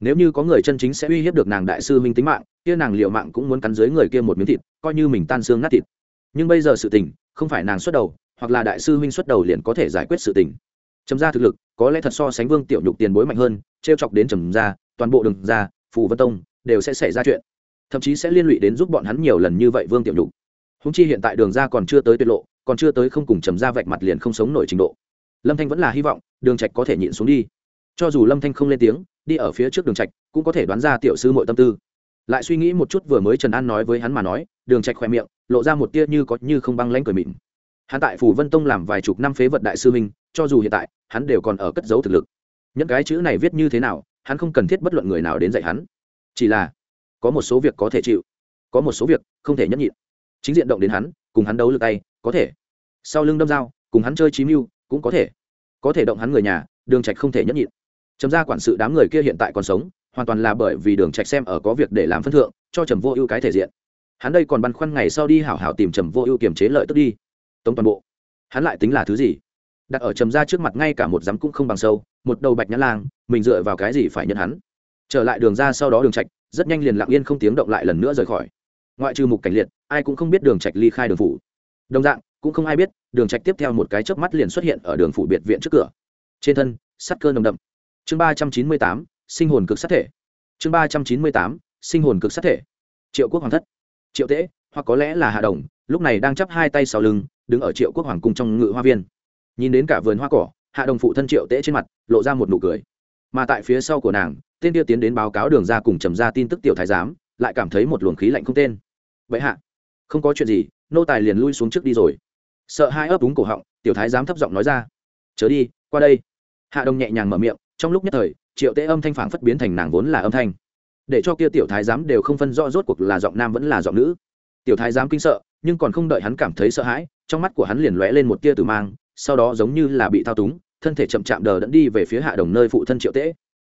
Nếu như có người chân chính sẽ uy hiếp được nàng đại sư huynh tính mạng, kia nàng liệu mạng cũng muốn cắn dưới người kia một miếng thịt, coi như mình tan xương nát thịt. Nhưng bây giờ sự tình, không phải nàng xuất đầu, hoặc là đại sư huynh xuất đầu liền có thể giải quyết sự tình. Trầm ra thực lực, có lẽ thật so sánh vương tiểu nhục tiền bối mạnh hơn t chọc đến trầm ra, toàn bộ đường ra, phù vân tông, đều sẽ xảy ra chuyện. Thậm chí sẽ liên lụy đến giúp bọn hắn nhiều lần như vậy vương tiểu nhục. Húng chi hiện tại đường ra còn chưa tới tuyệt lộ còn chưa tới không cùng trầm ra vạch mặt liền không sống nổi trình độ. Lâm thanh vẫn là hy vọng, đường trạch có thể nhịn xuống đi. Cho dù lâm thanh không lên tiếng, đi ở phía trước đường trạch cũng có thể đoán ra tiểu sư mọi tâm tư. Lại suy nghĩ một chút vừa mới trần an nói với hắn mà nói, đường trạch khoe miệng, lộ ra một tia như có như không băng lãnh cười mịn. Hắn tại phủ vân tông làm vài chục năm phế vật đại sư minh cho dù hiện tại, hắn đều còn ở cất giấu thực lực. Những cái chữ này viết như thế nào, hắn không cần thiết bất luận người nào đến dạy hắn. Chỉ là, có một số việc có thể chịu, có một số việc không thể nhẫn nhịn. Chính diện động đến hắn, cùng hắn đấu lực tay có thể. Sau lưng đâm dao, cùng hắn chơi chí mưu, cũng có thể. Có thể động hắn người nhà, đường trạch không thể nhẫn nhịn. Trầm gia quản sự đám người kia hiện tại còn sống, hoàn toàn là bởi vì đường trạch xem ở có việc để làm phân thượng, cho trầm vô ưu cái thể diện. Hắn đây còn băn khoăn ngày sau đi hảo hảo tìm trầm vô ưu kiềm chế lợi tức đi. Tống toàn bộ. Hắn lại tính là thứ gì? Đặt ở trầm gia trước mặt ngay cả một dám cũng không bằng sâu, một đầu bạch nhã lang, mình dựa vào cái gì phải nhận hắn? Trở lại đường ra sau đó đường trạch, rất nhanh liền lặng yên không tiếng động lại lần nữa rời khỏi. Ngoại trừ mục cảnh liệt, ai cũng không biết đường trạch ly khai đường phủ đồng dạng, cũng không ai biết, đường trạch tiếp theo một cái chớp mắt liền xuất hiện ở đường phủ biệt viện trước cửa. Trên thân, sắt cơ nồng đậm. Chương ba trăm chín mươi tám, sinh hồn cực sát thể. Chương ba trăm chín mươi tám, sinh hồn cực sát thể. Triệu quốc hoàng thất. Triệu tễ hoặc có lẽ là hạ đồng, lúc này đang chắp hai tay sau lưng, đứng ở triệu quốc hoàng cung trong ngự hoa viên. Nhìn đến cả vườn hoa cỏ, hạ đồng phụ thân triệu tễ trên mặt, lộ ra một nụ cười. Mà tại phía sau của nàng, tên kia tiến đến báo cáo đường ra cùng trầm ra tin tức tiểu thái giám, lại cảm thấy một luồng khí lạnh không tên. Vậy hạ, không có chuyện gì nô tài liền lui xuống trước đi rồi. Sợ hai ấp úng cổ họng, tiểu thái giám thấp giọng nói ra. Chớ đi, qua đây. Hạ đồng nhẹ nhàng mở miệng, trong lúc nhất thời, triệu tế âm thanh phản phất biến thành nàng vốn là âm thanh. Để cho kia tiểu thái giám đều không phân rõ rốt cuộc là giọng nam vẫn là giọng nữ. Tiểu thái giám kinh sợ, nhưng còn không đợi hắn cảm thấy sợ hãi, trong mắt của hắn liền lóe lên một tia tử mang, sau đó giống như là bị thao túng, thân thể chậm chạm đờ đẫn đi về phía hạ đồng nơi phụ thân triệu tễ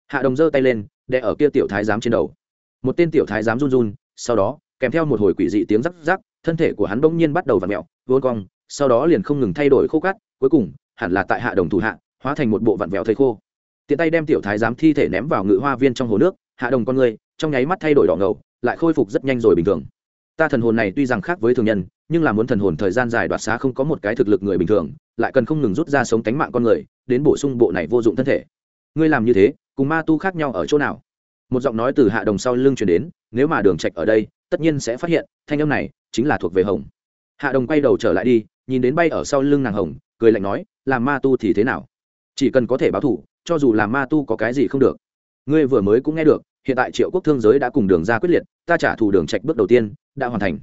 hạ đồng giơ tay lên, đè ở kia tiểu thái giám trên đầu. Một tên tiểu thái giám run run, sau đó, kèm theo một hồi quỷ dị tiếng rắc rắc thân thể của hắn bỗng nhiên bắt đầu v ặ mẹo, vốn cong, sau đó liền không ngừng thay đổi khô cát, cuối cùng, hẳn là tại hạ đồng thủ hạ, hóa thành một bộ vặn vẹo thầy khô. Tiện tay đem tiểu thái giám thi thể ném vào ngự hoa viên trong hồ nước, hạ đồng con người, trong nháy mắt thay đổi đỏ ngầu, lại khôi phục rất nhanh rồi bình thường. Ta thần hồn này tuy rằng khác với thường nhân, nhưng là muốn thần hồn thời gian dài đoạt xá không có một cái thực lực người bình thường, lại cần không ngừng rút ra sống tánh mạng con người, đến bổ sung bộ này vô dụng thân thể. Ngươi làm như thế, cùng ma tu khác nhau ở chỗ nào? Một giọng nói từ hạ đồng sau lưng chuyển đến, nếu mà đường trạch ở đây tất nhiên sẽ phát hiện, thanh âm này chính là thuộc về hồng. Hạ đồng quay đầu trở lại đi, nhìn đến bay ở sau lưng nàng hồng, cười lạnh nói làm ma tu thì thế nào? Chỉ cần có thể báo thủ cho dù làm ma tu có cái gì không được. Ngươi vừa mới cũng nghe được, hiện tại triệu quốc thương giới đã cùng đường ra quyết liệt, ta trả thù đường trạch bước đầu tiên, đã hoàn thành.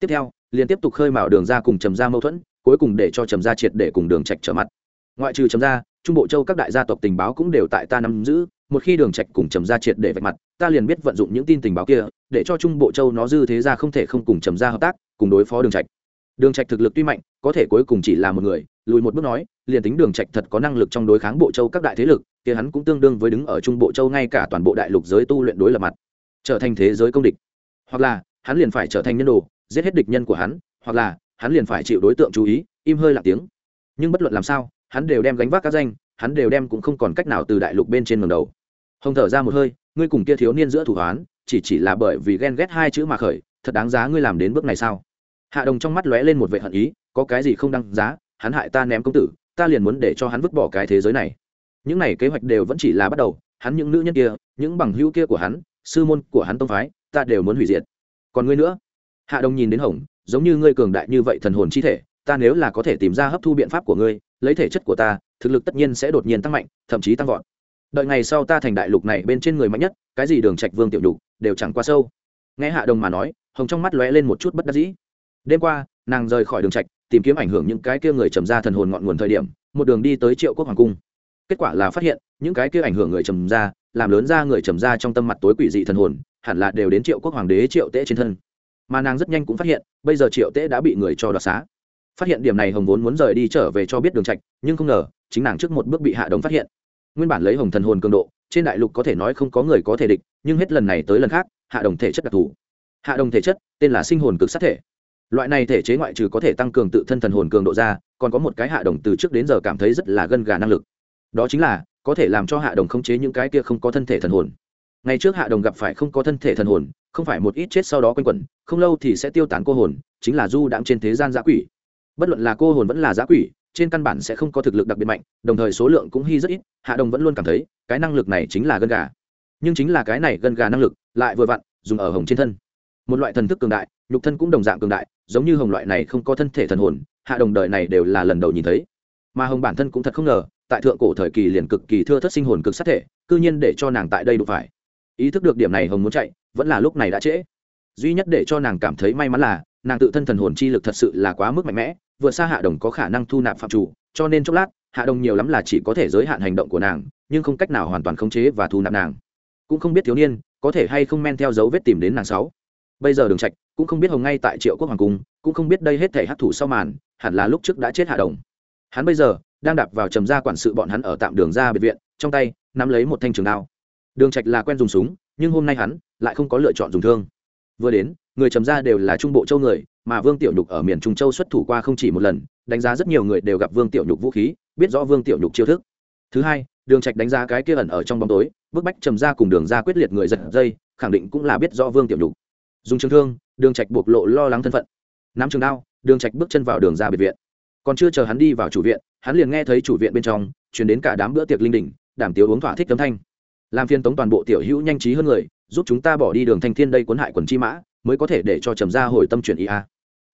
Tiếp theo, liền tiếp tục khơi mào đường ra cùng trầm ra mâu thuẫn, cuối cùng để cho trầm ra triệt để cùng đường trạch trở mặt. Ngoại trừ trầm ra trung bộ châu các đại gia tộc tình báo cũng đều tại ta nắm giữ một khi đường trạch cùng trầm Gia triệt để vạch mặt, ta liền biết vận dụng những tin tình báo kia, để cho trung bộ châu nó dư thế ra không thể không cùng trầm Gia hợp tác, cùng đối phó đường trạch. Đường trạch thực lực tuy mạnh, có thể cuối cùng chỉ là một người, lùi một bước nói, liền tính đường trạch thật có năng lực trong đối kháng bộ châu các đại thế lực thì hắn cũng tương đương với đứng ở trung bộ châu ngay cả toàn bộ đại lục giới tu luyện đối lập mặt. Trở thành thế giới công địch. Hoặc là, hắn liền phải trở thành nhân đồ, giết hết địch nhân của hắn, hoặc là, hắn liền phải chịu đối tượng chú ý, im hơi lặng tiếng. Nhưng bất luận làm sao, hắn đều đem gánh vác các danh, hắn đều đem cũng không còn cách nào từ đại lục bên trên ngầm đầu hồng thở ra một hơi, ngươi cùng kia thiếu niên giữa thủ hoán, chỉ chỉ là bởi vì ghen ghét hai chữ mà khởi, thật đáng giá ngươi làm đến bước này sao? Hạ đồng trong mắt lóe lên một vệ hận ý, có cái gì không đăng giá, hắn hại ta ném công tử, ta liền muốn để cho hắn vứt bỏ cái thế giới này. Những này kế hoạch đều vẫn chỉ là bắt đầu, hắn những nữ nhân kia, những bằng hữu kia của hắn, sư môn của hắn tông phái, ta đều muốn hủy diệt. Còn ngươi nữa? Hạ đồng nhìn đến hồng, giống như ngươi cường đại như vậy thần hồn chi thể, ta nếu là có thể tìm ra hấp thu biện pháp của ngươi, lấy thể chất của ta, thực lực tất nhiên sẽ đột nhiên tăng mạnh, thậm chí tăng vọt đợi ngày sau ta thành đại lục này bên trên người mạnh nhất, cái gì đường trạch vương tiểu nhục, đều chẳng qua sâu. Nghe hạ đồng mà nói, hồng trong mắt lóe lên một chút bất đắc dĩ. Đêm qua, nàng rời khỏi đường trạch, tìm kiếm ảnh hưởng những cái kia người trầm ra thần hồn ngọn nguồn thời điểm, một đường đi tới triệu quốc hoàng cung. Kết quả là phát hiện, những cái kia ảnh hưởng người trầm ra, làm lớn ra người trầm ra trong tâm mặt tối quỷ dị thần hồn, hẳn là đều đến triệu quốc hoàng đế triệu tễ trên thân. Mà nàng rất nhanh cũng phát hiện, bây giờ triệu tễ đã bị người cho đoạt xá. Phát hiện điểm này hồng vốn muốn rời đi trở về cho biết đường trạch, nhưng không ngờ, chính nàng trước một bước bị hạ đồng phát hiện nguyên bản lấy hồng thần hồn cường độ, trên đại lục có thể nói không có người có thể địch, nhưng hết lần này tới lần khác, hạ đồng thể chất đặc thù. Hạ đồng thể chất, tên là sinh hồn cực sát thể. Loại này thể chế ngoại trừ có thể tăng cường tự thân thần hồn cường độ ra, còn có một cái hạ đồng từ trước đến giờ cảm thấy rất là gân gà năng lực. Đó chính là, có thể làm cho hạ đồng khống chế những cái kia không có thân thể thần hồn. Ngày trước hạ đồng gặp phải không có thân thể thần hồn, không phải một ít chết sau đó quanh quẩn, không lâu thì sẽ tiêu tán cô hồn, chính là du đãng trên thế gian giã quỷ. Bất luận là cô hồn vẫn là giã quỷ trên căn bản sẽ không có thực lực đặc biệt mạnh, đồng thời số lượng cũng hy rất ít, hạ đồng vẫn luôn cảm thấy, cái năng lực này chính là gân gà. Nhưng chính là cái này gân gà năng lực, lại vừa vặn, dùng ở hồng trên thân. Một loại thần thức cường đại, nhục thân cũng đồng dạng cường đại, giống như hồng loại này không có thân thể thần hồn, hạ đồng đời này đều là lần đầu nhìn thấy. Mà hồng bản thân cũng thật không ngờ, tại thượng cổ thời kỳ liền cực kỳ thưa thất sinh hồn cực sát thể, cư nhiên để cho nàng tại đây đụng phải. Ý thức được điểm này hồng muốn chạy, vẫn là lúc này đã trễ. Duy nhất để cho nàng cảm thấy may mắn là, nàng tự thân thần hồn chi lực thật sự là quá mức mạnh mẽ vượt xa hạ đồng có khả năng thu nạp phạm chủ, cho nên chốc lát, hạ đồng nhiều lắm là chỉ có thể giới hạn hành động của nàng, nhưng không cách nào hoàn toàn khống chế và thu nạp nàng. Cũng không biết thiếu niên có thể hay không men theo dấu vết tìm đến nàng sáu. Bây giờ đường trạch cũng không biết hồng ngay tại triệu quốc hoàng cung, cũng không biết đây hết thể hấp thụ sau màn, hẳn là lúc trước đã chết hạ đồng. Hắn bây giờ đang đạp vào trầm gia quản sự bọn hắn ở tạm đường ra biệt viện, trong tay nắm lấy một thanh trường đao. Đường trạch là quen dùng súng, nhưng hôm nay hắn lại không có lựa chọn dùng thương. Vừa đến người trầm ra đều là trung bộ châu người, mà vương tiểu nhục ở miền trung châu xuất thủ qua không chỉ một lần, đánh giá rất nhiều người đều gặp vương tiểu nhục vũ khí, biết rõ vương tiểu nhục chiêu thức. Thứ hai, đường trạch đánh giá cái kia ẩn ở trong bóng tối, bức bách trầm ra cùng đường ra quyết liệt người giật dây, khẳng định cũng là biết rõ vương tiểu nhục. Dùng trường thương, đường trạch buộc lộ lo lắng thân phận. Nắm trường đao, đường trạch bước chân vào đường ra biệt viện. Còn chưa chờ hắn đi vào chủ viện, hắn liền nghe thấy chủ viện bên trong truyền đến cả đám bữa tiệc linh đình, đảm tiếu uống thỏa thích tấm thanh. Làm phiên tống toàn bộ tiểu hữu nhanh trí hơn người, giúp chúng ta bỏ đi đường thanh thiên đây cuốn hại quần chi mã mới có thể để cho trầm gia hồi tâm chuyển ý a.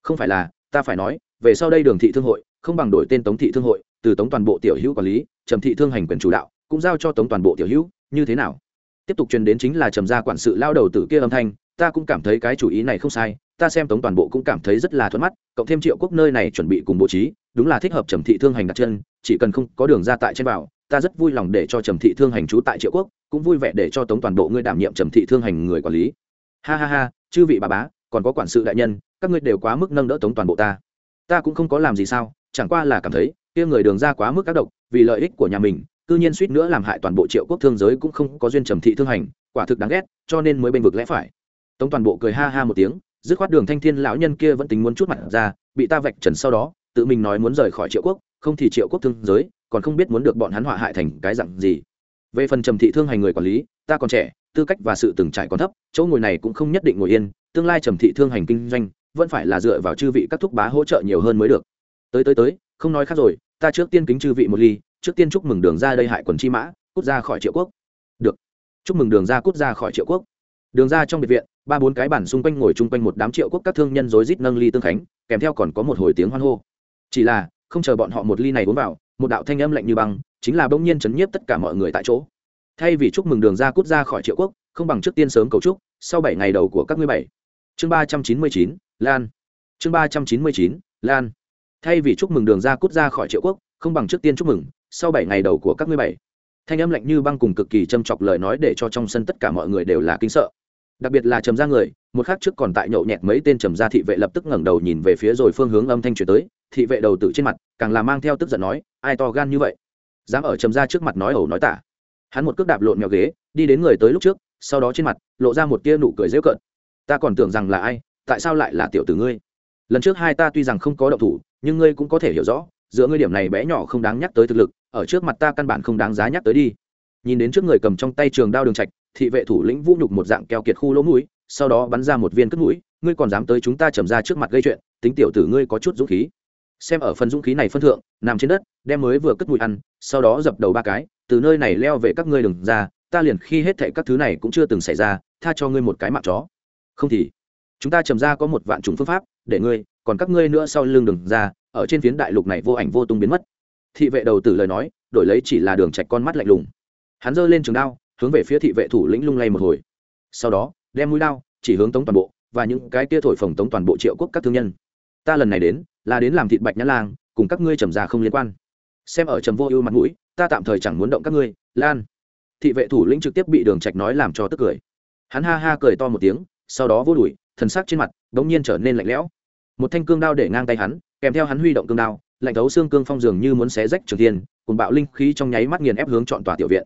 Không phải là, ta phải nói, về sau đây đường thị thương hội, không bằng đổi tên tống thị thương hội, từ tống toàn bộ tiểu hữu quản lý, trầm thị thương hành quyền chủ đạo, cũng giao cho tống toàn bộ tiểu hữu, như thế nào? Tiếp tục truyền đến chính là trầm gia quản sự lao đầu tử kia âm thanh, ta cũng cảm thấy cái chủ ý này không sai, ta xem tống toàn bộ cũng cảm thấy rất là thuận mắt, cộng thêm triệu quốc nơi này chuẩn bị cùng bố trí, đúng là thích hợp trầm thị thương hành đặt chân, chỉ cần không có đường ra tại trên vào, ta rất vui lòng để cho trầm thị thương hành trú tại triệu quốc, cũng vui vẻ để cho tống toàn bộ ngươi đảm nhiệm trầm thị thương hành người quản lý ha ha ha, chư vị bà bá, còn có quản sự đại nhân, các ngươi đều quá mức nâng đỡ tống toàn bộ ta. Ta cũng không có làm gì sao, chẳng qua là cảm thấy, kia người đường ra quá mức các độc, vì lợi ích của nhà mình, cư nhiên suýt nữa làm hại toàn bộ triệu quốc thương giới cũng không có duyên trầm thị thương hành, quả thực đáng ghét, cho nên mới bênh vực lẽ phải. Tống toàn bộ cười ha ha một tiếng, dứt khoát đường thanh thiên lão nhân kia vẫn tính muốn chút mặt ra, bị ta vạch trần sau đó, tự mình nói muốn rời khỏi triệu quốc, không thì triệu quốc thương giới, còn không biết muốn được bọn hắn họa hại thành cái dặn gì. Về phần trầm thị thương hành người quản lý, ta còn trẻ tư cách và sự từng trải còn thấp, chỗ ngồi này cũng không nhất định ngồi yên, tương lai trầm thị thương hành kinh doanh, vẫn phải là dựa vào chư vị các thúc bá hỗ trợ nhiều hơn mới được. Tới tới tới, không nói khác rồi, ta trước tiên kính chư vị một ly, trước tiên chúc mừng đường ra đây hại quần chi mã, cút ra khỏi triệu quốc. Được. Chúc mừng đường ra cút ra khỏi triệu quốc. Đường ra trong biệt viện, ba bốn cái bản xung quanh ngồi chung quanh một đám triệu quốc các thương nhân rối rít nâng ly tương khánh, kèm theo còn có một hồi tiếng hoan hô. Chỉ là, không chờ bọn họ một ly này uống vào, một đạo thanh âm lạnh như băng, chính là bỗng nhiên chấn nhiếp tất cả mọi người tại chỗ thay vì chúc mừng đường ra cút ra khỏi triệu quốc, không bằng trước tiên sớm cầu chúc, sau bảy ngày đầu của các ngươi bảy. Chương ba trăm chín mươi chín, lan. Chương ba trăm chín mươi chín, lan. Thay vì chúc mừng đường ra cút ra khỏi triệu quốc, không bằng trước tiên chúc mừng, sau bảy ngày đầu của các ngươi bảy. Thanh âm lạnh như băng cùng cực kỳ châm chọc lời nói để cho trong sân tất cả mọi người đều là kinh sợ. Đặc biệt là trầm ra người, một khắc trước còn tại nhậu nhẹt mấy tên trầm gia thị vệ lập tức ngẩng đầu nhìn về phía rồi phương hướng âm thanh chuyển tới, thị vệ đầu tự trên mặt, càng là mang theo tức giận nói, ai to gan như vậy? Dám ở trầm ra trước mặt nói ẩu nói tả hắn một cước đạp lộn mèo ghế, đi đến người tới lúc trước, sau đó trên mặt, lộ ra một tia nụ cười dễu cợt. Ta còn tưởng rằng là ai, tại sao lại là tiểu tử ngươi? Lần trước hai ta tuy rằng không có động thủ, nhưng ngươi cũng có thể hiểu rõ, giữa ngươi điểm này bé nhỏ không đáng nhắc tới thực lực, ở trước mặt ta căn bản không đáng giá nhắc tới đi. Nhìn đến trước người cầm trong tay trường đao đường trạch, thị vệ thủ lĩnh vũ nhục một dạng keo kiệt khu lỗ mũi, sau đó bắn ra một viên cất mũi, ngươi còn dám tới chúng ta trầm ra trước mặt gây chuyện, tính tiểu tử ngươi có chút dũng khí. Xem ở phần dũng khí này phân thượng, nằm trên đất, đem mới vừa cất mũi ăn, sau đó dập đầu ba cái từ nơi này leo về các ngươi đừng ra, ta liền khi hết thệ các thứ này cũng chưa từng xảy ra, tha cho ngươi một cái mạng chó. Không thì, chúng ta trầm ra có một vạn chủng phương pháp, để ngươi, còn các ngươi nữa sau lưng đừng ra, ở trên phiến đại lục này vô ảnh vô tung biến mất. Thị vệ đầu tử lời nói, đổi lấy chỉ là đường chạch con mắt lạnh lùng. Hắn giơ lên trường đao, hướng về phía thị vệ thủ lĩnh lung lay một hồi. Sau đó, đem mũi đao, chỉ hướng tống toàn bộ, và những cái kia thổi phồng tống toàn bộ triệu quốc các thương nhân. Ta lần này đến, là đến làm thịt bạch nhã lang, cùng các ngươi trầm già không liên quan. Xem ở trầm vô ưu mặt mũi ta tạm thời chẳng muốn động các ngươi, lan. Thị vệ thủ lĩnh trực tiếp bị đường trạch nói làm cho tức cười. Hắn ha ha cười to một tiếng, sau đó vô đuổi, thần sắc trên mặt đống nhiên trở nên lạnh lẽo. Một thanh cương đao để ngang tay hắn, kèm theo hắn huy động cương đao, lạnh thấu xương cương phong dường như muốn xé rách trường thiên cùng bạo linh khí trong nháy mắt nghiền ép hướng chọn tòa tiểu viện.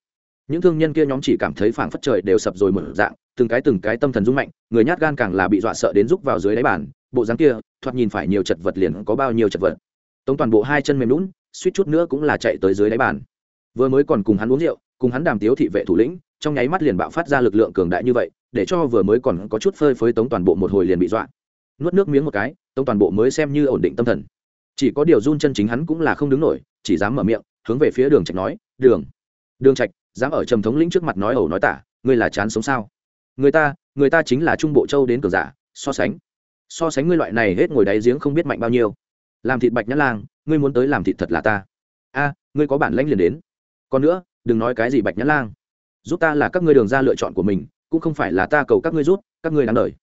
Những thương nhân kia nhóm chỉ cảm thấy phảng phất trời đều sập rồi mở dạng, từng cái từng cái tâm thần rung mạnh, người nhát gan càng là bị dọa sợ đến rúc vào dưới đáy bàn, bộ dáng kia, thoạt nhìn phải nhiều chật vật liền có bao nhiêu chật vật. Tống toàn bộ hai chân mềm lún suýt chút nữa cũng là chạy tới dưới đáy bàn vừa mới còn cùng hắn uống rượu, cùng hắn đàm tiếu thị vệ thủ lĩnh, trong nháy mắt liền bạo phát ra lực lượng cường đại như vậy, để cho vừa mới còn có chút phơi phới tống toàn bộ một hồi liền bị dọa. Nuốt nước miếng một cái, tống toàn bộ mới xem như ổn định tâm thần. Chỉ có điều run chân chính hắn cũng là không đứng nổi, chỉ dám mở miệng, hướng về phía đường trạch nói, đường đường trạch, dám ở trầm thống lĩnh trước mặt nói ẩu nói tả, ngươi là chán sống sao? Người ta người ta chính là trung bộ châu đến cường giả, so sánh. So sánh ngươi loại này hết ngồi đáy giếng không biết mạnh bao nhiêu. Làm thịt bạch nhã lang, ngươi muốn tới làm thịt thật là ta. A, ngươi có bản lãnh liền đến còn nữa, đừng nói cái gì bạch nhã lang. Giúp ta là các ngươi đường ra lựa chọn của mình, cũng không phải là ta cầu các ngươi rút, các ngươi đáng đời.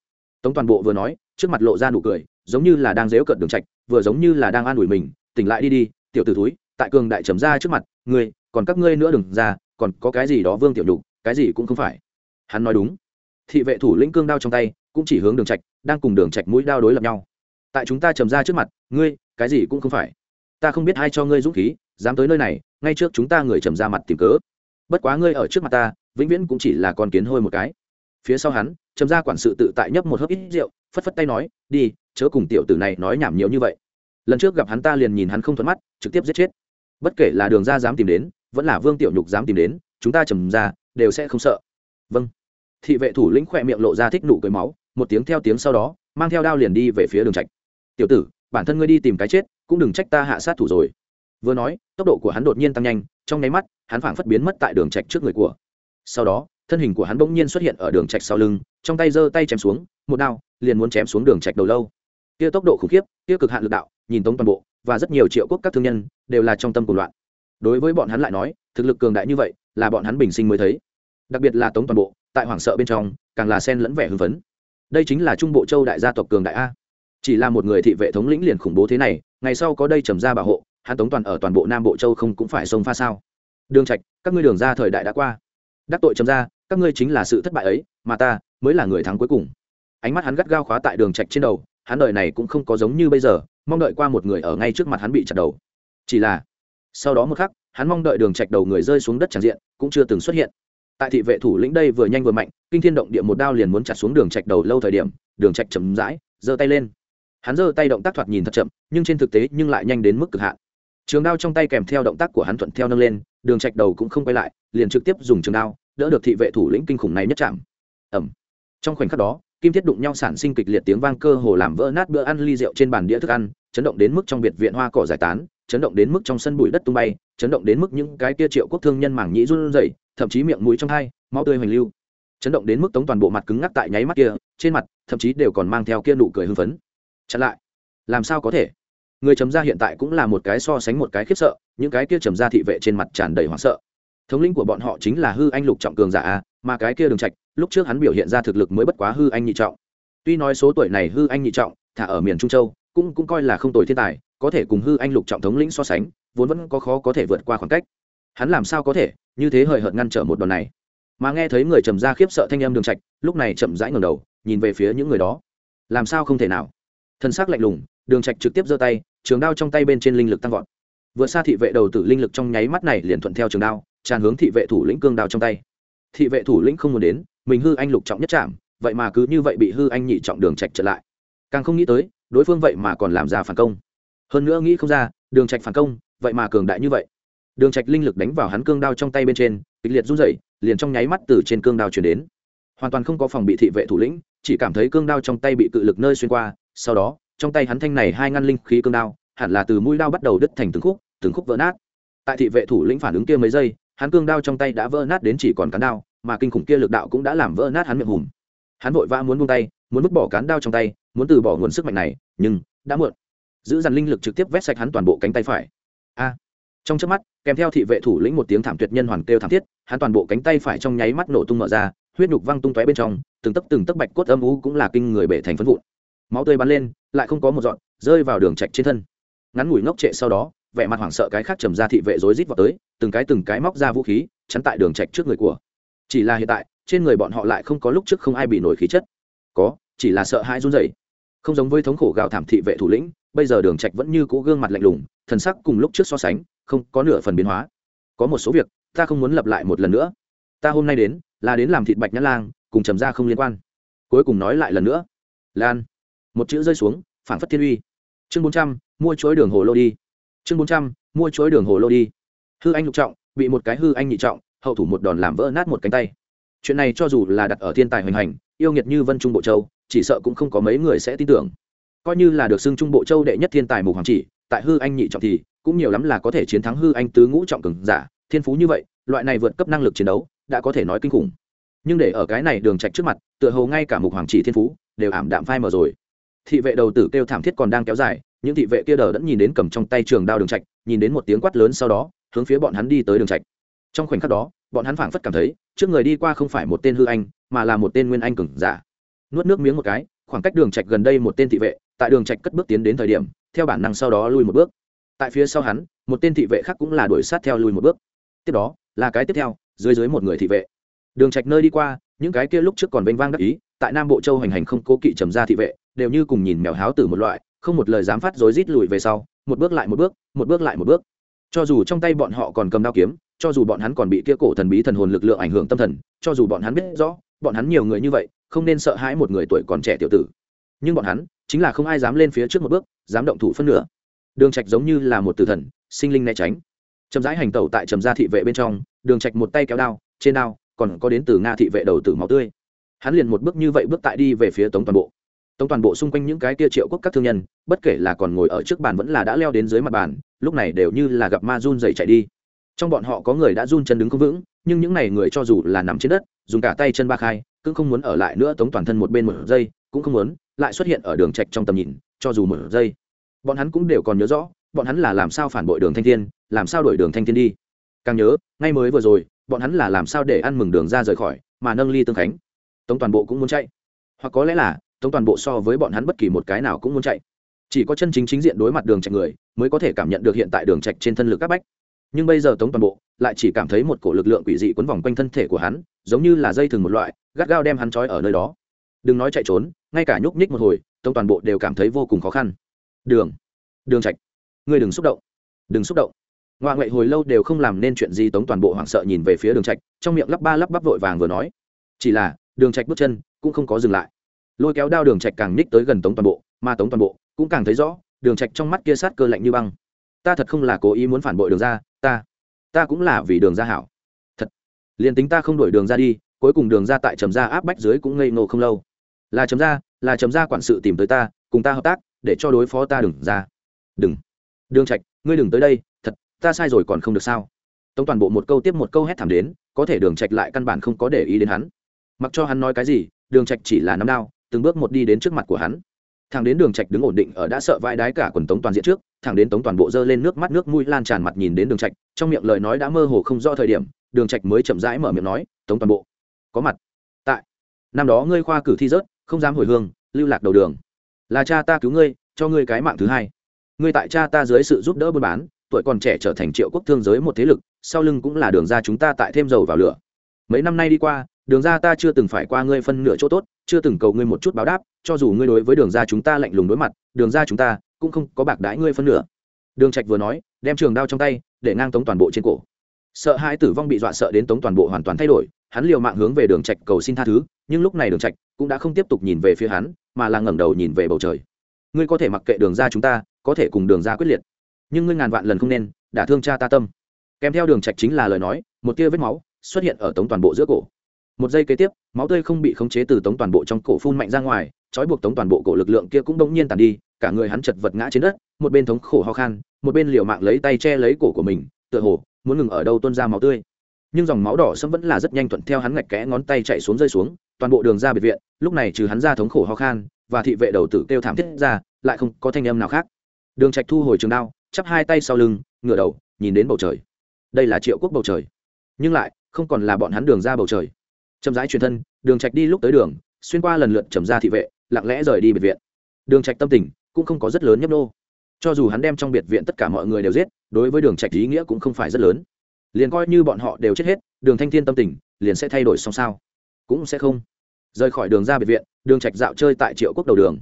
Tống toàn bộ vừa nói, trước mặt lộ ra nụ cười, giống như là đang dếu cợt đường trạch, vừa giống như là đang an ủi mình, tỉnh lại đi đi, tiểu tử thúi, tại cường đại trầm ra trước mặt, ngươi, còn các ngươi nữa đừng ra, còn có cái gì đó vương tiểu đục cái gì cũng không phải. Hắn nói đúng. Thị vệ thủ lĩnh cương đao trong tay, cũng chỉ hướng đường trạch, đang cùng đường trạch mũi đao đối lập nhau. Tại chúng ta trầm ra trước mặt, ngươi, cái gì cũng không phải ta không biết ai cho ngươi dũng khí, dám tới nơi này, ngay trước chúng ta người trầm ra mặt tìm cớ. Bất quá ngươi ở trước mặt ta, vĩnh viễn cũng chỉ là con kiến hôi một cái. Phía sau hắn, trầm ra quản sự tự tại nhấp một hớp ít rượu, phất phất tay nói, đi, chớ cùng tiểu tử này nói nhảm nhiều như vậy. Lần trước gặp hắn ta liền nhìn hắn không thuận mắt, trực tiếp giết chết. Bất kể là đường ra dám tìm đến, vẫn là vương tiểu nhục dám tìm đến, chúng ta trầm ra, đều sẽ không sợ. Vâng. Thị vệ thủ lĩnh khỏe miệng lộ ra thích nụ cười máu, một tiếng theo tiếng sau đó, mang theo đao liền đi về phía đường trạch. Tiểu tử bản thân ngươi đi tìm cái chết, cũng đừng trách ta hạ sát thủ rồi. Vừa nói, tốc độ của hắn đột nhiên tăng nhanh, trong nháy mắt, hắn phảng phất biến mất tại đường trạch trước người của. Sau đó, thân hình của hắn bỗng nhiên xuất hiện ở đường trạch sau lưng, trong tay giơ tay chém xuống, một đao, liền muốn chém xuống đường trạch đầu lâu. Kia tốc độ khủng khiếp, kia cực hạn lực đạo, nhìn tống toàn bộ, và rất nhiều triệu quốc các thương nhân, đều là trong tâm cuồng loạn. Đối với bọn hắn lại nói, thực lực cường đại như vậy, là bọn hắn bình sinh mới thấy. Đặc biệt là tống toàn bộ, tại hoảng sợ bên trong, càng là sen lẫn vẻ hưng phấn. Đây chính là trung bộ châu đại gia tộc cường đại a chỉ là một người thị vệ thống lĩnh liền khủng bố thế này, ngày sau có đây trầm ra bảo hộ, hắn tống toàn ở toàn bộ nam bộ châu không cũng phải sông pha sao. Đường trạch, các ngươi đường ra thời đại đã qua. Đắc tội trầm ra các ngươi chính là sự thất bại ấy, mà ta mới là người thắng cuối cùng. Ánh mắt hắn gắt gao khóa tại đường trạch trên đầu, hắn đời này cũng không có giống như bây giờ, mong đợi qua một người ở ngay trước mặt hắn bị chặt đầu. Chỉ là, sau đó một khắc, hắn mong đợi đường trạch đầu người rơi xuống đất tràn diện, cũng chưa từng xuất hiện. Tại thị vệ thủ lĩnh đây vừa nhanh vừa mạnh, kinh thiên động địa một đao liền muốn chặt xuống đường trạch đầu lâu thời điểm, đường trạch chấm rãi giơ tay lên hắn giơ tay động tác thoạt nhìn thật chậm, nhưng trên thực tế nhưng lại nhanh đến mức cực hạn. Trường đao trong tay kèm theo động tác của hắn thuận theo nâng lên, đường trạch đầu cũng không quay lại, liền trực tiếp dùng trường đao, đỡ được thị vệ thủ lĩnh kinh khủng này nhất chạm. Ẩm trong khoảnh khắc đó, kim thiết đụng nhau sản sinh kịch liệt tiếng vang cơ hồ làm vỡ nát bữa ăn ly rượu trên bàn đĩa thức ăn, chấn động đến mức trong biệt viện hoa cỏ giải tán, chấn động đến mức trong sân bụi đất tung bay, chấn động đến mức những cái kia triệu quốc thương nhân mảng nhĩ run rẩy, thậm chí miệng mũi trong hai, máu tươi hoành lưu. Chấn động đến mức tống toàn bộ mặt cứng ngắc tại nháy mắt kia, trên mặt, thậm chí đều còn mang theo kia nụ cười hưng phấn chặn lại. Làm sao có thể? Người chấm ra hiện tại cũng là một cái so sánh một cái khiếp sợ, những cái kia chấm ra thị vệ trên mặt tràn đầy hoảng sợ. Thống lĩnh của bọn họ chính là hư anh lục trọng cường giả a, mà cái kia đường trạch, lúc trước hắn biểu hiện ra thực lực mới bất quá hư anh nhị trọng. Tuy nói số tuổi này hư anh nhị trọng, thả ở miền trung châu, cũng cũng coi là không tồi thiên tài, có thể cùng hư anh lục trọng thống lĩnh so sánh, vốn vẫn có khó có thể vượt qua khoảng cách. Hắn làm sao có thể, như thế hời hợt ngăn trở một đòn này? Mà nghe thấy người trầm ra khiếp sợ thanh âm đường trạch, lúc này chậm rãi ngẩng đầu, nhìn về phía những người đó. Làm sao không thể nào? Thân xác lạnh lùng, đường trạch trực tiếp giơ tay, trường đao trong tay bên trên linh lực tăng vọt. Vượt xa thị vệ đầu tử linh lực trong nháy mắt này liền thuận theo trường đao, tràn hướng thị vệ thủ lĩnh cương đao trong tay. Thị vệ thủ lĩnh không muốn đến, mình hư anh lục trọng nhất chạm vậy mà cứ như vậy bị hư anh nhị trọng đường trạch trở lại. Càng không nghĩ tới, đối phương vậy mà còn làm ra phản công. Hơn nữa nghĩ không ra, đường trạch phản công, vậy mà cường đại như vậy. Đường trạch linh lực đánh vào hắn cương đao trong tay bên trên, kịch liệt run rẩy, liền trong nháy mắt từ trên cương đao chuyển đến. Hoàn toàn không có phòng bị thị vệ thủ lĩnh, chỉ cảm thấy cương đao trong tay bị cự lực nơi xuyên qua sau đó, trong tay hắn thanh này hai ngăn linh khí cương đao, hẳn là từ mũi đao bắt đầu đứt thành từng khúc từng khúc vỡ nát. Tại thị vệ thủ lĩnh phản ứng kia mấy giây, hắn cương đao trong tay đã vỡ nát đến chỉ còn cán đao, mà kinh khủng kia lực đạo cũng đã làm vỡ nát hắn miệng hùm. Hắn vội vã muốn buông tay, muốn vứt bỏ cán đao trong tay, muốn từ bỏ nguồn sức mạnh này, nhưng đã muộn. Giữ dàn linh lực trực tiếp vét sạch hắn toàn bộ cánh tay phải. A! Trong chớp mắt, kèm theo thị vệ thủ lĩnh một tiếng thảm tuyệt nhân hoàn kêu thảm thiết, hắn toàn bộ cánh tay phải trong nháy mắt nổ tung mở ra, huyết nhục văng tung tóe bên trong, từng tấc từng tấc bạch cốt âm u cũng là kinh người bể thành phân vụn máu tươi bắn lên, lại không có một dọn rơi vào đường trạch trên thân. Ngắn ngủi ngốc trệ sau đó, vẻ mặt hoảng sợ cái khác trầm ra thị vệ rối rít vào tới, từng cái từng cái móc ra vũ khí, chắn tại đường trạch trước người của. Chỉ là hiện tại, trên người bọn họ lại không có lúc trước không ai bị nổi khí chất. Có, chỉ là sợ hãi run rẩy. Không giống với thống khổ gào thảm thị vệ thủ lĩnh, bây giờ đường trạch vẫn như cũ gương mặt lạnh lùng, thần sắc cùng lúc trước so sánh, không có nửa phần biến hóa. Có một số việc, ta không muốn lặp lại một lần nữa. Ta hôm nay đến, là đến làm thịt bạch nhã lang, cùng trầm ra không liên quan. Cuối cùng nói lại lần nữa. Lan một chữ rơi xuống phản phất thiên uy. Chương bốn trăm, mua chuối đường hồ lô đi. Chương bốn trăm, mua chuối đường hồ lô đi. Hư anh lục trọng, bị một cái hư anh nhị trọng, hậu thủ một đòn làm vỡ nát một cánh tay. Chuyện này cho dù là đặt ở thiên tài hoành hành, yêu nghiệt như vân trung bộ châu, chỉ sợ cũng không có mấy người sẽ tin tưởng. Coi như là được xưng trung bộ châu đệ nhất thiên tài mục hoàng chỉ, tại hư anh nhị trọng thì cũng nhiều lắm là có thể chiến thắng hư anh tứ ngũ trọng cường giả, thiên phú như vậy, loại này vượt cấp năng lực chiến đấu, đã có thể nói kinh khủng. Nhưng để ở cái này đường trạch trước mặt, tựa hồ ngay cả mục hoàng chỉ thiên phú đều ảm đạm phai mờ rồi thị vệ đầu tử kêu thảm thiết còn đang kéo dài, những thị vệ kia đờ đẫn nhìn đến cầm trong tay trường đao đường trạch, nhìn đến một tiếng quát lớn sau đó, hướng phía bọn hắn đi tới đường trạch. Trong khoảnh khắc đó, bọn hắn phảng phất cảm thấy, trước người đi qua không phải một tên hư anh, mà là một tên nguyên anh cường giả. Nuốt nước miếng một cái, khoảng cách đường trạch gần đây một tên thị vệ, tại đường trạch cất bước tiến đến thời điểm, theo bản năng sau đó lui một bước. Tại phía sau hắn, một tên thị vệ khác cũng là đuổi sát theo lui một bước. Tiếp đó, là cái tiếp theo, dưới dưới một người thị vệ. Đường trạch nơi đi qua, những cái kia lúc trước còn vênh vang đắc ý, tại nam bộ châu hành hành không cố kỵ trầm ra thị vệ đều như cùng nhìn mèo háo tử một loại, không một lời dám phát rối rít lùi về sau, một bước lại một bước một bước lại một bước. Cho dù trong tay bọn họ còn cầm đao kiếm, cho dù bọn hắn còn bị kia cổ thần bí thần hồn lực lượng ảnh hưởng tâm thần, cho dù bọn hắn biết rõ, bọn hắn nhiều người như vậy, không nên sợ hãi một người tuổi còn trẻ tiểu tử. Nhưng bọn hắn, chính là không ai dám lên phía trước một bước, dám động thủ phân nửa. Đường trạch giống như là một tử thần, sinh linh né tránh. Chậm rãi hành tẩu tại trầm gia thị vệ bên trong, đường trạch một tay kéo đao, trên đao còn có đến từ nga thị vệ đầu tử máu tươi. Hắn liền một bước như vậy bước tại đi về phía tống toàn bộ tống toàn bộ xung quanh những cái kia triệu quốc các thương nhân, bất kể là còn ngồi ở trước bàn vẫn là đã leo đến dưới mặt bàn, lúc này đều như là gặp ma run dậy chạy đi. Trong bọn họ có người đã run chân đứng không vững, nhưng những này người cho dù là nằm trên đất, dùng cả tay chân ba khai, cũng không muốn ở lại nữa tống toàn thân một bên một giây cũng không muốn lại xuất hiện ở đường trạch trong tầm nhìn, cho dù một giây bọn hắn cũng đều còn nhớ rõ, bọn hắn là làm sao phản bội đường thanh thiên, làm sao đổi đường thanh thiên đi. Càng nhớ, ngay mới vừa rồi, bọn hắn là làm sao để ăn mừng đường ra rời khỏi, mà nâng ly tương khánh. Tống toàn bộ cũng muốn chạy. Hoặc có lẽ là tống toàn bộ so với bọn hắn bất kỳ một cái nào cũng muốn chạy. Chỉ có chân chính chính diện đối mặt đường trạch người, mới có thể cảm nhận được hiện tại đường trạch trên thân lực các bách. Nhưng bây giờ tống toàn bộ, lại chỉ cảm thấy một cổ lực lượng quỷ dị quấn vòng quanh thân thể của hắn, giống như là dây thừng một loại, gắt gao đem hắn trói ở nơi đó. Đừng nói chạy trốn, ngay cả nhúc nhích một hồi, tống toàn bộ đều cảm thấy vô cùng khó khăn. Đường đường trạch, ngươi đừng xúc động, đừng xúc động. Ngoa ngoại hồi lâu đều không làm nên chuyện gì, tống toàn bộ hoảng sợ nhìn về phía đường trạch, trong miệng lắp ba lắp bắp vội vàng vừa nói. Chỉ là, đường trạch bước chân cũng không có dừng lại lôi kéo đao đường trạch càng nhích tới gần tống toàn bộ, mà tống toàn bộ cũng càng thấy rõ, đường trạch trong mắt kia sát cơ lạnh như băng. Ta thật không là cố ý muốn phản bội đường ra, ta ta cũng là vì đường ra hảo. Thật. Liền tính ta không đuổi đường ra đi, cuối cùng đường ra tại trầm gia áp bách dưới cũng ngây ngô không lâu. Là trầm gia, là trầm gia quản sự tìm tới ta, cùng ta hợp tác, để cho đối phó ta đừng ra. Đừng. Đường trạch, ngươi đừng tới đây, thật, ta sai rồi còn không được sao? Tống toàn bộ một câu tiếp một câu hét thảm đến, có thể đường trạch lại căn bản không có để ý đến hắn. Mặc cho hắn nói cái gì, đường trạch chỉ là nắm đao từng bước một đi đến trước mặt của hắn. Thằng đến đường trạch đứng ổn định ở đã sợ vai đái cả quần tống toàn diện trước thằng đến tống toàn bộ dơ lên nước mắt nước mũi lan tràn mặt nhìn đến đường trạch, trong miệng lời nói đã mơ hồ không rõ thời điểm, đường trạch mới chậm rãi mở miệng nói, tống toàn bộ, có mặt. Tại. Năm đó ngươi khoa cử thi rớt, không dám hồi hương, lưu lạc đầu đường. Là cha ta cứu ngươi, cho ngươi cái mạng thứ hai. Ngươi tại cha ta dưới sự giúp đỡ buôn bán, tuổi còn trẻ trở thành triệu quốc thương giới một thế lực, sau lưng cũng là đường ra chúng ta tại thêm dầu vào lửa. Mấy năm nay đi qua đường ra ta chưa từng phải qua ngươi phân nửa chỗ tốt, chưa từng cầu ngươi một chút báo đáp, cho dù ngươi đối với đường ra chúng ta lạnh lùng đối mặt, đường ra chúng ta cũng không có bạc đãi ngươi phân nửa. Đường trạch vừa nói, đem trường đao trong tay để ngang tống toàn bộ trên cổ. Sợ hãi tử vong bị dọa sợ đến tống toàn bộ hoàn toàn thay đổi, hắn liều mạng hướng về đường trạch cầu xin tha thứ, nhưng lúc này đường trạch cũng đã không tiếp tục nhìn về phía hắn, mà là ngẩng đầu nhìn về bầu trời. Ngươi có thể mặc kệ đường ra chúng ta, có thể cùng đường ra quyết liệt, nhưng ngươi ngàn vạn lần không nên đả thương cha ta tâm. Kèm theo đường trạch chính là lời nói, một tia vết máu xuất hiện ở tống toàn bộ giữa cổ một giây kế tiếp, máu tươi không bị khống chế từ tống toàn bộ trong cổ phun mạnh ra ngoài, trói buộc tống toàn bộ cổ lực lượng kia cũng đống nhiên tàn đi, cả người hắn chật vật ngã trên đất, một bên thống khổ ho khan, một bên liều mạng lấy tay che lấy cổ của mình, tựa hồ muốn ngừng ở đâu tuôn ra máu tươi. Nhưng dòng máu đỏ sẫm vẫn là rất nhanh thuận theo hắn ngạch kẽ ngón tay chạy xuống rơi xuống, toàn bộ đường ra biệt viện, lúc này trừ hắn ra thống khổ ho khan và thị vệ đầu tử kêu thảm thiết ra, lại không có thanh âm nào khác. Đường trạch thu hồi trường đao, chắp hai tay sau lưng, ngửa đầu, nhìn đến bầu trời. Đây là triệu quốc bầu trời. Nhưng lại, không còn là bọn hắn đường ra bầu trời chậm rãi truyền thân, đường trạch đi lúc tới đường, xuyên qua lần lượt trầm ra thị vệ, lặng lẽ rời đi biệt viện. Đường trạch tâm tình cũng không có rất lớn nhấp nô. Cho dù hắn đem trong biệt viện tất cả mọi người đều giết, đối với đường trạch ý nghĩa cũng không phải rất lớn. Liền coi như bọn họ đều chết hết, đường thanh thiên tâm tình liền sẽ thay đổi xong sao? Cũng sẽ không. Rời khỏi đường ra biệt viện, đường trạch dạo chơi tại triệu quốc đầu đường.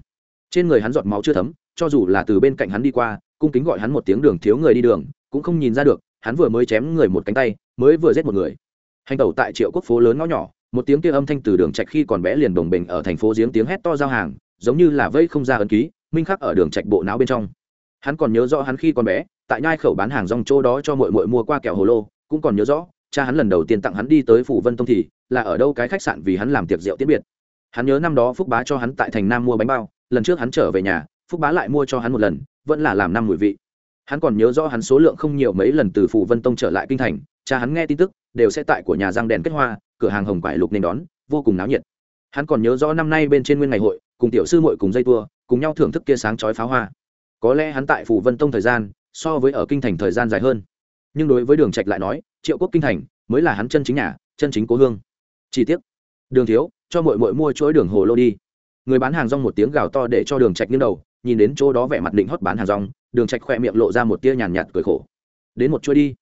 Trên người hắn giọt máu chưa thấm, cho dù là từ bên cạnh hắn đi qua, cung kính gọi hắn một tiếng đường thiếu người đi đường, cũng không nhìn ra được, hắn vừa mới chém người một cánh tay, mới vừa giết một người. Hành tẩu tại triệu quốc phố lớn ngõ nhỏ một tiếng kia âm thanh từ đường trạch khi còn bé liền đồng bình ở thành phố giếng tiếng hét to giao hàng, giống như là vây không ra ấn ký, minh khắc ở đường trạch bộ não bên trong. Hắn còn nhớ rõ hắn khi còn bé, tại nhai khẩu bán hàng rong chỗ đó cho muội muội mua qua kẹo hồ lô, cũng còn nhớ rõ, cha hắn lần đầu tiên tặng hắn đi tới phủ vân tông thì, là ở đâu cái khách sạn vì hắn làm tiệc rượu tiễn biệt. Hắn nhớ năm đó phúc bá cho hắn tại thành nam mua bánh bao, lần trước hắn trở về nhà, phúc bá lại mua cho hắn một lần, vẫn là làm năm mùi vị. Hắn còn nhớ rõ hắn số lượng không nhiều mấy lần từ phủ vân tông trở lại kinh thành, cha hắn nghe tin tức, đều sẽ tại của nhà giang đèn kết hoa cửa hàng hồng quải lục nên đón, vô cùng náo nhiệt. Hắn còn nhớ rõ năm nay bên trên nguyên ngày hội, cùng tiểu sư muội cùng dây tua cùng nhau thưởng thức kia sáng chói pháo hoa. Có lẽ hắn tại phủ vân tông thời gian, so với ở kinh thành thời gian dài hơn. Nhưng đối với đường trạch lại nói, triệu quốc kinh thành mới là hắn chân chính nhà, chân chính cố hương. Chi tiết đường thiếu, cho muội muội mua chuỗi đường hồ lô đi. Người bán hàng rong một tiếng gào to để cho đường trạch nghiêng đầu, nhìn đến chỗ đó vẻ mặt định hót bán hàng rong, đường trạch khoe miệng lộ ra một tia nhàn nhạt cười khổ. Đến một chuỗi đi.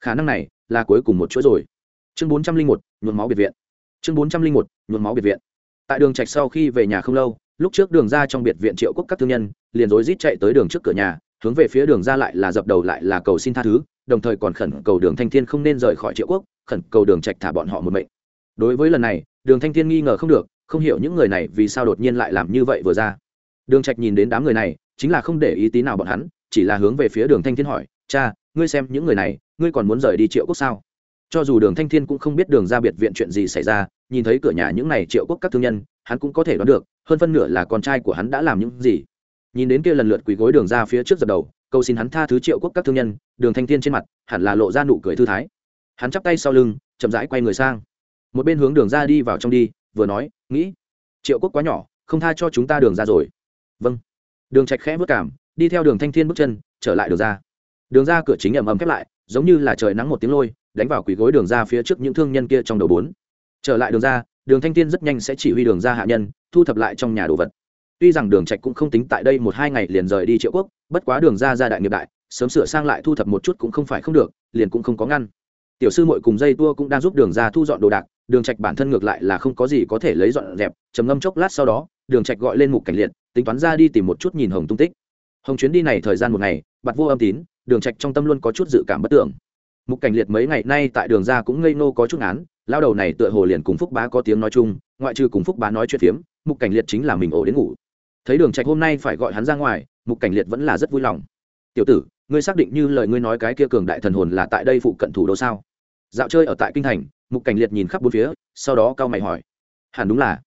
Khả năng này là cuối cùng một chuỗi rồi chương bốn trăm linh một, nhuộm máu biệt viện. Chương bốn trăm linh một, nhuộm máu biệt viện. Tại đường trạch sau khi về nhà không lâu, lúc trước đường ra trong biệt viện triệu quốc các thương nhân, liền rối rít chạy tới đường trước cửa nhà, hướng về phía đường ra lại là dập đầu lại là cầu xin tha thứ, đồng thời còn khẩn cầu đường thanh thiên không nên rời khỏi triệu quốc, khẩn cầu đường trạch thả bọn họ một mệnh. Đối với lần này, đường thanh thiên nghi ngờ không được, không hiểu những người này vì sao đột nhiên lại làm như vậy vừa ra. Đường trạch nhìn đến đám người này, chính là không để ý tí nào bọn hắn, chỉ là hướng về phía đường thanh thiên hỏi, cha, ngươi xem những người này, ngươi còn muốn rời đi triệu quốc sao? Cho dù đường thanh thiên cũng không biết đường ra biệt viện chuyện gì xảy ra, nhìn thấy cửa nhà những này triệu quốc các thương nhân, hắn cũng có thể đoán được, hơn phân nửa là con trai của hắn đã làm những gì. Nhìn đến kia lần lượt quỳ gối đường ra phía trước dập đầu, cầu xin hắn tha thứ triệu quốc các thương nhân, đường thanh thiên trên mặt, hẳn là lộ ra nụ cười thư thái. Hắn chắp tay sau lưng, chậm rãi quay người sang. Một bên hướng đường ra đi vào trong đi, vừa nói, nghĩ, triệu quốc quá nhỏ, không tha cho chúng ta đường ra rồi. Vâng. Đường trạch khẽ vất cảm, đi theo đường thanh thiên bước chân, trở lại đường ra đường ra cửa chính ẩm ẩm khép lại, giống như là trời nắng một tiếng lôi đánh vào quỷ gối đường ra phía trước những thương nhân kia trong đầu bốn. Trở lại đường ra, đường thanh thiên rất nhanh sẽ chỉ huy đường ra hạ nhân, thu thập lại trong nhà đồ vật. Tuy rằng đường trạch cũng không tính tại đây một hai ngày liền rời đi triệu quốc, bất quá đường ra ra đại nghiệp đại, sớm sửa sang lại thu thập một chút cũng không phải không được, liền cũng không có ngăn. Tiểu sư muội cùng dây tua cũng đang giúp đường ra thu dọn đồ đạc, đường trạch bản thân ngược lại là không có gì có thể lấy dọn dẹp, trầm ngâm chốc lát sau đó, đường trạch gọi lên mục cảnh liệt, tính toán ra đi tìm một chút nhìn hồng tung tích. Hồng chuyến đi này thời gian một ngày, bạt vô âm tín, đường trạch trong tâm luôn có chút dự cảm bất tưởng mục cảnh liệt mấy ngày nay tại đường ra cũng ngây nô có chút án, lao đầu này tựa hồ liền cùng phúc bá có tiếng nói chung, ngoại trừ cùng phúc bá nói chuyện phiếm, mục cảnh liệt chính là mình ổ đến ngủ. Thấy đường trạch hôm nay phải gọi hắn ra ngoài, mục cảnh liệt vẫn là rất vui lòng. Tiểu tử, ngươi xác định như lời ngươi nói cái kia cường đại thần hồn là tại đây phụ cận thủ đô sao? Dạo chơi ở tại kinh thành, mục cảnh liệt nhìn khắp bốn phía, sau đó cao mày hỏi. Hẳn đúng là.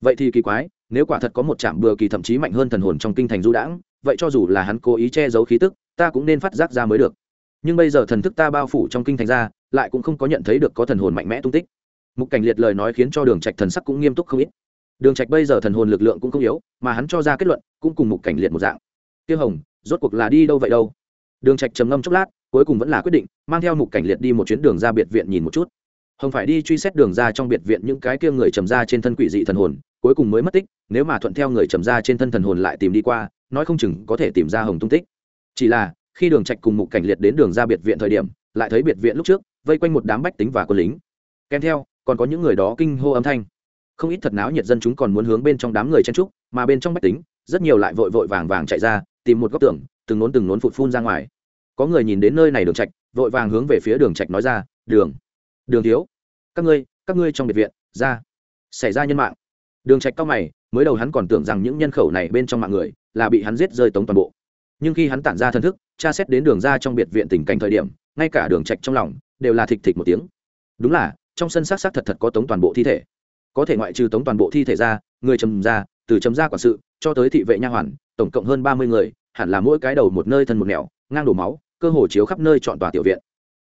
Vậy thì kỳ quái, nếu quả thật có một trạm bừa kỳ thậm chí mạnh hơn thần hồn trong kinh thành du đãng, vậy cho dù là hắn cố ý che giấu khí tức, ta cũng nên phát giác ra mới được nhưng bây giờ thần thức ta bao phủ trong kinh thành ra, lại cũng không có nhận thấy được có thần hồn mạnh mẽ tung tích. Mục cảnh liệt lời nói khiến cho đường trạch thần sắc cũng nghiêm túc không ít. Đường trạch bây giờ thần hồn lực lượng cũng không yếu, mà hắn cho ra kết luận, cũng cùng mục cảnh liệt một dạng. Tiêu hồng, rốt cuộc là đi đâu vậy đâu? Đường trạch trầm ngâm chốc lát, cuối cùng vẫn là quyết định, mang theo mục cảnh liệt đi một chuyến đường ra biệt viện nhìn một chút. Hồng phải đi truy xét đường ra trong biệt viện những cái kia người trầm ra trên thân quỷ dị thần hồn, cuối cùng mới mất tích, nếu mà thuận theo người trầm ra trên thân thần hồn lại tìm đi qua, nói không chừng có thể tìm ra hồng tung tích. Chỉ là khi đường trạch cùng mục cảnh liệt đến đường ra biệt viện thời điểm, lại thấy biệt viện lúc trước, vây quanh một đám bách tính và quân lính. Kèm theo, còn có những người đó kinh hô âm thanh. Không ít thật náo nhiệt dân chúng còn muốn hướng bên trong đám người chen trúc mà bên trong bách tính, rất nhiều lại vội vội vàng vàng chạy ra, tìm một góc tường, từng nốn từng nốn phụt phun ra ngoài. Có người nhìn đến nơi này đường trạch, vội vàng hướng về phía đường trạch nói ra, đường đường thiếu, các ngươi các ngươi trong biệt viện, ra, xảy ra nhân mạng. Đường trạch cao mày, mới đầu hắn còn tưởng rằng những nhân khẩu này bên trong mạng người là bị hắn giết rơi tống toàn bộ. Nhưng khi hắn tản ra thân thức tra xét đến đường ra trong biệt viện tình cảnh thời điểm, ngay cả đường trạch trong lòng đều là thịch thịch một tiếng. Đúng là, trong sân xác xác thật thật có tống toàn bộ thi thể. Có thể ngoại trừ tống toàn bộ thi thể ra, người trầm ra, từ trầm ra quản sự cho tới thị vệ nha hoàn, tổng cộng hơn ba mươi người, hẳn là mỗi cái đầu một nơi thân một nẻo, ngang đổ máu, cơ hồ chiếu khắp nơi chọn tòa tiểu viện.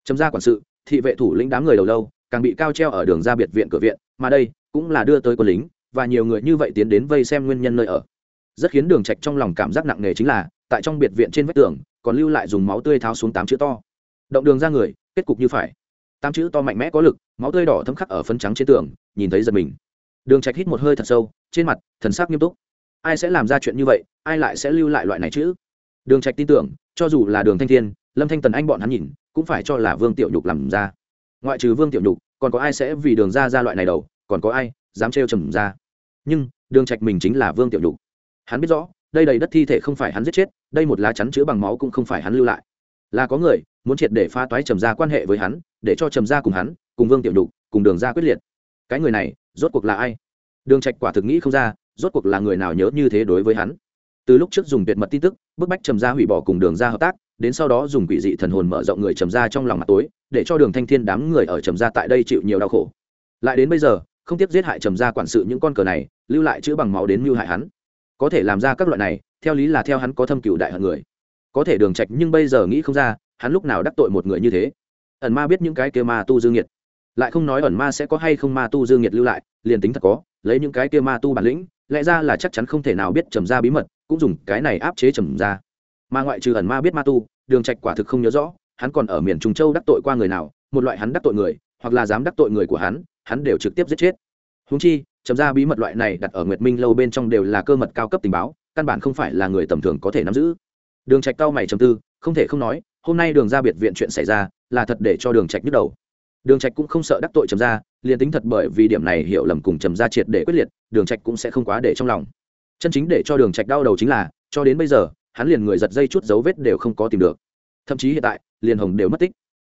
Trầm ra quản sự, thị vệ thủ lĩnh đám người đầu lâu, càng bị cao treo ở đường ra biệt viện cửa viện, mà đây cũng là đưa tới quân lính, và nhiều người như vậy tiến đến vây xem nguyên nhân nơi ở. Rất khiến đường trạch trong lòng cảm giác nặng nề chính là, tại trong biệt viện trên vách tường còn lưu lại dùng máu tươi tháo xuống tám chữ to. Động đường ra người, kết cục như phải. Tám chữ to mạnh mẽ có lực, máu tươi đỏ thấm khắc ở phấn trắng trên tường, nhìn thấy giật mình. Đường trạch hít một hơi thật sâu, trên mặt, thần sắc nghiêm túc. Ai sẽ làm ra chuyện như vậy, ai lại sẽ lưu lại loại này chữ đường trạch tin tưởng, cho dù là đường thanh thiên, lâm thanh tần anh bọn hắn nhìn, cũng phải cho là vương tiểu nhục làm ra. Ngoại trừ vương tiểu nhục, còn có ai sẽ vì đường ra ra loại này đầu, còn có ai dám trêu trầm ra? Nhưng, đường trạch mình chính là vương tiểu nhục. Hắn biết rõ đây đầy đất thi thể không phải hắn giết chết, đây một lá chắn chứa bằng máu cũng không phải hắn lưu lại. Là có người muốn triệt để pha toái trầm ra quan hệ với hắn, để cho trầm ra cùng hắn, cùng vương tiểu đục cùng đường ra quyết liệt. Cái người này, rốt cuộc là ai? Đường trạch quả thực nghĩ không ra, rốt cuộc là người nào nhớ như thế đối với hắn. Từ lúc trước dùng tuyệt mật tin tức, bức bách trầm ra hủy bỏ cùng đường ra hợp tác, đến sau đó dùng quỷ dị thần hồn mở rộng người trầm ra trong lòng mặt tối, để cho đường thanh thiên đám người ở trầm ra tại đây chịu nhiều đau khổ. Lại đến bây giờ, không tiếp giết hại trầm ra quản sự những con cờ này, lưu lại chữ bằng máu đến mưu hại hắn có thể làm ra các loại này, theo lý là theo hắn có thâm cựu đại hận người. Có thể đường trạch nhưng bây giờ nghĩ không ra, hắn lúc nào đắc tội một người như thế. Ẩn ma biết những cái kia ma tu dương nhiệt lại không nói ẩn ma sẽ có hay không ma tu dương nhiệt lưu lại, liền tính thật có, lấy những cái kia ma tu bản lĩnh, lẽ ra là chắc chắn không thể nào biết trầm ra bí mật, cũng dùng cái này áp chế trầm ra. Mà ngoại trừ ẩn ma biết ma tu, đường trạch quả thực không nhớ rõ, hắn còn ở miền trung châu đắc tội qua người nào, một loại hắn đắc tội người, hoặc là dám đắc tội người của hắn hắn đều trực tiếp giết chết. Huống chi trầm ra bí mật loại này đặt ở nguyệt minh lâu bên trong đều là cơ mật cao cấp tình báo căn bản không phải là người tầm thường có thể nắm giữ. Đường trạch cao mày trầm tư không thể không nói hôm nay đường ra biệt viện chuyện xảy ra là thật để cho đường trạch nhức đầu. Đường trạch cũng không sợ đắc tội trầm gia, liền tính thật bởi vì điểm này hiểu lầm cùng trầm gia triệt để quyết liệt đường trạch cũng sẽ không quá để trong lòng. Chân chính để cho đường trạch đau đầu chính là cho đến bây giờ hắn liền người giật dây chút dấu vết đều không có tìm được. Thậm chí hiện tại liền hồng đều mất tích.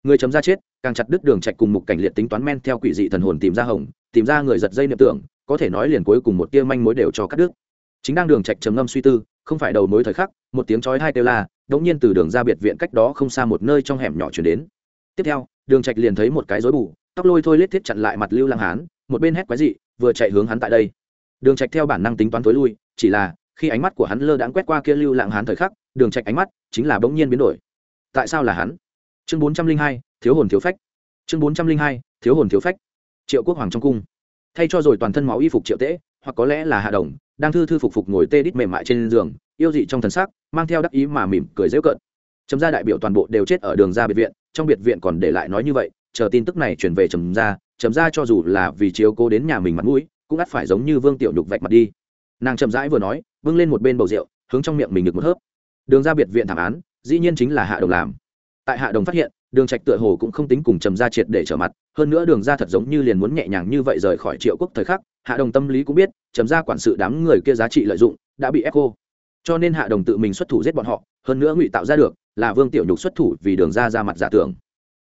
Người chấm ra chết càng chặt đứt đường trạch cùng mục cảnh liệt tính toán men theo quỷ dị thần hồn tìm ra hồng tìm ra người giật dây niệm tưởng có thể nói liền cuối cùng một tia manh mối đều cho cắt đứt. Chính đang đường trạch trầm ngâm suy tư, không phải đầu mối thời khắc, một tiếng chói hai kêu la đống nhiên từ đường ra biệt viện cách đó không xa một nơi trong hẻm nhỏ chuyển đến. Tiếp theo, đường trạch liền thấy một cái rối bù, tóc lôi thôi lết thiết chặn lại mặt lưu lăng hán, một bên hét quái dị, vừa chạy hướng hắn tại đây. Đường trạch theo bản năng tính toán tối lui, chỉ là, khi ánh mắt của hắn lơ đãng quét qua kia lưu lạng hán thời khắc, đường trạch ánh mắt chính là bỗng nhiên biến đổi. Tại sao là hắn? Chương bốn trăm linh hai, thiếu hồn thiếu phách. Chương bốn trăm linh hai, thiếu hồn thiếu phách. Triệu quốc hoàng trong cung thay cho rồi toàn thân máu y phục triệu tễ, hoặc có lẽ là hạ đồng, đang thư thư phục phục ngồi tê đít mềm mại trên giường, yêu dị trong thần sắc, mang theo đắc ý mà mỉm cười dễ cợt. Trầm gia đại biểu toàn bộ đều chết ở đường ra biệt viện, trong biệt viện còn để lại nói như vậy, chờ tin tức này truyền về trầm gia trầm gia cho dù là vì chiếu cố đến nhà mình mặt mũi, cũng ắt phải giống như vương tiểu nhục vạch mặt đi. Nàng chậm rãi vừa nói vâng lên một bên bầu rượu, hướng trong miệng mình được một hớp. Đường ra biệt viện thảm án, dĩ nhiên chính là hạ đồng làm. Tại hạ đồng phát hiện đường trạch tựa hồ cũng không tính cùng trầm gia triệt để trở mặt, hơn nữa đường Gia thật giống như liền muốn nhẹ nhàng như vậy rời khỏi triệu quốc thời khắc, hạ đồng tâm lý cũng biết, trầm gia quản sự đám người kia giá trị lợi dụng, đã bị ép cô cho nên hạ đồng tự mình xuất thủ giết bọn họ, hơn nữa ngụy tạo ra được là vương tiểu nhục xuất thủ vì đường ra ra mặt giả tưởng.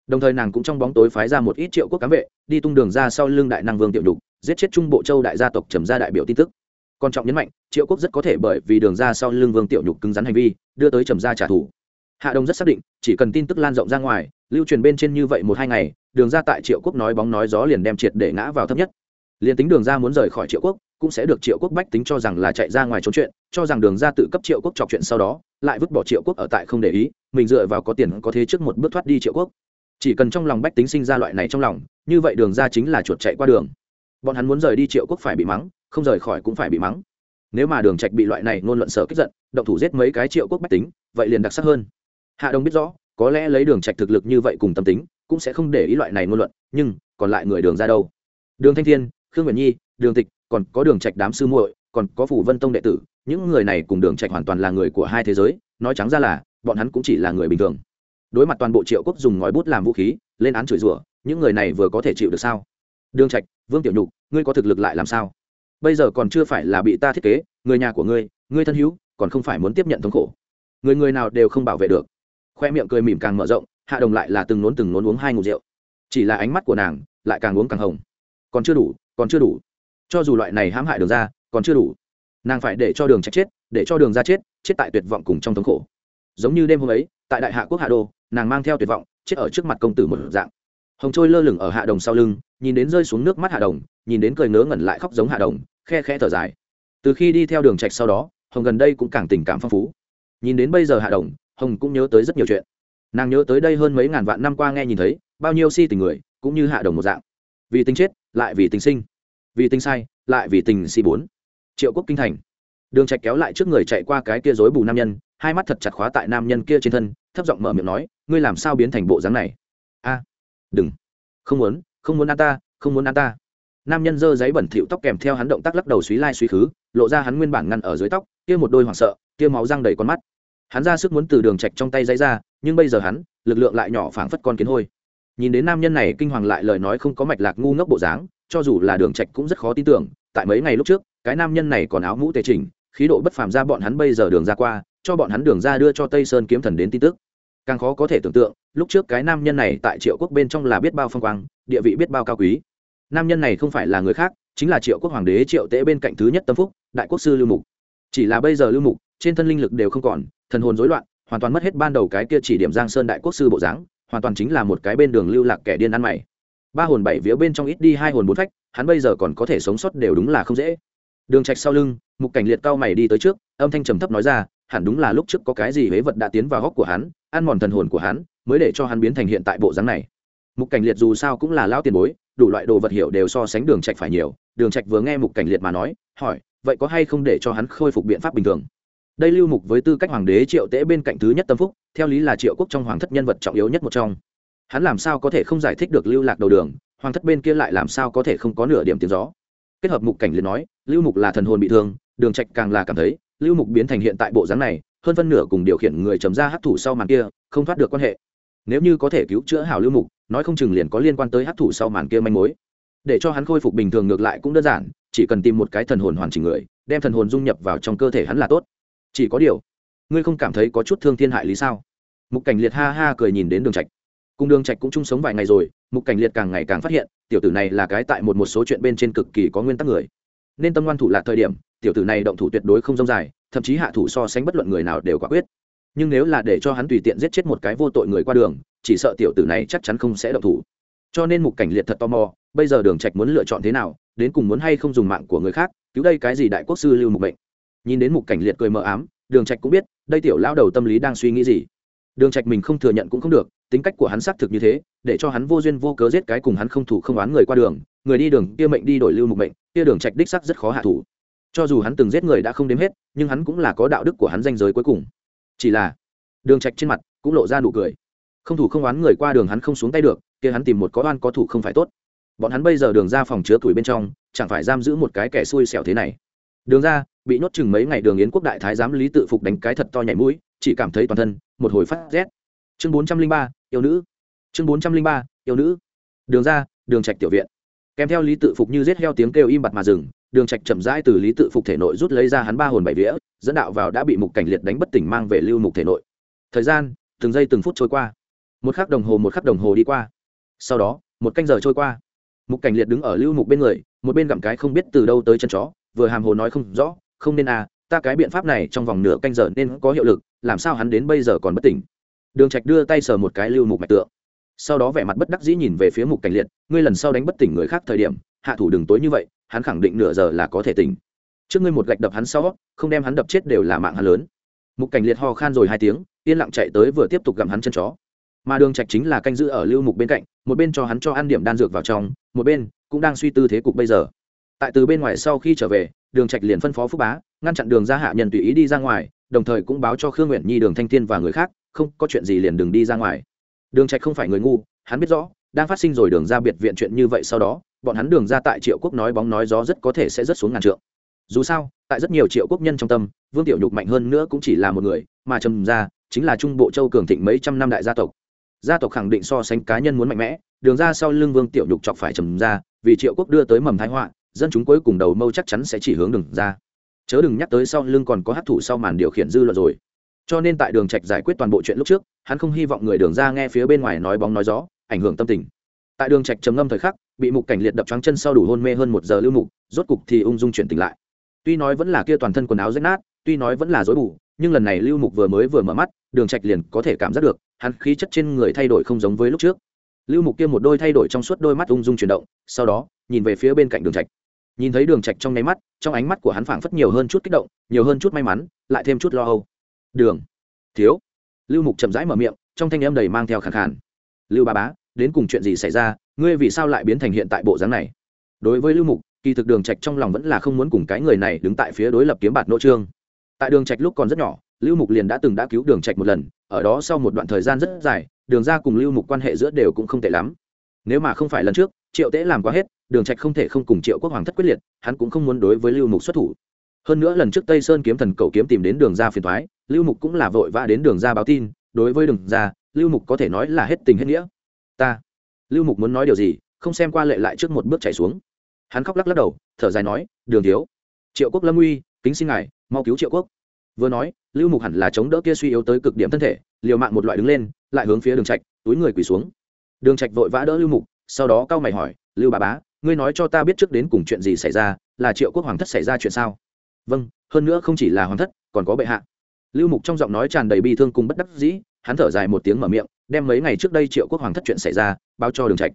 Đồng thời nàng cũng trong bóng tối phái ra một ít triệu quốc cám vệ, đi tung đường ra sau lưng đại năng vương tiểu nhục, giết chết trung bộ châu đại gia tộc trầm gia đại biểu tin tức. Còn trọng nhấn mạnh, triệu quốc rất có thể bởi vì đường ra sau lưng vương tiểu nhục cứng rắn hành vi, đưa tới trầm gia trả thù hạ đông rất xác định, chỉ cần tin tức lan rộng ra ngoài, lưu truyền bên trên như vậy một hai ngày, đường ra tại triệu quốc nói bóng nói gió liền đem triệt để ngã vào thấp nhất. Liền tính đường ra muốn rời khỏi triệu quốc, cũng sẽ được triệu quốc bách tính cho rằng là chạy ra ngoài trốn chuyện, cho rằng đường ra tự cấp triệu quốc trọc chuyện sau đó, lại vứt bỏ triệu quốc ở tại không để ý, mình dựa vào có tiền có thế trước một bước thoát đi triệu quốc. Chỉ cần trong lòng bách tính sinh ra loại này trong lòng, như vậy đường ra chính là chuột chạy qua đường. Bọn hắn muốn rời đi triệu quốc phải bị mắng, không rời khỏi cũng phải bị mắng. Nếu mà đường trạch bị loại này ngôn luận sở kích giận, động thủ giết mấy cái triệu quốc bách tính, vậy liền đặc sắc hơn hạ Đồng biết rõ, có lẽ lấy đường trạch thực lực như vậy cùng tâm tính, cũng sẽ không để ý loại này ngôn luận, nhưng còn lại người đường ra đâu? Đường thanh thiên, khương nguyện nhi, đường tịch, còn có đường trạch đám sư muội, còn có phủ vân tông đệ tử, những người này cùng đường trạch hoàn toàn là người của hai thế giới, nói trắng ra là, bọn hắn cũng chỉ là người bình thường. Đối mặt toàn bộ triệu quốc dùng ngòi bút làm vũ khí, lên án chửi rủa, những người này vừa có thể chịu được sao? Đường trạch, vương tiểu nhục, ngươi có thực lực lại làm sao? Bây giờ còn chưa phải là bị ta thiết kế, người nhà của ngươi ngươi thân hữu, còn không phải muốn tiếp nhận thống khổ. Người người nào đều không bảo vệ được khoe miệng cười mỉm càng mở rộng, hạ đồng lại là từng nốn từng nốn uống hai ngụm rượu. Chỉ là ánh mắt của nàng lại càng uống càng hồng. Còn chưa đủ, còn chưa đủ. Cho dù loại này hãm hại đường ra, còn chưa đủ. Nàng phải để cho đường chết chết, để cho đường ra chết chết tại tuyệt vọng cùng trong thống khổ. Giống như đêm hôm ấy, tại đại hạ quốc hạ đô, nàng mang theo tuyệt vọng, chết ở trước mặt công tử một dạng. Hồng trôi lơ lửng ở hạ đồng sau lưng, nhìn đến rơi xuống nước mắt hạ đồng, nhìn đến cười ngớ ngẩn lại khóc giống hạ đồng, khe khe thở dài. Từ khi đi theo đường trạch sau đó, hồng gần đây cũng càng tình cảm phong phú. Nhìn đến bây giờ hạ đồng hồng cũng nhớ tới rất nhiều chuyện. Nàng nhớ tới đây hơn mấy ngàn vạn năm qua nghe nhìn thấy, bao nhiêu si tình người, cũng như hạ đồng một dạng. Vì tình chết, lại vì tình sinh. Vì tình sai, lại vì tình si bốn. Triệu quốc kinh thành. Đường trạch kéo lại trước người chạy qua cái kia rối bù nam nhân, hai mắt thật chặt khóa tại nam nhân kia trên thân, thấp giọng mở miệng nói, ngươi làm sao biến thành bộ dáng này? A, đừng. Không muốn không muốn ăn ta, không muốn ăn ta. Nam nhân giơ giấy bẩn thỉu tóc kèm theo hắn động tác lắc đầu suý lai suý khứ, lộ ra hắn nguyên bản ngăn ở dưới tóc, kia một đôi hoảng sợ, kia máu răng đầy con mắt hắn ra sức muốn từ đường trạch trong tay dây ra, nhưng bây giờ hắn, lực lượng lại nhỏ phảng phất con kiến hôi. Nhìn đến nam nhân này kinh hoàng lại lời nói không có mạch lạc ngu ngốc bộ dáng, cho dù là đường trạch cũng rất khó tin tưởng, tại mấy ngày lúc trước, cái nam nhân này còn áo mũ tề chỉnh, khí độ bất phàm ra bọn hắn bây giờ đường ra qua, cho bọn hắn đường ra đưa cho tây sơn kiếm thần đến tin tức. Càng khó có thể tưởng tượng, lúc trước cái nam nhân này tại triệu quốc bên trong là biết bao phong quang, địa vị biết bao cao quý. Nam nhân này không phải là người khác, chính là triệu quốc hoàng đế triệu Tế bên cạnh thứ nhất tâm phúc, đại quốc sư lưu mục. Chỉ là bây giờ lưu mục, trên thân linh lực đều không còn thần hồn rối loạn, hoàn toàn mất hết ban đầu cái kia chỉ điểm giang sơn đại quốc sư bộ dáng, hoàn toàn chính là một cái bên đường lưu lạc kẻ điên ăn mày. Ba hồn bảy vía bên trong ít đi hai hồn bốn phách, hắn bây giờ còn có thể sống sót đều đúng là không dễ. Đường trạch sau lưng, mục cảnh liệt cao mày đi tới trước, âm thanh trầm thấp nói ra, hẳn đúng là lúc trước có cái gì huế vật đã tiến vào góc của hắn, ăn mòn thần hồn của hắn, mới để cho hắn biến thành hiện tại bộ dáng này. Mục cảnh liệt dù sao cũng là lão tiền bối, đủ loại đồ vật hiểu đều so sánh đường trạch phải nhiều. Đường trạch vừa nghe mục cảnh liệt mà nói, hỏi, vậy có hay không để cho hắn khôi phục biện pháp bình thường? Đây lưu mục với tư cách hoàng đế triệu tễ bên cạnh thứ nhất tâm phúc, theo lý là triệu quốc trong hoàng thất nhân vật trọng yếu nhất một trong. Hắn làm sao có thể không giải thích được lưu lạc đầu đường, hoàng thất bên kia lại làm sao có thể không có nửa điểm tiếng gió. Kết hợp mục cảnh liền nói, lưu mục là thần hồn bị thương, đường trạch càng là cảm thấy, lưu mục biến thành hiện tại bộ dáng này, hơn phân nửa cùng điều khiển người chấm ra hấp thụ sau màn kia, không thoát được quan hệ. Nếu như có thể cứu chữa hảo lưu mục, nói không chừng liền có liên quan tới hấp thụ sau màn kia manh mối. Để cho hắn khôi phục bình thường ngược lại cũng đơn giản, chỉ cần tìm một cái thần hồn hoàn chỉnh người, đem thần hồn dung nhập vào trong cơ thể hắn là tốt chỉ có điều, ngươi không cảm thấy có chút thương thiên hại lý sao? Mục cảnh liệt ha ha cười nhìn đến đường trạch. Cùng đường trạch cũng chung sống vài ngày rồi, mục cảnh liệt càng ngày càng phát hiện, tiểu tử này là cái tại một một số chuyện bên trên cực kỳ có nguyên tắc người. Nên tâm ngoan thủ là thời điểm, tiểu tử này động thủ tuyệt đối không dông dài, thậm chí hạ thủ so sánh bất luận người nào đều quả quyết. Nhưng nếu là để cho hắn tùy tiện giết chết một cái vô tội người qua đường, chỉ sợ tiểu tử này chắc chắn không sẽ động thủ. Cho nên mục cảnh liệt thật tò mò, bây giờ đường trạch muốn lựa chọn thế nào, đến cùng muốn hay không dùng mạng của người khác, cứu đây cái gì đại quốc sư lưu mục bệnh nhìn đến mục cảnh liệt cười mờ ám, đường trạch cũng biết, đây tiểu lão đầu tâm lý đang suy nghĩ gì. Đường trạch mình không thừa nhận cũng không được, tính cách của hắn xác thực như thế, để cho hắn vô duyên vô cớ giết cái cùng hắn không thủ không oán người qua đường, người đi đường kia mệnh đi đổi lưu mục mệnh, kia đường trạch đích xác rất khó hạ thủ. Cho dù hắn từng giết người đã không đếm hết, nhưng hắn cũng là có đạo đức của hắn danh giới cuối cùng. Chỉ là, đường trạch trên mặt cũng lộ ra nụ cười. Không thủ không oán người qua đường hắn không xuống tay được, kia hắn tìm một có oan có thủ không phải tốt. Bọn hắn bây giờ đường ra phòng chứa tuổi bên trong, chẳng phải giam giữ một cái kẻ xui xẻo thế này. Đường ra bị nhốt chừng mấy ngày đường yến quốc đại thái giám lý tự phục đánh cái thật to nhảy mũi, chỉ cảm thấy toàn thân, một hồi phát rét. Chương bốn trăm linh ba, yêu nữ. Chương bốn trăm linh ba, yêu nữ. Đường ra, đường trạch tiểu viện. Kèm theo lý tự phục như giết heo tiếng kêu im bặt mà dừng, đường trạch chậm rãi từ lý tự phục thể nội rút lấy ra hắn ba hồn bảy vía, dẫn đạo vào đã bị mục cảnh liệt đánh bất tỉnh mang về lưu mục thể nội. Thời gian, từng giây từng phút trôi qua. Một khắc đồng hồ, một khắc đồng hồ đi qua. Sau đó, một canh giờ trôi qua. Mục cảnh liệt đứng ở lưu mục bên người, một bên gặm cái không biết từ đâu tới chân chó, vừa hàm hồ nói không rõ không nên à ta cái biện pháp này trong vòng nửa canh giờ nên có hiệu lực, làm sao hắn đến bây giờ còn bất tỉnh? Đường trạch đưa tay sờ một cái lưu mục mạch tượng. Sau đó vẻ mặt bất đắc dĩ nhìn về phía mục cảnh liệt, ngươi lần sau đánh bất tỉnh người khác thời điểm, hạ thủ đừng tối như vậy, hắn khẳng định nửa giờ là có thể tỉnh. Trước ngươi một gạch đập hắn sau, không đem hắn đập chết đều là mạng hắn lớn. Mục cảnh liệt ho khan rồi hai tiếng, yên lặng chạy tới vừa tiếp tục gặm hắn chân chó. Mà đường trạch chính là canh giữ ở lưu mục bên cạnh, một bên cho hắn cho ăn điểm đan dược vào trong, một bên cũng đang suy tư thế cục bây giờ. Tại từ bên ngoài sau khi trở về đường trạch liền phân phó phúc bá, ngăn chặn đường ra hạ nhân tùy ý đi ra ngoài, đồng thời cũng báo cho khương nguyện nhi, đường thanh thiên và người khác, không có chuyện gì liền đừng đi ra ngoài. Đường trạch không phải người ngu, hắn biết rõ, đang phát sinh rồi đường ra biệt viện chuyện như vậy sau đó, bọn hắn đường ra tại triệu quốc nói bóng nói gió rất có thể sẽ rất xuống ngàn trượng. Dù sao, tại rất nhiều triệu quốc nhân trong tâm, vương tiểu nhục mạnh hơn nữa cũng chỉ là một người, mà trầm ra chính là trung bộ châu cường thịnh mấy trăm năm đại gia tộc. Gia tộc khẳng định so sánh cá nhân muốn mạnh mẽ, đường ra sau lưng vương tiểu nhục chọc phải trầm ra vì triệu quốc đưa tới mầm thái họa dân chúng cuối cùng đầu mâu chắc chắn sẽ chỉ hướng đường ra. Chớ đừng nhắc tới sau lưng còn có hát thủ sau màn điều khiển dư luận rồi. Cho nên tại đường trạch giải quyết toàn bộ chuyện lúc trước, hắn không hy vọng người đường ra nghe phía bên ngoài nói bóng nói gió, ảnh hưởng tâm tình. Tại đường trạch trầm ngâm thời khắc, bị mục cảnh liệt đập trắng chân sau đủ hôn mê hơn một giờ lưu mục, rốt cục thì ung dung chuyển tỉnh lại. Tuy nói vẫn là kia toàn thân quần áo rách nát, tuy nói vẫn là rối bù, nhưng lần này lưu mục vừa mới vừa mở mắt, đường trạch liền có thể cảm giác được, hắn khí chất trên người thay đổi không giống với lúc trước. Lưu mục kia một đôi thay đổi trong suốt đôi mắt ung dung chuyển động, sau đó, nhìn về phía bên cạnh đường trạch nhìn thấy đường trạch trong nháy mắt, trong ánh mắt của hắn phảng phất nhiều hơn chút kích động, nhiều hơn chút may mắn, lại thêm chút lo âu. Đường, thiếu. Lưu mục chậm rãi mở miệng, trong thanh âm đầy mang theo khàn khàn. Lưu ba bá, đến cùng chuyện gì xảy ra? Ngươi vì sao lại biến thành hiện tại bộ dáng này? Đối với lưu mục, kỳ thực đường trạch trong lòng vẫn là không muốn cùng cái người này đứng tại phía đối lập kiếm bạt nỗ trương. Tại đường trạch lúc còn rất nhỏ, lưu mục liền đã từng đã cứu đường trạch một lần, ở đó sau một đoạn thời gian rất dài, đường ra cùng lưu mục quan hệ giữa đều cũng không tệ lắm. Nếu mà không phải lần trước triệu tế làm quá hết, đường trạch không thể không cùng triệu quốc hoàng thất quyết liệt, hắn cũng không muốn đối với lưu mục xuất thủ. Hơn nữa lần trước tây sơn kiếm thần cầu kiếm tìm đến đường ra phiền thoái lưu mục cũng là vội vã đến đường ra báo tin, đối với đường ra lưu mục có thể nói là hết tình hết nghĩa. Ta, lưu mục muốn nói điều gì, không xem qua lệ lại trước một bước chạy xuống. Hắn khóc lắc lắc đầu, thở dài nói, đường thiếu, triệu quốc lâm uy, kính xin ngài, mau cứu triệu quốc. Vừa nói, lưu mục hẳn là chống đỡ kia suy yếu tới cực điểm thân thể, liều mạng một loại đứng lên, lại hướng phía đường trạch, túi người quỳ xuống. Đường trạch vội vã đỡ lưu mục sau đó cao mày hỏi lưu bà bá ngươi nói cho ta biết trước đến cùng chuyện gì xảy ra là triệu quốc hoàng thất xảy ra chuyện sao? Vâng hơn nữa không chỉ là hoàng thất còn có bệ hạ. Lưu mục trong giọng nói tràn đầy bi thương cùng bất đắc dĩ hắn thở dài một tiếng mở miệng đem mấy ngày trước đây triệu quốc hoàng thất chuyện xảy ra báo cho đường trạch.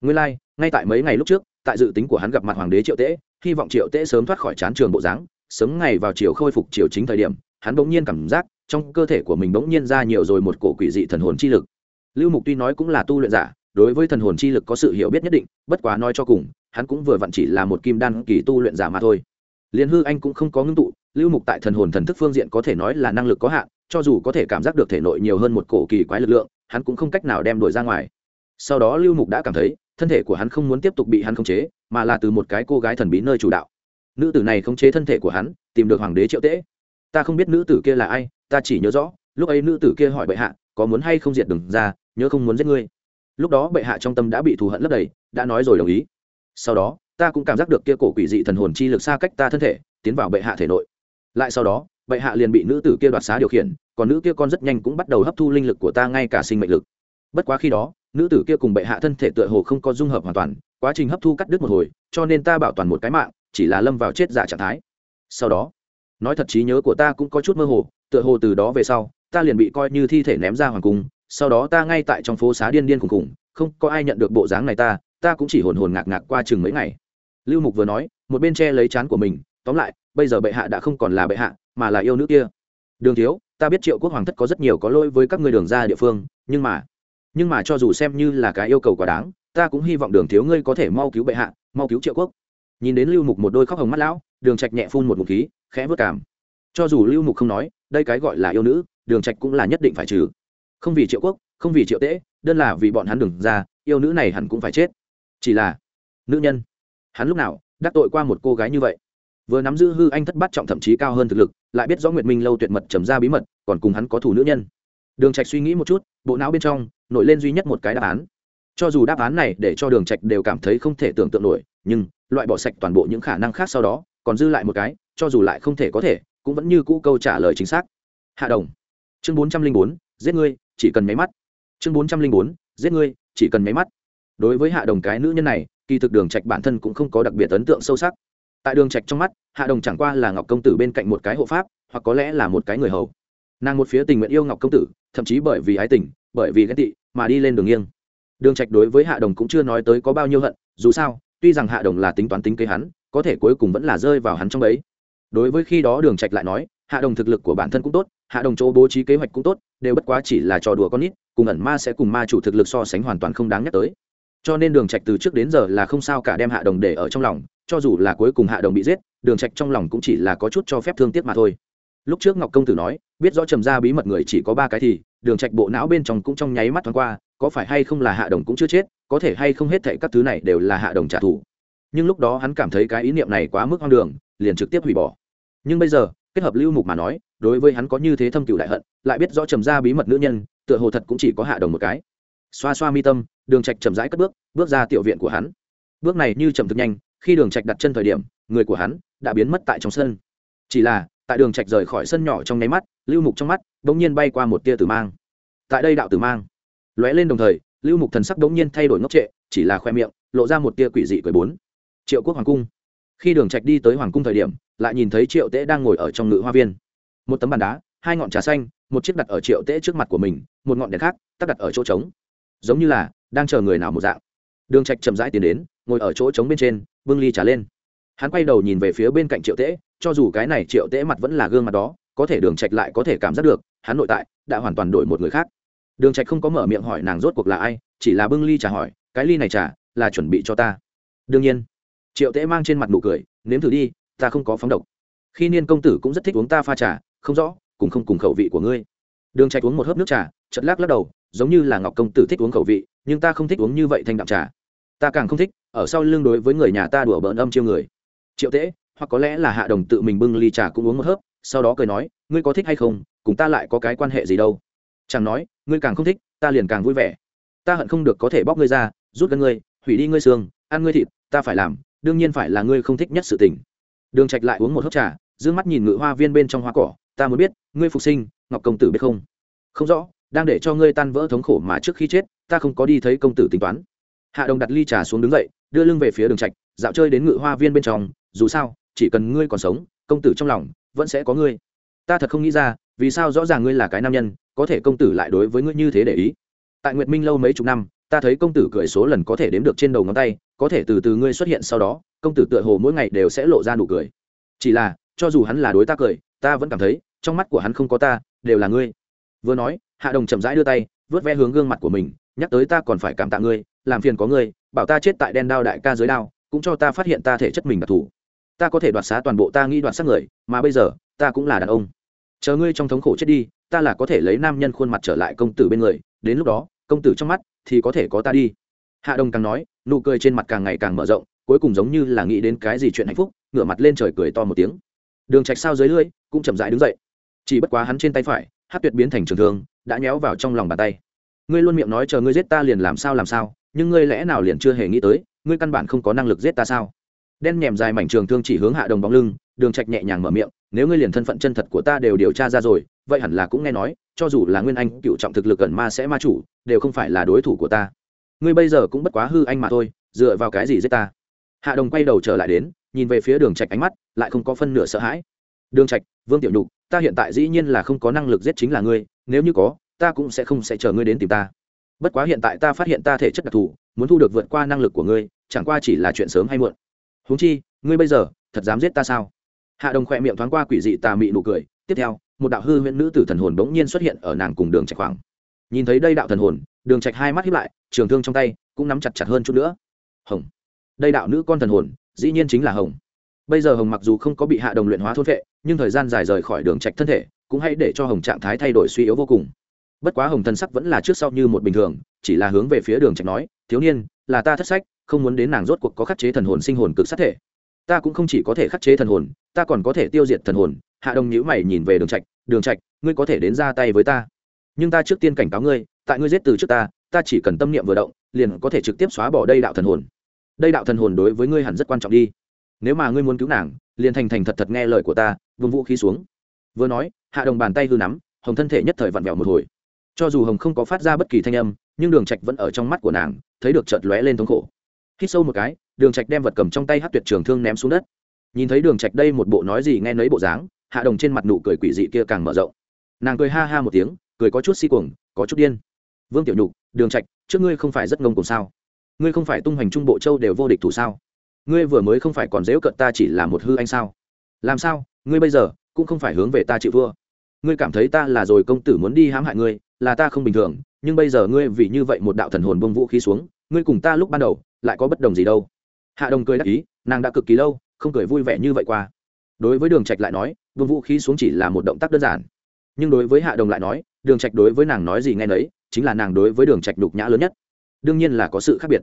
Nguyên lai like, ngay tại mấy ngày lúc trước tại dự tính của hắn gặp mặt hoàng đế triệu tễ hy vọng triệu tễ sớm thoát khỏi chán trường bộ dáng sớm ngày vào chiều khôi phục chiều chính thời điểm hắn bỗng nhiên cảm giác trong cơ thể của mình bỗng nhiên ra nhiều rồi một cổ quỷ dị thần hồn chi lực. Lưu mục tuy nói cũng là tu luyện giả đối với thần hồn chi lực có sự hiểu biết nhất định, bất quá nói cho cùng, hắn cũng vừa vặn chỉ là một kim đan kỳ tu luyện giả mà thôi. Liên hư anh cũng không có ngưng tụ, lưu mục tại thần hồn thần thức phương diện có thể nói là năng lực có hạn, cho dù có thể cảm giác được thể nội nhiều hơn một cổ kỳ quái lực lượng, hắn cũng không cách nào đem đổi ra ngoài. Sau đó lưu mục đã cảm thấy, thân thể của hắn không muốn tiếp tục bị hắn khống chế, mà là từ một cái cô gái thần bí nơi chủ đạo. Nữ tử này khống chế thân thể của hắn, tìm được hoàng đế triệu tễ. Ta không biết nữ tử kia là ai, ta chỉ nhớ rõ, lúc ấy nữ tử kia hỏi bệ hạ, có muốn hay không diệt đừng ra, nhớ không muốn giết ngươi lúc đó bệ hạ trong tâm đã bị thù hận lấp đầy, đã nói rồi đồng ý. Sau đó, ta cũng cảm giác được kia cổ quỷ dị thần hồn chi lực xa cách ta thân thể, tiến vào bệ hạ thể nội. Lại sau đó, bệ hạ liền bị nữ tử kia đoạt xá điều khiển, còn nữ kia con rất nhanh cũng bắt đầu hấp thu linh lực của ta ngay cả sinh mệnh lực. Bất quá khi đó, nữ tử kia cùng bệ hạ thân thể tựa hồ không có dung hợp hoàn toàn, quá trình hấp thu cắt đứt một hồi, cho nên ta bảo toàn một cái mạng, chỉ là lâm vào chết giả trạng thái. Sau đó, nói thật trí nhớ của ta cũng có chút mơ hồ, tựa hồ từ đó về sau, ta liền bị coi như thi thể ném ra hoàng cung sau đó ta ngay tại trong phố xá điên điên khùng khùng, không có ai nhận được bộ dáng này ta ta cũng chỉ hồn hồn ngạc ngạc qua chừng mấy ngày. Lưu mục vừa nói, một bên che lấy chán của mình, tóm lại, bây giờ bệ hạ đã không còn là bệ hạ, mà là yêu nữ kia. Đường thiếu, ta biết triệu quốc hoàng thất có rất nhiều có lỗi với các người đường ra địa phương, nhưng mà nhưng mà cho dù xem như là cái yêu cầu quá đáng, ta cũng hy vọng đường thiếu ngươi có thể mau cứu bệ hạ, mau cứu triệu quốc. Nhìn đến lưu mục một đôi khóc hồng mắt lão, đường trạch nhẹ phun một ngụm khí, khẽ vớt cảm cho dù lưu mục không nói, đây cái gọi là yêu nữ, đường trạch cũng là nhất định phải trừ không vì triệu quốc, không vì triệu tễ, đơn là vì bọn hắn đừng ra, yêu nữ này hẳn cũng phải chết. Chỉ là, nữ nhân, hắn lúc nào đắc tội qua một cô gái như vậy? Vừa nắm giữ hư anh thất bát trọng thậm chí cao hơn thực lực, lại biết rõ nguyệt minh lâu tuyệt mật trầm ra bí mật, còn cùng hắn có thủ nữ nhân. Đường trạch suy nghĩ một chút, bộ não bên trong nổi lên duy nhất một cái đáp án. Cho dù đáp án này để cho đường trạch đều cảm thấy không thể tưởng tượng nổi, nhưng loại bỏ sạch toàn bộ những khả năng khác sau đó, còn dư lại một cái, cho dù lại không thể có thể, cũng vẫn như cũ câu trả lời chính xác. Hạ đồng, chương bốn trăm linh bốn, giết ngươi chỉ cần máy mắt. Chương bốn trăm linh bốn, giết ngươi, chỉ cần máy mắt. Đối với hạ đồng cái nữ nhân này, kỳ thực đường trạch bản thân cũng không có đặc biệt ấn tượng sâu sắc. Tại đường trạch trong mắt, hạ đồng chẳng qua là ngọc công tử bên cạnh một cái hộ pháp, hoặc có lẽ là một cái người hầu. Nàng một phía tình nguyện yêu ngọc công tử, thậm chí bởi vì ái tình, bởi vì ghen tị, mà đi lên đường nghiêng. Đường trạch đối với hạ đồng cũng chưa nói tới có bao nhiêu hận, dù sao, tuy rằng hạ đồng là tính toán tính kế hắn, có thể cuối cùng vẫn là rơi vào hắn trong ấy đối với khi đó đường trạch lại nói, hạ đồng thực lực của bản thân cũng tốt, hạ đồng chỗ bố trí kế hoạch cũng tốt đều bất quá chỉ là trò đùa con nít, cùng ẩn ma sẽ cùng ma chủ thực lực so sánh hoàn toàn không đáng nhắc tới. Cho nên đường trạch từ trước đến giờ là không sao cả đem hạ đồng để ở trong lòng, cho dù là cuối cùng hạ đồng bị giết, đường trạch trong lòng cũng chỉ là có chút cho phép thương tiếc mà thôi. Lúc trước ngọc công tử nói, biết rõ trầm ra bí mật người chỉ có ba cái thì, đường trạch bộ não bên trong cũng trong nháy mắt thoáng qua, có phải hay không là hạ đồng cũng chưa chết, có thể hay không hết thảy các thứ này đều là hạ đồng trả thù. Nhưng lúc đó hắn cảm thấy cái ý niệm này quá mức hoang đường, liền trực tiếp hủy bỏ. Nhưng bây giờ, kết hợp lưu mục mà nói đối với hắn có như thế thâm cửu đại hận, lại biết rõ trầm ra bí mật nữ nhân, tựa hồ thật cũng chỉ có hạ đồng một cái. Xoa xoa mi tâm, đường trạch chậm rãi cất bước bước ra tiểu viện của hắn. Bước này như chậm thực nhanh, khi đường trạch đặt chân thời điểm, người của hắn đã biến mất tại trong sân. Chỉ là, tại đường trạch rời khỏi sân nhỏ trong nháy mắt, lưu mục trong mắt bỗng nhiên bay qua một tia tử mang. Tại đây đạo tử mang lóe lên đồng thời, lưu mục thần sắc bỗng nhiên thay đổi ngốc trệ, chỉ là khoe miệng, lộ ra một tia quỷ dị cười bốn. Triệu quốc hoàng cung. Khi đường trạch đi tới hoàng cung thời điểm, lại nhìn thấy triệu tế đang ngồi ở trong ngự hoa viên một tấm bàn đá, hai ngọn trà xanh, một chiếc đặt ở triệu tễ trước mặt của mình, một ngọn đèn khác, tắt đặt ở chỗ trống. Giống như là đang chờ người nào một dạng. Đường trạch chậm rãi tiến đến, ngồi ở chỗ trống bên trên, bưng ly trà lên. Hắn quay đầu nhìn về phía bên cạnh triệu tễ, cho dù cái này triệu tễ mặt vẫn là gương mặt đó, có thể đường trạch lại có thể cảm giác được, hắn nội tại đã hoàn toàn đổi một người khác. Đường trạch không có mở miệng hỏi nàng rốt cuộc là ai, chỉ là bưng ly trà hỏi, cái ly này trà là chuẩn bị cho ta? Đương nhiên. Triệu tễ mang trên mặt nụ cười, nếm thử đi, ta không có phóng độc. Khi niên công tử cũng rất thích uống ta pha trà không rõ, cùng không cùng khẩu vị của ngươi. Đường trạch uống một hớp nước trà, chợt lắc lắc đầu, giống như là ngọc công tử thích uống khẩu vị, nhưng ta không thích uống như vậy thanh đạm trà. Ta càng không thích, ở sau lưng đối với người nhà ta đùa bỡn âm chiêu người. Triệu tế hoặc có lẽ là hạ đồng tự mình bưng ly trà cũng uống một hớp, sau đó cười nói, ngươi có thích hay không? Cùng ta lại có cái quan hệ gì đâu? Chẳng nói, ngươi càng không thích, ta liền càng vui vẻ. Ta hận không được có thể bóc ngươi ra, rút gân ngươi, hủy đi ngươi xương, ăn ngươi thịt, ta phải làm, đương nhiên phải là ngươi không thích nhất sự tình. Đường trạch lại uống một hớp trà, dương mắt nhìn ngự hoa viên bên trong hoa cỏ ta muốn biết, ngươi phục sinh, ngọc công tử biết không? Không rõ, đang để cho ngươi tan vỡ thống khổ mà trước khi chết, ta không có đi thấy công tử tính toán. Hạ đồng đặt ly trà xuống đứng dậy, đưa lưng về phía đường trạch, dạo chơi đến ngự hoa viên bên trong, dù sao, chỉ cần ngươi còn sống, công tử trong lòng vẫn sẽ có ngươi. Ta thật không nghĩ ra, vì sao rõ ràng ngươi là cái nam nhân, có thể công tử lại đối với ngươi như thế để ý. Tại nguyệt minh lâu mấy chục năm, ta thấy công tử cười số lần có thể đếm được trên đầu ngón tay, có thể từ từ ngươi xuất hiện sau đó, công tử tựa hồ mỗi ngày đều sẽ lộ ra nụ cười. Chỉ là, cho dù hắn là đối tác cười ta vẫn cảm thấy, trong mắt của hắn không có ta, đều là ngươi. Vừa nói, hạ đồng chậm rãi đưa tay, vớt ve hướng gương mặt của mình, nhắc tới ta còn phải cảm tạ ngươi, làm phiền có ngươi, bảo ta chết tại đen đao đại ca dưới đao, cũng cho ta phát hiện ta thể chất mình đặc thù. Ta có thể đoạt xá toàn bộ ta nghĩ đoạt xác người, mà bây giờ, ta cũng là đàn ông. Chờ ngươi trong thống khổ chết đi, ta là có thể lấy nam nhân khuôn mặt trở lại công tử bên người, đến lúc đó, công tử trong mắt thì có thể có ta đi. Hạ đồng càng nói, nụ cười trên mặt càng ngày càng mở rộng, cuối cùng giống như là nghĩ đến cái gì chuyện hạnh phúc, ngửa mặt lên trời cười to một tiếng đường trạch sao dưới lưỡi cũng chậm rãi đứng dậy. Chỉ bất quá hắn trên tay phải, hát tuyệt biến thành trường thương, đã nhéo vào trong lòng bàn tay. Ngươi luôn miệng nói chờ ngươi giết ta liền làm sao làm sao, nhưng ngươi lẽ nào liền chưa hề nghĩ tới, ngươi căn bản không có năng lực giết ta sao? Đen nhèm dài mảnh trường thương chỉ hướng hạ đồng bóng lưng, đường trạch nhẹ nhàng mở miệng, nếu ngươi liền thân phận chân thật của ta đều điều tra ra rồi, vậy hẳn là cũng nghe nói, cho dù là nguyên anh, cựu trọng thực lực gần ma sẽ ma chủ, đều không phải là đối thủ của ta. Ngươi bây giờ cũng bất quá hư anh mà thôi, dựa vào cái gì giết ta? Hạ đồng quay đầu trở lại đến nhìn về phía đường trạch ánh mắt, lại không có phân nửa sợ hãi. Đường trạch, vương tiểu nhục, ta hiện tại dĩ nhiên là không có năng lực giết chính là ngươi, nếu như có, ta cũng sẽ không sẽ chờ ngươi đến tìm ta. Bất quá hiện tại ta phát hiện ta thể chất đặc thù, muốn thu được vượt qua năng lực của ngươi, chẳng qua chỉ là chuyện sớm hay muộn. Huống chi, ngươi bây giờ, thật dám giết ta sao? Hạ đồng khỏe miệng thoáng qua quỷ dị tà mị nụ cười, tiếp theo, một đạo hư huyễn nữ tử thần hồn bỗng nhiên xuất hiện ở nàng cùng đường trạch khoảng. Nhìn thấy đây đạo thần hồn, đường trạch hai mắt híp lại, trường thương trong tay cũng nắm chặt chặt hơn chút nữa. Hồng. Đây đạo nữ con thần hồn dĩ nhiên chính là hồng. Bây giờ hồng mặc dù không có bị hạ đồng luyện hóa thôn vệ, nhưng thời gian dài rời khỏi đường trạch thân thể, cũng hãy để cho hồng trạng thái thay đổi suy yếu vô cùng. Bất quá hồng thân sắc vẫn là trước sau như một bình thường, chỉ là hướng về phía đường trạch nói, thiếu niên, là ta thất sách, không muốn đến nàng rốt cuộc có khắc chế thần hồn sinh hồn cực sát thể. Ta cũng không chỉ có thể khắc chế thần hồn, ta còn có thể tiêu diệt thần hồn. Hạ đồng nhíu mày nhìn về đường trạch đường trạch, ngươi có thể đến ra tay với ta. Nhưng ta trước tiên cảnh cáo ngươi, tại ngươi giết từ trước ta ta chỉ cần tâm niệm vừa động, liền có thể trực tiếp xóa bỏ đây đạo thần hồn đây đạo thần hồn đối với ngươi hẳn rất quan trọng đi. Nếu mà ngươi muốn cứu nàng, liền thành thành thật thật nghe lời của ta vương vũ khí xuống. Vừa nói, hạ đồng bàn tay hư nắm, hồng thân thể nhất thời vặn vẹo một hồi. Cho dù hồng không có phát ra bất kỳ thanh âm, nhưng đường trạch vẫn ở trong mắt của nàng, thấy được chợt lóe lên thống khổ. Hít sâu một cái, đường trạch đem vật cầm trong tay hát tuyệt trường thương ném xuống đất. Nhìn thấy đường trạch đây một bộ nói gì nghe nấy bộ dáng, hạ đồng trên mặt nụ cười quỷ dị kia càng mở rộng. Nàng cười ha ha một tiếng, cười có chút si cuồng, có chút điên. Vương tiểu nhục, đường trạch, trước ngươi không phải rất ngông cuồng sao? Ngươi không phải tung hoành trung bộ châu đều vô địch thủ sao? Ngươi vừa mới không phải còn dễu cận ta chỉ là một hư anh sao? Làm sao? Ngươi bây giờ cũng không phải hướng về ta chịu thua. Ngươi cảm thấy ta là rồi công tử muốn đi hãm hại ngươi, là ta không bình thường, nhưng bây giờ ngươi vì như vậy một đạo thần hồn bông vũ khí xuống, ngươi cùng ta lúc ban đầu lại có bất đồng gì đâu. Hạ đồng cười đắc ý, nàng đã cực kỳ lâu không cười vui vẻ như vậy qua. Đối với đường trạch lại nói, bông vũ khí xuống chỉ là một động tác đơn giản. Nhưng đối với hạ đồng lại nói, đường trạch đối với nàng nói gì nghe nấy, chính là nàng đối với đường trạch đục nhã lớn nhất đương nhiên là có sự khác biệt.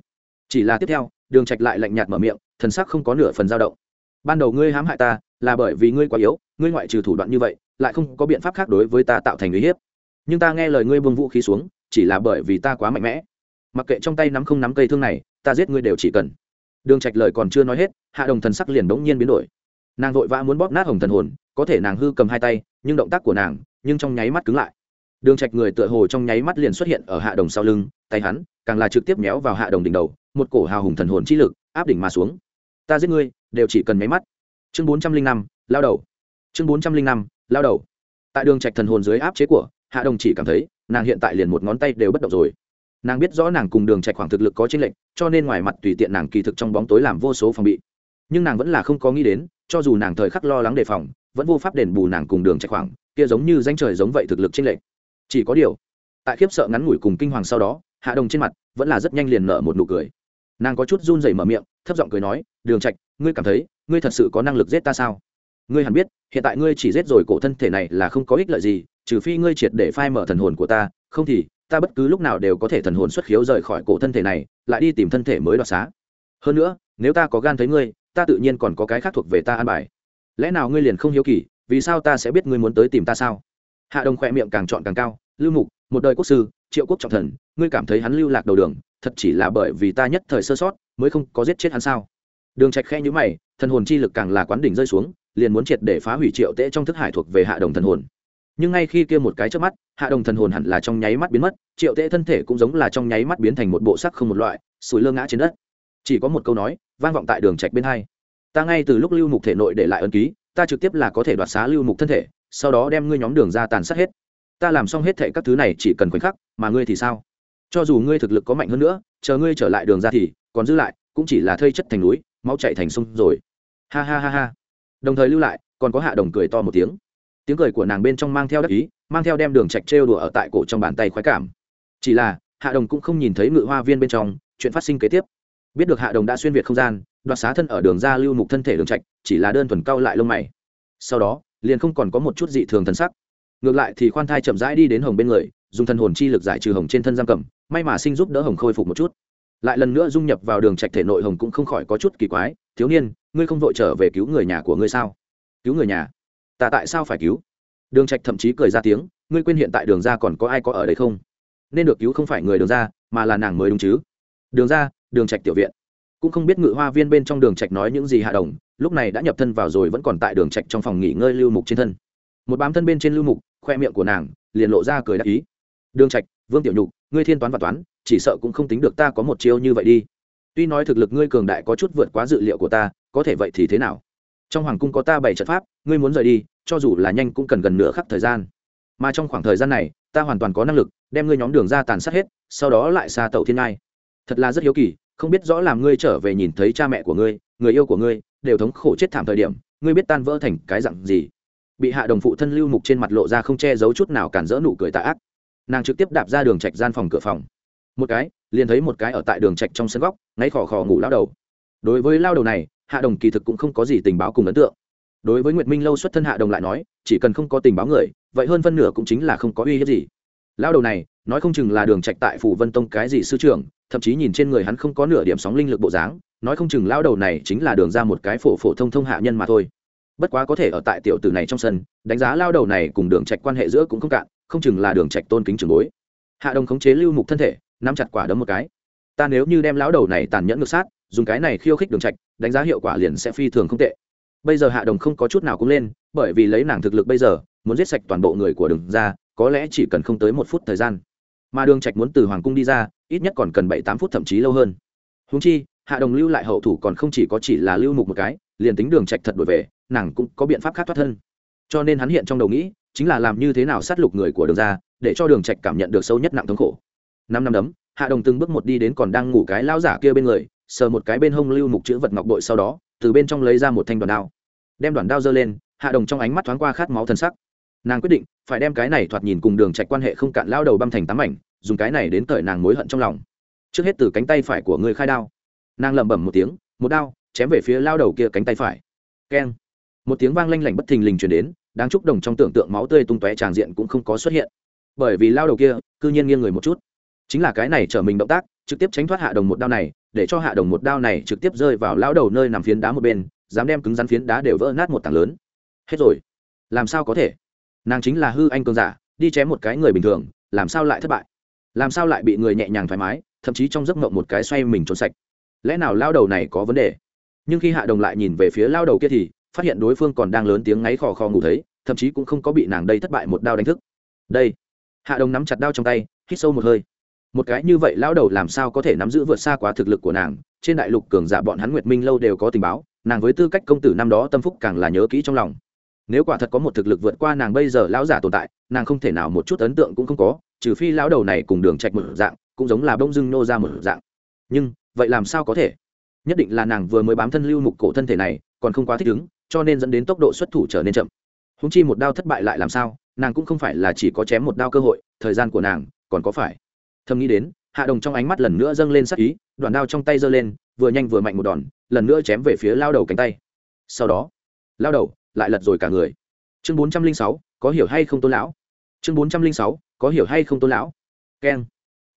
Chỉ là tiếp theo, đường trạch lại lạnh nhạt mở miệng, thần sắc không có nửa phần dao động. Ban đầu ngươi hãm hại ta, là bởi vì ngươi quá yếu, ngươi ngoại trừ thủ đoạn như vậy, lại không có biện pháp khác đối với ta tạo thành uy hiếp. Nhưng ta nghe lời ngươi buông vũ khí xuống, chỉ là bởi vì ta quá mạnh mẽ. Mặc kệ trong tay nắm không nắm cây thương này, ta giết ngươi đều chỉ cần. Đường trạch lời còn chưa nói hết, hạ đồng thần sắc liền đống nhiên biến đổi. Nàng vội vã muốn bóp nát hồng thần hồn, có thể nàng hư cầm hai tay, nhưng động tác của nàng, nhưng trong nháy mắt cứng lại đường trạch người tựa hồ trong nháy mắt liền xuất hiện ở hạ đồng sau lưng, tay hắn càng là trực tiếp méo vào hạ đồng đỉnh đầu, một cổ hào hùng thần hồn chi lực áp đỉnh mà xuống. Ta giết ngươi, đều chỉ cần mấy mắt. Chương bốn trăm linh năm, lao đầu. Chương bốn trăm linh năm, lao đầu. Tại đường trạch thần hồn dưới áp chế của, hạ đồng chỉ cảm thấy, nàng hiện tại liền một ngón tay đều bất động rồi. Nàng biết rõ nàng cùng đường trạch khoảng thực lực có chênh lệnh cho nên ngoài mặt tùy tiện nàng kỳ thực trong bóng tối làm vô số phòng bị. Nhưng nàng vẫn là không có nghĩ đến, cho dù nàng thời khắc lo lắng đề phòng, vẫn vô pháp đền bù nàng cùng đường trạch khoảng, kia giống như danh trời giống vậy thực lực chênh lệnh chỉ có điều tại khiếp sợ ngắn ngủi cùng kinh hoàng sau đó hạ đồng trên mặt vẫn là rất nhanh liền nở một nụ cười nàng có chút run rẩy mở miệng thấp giọng cười nói đường trạch ngươi cảm thấy ngươi thật sự có năng lực giết ta sao ngươi hẳn biết hiện tại ngươi chỉ giết rồi cổ thân thể này là không có ích lợi gì trừ phi ngươi triệt để phai mở thần hồn của ta không thì ta bất cứ lúc nào đều có thể thần hồn xuất khiếu rời khỏi cổ thân thể này lại đi tìm thân thể mới đoạt xá hơn nữa nếu ta có gan thấy ngươi ta tự nhiên còn có cái khác thuộc về ta an bài lẽ nào ngươi liền không hiếu kỳ vì sao ta sẽ biết ngươi muốn tới tìm ta sao hạ đồng khỏe miệng càng chọn càng cao, lưu mục, một đời quốc sư, triệu quốc trọng thần, ngươi cảm thấy hắn lưu lạc đầu đường, thật chỉ là bởi vì ta nhất thời sơ sót, mới không có giết chết hắn sao? Đường trạch khẽ nhíu mày, thần hồn chi lực càng là quán đỉnh rơi xuống, liền muốn triệt để phá hủy triệu tễ trong thức hải thuộc về hạ đồng thần hồn. Nhưng ngay khi kia một cái trước mắt, hạ đồng thần hồn hẳn là trong nháy mắt biến mất, triệu tễ thân thể cũng giống là trong nháy mắt biến thành một bộ sắc không một loại, sủi lơ ngã trên đất. Chỉ có một câu nói, vang vọng tại đường trạch bên hai. Ta ngay từ lúc lưu mục thể nội để lại ấn ký, ta trực tiếp là có thể đoạt xá lưu mục thân thể sau đó đem ngươi nhóm đường ra tàn sát hết. Ta làm xong hết thệ các thứ này chỉ cần khoảnh khắc, mà ngươi thì sao? Cho dù ngươi thực lực có mạnh hơn nữa, chờ ngươi trở lại đường ra thì, còn giữ lại, cũng chỉ là thây chất thành núi, máu chạy thành sông rồi. Ha ha ha ha. Đồng thời lưu lại, còn có hạ đồng cười to một tiếng. Tiếng cười của nàng bên trong mang theo đắc ý, mang theo đem đường trạch trêu đùa ở tại cổ trong bàn tay khoái cảm. Chỉ là, hạ đồng cũng không nhìn thấy ngự hoa viên bên trong, chuyện phát sinh kế tiếp. Biết được hạ đồng đã xuyên việt không gian, đoạt xá thân ở đường ra lưu mục thân thể đường trạch, chỉ là đơn thuần cao lại lông mày. Sau đó liền không còn có một chút dị thường thần sắc. Ngược lại thì khoan thai chậm rãi đi đến hồng bên người, dùng thần hồn chi lực giải trừ hồng trên thân giam cầm, may mà sinh giúp đỡ hồng khôi phục một chút. Lại lần nữa dung nhập vào đường trạch thể nội hồng cũng không khỏi có chút kỳ quái, thiếu niên, ngươi không vội trở về cứu người nhà của ngươi sao? Cứu người nhà? Ta tại sao phải cứu? Đường trạch thậm chí cười ra tiếng, ngươi quên hiện tại đường ra còn có ai có ở đây không? Nên được cứu không phải người đường ra, mà là nàng mới đúng chứ. Đường ra, đường trạch tiểu viện. Cũng không biết ngự hoa viên bên trong đường trạch nói những gì hạ đồng lúc này đã nhập thân vào rồi vẫn còn tại đường trạch trong phòng nghỉ ngơi lưu mục trên thân. Một bám thân bên trên lưu mục, khoe miệng của nàng liền lộ ra cười đắc ý. Đường trạch, vương tiểu nhục, ngươi thiên toán và toán, chỉ sợ cũng không tính được ta có một chiêu như vậy đi. Tuy nói thực lực ngươi cường đại có chút vượt quá dự liệu của ta, có thể vậy thì thế nào? Trong hoàng cung có ta bảy trận pháp, ngươi muốn rời đi, cho dù là nhanh cũng cần gần nửa khắc thời gian. Mà trong khoảng thời gian này, ta hoàn toàn có năng lực, đem ngươi nhóm đường ra tàn sát hết, sau đó lại xa tẩu thiên ngai. Thật là rất hiếu kỳ không biết rõ làm ngươi trở về nhìn thấy cha mẹ của ngươi, người yêu của ngươi, đều thống khổ chết thảm thời điểm, ngươi biết tan vỡ thành cái dặn gì? Bị hạ đồng phụ thân lưu mục trên mặt lộ ra không che giấu chút nào cản rỡ nụ cười tạ ác. Nàng trực tiếp đạp ra đường trạch gian phòng cửa phòng. Một cái, liền thấy một cái ở tại đường trạch trong sân góc, ngáy khò khò ngủ lao đầu. Đối với lao đầu này, hạ đồng kỳ thực cũng không có gì tình báo cùng ấn tượng. Đối với nguyệt minh lâu xuất thân hạ đồng lại nói, chỉ cần không có tình báo người, vậy hơn phân nửa cũng chính là không có uy hiếp gì. Lao đầu này nói không chừng là đường trạch tại phủ vân tông cái gì sư trưởng, thậm chí nhìn trên người hắn không có nửa điểm sóng linh lực bộ dáng, nói không chừng lão đầu này chính là đường ra một cái phổ phổ thông thông hạ nhân mà thôi. Bất quá có thể ở tại tiểu tử này trong sân, đánh giá lao đầu này cùng đường trạch quan hệ giữa cũng không cạn, không chừng là đường trạch tôn kính trường bối. Hạ đồng khống chế lưu mục thân thể, nắm chặt quả đấm một cái. Ta nếu như đem lão đầu này tàn nhẫn ngược sát, dùng cái này khiêu khích đường trạch, đánh giá hiệu quả liền sẽ phi thường không tệ. Bây giờ hạ đồng không có chút nào cũng lên, bởi vì lấy nàng thực lực bây giờ, muốn giết sạch toàn bộ người của đường ra, có lẽ chỉ cần không tới một phút thời gian mà đường trạch muốn từ hoàng cung đi ra, ít nhất còn cần bảy tám phút thậm chí lâu hơn. Huống chi, hạ đồng lưu lại hậu thủ còn không chỉ có chỉ là lưu mục một cái, liền tính đường trạch thật đổi về, nàng cũng có biện pháp khác thoát thân. Cho nên hắn hiện trong đầu nghĩ, chính là làm như thế nào sát lục người của đường ra, để cho đường trạch cảm nhận được sâu nhất nặng thống khổ. Năm năm đấm, hạ đồng từng bước một đi đến còn đang ngủ cái lao giả kia bên người, sờ một cái bên hông lưu mục chữ vật ngọc bội sau đó, từ bên trong lấy ra một thanh đoàn đao. Đem đoàn đao giơ lên, hạ đồng trong ánh mắt thoáng qua khát máu thần sắc nàng quyết định phải đem cái này thoạt nhìn cùng đường trạch quan hệ không cạn lao đầu băm thành tám ảnh, dùng cái này đến cởi nàng mối hận trong lòng. Trước hết từ cánh tay phải của người khai đao. Nàng lẩm bẩm một tiếng một đao chém về phía lao đầu kia cánh tay phải. Keng. Một tiếng vang lanh lảnh bất thình lình truyền đến đáng chúc đồng trong tưởng tượng máu tươi tung tóe tràng diện cũng không có xuất hiện. Bởi vì lao đầu kia cư nhiên nghiêng người một chút. Chính là cái này trở mình động tác trực tiếp tránh thoát hạ đồng một đao này để cho hạ đồng một đao này trực tiếp rơi vào lao đầu nơi nằm phiến đá một bên dám đem cứng rắn phiến đá đều vỡ nát một tảng lớn. Hết rồi. Làm sao có thể? Nàng chính là hư anh cường giả, đi chém một cái người bình thường, làm sao lại thất bại? Làm sao lại bị người nhẹ nhàng thoải mái, thậm chí trong giấc mộng một cái xoay mình trốn sạch? Lẽ nào lao đầu này có vấn đề? Nhưng khi hạ đồng lại nhìn về phía lao đầu kia thì, phát hiện đối phương còn đang lớn tiếng ngáy khò khò ngủ thấy, thậm chí cũng không có bị nàng đây thất bại một đao đánh thức. Đây. Hạ đồng nắm chặt đao trong tay, hít sâu một hơi. Một cái như vậy lao đầu làm sao có thể nắm giữ vượt xa quá thực lực của nàng? Trên đại lục cường giả bọn hắn nguyệt minh lâu đều có tình báo, nàng với tư cách công tử năm đó tâm phúc càng là nhớ kỹ trong lòng nếu quả thật có một thực lực vượt qua nàng bây giờ lão giả tồn tại, nàng không thể nào một chút ấn tượng cũng không có, trừ phi lão đầu này cùng đường trạch một dạng, cũng giống là bông dưng nô ra một dạng. Nhưng, vậy làm sao có thể? Nhất định là nàng vừa mới bám thân lưu mục cổ thân thể này, còn không quá thích ứng, cho nên dẫn đến tốc độ xuất thủ trở nên chậm. Húng chi một đao thất bại lại làm sao, nàng cũng không phải là chỉ có chém một đao cơ hội, thời gian của nàng còn có phải? Thầm nghĩ đến, hạ đồng trong ánh mắt lần nữa dâng lên sắc ý, đoạn đao trong tay giơ lên, vừa nhanh vừa mạnh một đòn, lần nữa chém về phía lao đầu cánh tay. Sau đó lao đầu lại lật rồi cả người. Chương bốn trăm linh sáu, có hiểu hay không tôn lão? Chương bốn trăm linh sáu, có hiểu hay không tôn lão? Keng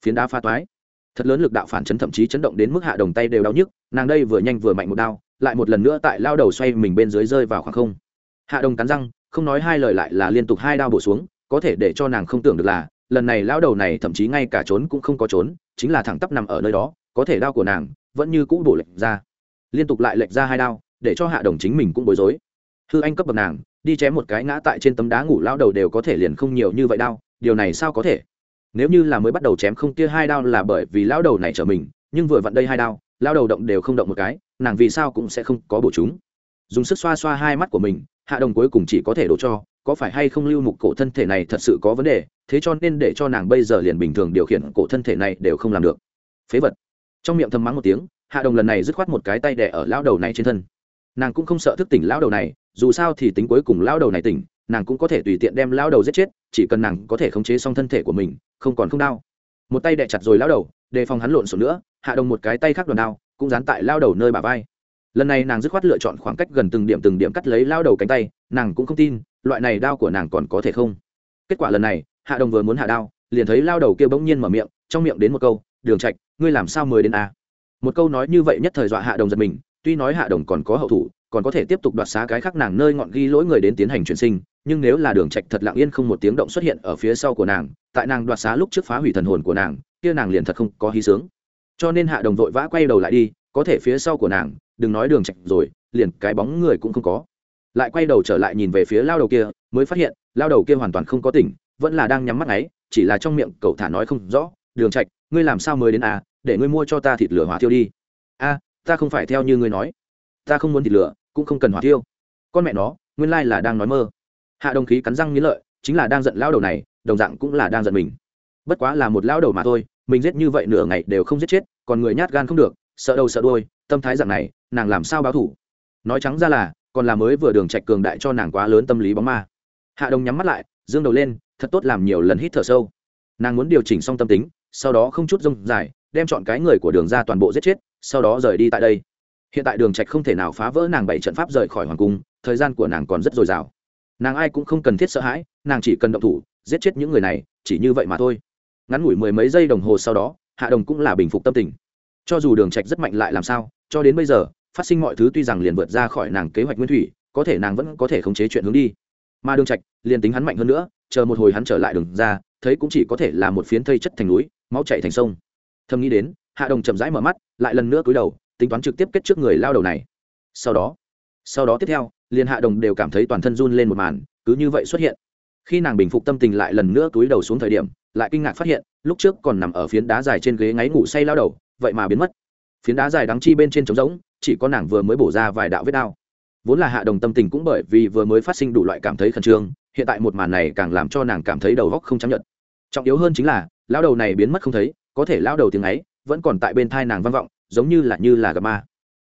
phiến đá pha toái. Thật lớn lực đạo phản chấn thậm chí chấn động đến mức hạ đồng tay đều đau nhức, nàng đây vừa nhanh vừa mạnh một đao, lại một lần nữa tại lao đầu xoay mình bên dưới rơi vào khoảng không. Hạ đồng cắn răng, không nói hai lời lại là liên tục hai đao bổ xuống, có thể để cho nàng không tưởng được là, lần này lao đầu này thậm chí ngay cả trốn cũng không có trốn, chính là thẳng tắp nằm ở nơi đó, có thể đao của nàng vẫn như cũ bổ lệch ra. Liên tục lại lệch ra hai đao, để cho hạ đồng chính mình cũng bối rối hư anh cấp bậc nàng, đi chém một cái ngã tại trên tấm đá ngủ lao đầu đều có thể liền không nhiều như vậy đau. điều này sao có thể? Nếu như là mới bắt đầu chém không kia hai đao là bởi vì lao đầu này trở mình, nhưng vừa vặn đây hai đao lao đầu động đều không động một cái, nàng vì sao cũng sẽ không có bổ chúng. Dùng sức xoa xoa hai mắt của mình, hạ đồng cuối cùng chỉ có thể đổ cho, có phải hay không lưu mục cổ thân thể này thật sự có vấn đề, thế cho nên để cho nàng bây giờ liền bình thường điều khiển cổ thân thể này đều không làm được. Phế vật. Trong miệng thầm mắng một tiếng, hạ đồng lần này dứt khoát một cái tay đẻ ở lao đầu này trên thân. Nàng cũng không sợ thức tỉnh lao đầu này dù sao thì tính cuối cùng lao đầu này tỉnh, nàng cũng có thể tùy tiện đem lao đầu giết chết, chỉ cần nàng có thể khống chế xong thân thể của mình, không còn không đau. Một tay đẻ chặt rồi lao đầu, đề phòng hắn lộn xộn nữa, hạ đồng một cái tay khác đòn đao, cũng dán tại lao đầu nơi bà vai. Lần này nàng dứt khoát lựa chọn khoảng cách gần từng điểm từng điểm cắt lấy lao đầu cánh tay, nàng cũng không tin, loại này đao của nàng còn có thể không. Kết quả lần này, hạ đồng vừa muốn hạ đao, liền thấy lao đầu kia bỗng nhiên mở miệng, trong miệng đến một câu, đường trạch, ngươi làm sao mới đến a? Một câu nói như vậy nhất thời dọa hạ đồng giật mình, tuy nói hạ đồng còn có hậu thủ còn có thể tiếp tục đoạt xá cái khác nàng nơi ngọn ghi lỗi người đến tiến hành chuyển sinh, nhưng nếu là đường trạch thật lặng yên không một tiếng động xuất hiện ở phía sau của nàng, tại nàng đoạt xá lúc trước phá hủy thần hồn của nàng, kia nàng liền thật không có hí sướng. Cho nên hạ đồng vội vã quay đầu lại đi, có thể phía sau của nàng, đừng nói đường trạch rồi, liền cái bóng người cũng không có. Lại quay đầu trở lại nhìn về phía lao đầu kia, mới phát hiện, lao đầu kia hoàn toàn không có tỉnh, vẫn là đang nhắm mắt ấy chỉ là trong miệng cậu thả nói không rõ, đường trạch, ngươi làm sao mới đến à? Để ngươi mua cho ta thịt lửa hỏa thiêu đi. A, ta không phải theo như ngươi nói. Ta không muốn thịt lửa cũng không cần hỏa tiêu con mẹ nó, nguyên lai là đang nói mơ. Hạ đồng khí cắn răng nghĩ lợi, chính là đang giận lao đầu này, đồng dạng cũng là đang giận mình. Bất quá là một lao đầu mà thôi, mình giết như vậy nửa ngày đều không giết chết, còn người nhát gan không được, sợ đầu sợ đôi tâm thái dạng này, nàng làm sao báo thủ? Nói trắng ra là, còn là mới vừa đường trạch cường đại cho nàng quá lớn tâm lý bóng ma. Hạ đồng nhắm mắt lại, dương đầu lên, thật tốt làm nhiều lần hít thở sâu. Nàng muốn điều chỉnh xong tâm tính, sau đó không chút rông dài, đem chọn cái người của đường ra toàn bộ giết chết, sau đó rời đi tại đây hiện tại đường trạch không thể nào phá vỡ nàng bảy trận pháp rời khỏi hoàng cung, thời gian của nàng còn rất dồi dào. Nàng ai cũng không cần thiết sợ hãi, nàng chỉ cần động thủ, giết chết những người này, chỉ như vậy mà thôi. Ngắn ngủi mười mấy giây đồng hồ sau đó, hạ đồng cũng là bình phục tâm tình. Cho dù đường trạch rất mạnh lại làm sao, cho đến bây giờ, phát sinh mọi thứ tuy rằng liền vượt ra khỏi nàng kế hoạch nguyên thủy, có thể nàng vẫn có thể khống chế chuyện hướng đi. Mà đường trạch, liền tính hắn mạnh hơn nữa, chờ một hồi hắn trở lại đường ra, thấy cũng chỉ có thể là một phiến thây chất thành núi, máu chảy thành sông. Thầm nghĩ đến, hạ đồng chậm rãi mở mắt, lại lần nữa cúi đầu tính toán trực tiếp kết trước người lao đầu này. Sau đó sau đó tiếp theo, liền hạ đồng đều cảm thấy toàn thân run lên một màn, cứ như vậy xuất hiện. Khi nàng bình phục tâm tình lại lần nữa túi đầu xuống thời điểm, lại kinh ngạc phát hiện, lúc trước còn nằm ở phiến đá dài trên ghế ngáy ngủ say lao đầu, vậy mà biến mất. Phiến đá dài đắng chi bên trên trống rỗng, chỉ có nàng vừa mới bổ ra vài đạo vết đao. Vốn là hạ đồng tâm tình cũng bởi vì vừa mới phát sinh đủ loại cảm thấy khẩn trương, hiện tại một màn này càng làm cho nàng cảm thấy đầu góc không chấp nhận. Trọng yếu hơn chính là, lao đầu này biến mất không thấy, có thể lao đầu tiếng ấy, vẫn còn tại bên thai nàng vang vọng giống như là như là gặp ma.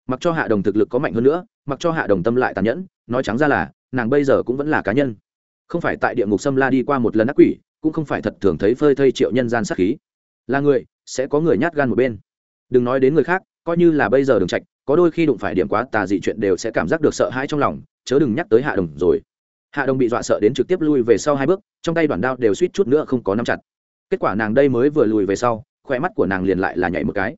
Mặc cho hạ đồng thực lực có mạnh hơn nữa, mặc cho hạ đồng tâm lại tàn nhẫn, nói trắng ra là, nàng bây giờ cũng vẫn là cá nhân. Không phải tại địa ngục xâm la đi qua một lần ác quỷ, cũng không phải thật thường thấy phơi thây triệu nhân gian sát khí. Là người, sẽ có người nhát gan một bên. Đừng nói đến người khác, coi như là bây giờ đường trạch có đôi khi đụng phải điểm quá tà dị chuyện đều sẽ cảm giác được sợ hãi trong lòng, chớ đừng nhắc tới hạ đồng rồi. Hạ đồng bị dọa sợ đến trực tiếp lui về sau hai bước, trong tay đoàn đao đều suýt chút nữa không có nắm chặt. Kết quả nàng đây mới vừa lùi về sau khoe mắt của nàng liền lại là nhảy một cái.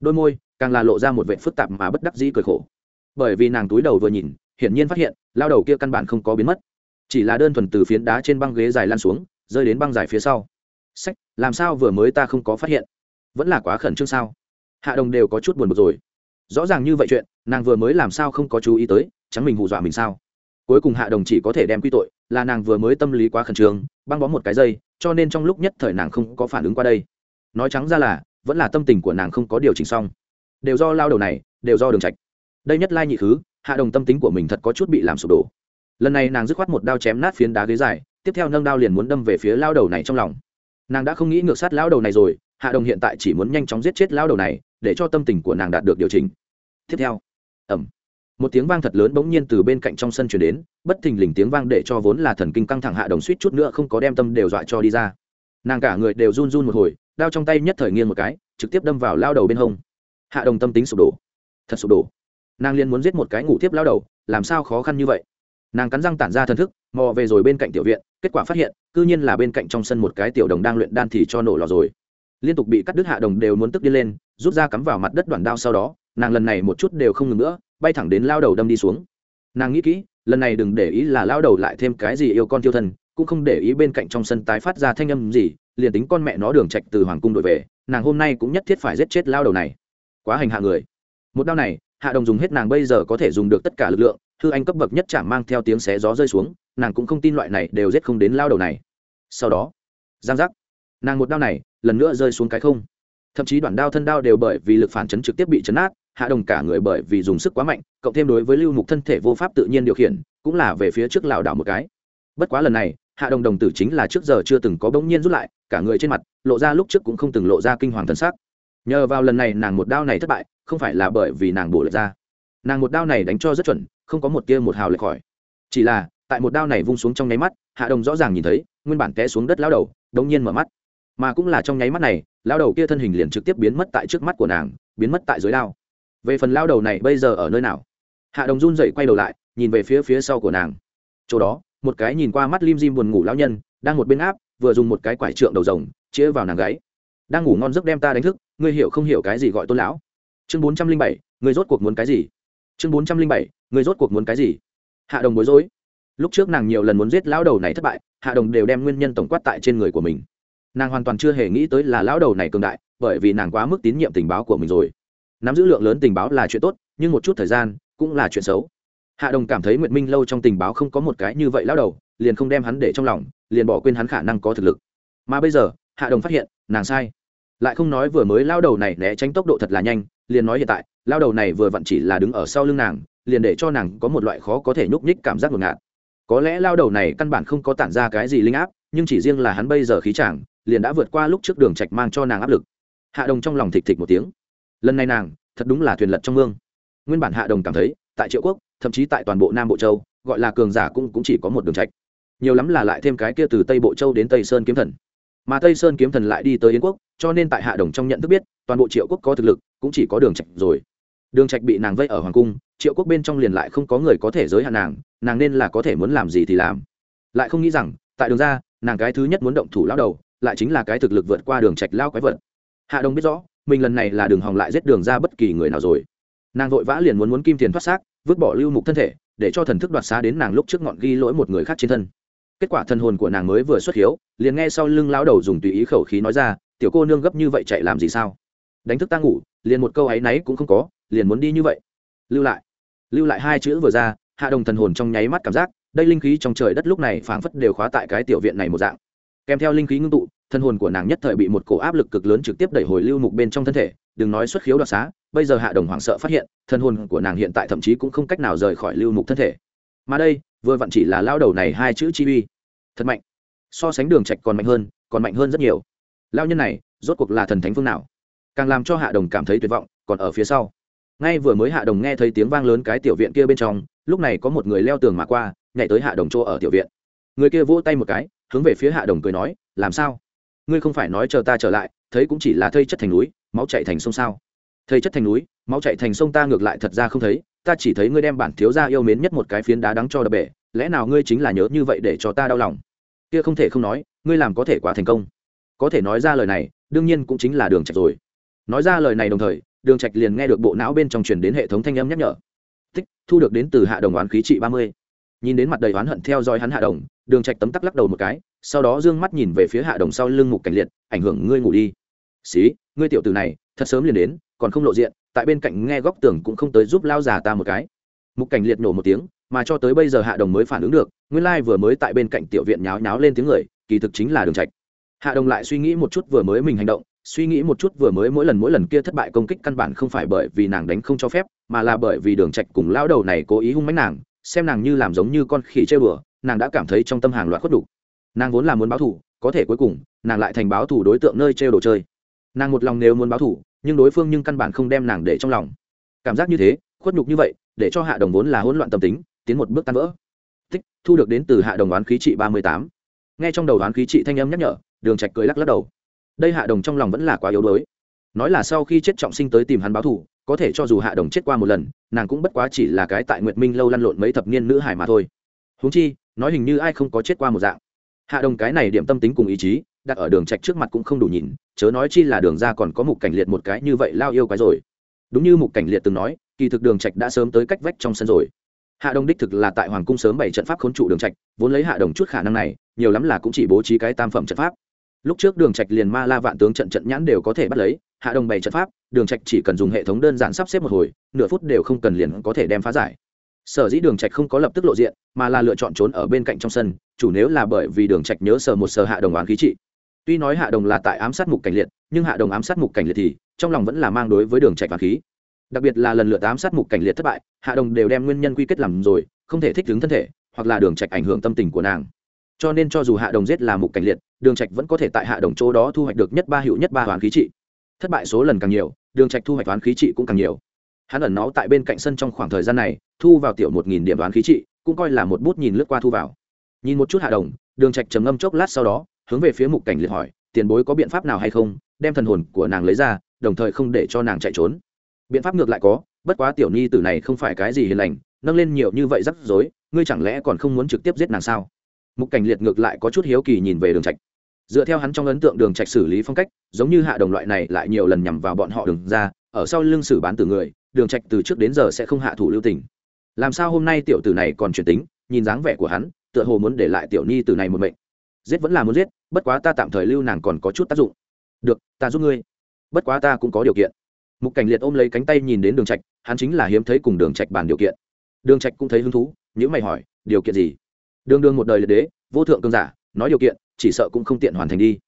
Đôi môi càng là lộ ra một vệ phức tạp mà bất đắc dĩ cười khổ. Bởi vì nàng túi đầu vừa nhìn, hiển nhiên phát hiện, lao đầu kia căn bản không có biến mất. Chỉ là đơn thuần từ phiến đá trên băng ghế dài lan xuống, rơi đến băng dài phía sau. Sách, làm sao vừa mới ta không có phát hiện? Vẫn là quá khẩn trương sao? Hạ đồng đều có chút buồn bực rồi. Rõ ràng như vậy chuyện, nàng vừa mới làm sao không có chú ý tới, chẳng mình hù dọa mình sao? Cuối cùng hạ đồng chỉ có thể đem quy tội, là nàng vừa mới tâm lý quá khẩn trương, băng bó một cái dây, cho nên trong lúc nhất thời nàng không có phản ứng qua đây. Nói trắng ra là, vẫn là tâm tình của nàng không có điều chỉnh xong đều do lao đầu này, đều do đường trạch. Đây nhất lai nhị khứ, hạ đồng tâm tính của mình thật có chút bị làm sụp đổ. Lần này nàng dứt khoát một đao chém nát phiến đá ghế dài, tiếp theo nâng đao liền muốn đâm về phía lao đầu này trong lòng. Nàng đã không nghĩ ngược sát lao đầu này rồi, hạ đồng hiện tại chỉ muốn nhanh chóng giết chết lao đầu này, để cho tâm tình của nàng đạt được điều chỉnh. Tiếp theo ẩm một tiếng vang thật lớn bỗng nhiên từ bên cạnh trong sân chuyển đến, bất thình lình tiếng vang để cho vốn là thần kinh căng thẳng hạ đồng suýt chút nữa không có đem tâm đều dọa cho đi ra. Nàng cả người đều run run một hồi, đao trong tay nhất thời nghiêng một cái, trực tiếp đâm vào lao đầu bên hông hạ đồng tâm tính sụp đổ. Thật sụp đổ. Nàng liền muốn giết một cái ngủ tiếp lao đầu làm sao khó khăn như vậy? Nàng cắn răng tản ra thần thức mò về rồi bên cạnh tiểu viện kết quả phát hiện c ư nhiên là bên cạnh trong sân một cái tiểu đồng đang luyện đan thì cho nổ lò rồi. Liên tục bị cắt đứt hạ đồng đều muốn tức đi lên rút ra cắm vào mặt đất đoạn đao sau đó nàng lần này một chút đều không ngừng nữa bay thẳng đến lao đầu đâm đi xuống. Nàng nghĩ kỹ lần này đừng để ý là lao đầu lại thêm cái gì yêu con tiêu thần, cũng không để ý bên cạnh trong sân tái phát ra thanh âm gì liền tính con mẹ nó đường trạch từ hoàng cung đội về nàng hôm nay cũng nhất thiết phải giết chết lao đầu này quá hành hạ người. Một đao này, hạ đồng dùng hết nàng bây giờ có thể dùng được tất cả lực lượng, hư anh cấp bậc nhất chả mang theo tiếng xé gió rơi xuống, nàng cũng không tin loại này đều giết không đến lao đầu này. Sau đó, giang giác, nàng một đao này lần nữa rơi xuống cái không. Thậm chí đoạn đao thân đao đều bởi vì lực phản chấn trực tiếp bị chấn át hạ đồng cả người bởi vì dùng sức quá mạnh, cộng thêm đối với lưu mục thân thể vô pháp tự nhiên điều khiển, cũng là về phía trước lảo đảo một cái. Bất quá lần này, hạ đồng đồng tử chính là trước giờ chưa từng có bỗng nhiên rút lại, cả người trên mặt, lộ ra lúc trước cũng không từng lộ ra kinh hoàng thân xác nhờ vào lần này nàng một đao này thất bại, không phải là bởi vì nàng bổ lệch ra. Nàng một đao này đánh cho rất chuẩn, không có một tia một hào lệch khỏi. Chỉ là, tại một đao này vung xuống trong nháy mắt, hạ đồng rõ ràng nhìn thấy, nguyên bản té xuống đất lao đầu đông nhiên mở mắt. Mà cũng là trong nháy mắt này lao đầu kia thân hình liền trực tiếp biến mất tại trước mắt của nàng, biến mất tại dưới đao. Về phần lao đầu này bây giờ ở nơi nào? Hạ đồng run dậy quay đầu lại, nhìn về phía phía sau của nàng. Chỗ đó, một cái nhìn qua mắt lim dim buồn ngủ lão nhân, đang một bên áp, vừa dùng một cái quải trượng đầu rồng, chĩa vào nàng gáy đang ngủ ngon giấc đem ta đánh thức, ngươi hiểu không hiểu cái gì gọi tôn lão? Chương bốn trăm linh bảy, ngươi rốt cuộc muốn cái gì? Chương bốn trăm linh bảy, ngươi rốt cuộc muốn cái gì? Hạ đồng bối rối. Lúc trước nàng nhiều lần muốn giết lão đầu này thất bại, hạ đồng đều đem nguyên nhân tổng quát tại trên người của mình. Nàng hoàn toàn chưa hề nghĩ tới là lão đầu này cường đại, bởi vì nàng quá mức tín nhiệm tình báo của mình rồi. Nắm giữ lượng lớn tình báo là chuyện tốt, nhưng một chút thời gian cũng là chuyện xấu. Hạ đồng cảm thấy nguyệt minh lâu trong tình báo không có một cái như vậy lão đầu, liền không đem hắn để trong lòng, liền bỏ quên hắn khả năng có thực lực. Mà bây giờ, hạ đồng phát hiện, nàng sai lại không nói vừa mới lao đầu này né tránh tốc độ thật là nhanh, liền nói hiện tại, lao đầu này vừa vặn chỉ là đứng ở sau lưng nàng, liền để cho nàng có một loại khó có thể nhúc nhích cảm giác ngột ngạt. Có lẽ lao đầu này căn bản không có tản ra cái gì linh áp, nhưng chỉ riêng là hắn bây giờ khí chàng, liền đã vượt qua lúc trước đường trạch mang cho nàng áp lực. Hạ đồng trong lòng thịch thịch một tiếng. Lần này nàng, thật đúng là thuyền lật trong mương. Nguyên bản hạ đồng cảm thấy, tại triệu quốc, thậm chí tại toàn bộ nam bộ châu, gọi là cường giả cũng cũng chỉ có một đường trạch. Nhiều lắm là lại thêm cái kia từ tây bộ châu đến tây sơn kiếm thần. Mà tây sơn kiếm thần lại đi tới yến quốc cho nên tại hạ đồng trong nhận thức biết, toàn bộ triệu quốc có thực lực, cũng chỉ có đường trạch rồi. Đường trạch bị nàng vây ở hoàng cung, triệu quốc bên trong liền lại không có người có thể giới hạn nàng nàng nên là có thể muốn làm gì thì làm. Lại không nghĩ rằng, tại đường ra nàng cái thứ nhất muốn động thủ lão đầu, lại chính là cái thực lực vượt qua đường trạch lao quái vật. Hạ đồng biết rõ, mình lần này là đường hòng lại giết đường ra bất kỳ người nào rồi. Nàng vội vã liền muốn muốn kim tiền thoát xác, vứt bỏ lưu mục thân thể, để cho thần thức đoạt xá đến nàng lúc trước ngọn ghi lỗi một người khác trên thân. Kết quả thần hồn của nàng mới vừa xuất hiếu, liền nghe sau lưng lão đầu dùng tùy ý khẩu khí nói ra tiểu cô nương gấp như vậy chạy làm gì sao? Đánh thức ta ngủ, liền một câu ấy náy cũng không có, liền muốn đi như vậy. Lưu lại. Lưu lại hai chữ vừa ra, hạ đồng thần hồn trong nháy mắt cảm giác, đây linh khí trong trời đất lúc này phảng phất đều khóa tại cái tiểu viện này một dạng. Kèm theo linh khí ngưng tụ thân hồn của nàng nhất thời bị một cổ áp lực cực lớn trực tiếp đẩy hồi lưu mục bên trong thân thể, đừng nói xuất khiếu đoạt xá, bây giờ hạ đồng hoảng sợ phát hiện thân hồn của nàng hiện tại thậm chí cũng không cách nào rời khỏi lưu mục thân thể. Mà đây, vừa vặn chỉ là lao đầu này hai chữ chi uy. Thật mạnh. So sánh đường trạch còn mạnh hơn, còn mạnh hơn rất nhiều lao nhân này, rốt cuộc là thần thánh phương nào? Càng làm cho hạ đồng cảm thấy tuyệt vọng, còn ở phía sau. Ngay vừa mới hạ đồng nghe thấy tiếng vang lớn cái tiểu viện kia bên trong, lúc này có một người leo tường mà qua, nhảy tới hạ đồng chỗ ở tiểu viện. Người kia vỗ tay một cái, hướng về phía hạ đồng cười nói, làm sao? Ngươi không phải nói chờ ta trở lại, thấy cũng chỉ là thây chất thành núi, máu chạy thành sông sao? Thây chất thành núi, máu chạy thành sông ta ngược lại thật ra không thấy, ta chỉ thấy ngươi đem bản thiếu gia yêu mến nhất một cái phiến đá đắng cho đập bể, lẽ nào ngươi chính là nhớ như vậy để cho ta đau lòng? Kia không thể không nói, ngươi làm có thể quá thành công có thể nói ra lời này, đương nhiên cũng chính là đường trạch rồi. Nói ra lời này đồng thời, đường trạch liền nghe được bộ não bên trong truyền đến hệ thống thanh âm nhắc nhở. Tích, thu được đến từ hạ đồng oán khí trị ba mươi. Nhìn đến mặt đầy oán hận theo dõi hắn hạ đồng, đường trạch tấm tắc lắc đầu một cái, sau đó dương mắt nhìn về phía hạ đồng sau lưng mục cảnh liệt, ảnh hưởng ngươi ngủ đi. Xí, ngươi tiểu tử này, thật sớm liền đến, còn không lộ diện, tại bên cạnh nghe góc tường cũng không tới giúp lao già ta một cái. Mục cảnh liệt nổ một tiếng, mà cho tới bây giờ hạ đồng mới phản ứng được, nguyên lai vừa mới tại bên cạnh tiểu viện nháo nháo lên tiếng người, kỳ thực chính là đường trạch hạ đồng lại suy nghĩ một chút vừa mới mình hành động, suy nghĩ một chút vừa mới mỗi lần mỗi lần kia thất bại công kích căn bản không phải bởi vì nàng đánh không cho phép, mà là bởi vì đường trạch cùng lão đầu này cố ý hung mãnh nàng, xem nàng như làm giống như con khỉ chơi bừa, nàng đã cảm thấy trong tâm hàng loạt khuất đủ. Nàng vốn là muốn báo thù, có thể cuối cùng, nàng lại thành báo thù đối tượng nơi trêu đồ chơi. Nàng một lòng nếu muốn báo thù, nhưng đối phương nhưng căn bản không đem nàng để trong lòng. Cảm giác như thế, khuất nhục như vậy, để cho hạ đồng vốn là hỗn loạn tâm tính, tiến một bước tan vỡ. Tích, thu được đến từ hạ đồng oán khí trị ba mươi tám nghe trong đầu đoán khí trị thanh âm nhắc nhở, đường trạch cười lắc lắc đầu. Đây hạ đồng trong lòng vẫn là quá yếu đuối. Nói là sau khi chết trọng sinh tới tìm hắn báo thù, có thể cho dù hạ đồng chết qua một lần, nàng cũng bất quá chỉ là cái tại nguyệt minh lâu lăn lộn mấy thập niên nữ hải mà thôi. Huống chi, nói hình như ai không có chết qua một dạng. Hạ đồng cái này điểm tâm tính cùng ý chí, đặt ở đường trạch trước mặt cũng không đủ nhìn, chớ nói chi là đường ra còn có mục cảnh liệt một cái như vậy lao yêu cái rồi. Đúng như mục cảnh liệt từng nói, kỳ thực đường trạch đã sớm tới cách vách trong sân rồi. Hạ đồng đích thực là tại hoàng cung sớm bảy trận pháp khốn trụ đường trạch, vốn lấy hạ đồng chút khả năng này nhiều lắm là cũng chỉ bố trí cái tam phẩm trận pháp. Lúc trước đường trạch liền ma la vạn tướng trận trận nhãn đều có thể bắt lấy, hạ đồng bày trận pháp, đường trạch chỉ cần dùng hệ thống đơn giản sắp xếp một hồi, nửa phút đều không cần liền có thể đem phá giải. Sở dĩ đường trạch không có lập tức lộ diện, mà là lựa chọn trốn ở bên cạnh trong sân, chủ nếu là bởi vì đường trạch nhớ sở một sở hạ đồng oán khí trị. Tuy nói hạ đồng là tại ám sát mục cảnh liệt, nhưng hạ đồng ám sát mục cảnh liệt thì, trong lòng vẫn là mang đối với đường trạch oán khí. Đặc biệt là lần lượt ám sát mục cảnh liệt thất bại, hạ đồng đều đem nguyên nhân quy kết làm rồi, không thể thích ứng thân thể, hoặc là đường trạch ảnh hưởng tâm tình của nàng cho nên cho dù hạ đồng giết là mục cảnh liệt, đường trạch vẫn có thể tại hạ đồng chỗ đó thu hoạch được nhất ba hiệu nhất ba hoàn khí trị. Thất bại số lần càng nhiều, đường trạch thu hoạch toán khí trị cũng càng nhiều. Hắn ẩn nó tại bên cạnh sân trong khoảng thời gian này, thu vào tiểu một nghìn điểm toán khí trị, cũng coi là một bút nhìn lướt qua thu vào. Nhìn một chút hạ đồng, đường trạch trầm ngâm chốc lát sau đó, hướng về phía mục cảnh liệt hỏi, tiền bối có biện pháp nào hay không, đem thần hồn của nàng lấy ra, đồng thời không để cho nàng chạy trốn. Biện pháp ngược lại có, bất quá tiểu nhi tử này không phải cái gì hiền lành, nâng lên nhiều như vậy rắc rối, ngươi chẳng lẽ còn không muốn trực tiếp giết nàng sao? Mục cảnh liệt ngược lại có chút hiếu kỳ nhìn về đường trạch. Dựa theo hắn trong ấn tượng đường trạch xử lý phong cách, giống như hạ đồng loại này lại nhiều lần nhằm vào bọn họ đường ra, ở sau lưng xử bán từ người, đường trạch từ trước đến giờ sẽ không hạ thủ lưu tình. Làm sao hôm nay tiểu tử này còn chuyển tính, nhìn dáng vẻ của hắn, tựa hồ muốn để lại tiểu nhi tử này một mệnh. Giết vẫn là muốn giết, bất quá ta tạm thời lưu nàng còn có chút tác dụng. Được, ta giúp ngươi. Bất quá ta cũng có điều kiện. Mục cảnh liệt ôm lấy cánh tay nhìn đến đường trạch, hắn chính là hiếm thấy cùng đường trạch bàn điều kiện. Đường trạch cũng thấy hứng thú những mày hỏi, điều kiện gì? Đường đường một đời liệt đế, vô thượng cường giả, nói điều kiện, chỉ sợ cũng không tiện hoàn thành đi.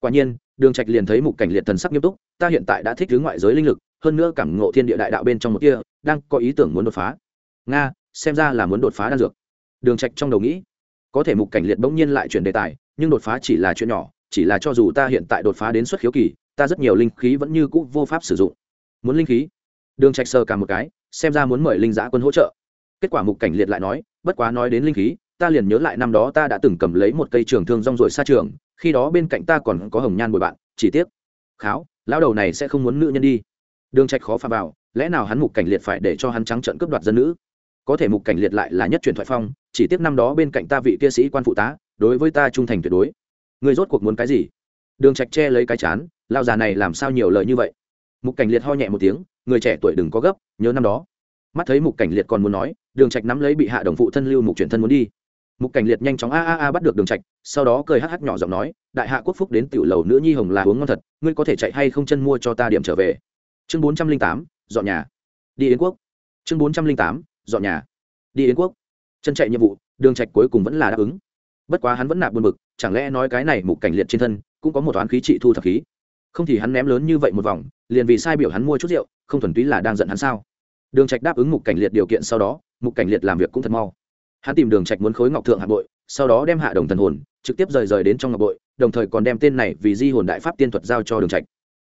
Quả nhiên, đường trạch liền thấy mục cảnh liệt thần sắc nghiêm túc, ta hiện tại đã thích thứ ngoại giới linh lực, hơn nữa cảm ngộ thiên địa đại đạo bên trong một kia, đang có ý tưởng muốn đột phá. Nga, xem ra là muốn đột phá đan dược. Đường trạch trong đầu nghĩ, có thể mục cảnh liệt bỗng nhiên lại chuyển đề tài, nhưng đột phá chỉ là chuyện nhỏ, chỉ là cho dù ta hiện tại đột phá đến xuất khiếu kỳ, ta rất nhiều linh khí vẫn như cũ vô pháp sử dụng. Muốn linh khí? Đường trạch sờ cả một cái, xem ra muốn mời linh giã quân hỗ trợ. Kết quả mục cảnh liệt lại nói, bất quá nói đến linh khí ta liền nhớ lại năm đó ta đã từng cầm lấy một cây trường thương rong rồi xa trường, khi đó bên cạnh ta còn có hồng nhan bồi bạn, chỉ tiếc. Kháo, lão đầu này sẽ không muốn nữ nhân đi. Đường trạch khó pha vào, lẽ nào hắn mục cảnh liệt phải để cho hắn trắng trợn cướp đoạt dân nữ? Có thể mục cảnh liệt lại là nhất truyền thoại phong, chỉ tiếc năm đó bên cạnh ta vị kia sĩ quan phụ tá, đối với ta trung thành tuyệt đối. Người rốt cuộc muốn cái gì? Đường trạch che lấy cái chán, lão già này làm sao nhiều lời như vậy? Mục cảnh liệt ho nhẹ một tiếng, người trẻ tuổi đừng có gấp, nhớ năm đó. Mắt thấy mục cảnh liệt còn muốn nói, đường trạch nắm lấy bị hạ đồng phụ thân lưu mục chuyển thân muốn đi mục cảnh liệt nhanh chóng a a a bắt được đường trạch, sau đó cười hắc hắc nhỏ giọng nói, đại hạ quốc phúc đến tiểu lầu nữ nhi hồng là uống ngon thật, ngươi có thể chạy hay không chân mua cho ta điểm trở về. Chương bốn trăm linh tám, dọn nhà. Đi yến quốc. Chương bốn trăm linh tám, dọn nhà. Đi yến quốc. Chân chạy nhiệm vụ, đường trạch cuối cùng vẫn là đáp ứng. Bất quá hắn vẫn nạp buồn bực, chẳng lẽ nói cái này mục cảnh liệt trên thân cũng có một toán khí trị thu thập khí? Không thì hắn ném lớn như vậy một vòng, liền vì sai biểu hắn mua chút rượu, không thuần túy là đang giận hắn sao? Đường trạch đáp ứng mục cảnh liệt điều kiện sau đó, mục cảnh liệt làm việc cũng thật mau hắn tìm đường trạch muốn khối ngọc thượng hạ bội, sau đó đem hạ đồng thần hồn, trực tiếp rời rời đến trong ngọc bội, đồng thời còn đem tên này vì di hồn đại pháp tiên thuật giao cho đường trạch.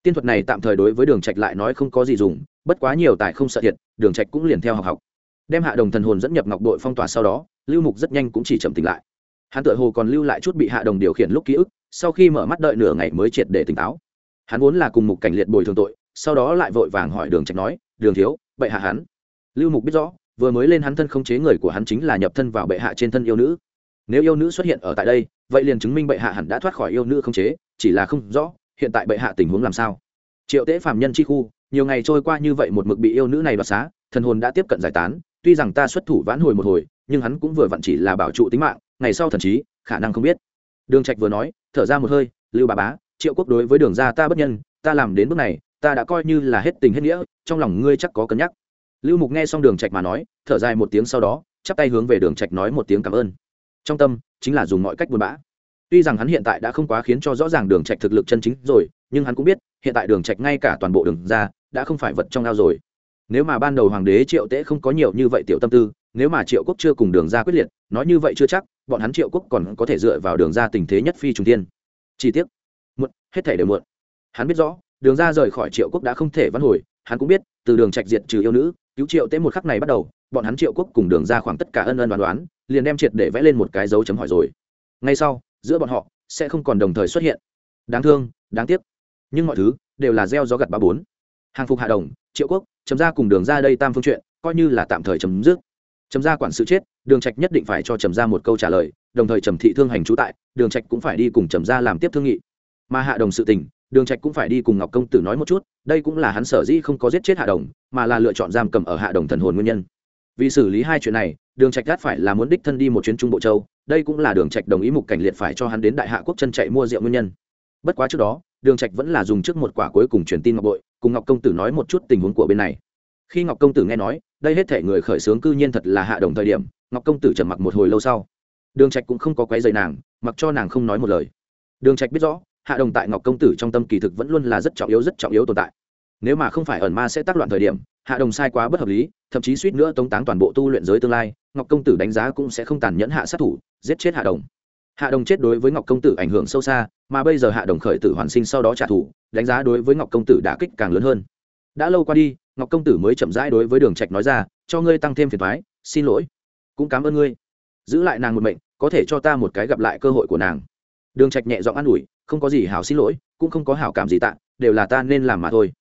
Tiên thuật này tạm thời đối với đường trạch lại nói không có gì dùng, bất quá nhiều tài không sợ thiệt, đường trạch cũng liền theo học học. Đem hạ đồng thần hồn dẫn nhập ngọc bội phong tỏa sau đó, lưu mục rất nhanh cũng chỉ chậm tỉnh lại. Hắn tựa hồ còn lưu lại chút bị hạ đồng điều khiển lúc ký ức, sau khi mở mắt đợi nửa ngày mới triệt để tỉnh táo. Hắn vốn là cùng mục cảnh liệt bồi thường tội, sau đó lại vội vàng hỏi đường trạch nói, đường thiếu vậy hạ hắn. Lưu mục biết rõ vừa mới lên hắn thân không chế người của hắn chính là nhập thân vào bệ hạ trên thân yêu nữ. Nếu yêu nữ xuất hiện ở tại đây, vậy liền chứng minh bệ hạ hẳn đã thoát khỏi yêu nữ không chế, chỉ là không rõ, hiện tại bệ hạ tình huống làm sao. Triệu tế phạm nhân chi khu, nhiều ngày trôi qua như vậy một mực bị yêu nữ này đoạt xá, thần hồn đã tiếp cận giải tán, tuy rằng ta xuất thủ vãn hồi một hồi, nhưng hắn cũng vừa vặn chỉ là bảo trụ tính mạng, ngày sau thần trí, khả năng không biết. Đường trạch vừa nói, thở ra một hơi, lưu bà bá, triệu quốc đối với đường gia ta bất nhân, ta làm đến bước này, ta đã coi như là hết tình hết nghĩa, trong lòng ngươi chắc có cân nhắc lưu mục nghe xong đường trạch mà nói, thở dài một tiếng sau đó, chắp tay hướng về đường trạch nói một tiếng cảm ơn. Trong tâm, chính là dùng mọi cách buồn bã. Tuy rằng hắn hiện tại đã không quá khiến cho rõ ràng đường trạch thực lực chân chính rồi, nhưng hắn cũng biết, hiện tại đường trạch ngay cả toàn bộ đường ra, đã không phải vật trong ao rồi. Nếu mà ban đầu hoàng đế triệu tế không có nhiều như vậy tiểu tâm tư, nếu mà triệu quốc chưa cùng đường ra quyết liệt, nói như vậy chưa chắc, bọn hắn triệu quốc còn có thể dựa vào đường ra tình thế nhất phi trùng tiên chi tiết muộn, hết thể đều muộn. Hắn biết rõ, đường ra rời khỏi triệu quốc đã không thể vãn hồi, hắn cũng biết, từ đường trạch diệt trừ yêu nữ cứu triệu tế một khắc này bắt đầu, bọn hắn triệu quốc cùng đường ra khoảng tất cả ân ân đoán đoán, liền đem triệt để vẽ lên một cái dấu chấm hỏi rồi. Ngay sau, giữa bọn họ, sẽ không còn đồng thời xuất hiện. Đáng thương, đáng tiếc. Nhưng mọi thứ đều là gieo gió gặt ba bốn. Hàng phục hạ đồng, triệu quốc chấm ra cùng đường ra đây tam phương chuyện, coi như là tạm thời chấm dứt. Chấm ra quản sự chết, đường trạch nhất định phải cho trầm ra một câu trả lời, đồng thời trầm thị thương hành trú tại, đường trạch cũng phải đi cùng trầm ra làm tiếp thương nghị. Mà hạ đồng sự tình đường trạch cũng phải đi cùng ngọc công tử nói một chút, đây cũng là hắn sở dĩ không có giết chết hạ đồng, mà là lựa chọn giam cầm ở hạ đồng thần hồn nguyên nhân. Vì xử lý hai chuyện này, đường trạch gắt phải là muốn đích thân đi một chuyến trung bộ châu, đây cũng là đường trạch đồng ý mục cảnh liệt phải cho hắn đến đại hạ quốc chân chạy mua rượu nguyên nhân. Bất quá trước đó, đường trạch vẫn là dùng trước một quả cuối cùng truyền tin ngọc bội, cùng ngọc công tử nói một chút tình huống của bên này. Khi ngọc công tử nghe nói, đây hết thể người khởi sướng cư nhiên thật là hạ đồng thời điểm, ngọc công tử trầm mặc một hồi lâu sau. Đường trạch cũng không có quấy rầy nàng, mặc cho nàng không nói một lời. Đường trạch biết rõ hạ đồng tại ngọc công tử trong tâm kỳ thực vẫn luôn là rất trọng yếu, rất trọng yếu tồn tại. Nếu mà không phải ẩn ma sẽ tác loạn thời điểm, hạ đồng sai quá bất hợp lý, thậm chí suýt nữa tống táng toàn bộ tu luyện giới tương lai, ngọc công tử đánh giá cũng sẽ không tàn nhẫn hạ sát thủ, giết chết hạ đồng. Hạ đồng chết đối với ngọc công tử ảnh hưởng sâu xa, mà bây giờ hạ đồng khởi tử hoàn sinh sau đó trả thù, đánh giá đối với ngọc công tử đã kích càng lớn hơn. Đã lâu qua đi, ngọc công tử mới chậm rãi đối với đường trạch nói ra, cho ngươi tăng thêm phiền toái, xin lỗi. Cũng cảm ơn ngươi. Giữ lại nàng một mệnh, có thể cho ta một cái gặp lại cơ hội của nàng đường trạch nhẹ giọng an ủi, không có gì hảo xin lỗi, cũng không có hảo cảm gì tạ, đều là ta nên làm mà thôi.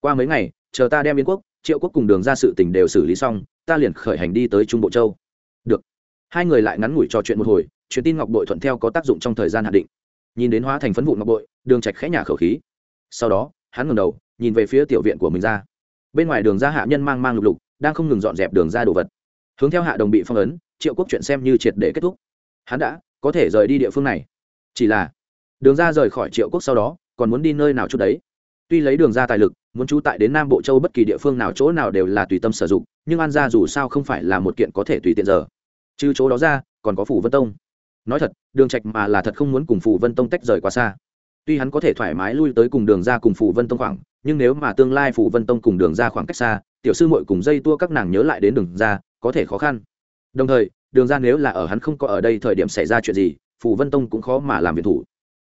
Qua mấy ngày, chờ ta đem biến quốc, triệu quốc cùng đường ra sự tình đều xử lý xong, ta liền khởi hành đi tới trung bộ châu. Được. Hai người lại ngắn ngủi trò chuyện một hồi, truyền tin ngọc bội thuận theo có tác dụng trong thời gian hạn định. Nhìn đến hóa thành phấn vụ ngọc bội, đường trạch khẽ nhả khẩu khí. Sau đó, hắn ngẩng đầu, nhìn về phía tiểu viện của mình ra. Bên ngoài đường ra hạ nhân mang mang lục lục, đang không ngừng dọn dẹp đường ra đồ vật. Hướng theo hạ đồng bị phong ấn, triệu quốc chuyện xem như triệt để kết thúc. Hắn đã có thể rời đi địa phương này chỉ là, đường ra rời khỏi triệu quốc sau đó, còn muốn đi nơi nào chút đấy? Tuy lấy đường ra tài lực, muốn trú tại đến nam bộ châu bất kỳ địa phương nào, chỗ nào đều là tùy tâm sử dụng, nhưng an ra dù sao không phải là một kiện có thể tùy tiện giờ. Trừ chỗ đó ra, còn có phủ vân tông. Nói thật, đường trạch mà là thật không muốn cùng phủ vân tông tách rời quá xa. Tuy hắn có thể thoải mái lui tới cùng đường ra cùng phủ vân tông khoảng, nhưng nếu mà tương lai phủ vân tông cùng đường ra khoảng cách xa, tiểu sư muội cùng dây tua các nàng nhớ lại đến đường ra, có thể khó khăn. Đồng thời, đường ra nếu là ở hắn không có ở đây thời điểm xảy ra chuyện gì phủ vân tông cũng khó mà làm việc thủ.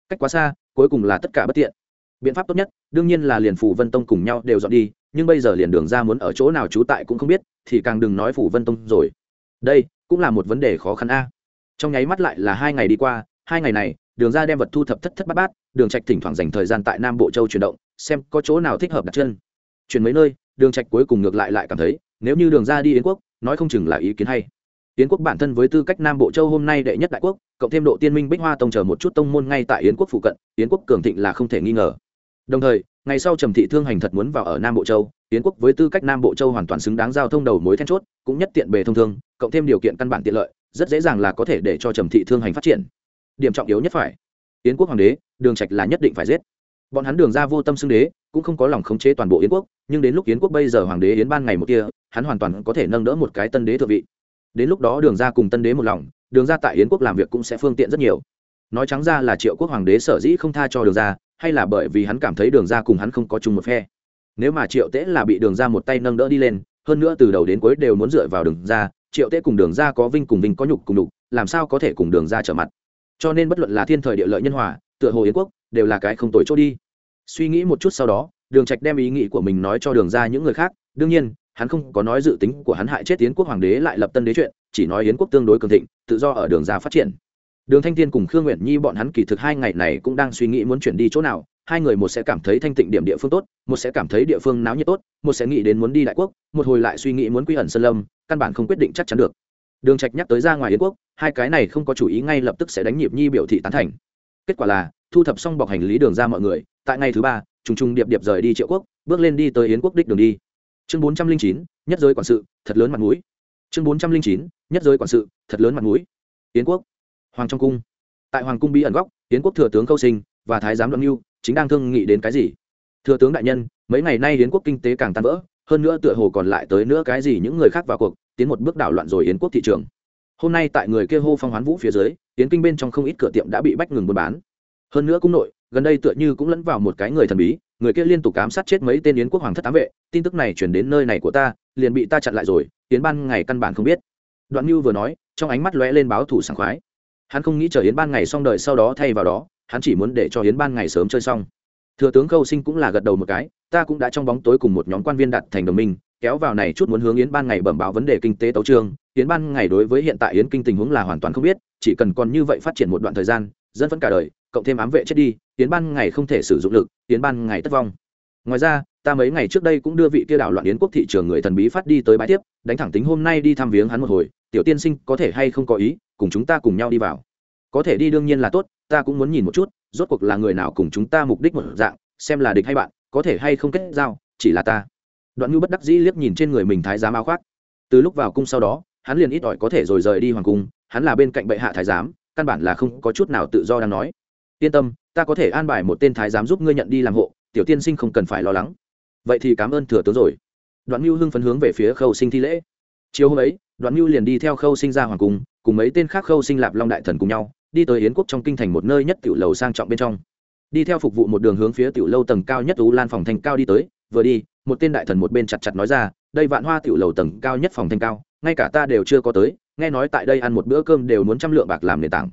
Cách quá xa, cuối cùng là tất cả bất tiện. Biện pháp tốt nhất, đương nhiên là liền phủ vân tông cùng nhau đều dọn đi, nhưng bây giờ liền đường ra muốn ở chỗ nào trú tại cũng không biết, thì càng đừng nói phủ vân tông rồi. Đây, cũng là một vấn đề khó khăn a. Trong nháy mắt lại là hai ngày đi qua, hai ngày này, đường ra đem vật thu thập thất thất bát bát, đường trạch thỉnh thoảng dành thời gian tại nam bộ châu chuyển động, xem có chỗ nào thích hợp đặt chân. Chuyển mấy nơi, đường trạch cuối cùng ngược lại lại cảm thấy, nếu như đường ra đi yến quốc, nói không chừng là ý kiến hay yến quốc bản thân với tư cách nam bộ châu hôm nay đệ nhất đại quốc, cộng thêm độ tiên minh bích hoa tông chờ một chút tông môn ngay tại yến quốc phụ cận, yến quốc cường thịnh là không thể nghi ngờ. Đồng thời, ngày sau trầm thị thương hành thật muốn vào ở nam bộ châu, yến quốc với tư cách nam bộ châu hoàn toàn xứng đáng giao thông đầu mối then chốt, cũng nhất tiện bề thông thương, cộng thêm điều kiện căn bản tiện lợi, rất dễ dàng là có thể để cho trầm thị thương hành phát triển. Điểm trọng yếu nhất phải, yến quốc hoàng đế, đường trạch là nhất định phải giết. Bọn hắn đường ra vô tâm xưng đế, cũng không có lòng khống chế toàn bộ yến quốc, nhưng đến lúc yến quốc bây giờ hoàng đế yến ban ngày một kia, hắn hoàn toàn có thể nâng đỡ một cái tân đế thượng vị đến lúc đó đường ra cùng tân đế một lòng, đường ra tại yến quốc làm việc cũng sẽ phương tiện rất nhiều. Nói trắng ra là triệu quốc hoàng đế sở dĩ không tha cho đường ra, hay là bởi vì hắn cảm thấy đường ra cùng hắn không có chung một phe. Nếu mà triệu tế là bị đường ra một tay nâng đỡ đi lên, hơn nữa từ đầu đến cuối đều muốn dựa vào đường ra, triệu tế cùng đường ra có vinh cùng vinh có nhục cùng nhục, làm sao có thể cùng đường ra trở mặt? Cho nên bất luận là thiên thời địa lợi nhân hòa, tựa hồ yến quốc đều là cái không tồi chỗ đi. Suy nghĩ một chút sau đó, đường trạch đem ý nghĩ của mình nói cho đường ra những người khác, đương nhiên hắn không có nói dự tính của hắn hại chết yến quốc hoàng đế lại lập tân đế chuyện, chỉ nói yến quốc tương đối cường thịnh, tự do ở đường ra phát triển. Đường thanh thiên cùng khương nguyện nhi bọn hắn kỳ thực hai ngày này cũng đang suy nghĩ muốn chuyển đi chỗ nào, hai người một sẽ cảm thấy thanh tịnh điểm địa phương tốt, một sẽ cảm thấy địa phương náo nhiệt tốt, một sẽ nghĩ đến muốn đi đại quốc, một hồi lại suy nghĩ muốn quy ẩn sơn lâm, căn bản không quyết định chắc chắn được. Đường trạch nhắc tới ra ngoài yến quốc, hai cái này không có chủ ý ngay lập tức sẽ đánh nhịp nhi biểu thị tán thành. Kết quả là, thu thập xong bọc hành lý đường ra mọi người, tại ngày thứ ba, trùng trùng điệp điệp rời đi triệu quốc, bước lên đi tới yến quốc đích đường đi chương bốn trăm linh chín, nhất giới quản sự, thật lớn mặt mũi. Chương bốn trăm linh chín, nhất giới quản sự, thật lớn mặt mũi. Yến quốc, hoàng trong cung. Tại hoàng cung bí ẩn góc, yến quốc thừa tướng câu sinh và thái giám đoạn mưu chính đang thương nghị đến cái gì? Thừa tướng đại nhân, mấy ngày nay yến quốc kinh tế càng tan vỡ, hơn nữa tựa hồ còn lại tới nữa cái gì những người khác vào cuộc, tiến một bước đảo loạn rồi yến quốc thị trường. Hôm nay tại người kia hô phong hoán vũ phía dưới, yến kinh bên trong không ít cửa tiệm đã bị bách ngừng buôn bán. Hơn nữa cung nội gần đây tựa như cũng lẫn vào một cái người thần bí, người kia liên tục ám sát chết mấy tên yến quốc hoàng thất ám vệ, tin tức này chuyển đến nơi này của ta, liền bị ta chặn lại rồi, yến ban ngày căn bản không biết. Đoạn như vừa nói, trong ánh mắt lóe lên báo thủ sảng khoái. Hắn không nghĩ chờ yến ban ngày xong đời sau đó thay vào đó, hắn chỉ muốn để cho yến ban ngày sớm chơi xong. Thừa tướng khâu sinh cũng là gật đầu một cái, ta cũng đã trong bóng tối cùng một nhóm quan viên đặt thành đồng minh, kéo vào này chút muốn hướng yến ban ngày bẩm báo vấn đề kinh tế tấu trương. Yến ban ngày đối với hiện tại yến kinh tình huống là hoàn toàn không biết, chỉ cần còn như vậy phát triển một đoạn thời gian dân vẫn cả đời, cộng thêm ám vệ chết đi, yến ban ngày không thể sử dụng lực, yến ban ngày tất vong. Ngoài ra, ta mấy ngày trước đây cũng đưa vị kia đảo loạn yến quốc thị trường người thần bí phát đi tới bãi tiếp, đánh thẳng tính hôm nay đi thăm viếng hắn một hồi, tiểu tiên sinh có thể hay không có ý, cùng chúng ta cùng nhau đi vào. Có thể đi đương nhiên là tốt, ta cũng muốn nhìn một chút, rốt cuộc là người nào cùng chúng ta mục đích một dạng, xem là địch hay bạn, có thể hay không kết giao, chỉ là ta. Đoạn ngưu bất đắc dĩ liếc nhìn trên người mình thái giám áo khoác. Từ lúc vào cung sau đó, hắn liền ít ỏi có thể rồi rời đi hoàng cung, hắn là bên cạnh bệ hạ thái giám căn bản là không có chút nào tự do đang nói. Yên tâm, ta có thể an bài một tên thái giám giúp ngươi nhận đi làm hộ, tiểu tiên sinh không cần phải lo lắng. Vậy thì cảm ơn thừa tướng rồi. Đoạn mưu hưng phấn hướng về phía khâu sinh thi lễ. Chiều hôm ấy, đoạn mưu liền đi theo khâu sinh ra hoàng cung, cùng mấy tên khác khâu sinh lạp long đại thần cùng nhau, đi tới yến quốc trong kinh thành một nơi nhất tiểu lầu sang trọng bên trong. Đi theo phục vụ một đường hướng phía tiểu lâu tầng cao nhất u lan phòng thành cao đi tới, vừa đi, một tên đại thần một bên chặt chặt nói ra, đây vạn hoa tiểu lầu tầng cao nhất phòng thanh cao, ngay cả ta đều chưa có tới nghe nói tại đây ăn một bữa cơm đều muốn trăm lượng bạc làm nền tảng.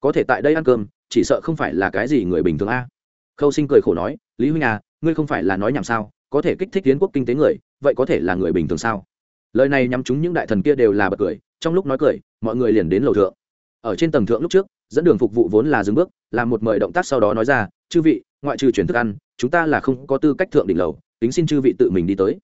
Có thể tại đây ăn cơm, chỉ sợ không phải là cái gì người bình thường a. Khâu sinh cười khổ nói, lý huynh à ngươi không phải là nói nhảm sao? Có thể kích thích tiến quốc kinh tế người, vậy có thể là người bình thường sao? Lời này nhắm chúng những đại thần kia đều là bật cười, trong lúc nói cười, mọi người liền đến lầu thượng. Ở trên tầng thượng lúc trước, dẫn đường phục vụ vốn là dừng bước, làm một mời động tác sau đó nói ra, chư vị, ngoại trừ chuyển thức ăn, chúng ta là không có tư cách thượng đỉnh lầu, tính xin chư vị tự mình đi tới.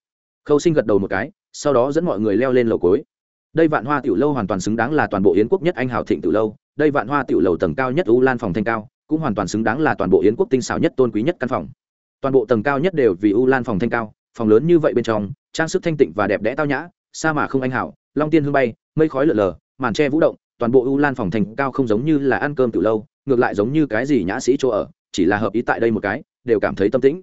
Khâu sinh gật đầu một cái, sau đó dẫn mọi người leo lên lầu cối đây vạn hoa tiểu lâu hoàn toàn xứng đáng là toàn bộ yến quốc nhất anh hào thịnh tiểu lâu, đây vạn hoa tiểu lầu tầng cao nhất u lan phòng thanh cao, cũng hoàn toàn xứng đáng là toàn bộ yến quốc tinh xảo nhất tôn quý nhất căn phòng. Toàn bộ tầng cao nhất đều vì u lan phòng thanh cao, phòng lớn như vậy bên trong, trang sức thanh tịnh và đẹp đẽ tao nhã, sa mà không anh hảo long tiên hương bay, mây khói lở lờ, màn tre vũ động, toàn bộ u lan phòng thanh cao không giống như là ăn cơm tiểu lâu, ngược lại giống như cái gì nhã sĩ chỗ ở, chỉ là hợp ý tại đây một cái, đều cảm thấy tâm tĩnh.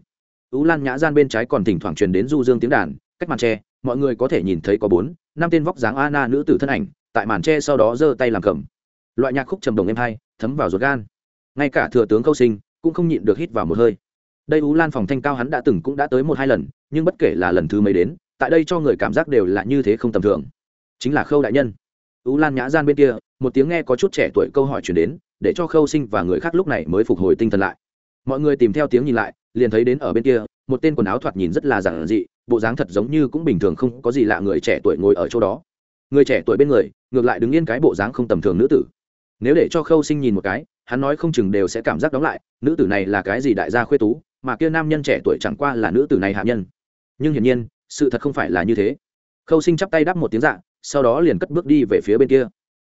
U lan nhã gian bên trái còn thỉnh thoảng truyền đến du dương tiếng đàn, cách màn tre, mọi người có thể nhìn thấy có bốn năm tên vóc dáng a na nữ tử thân ảnh, tại màn tre sau đó giơ tay làm cầm. Loại nhạc khúc trầm đồng êm hay, thấm vào ruột gan. Ngay cả thừa tướng câu sinh cũng không nhịn được hít vào một hơi. Đây ú lan phòng thanh cao hắn đã từng cũng đã tới một hai lần, nhưng bất kể là lần thứ mấy đến, tại đây cho người cảm giác đều là như thế không tầm thường. Chính là khâu đại nhân. Ú lan nhã gian bên kia, một tiếng nghe có chút trẻ tuổi câu hỏi chuyển đến, để cho khâu sinh và người khác lúc này mới phục hồi tinh thần lại. Mọi người tìm theo tiếng nhìn lại, liền thấy đến ở bên kia một tên quần áo thoạt nhìn rất là giản dị, bộ dáng thật giống như cũng bình thường không có gì lạ người trẻ tuổi ngồi ở chỗ đó. Người trẻ tuổi bên người, ngược lại đứng yên cái bộ dáng không tầm thường nữ tử. Nếu để cho khâu sinh nhìn một cái, hắn nói không chừng đều sẽ cảm giác đóng lại, nữ tử này là cái gì đại gia khuê tú, mà kia nam nhân trẻ tuổi chẳng qua là nữ tử này hạ nhân. Nhưng hiển nhiên, sự thật không phải là như thế. Khâu sinh chắp tay đáp một tiếng dạ sau đó liền cất bước đi về phía bên kia.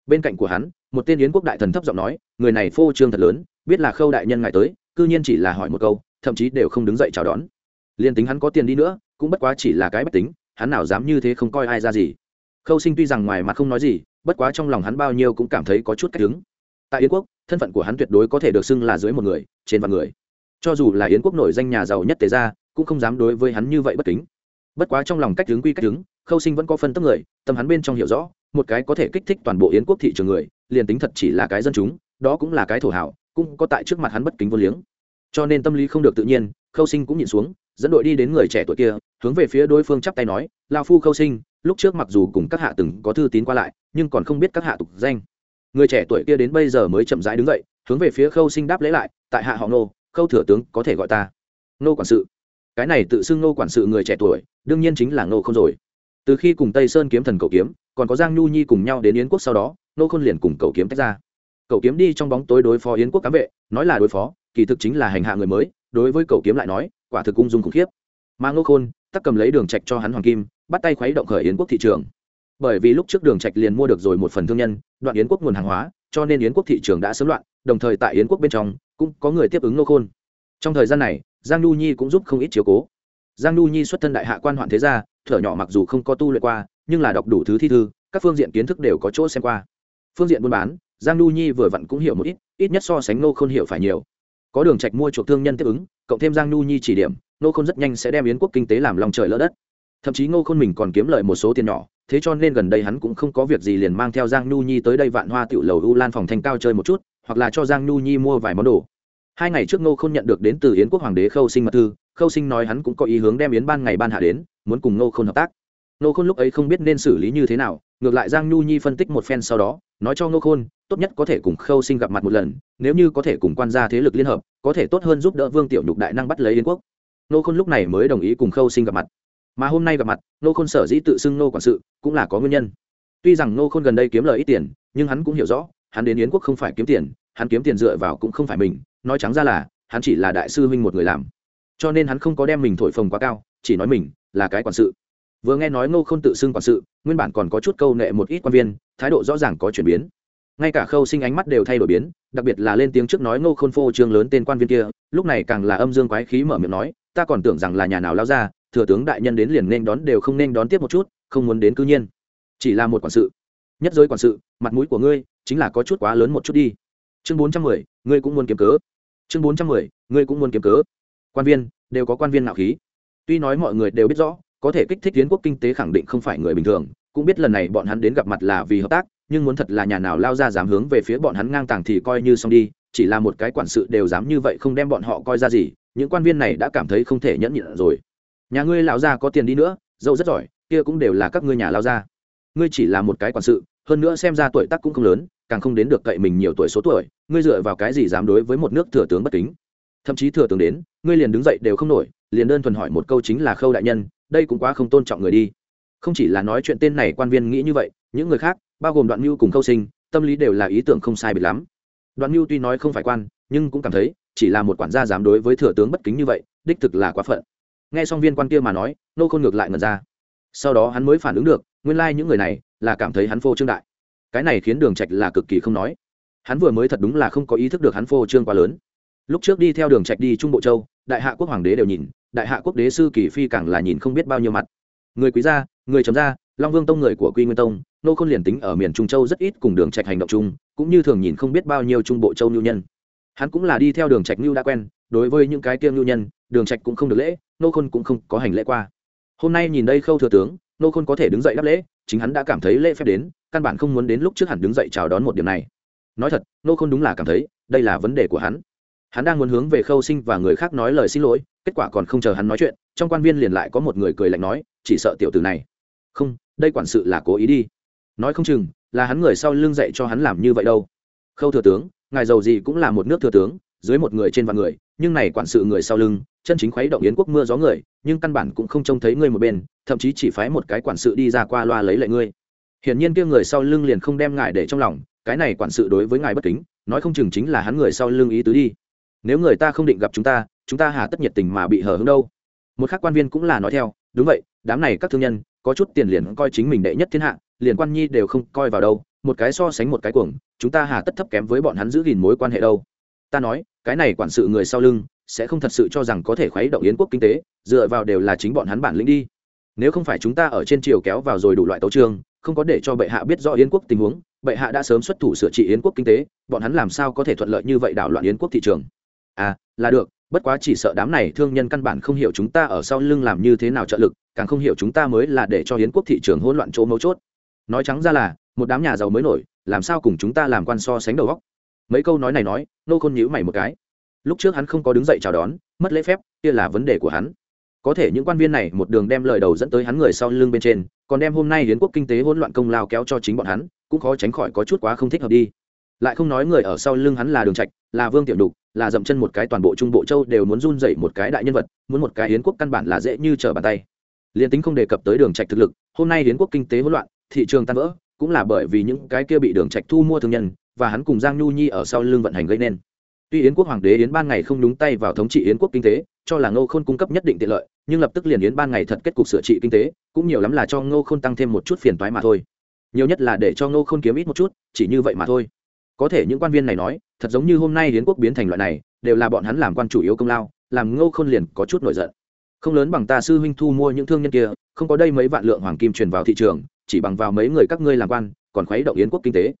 Bên cạnh của hắn, một tên yến quốc đại thần thấp giọng nói, người này phô trương thật lớn, biết là khâu đại nhân ngài tới, cư nhiên chỉ là hỏi một câu, thậm chí đều không đứng dậy chào đón liền tính hắn có tiền đi nữa, cũng bất quá chỉ là cái bách tính, hắn nào dám như thế không coi ai ra gì. Khâu sinh tuy rằng ngoài mặt không nói gì, bất quá trong lòng hắn bao nhiêu cũng cảm thấy có chút cách đứng. Tại yến quốc, thân phận của hắn tuyệt đối có thể được xưng là dưới một người, trên vạn người. Cho dù là yến quốc nổi danh nhà giàu nhất tề ra cũng không dám đối với hắn như vậy bất kính. Bất quá trong lòng cách đứng quy cách đứng, khâu sinh vẫn có phân tức người, tâm hắn bên trong hiểu rõ, một cái có thể kích thích toàn bộ yến quốc thị trường người, liền tính thật chỉ là cái dân chúng, đó cũng là cái thổ hảo, cũng có tại trước mặt hắn bất kính vô liếng. Cho nên tâm lý không được tự nhiên khâu sinh cũng nhìn xuống, dẫn đội đi đến người trẻ tuổi kia, hướng về phía đối phương chắp tay nói lao phu khâu sinh, lúc trước mặc dù cùng các hạ từng có thư tín qua lại, nhưng còn không biết các hạ tục danh. Người trẻ tuổi kia đến bây giờ mới chậm rãi đứng dậy, hướng về phía khâu sinh đáp lễ lại, tại hạ họ nô khâu thừa tướng có thể gọi ta. Nô quản sự. Cái này tự xưng nô quản sự người trẻ tuổi, đương nhiên chính là nô không rồi. Từ khi cùng tây sơn kiếm thần cậu kiếm, còn có giang nhu nhi cùng nhau đến yến quốc sau đó nô khôn liền cùng cậu kiếm tách ra. Cậu kiếm đi trong bóng tối đối phó yến quốc cám vệ, nói là đối phó, kỳ thực chính là hành hạ người mới đối với cầu kiếm lại nói, quả thực cung dung khủng khiếp. Mà ngô khôn, tắc cầm lấy đường trạch cho hắn hoàng kim, bắt tay khuấy động khởi yến quốc thị trường. Bởi vì lúc trước đường trạch liền mua được rồi một phần thương nhân, đoạn yến quốc nguồn hàng hóa, cho nên yến quốc thị trường đã sớm loạn, đồng thời tại yến quốc bên trong, cũng có người tiếp ứng ngô khôn. Trong thời gian này, giang nhu nhi cũng giúp không ít chiếu cố. Giang nhu nhi xuất thân đại hạ quan hoạn thế gia, thở nhỏ mặc dù không có tu luyện qua, nhưng là đọc đủ thứ thi thư, các phương diện kiến thức đều có chỗ xem qua. Phương diện buôn bán, giang nhu nhi vừa vặn cũng hiểu một ít ít nhất so sánh nô khôn hiểu phải nhiều có đường trạch mua chuộc thương nhân tiếp ứng, cộng thêm giang nhu nhi chỉ điểm nô khôn rất nhanh sẽ đem yến quốc kinh tế làm lòng trời lỡ đất. Thậm chí ngô khôn mình còn kiếm lợi một số tiền nhỏ, thế cho nên gần đây hắn cũng không có việc gì liền mang theo giang nhu nhi tới đây vạn hoa tiểu lầu u lan phòng thanh cao chơi một chút, hoặc là cho giang nhu nhi mua vài món đồ. Hai ngày trước ngô khôn nhận được đến từ yến quốc hoàng đế khâu sinh mật thư, khâu sinh nói hắn cũng có ý hướng đem yến ban ngày ban hạ đến, muốn cùng ngô khôn hợp tác. Ngô khôn lúc ấy không biết nên xử lý như thế nào, ngược lại giang nhu nhi phân tích một phen sau đó, nói cho ngô khôn tốt nhất có thể cùng khâu sinh gặp mặt một lần, nếu như có thể cùng quan gia thế lực liên hợp, có thể tốt hơn giúp đỡ vương tiểu nhục đại năng bắt lấy yến quốc. Ngô khôn lúc này mới đồng ý cùng khâu sinh gặp mặt. Mà hôm nay gặp mặt, nô khôn sở dĩ tự xưng nô quản sự, cũng là có nguyên nhân. Tuy rằng nô khôn gần đây kiếm lời ít tiền, nhưng hắn cũng hiểu rõ, hắn đến yến quốc không phải kiếm tiền, hắn kiếm tiền dựa vào cũng không phải mình, nói trắng ra là, hắn chỉ là đại sư huynh một người làm. Cho nên hắn không có đem mình thổi phồng quá cao, chỉ nói mình là cái quản sự. Vừa nghe nói nô khôn tự xưng quản sự, nguyên bản còn có chút câu nệ một ít quan viên, thái độ rõ ràng có chuyển biến ngay cả khâu sinh ánh mắt đều thay đổi biến, đặc biệt là lên tiếng trước nói Ngô khôn phô trương lớn tên quan viên kia, lúc này càng là âm dương quái khí mở miệng nói, ta còn tưởng rằng là nhà nào lao ra, thừa tướng đại nhân đến liền nên đón đều không nên đón tiếp một chút, không muốn đến cư nhiên. Chỉ là một quản sự. Nhất giới quản sự, mặt mũi của ngươi chính là có chút quá lớn một chút đi. Chương bốn trăm mười, ngươi cũng muốn kiếm cớ. Chương bốn trăm mười, ngươi cũng muốn kiếm cớ. Quan viên, đều có quan viên nạo khí. Tuy nói mọi người đều biết rõ, có thể kích thích tiến quốc kinh tế khẳng định không phải người bình thường cũng biết lần này bọn hắn đến gặp mặt là vì hợp tác, nhưng muốn thật là nhà nào lao ra dám hướng về phía bọn hắn ngang tàng thì coi như xong đi, chỉ là một cái quản sự đều dám như vậy không đem bọn họ coi ra gì, những quan viên này đã cảm thấy không thể nhẫn nhịn rồi. Nhà ngươi lão gia có tiền đi nữa, dâu rất giỏi, kia cũng đều là các ngươi nhà lao gia. Ngươi chỉ là một cái quản sự, hơn nữa xem ra tuổi tác cũng không lớn, càng không đến được cậy mình nhiều tuổi số tuổi, ngươi dựa vào cái gì dám đối với một nước thừa tướng bất kính? Thậm chí thừa tướng đến, ngươi liền đứng dậy đều không nổi, liền đơn thuần hỏi một câu chính là khâu đại nhân, đây cũng quá không tôn trọng người đi không chỉ là nói chuyện tên này quan viên nghĩ như vậy, những người khác, bao gồm đoạn mưu cùng khâu sinh, tâm lý đều là ý tưởng không sai biệt lắm. Đoạn mưu tuy nói không phải quan, nhưng cũng cảm thấy, chỉ là một quản gia dám đối với thừa tướng bất kính như vậy, đích thực là quá phận. Nghe xong viên quan kia mà nói, nô khôn ngược lại ngần ra. Sau đó hắn mới phản ứng được, nguyên lai、like、những người này là cảm thấy hắn phô trương đại. Cái này khiến đường trạch là cực kỳ không nói. Hắn vừa mới thật đúng là không có ý thức được hắn phô trương quá lớn. Lúc trước đi theo đường trạch đi trung bộ châu, đại hạ quốc hoàng đế đều nhìn, đại hạ quốc đế sư kỳ phi càng là nhìn không biết bao nhiêu mặt. Người quý gia người chấm ra, long vương tông người của quy nguyên tông nô khôn liền tính ở miền trung châu rất ít cùng đường trạch hành động chung cũng như thường nhìn không biết bao nhiêu trung bộ châu nhu nhân. Hắn cũng là đi theo đường trạch nhu đã quen đối với những cái tiêm nhu nhân đường trạch cũng không được lễ nô khôn cũng không có hành lễ qua. Hôm nay nhìn đây khâu thừa tướng nô khôn có thể đứng dậy đáp lễ chính hắn đã cảm thấy lễ phép đến căn bản không muốn đến lúc trước hẳn đứng dậy chào đón một điểm này. Nói thật nô khôn đúng là cảm thấy đây là vấn đề của hắn. Hắn đang muốn hướng về khâu sinh và người khác nói lời xin lỗi kết quả còn không chờ hắn nói chuyện trong quan viên liền lại có một người cười lạnh nói chỉ sợ tiểu tử này không, đây quản sự là cố ý đi. Nói không chừng, là hắn người sau lưng dạy cho hắn làm như vậy đâu. Khâu thừa tướng, ngài giàu gì cũng là một nước thừa tướng, dưới một người trên vạn người, nhưng này quản sự người sau lưng, chân chính khuấy động yến quốc mưa gió người, nhưng căn bản cũng không trông thấy ngươi một bên, thậm chí chỉ phái một cái quản sự đi ra qua loa lấy lại ngươi. Hiển nhiên kia người sau lưng liền không đem ngài để trong lòng, cái này quản sự đối với ngài bất kính, nói không chừng chính là hắn người sau lưng ý tứ đi. Nếu người ta không định gặp chúng ta chúng ta hà tất nhiệt tình mà bị hờ hững đâu. Một khác quan viên cũng là nói theo đúng vậy, đám này các thương nhân, có chút tiền liền coi chính mình đệ nhất thiên hạ, liền quan nhi đều không coi vào đâu, một cái so sánh một cái cuồng, chúng ta hà tất thấp kém với bọn hắn giữ gìn mối quan hệ đâu. Ta nói, cái này quản sự người sau lưng, sẽ không thật sự cho rằng có thể khuấy động yến quốc kinh tế, dựa vào đều là chính bọn hắn bản lĩnh đi. Nếu không phải chúng ta ở trên triều kéo vào rồi đủ loại tấu trương không có để cho bệ hạ biết rõ yến quốc tình huống, bệ hạ đã sớm xuất thủ sửa trị yến quốc kinh tế, bọn hắn làm sao có thể thuận lợi như vậy đảo loạn yến quốc thị trường? À là được bất quá chỉ sợ đám này thương nhân căn bản không hiểu chúng ta ở sau lưng làm như thế nào trợ lực, càng không hiểu chúng ta mới là để cho hiến quốc thị trường hỗn loạn chỗ mấu chốt. Nói trắng ra là, một đám nhà giàu mới nổi, làm sao cùng chúng ta làm quan so sánh đầu góc mấy câu nói này nói, nô khôn nhữ mày một cái. Lúc trước hắn không có đứng dậy chào đón, mất lễ phép, kia là vấn đề của hắn. Có thể những quan viên này một đường đem lời đầu dẫn tới hắn người sau lưng bên trên, còn đem hôm nay hiến quốc kinh tế hỗn loạn công lao kéo cho chính bọn hắn, cũng khó tránh khỏi có chút quá không thích hợp đi. Lại không nói người ở sau lưng hắn là đường trạch, là vương tiểu đục là dậm chân một cái toàn bộ trung bộ châu đều muốn run dậy một cái đại nhân vật, muốn một cái hiến quốc căn bản là dễ như trở bàn tay. Liền tính không đề cập tới đường trạch thực lực, hôm nay hiến quốc kinh tế hỗn loạn, thị trường tan vỡ, cũng là bởi vì những cái kia bị đường trạch thu mua thương nhân, và hắn cùng giang nhu nhi ở sau lưng vận hành gây nên. Tuy yến quốc hoàng đế yến ban ngày không đúng tay vào thống trị yến quốc kinh tế, cho là ngô khôn cung cấp nhất định tiện lợi, nhưng lập tức liền yến ban ngày thật kết cục sửa trị kinh tế, cũng nhiều lắm là cho ngô khôn tăng thêm một chút phiền toái mà thôi. Nhiều nhất là để cho ngô khôn kiếm ít một chút, chỉ như vậy mà thôi có thể những quan viên này nói, thật giống như hôm nay hiến quốc biến thành loại này, đều là bọn hắn làm quan chủ yếu công lao, làm ngô khôn liền có chút nổi giận. Không lớn bằng ta sư huynh thu mua những thương nhân kia, không có đây mấy vạn lượng hoàng kim truyền vào thị trường, chỉ bằng vào mấy người các ngươi làm quan, còn khuấy động yến quốc kinh tế.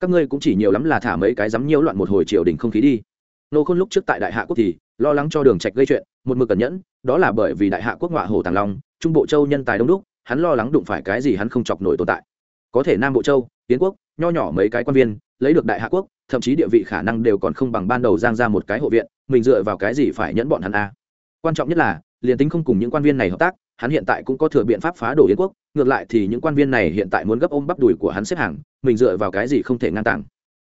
Các ngươi cũng chỉ nhiều lắm là thả mấy cái dám nhiễu loạn một hồi triều đình không khí đi. Nô khôn lúc trước tại đại hạ quốc thì, lo lắng cho đường trạch gây chuyện, một mực cẩn nhẫn, đó là bởi vì đại hạ quốc ngoại hồ tàng long, trung bộ châu nhân tài đông đúc, hắn lo lắng đụng phải cái gì hắn không chọc nổi tồn tại. Có thể nam bộ châu tiến quốc, nho nhỏ mấy cái quan viên, lấy được đại hạ quốc, thậm chí địa vị khả năng đều còn không bằng ban đầu giang ra một cái hộ viện, mình dựa vào cái gì phải nhẫn bọn hắn a quan trọng nhất là, liền tính không cùng những quan viên này hợp tác, hắn hiện tại cũng có thừa biện pháp phá đổ yến quốc, ngược lại thì những quan viên này hiện tại muốn gấp ôm bắp đùi của hắn xếp hàng, mình dựa vào cái gì không thể ngăn cản?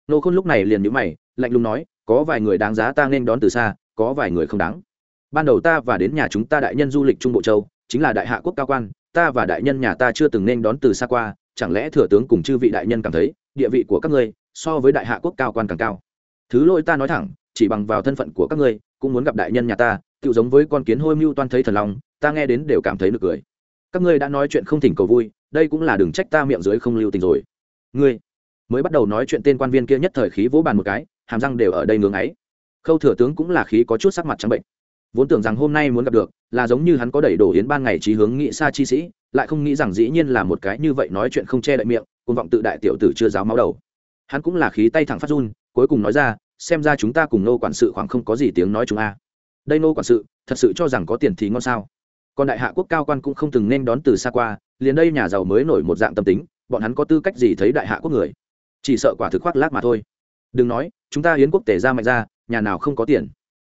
nô khôn lúc này liền nhíu mày, lạnh lùng nói, có vài người đáng giá ta nên đón từ xa, có vài người không đáng ban đầu ta và đến nhà chúng ta đại nhân du lịch trung bộ châu, chính là đại hạ quốc cao quan, ta và đại nhân nhà ta chưa từng nên đón từ xa qua chẳng lẽ thừa tướng cùng chư vị đại nhân cảm thấy, địa vị của các ngươi so với đại hạ quốc cao quan càng cao? Thứ lỗi ta nói thẳng, chỉ bằng vào thân phận của các ngươi, cũng muốn gặp đại nhân nhà ta tự giống với con kiến hôi mưu toan thấy thần lòng ta nghe đến đều cảm thấy nực cười. Các ngươi đã nói chuyện không thỉnh cầu vui, đây cũng là đừng trách ta miệng dưới không lưu tình rồi. Ngươi mới bắt đầu nói chuyện tên quan viên kia nhất thời khí vỗ bàn một cái, hàm răng đều ở đây ngưỡng ấy khâu thừa tướng cũng là khí có chút sắc mặt trắng bệnh vốn tưởng rằng hôm nay muốn gặp được, là giống như hắn có đẩy đổ yến ban ngày trí hướng nghị xa chi sĩ, lại không nghĩ rằng dĩ nhiên là một cái như vậy nói chuyện không che đậy miệng côn vọng tự đại tiểu tử chưa giáo máu đầu. Hắn cũng là khí tay thẳng phát run, cuối cùng nói ra, xem ra chúng ta cùng nô quản sự khoảng không có gì tiếng nói chúng a. Đây nô quản sự, thật sự cho rằng có tiền thì ngon sao? Còn đại hạ quốc cao quan cũng không từng nên đón từ xa qua, liền đây nhà giàu mới nổi một dạng tâm tính, bọn hắn có tư cách gì thấy đại hạ quốc người? Chỉ sợ quả thực khoác lác mà thôi. Đừng nói, chúng ta hiến quốc tể ra mạnh ra, nhà nào không có tiền?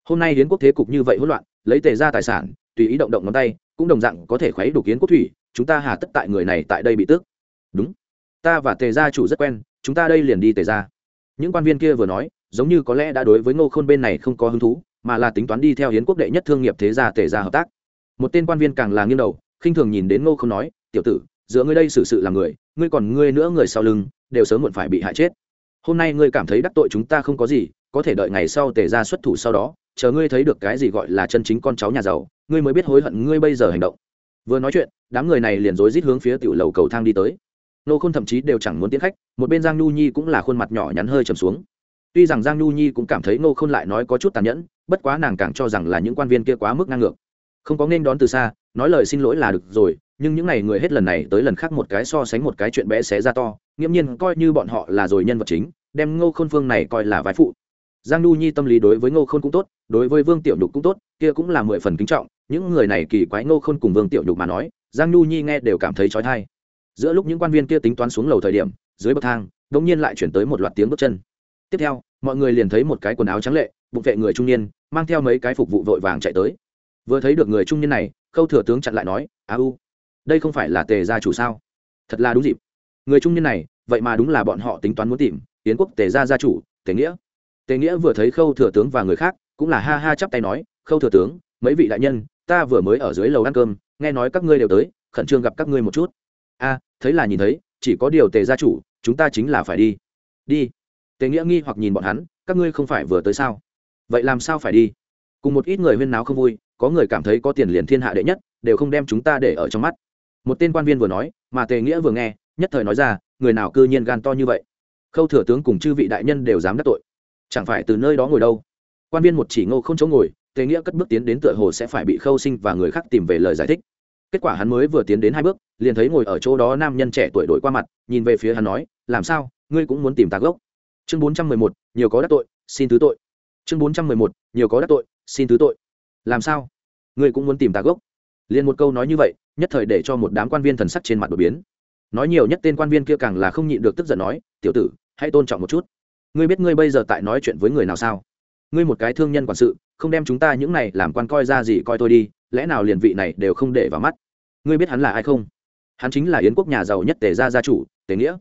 Hôm nay hiến quốc thế cục như vậy hỗn loạn, lấy tề ra tài sản, tùy ý động động ngón tay, cũng đồng dạng có thể khuấy đủ hiến quốc thủy, chúng ta hà tất tại người này tại đây bị tước. Đúng. Ta và tề gia chủ rất quen, chúng ta đây liền đi tề ra những quan viên kia vừa nói, giống như có lẽ đã đối với ngô khôn bên này không có hứng thú, mà là tính toán đi theo hiến quốc đệ nhất thương nghiệp thế gia tề gia hợp tác. Một tên quan viên càng là nghiêng đầu, khinh thường nhìn đến ngô Khôn nói, tiểu tử, giữa ngươi đây xử sự là người, ngươi còn ngươi nữa người sau lưng, đều sớm muộn phải bị hại chết. Hôm nay ngươi cảm thấy đắc tội chúng ta không có gì có thể đợi ngày sau tề ra xuất thủ sau đó, chờ ngươi thấy được cái gì gọi là chân chính con cháu nhà giàu, ngươi mới biết hối hận ngươi bây giờ hành động. Vừa nói chuyện, đám người này liền rối rít hướng phía tiểu lầu cầu thang đi tới. Nô khôn thậm chí đều chẳng muốn tiến khách, một bên giang nhu nhi cũng là khuôn mặt nhỏ nhắn hơi trầm xuống. Tuy rằng giang nhu nhi cũng cảm thấy nô khôn lại nói có chút tàn nhẫn, bất quá nàng càng cho rằng là những quan viên kia quá mức ngang ngược. Không có nên đón từ xa, nói lời xin lỗi là được rồi, nhưng những n à y người hết lần này tới lần khác một cái so sánh một cái chuyện bé xé ra to, nghiễm nhiên coi như bọn họ là rồi nhân vật chính, đem ngô khôn phương này coi là vai phụ giang n nhi tâm lý đối với ngô khôn cũng tốt, đối với vương tiểu nhục cũng tốt, kia cũng là mười phần kính trọng, những người này kỳ quái ngô khôn cùng vương tiểu nhục mà nói, giang n nhi nghe đều cảm thấy trói thai giữa lúc những quan viên kia tính toán xuống lầu thời điểm, dưới bậc thang đ ỗ n g nhiên lại chuyển tới một loạt tiếng bước chân. Tiếp theo, mọi người liền thấy một cái quần áo trắng lệ, bụng vệ người trung niên, mang theo mấy cái phục vụ vội vàng chạy tới. Vừa thấy được người trung niên này, khâu thừa tướng chặn lại nói, A u, đây không phải là tề gia chủ sao? Thật là đúng dịp. Người trung niên này, vậy mà đúng là bọn họ tính toán muốn tìm tiến quốc tề gia gia chủ, tề nghĩa tề nghĩa vừa thấy khâu thừa tướng và người khác, cũng là ha ha chắp tay nói, khâu thừa tướng, mấy vị đại nhân, ta vừa mới ở dưới lầu ăn cơm, nghe nói các ngươi đều tới, khẩn trương gặp các ngươi một chút. A, thấy là nhìn thấy, chỉ có điều tề gia chủ, chúng ta chính là phải đi. Đi. Tề nghĩa nghi hoặc nhìn bọn hắn, các ngươi không phải vừa tới sao? Vậy làm sao phải đi? Cùng một ít người huyên náo không vui, có người cảm thấy có tiền liền thiên hạ đệ nhất, đều không đem chúng ta để ở trong mắt. Một tên quan viên vừa nói, mà tề nghĩa vừa nghe, nhất thời nói ra, người nào cư nhiên gan to như vậy? Khâu thừa tướng cùng chư vị đại nhân đều dám đắc tội chẳng phải từ nơi đó ngồi đâu. Quan viên một chỉ ngô không chỗ ngồi tề nghĩa cất bước tiến đến tựa hồ sẽ phải bị khâu sinh và người khác tìm về lời giải thích. Kết quả hắn mới vừa tiến đến hai bước, liền thấy ngồi ở chỗ đó nam nhân trẻ tuổi đổi qua mặt, nhìn về phía hắn nói, làm sao? Ngươi cũng muốn tìm ta gốc? Chương bốn trăm mười một, nhiều có đắc tội, xin thứ tội. Chương bốn trăm mười một, nhiều có đắc tội, xin thứ tội. Làm sao? Ngươi cũng muốn tìm ta gốc? Liền một câu nói như vậy, nhất thời để cho một đám quan viên thần sắc trên mặt đột biến. Nói nhiều nhất tên quan viên kia càng là không nhịn được tức giận nói, tiểu tử, hãy tôn trọng một chút ngươi biết ngươi bây giờ tại nói chuyện với người nào sao? Ngươi một cái thương nhân quản sự, không đem chúng ta những này làm quan coi ra gì coi tôi đi, lẽ nào liền vị này đều không để vào mắt? Ngươi biết hắn là ai không? Hắn chính là yến quốc nhà giàu nhất tề gia gia chủ, tề nghĩa.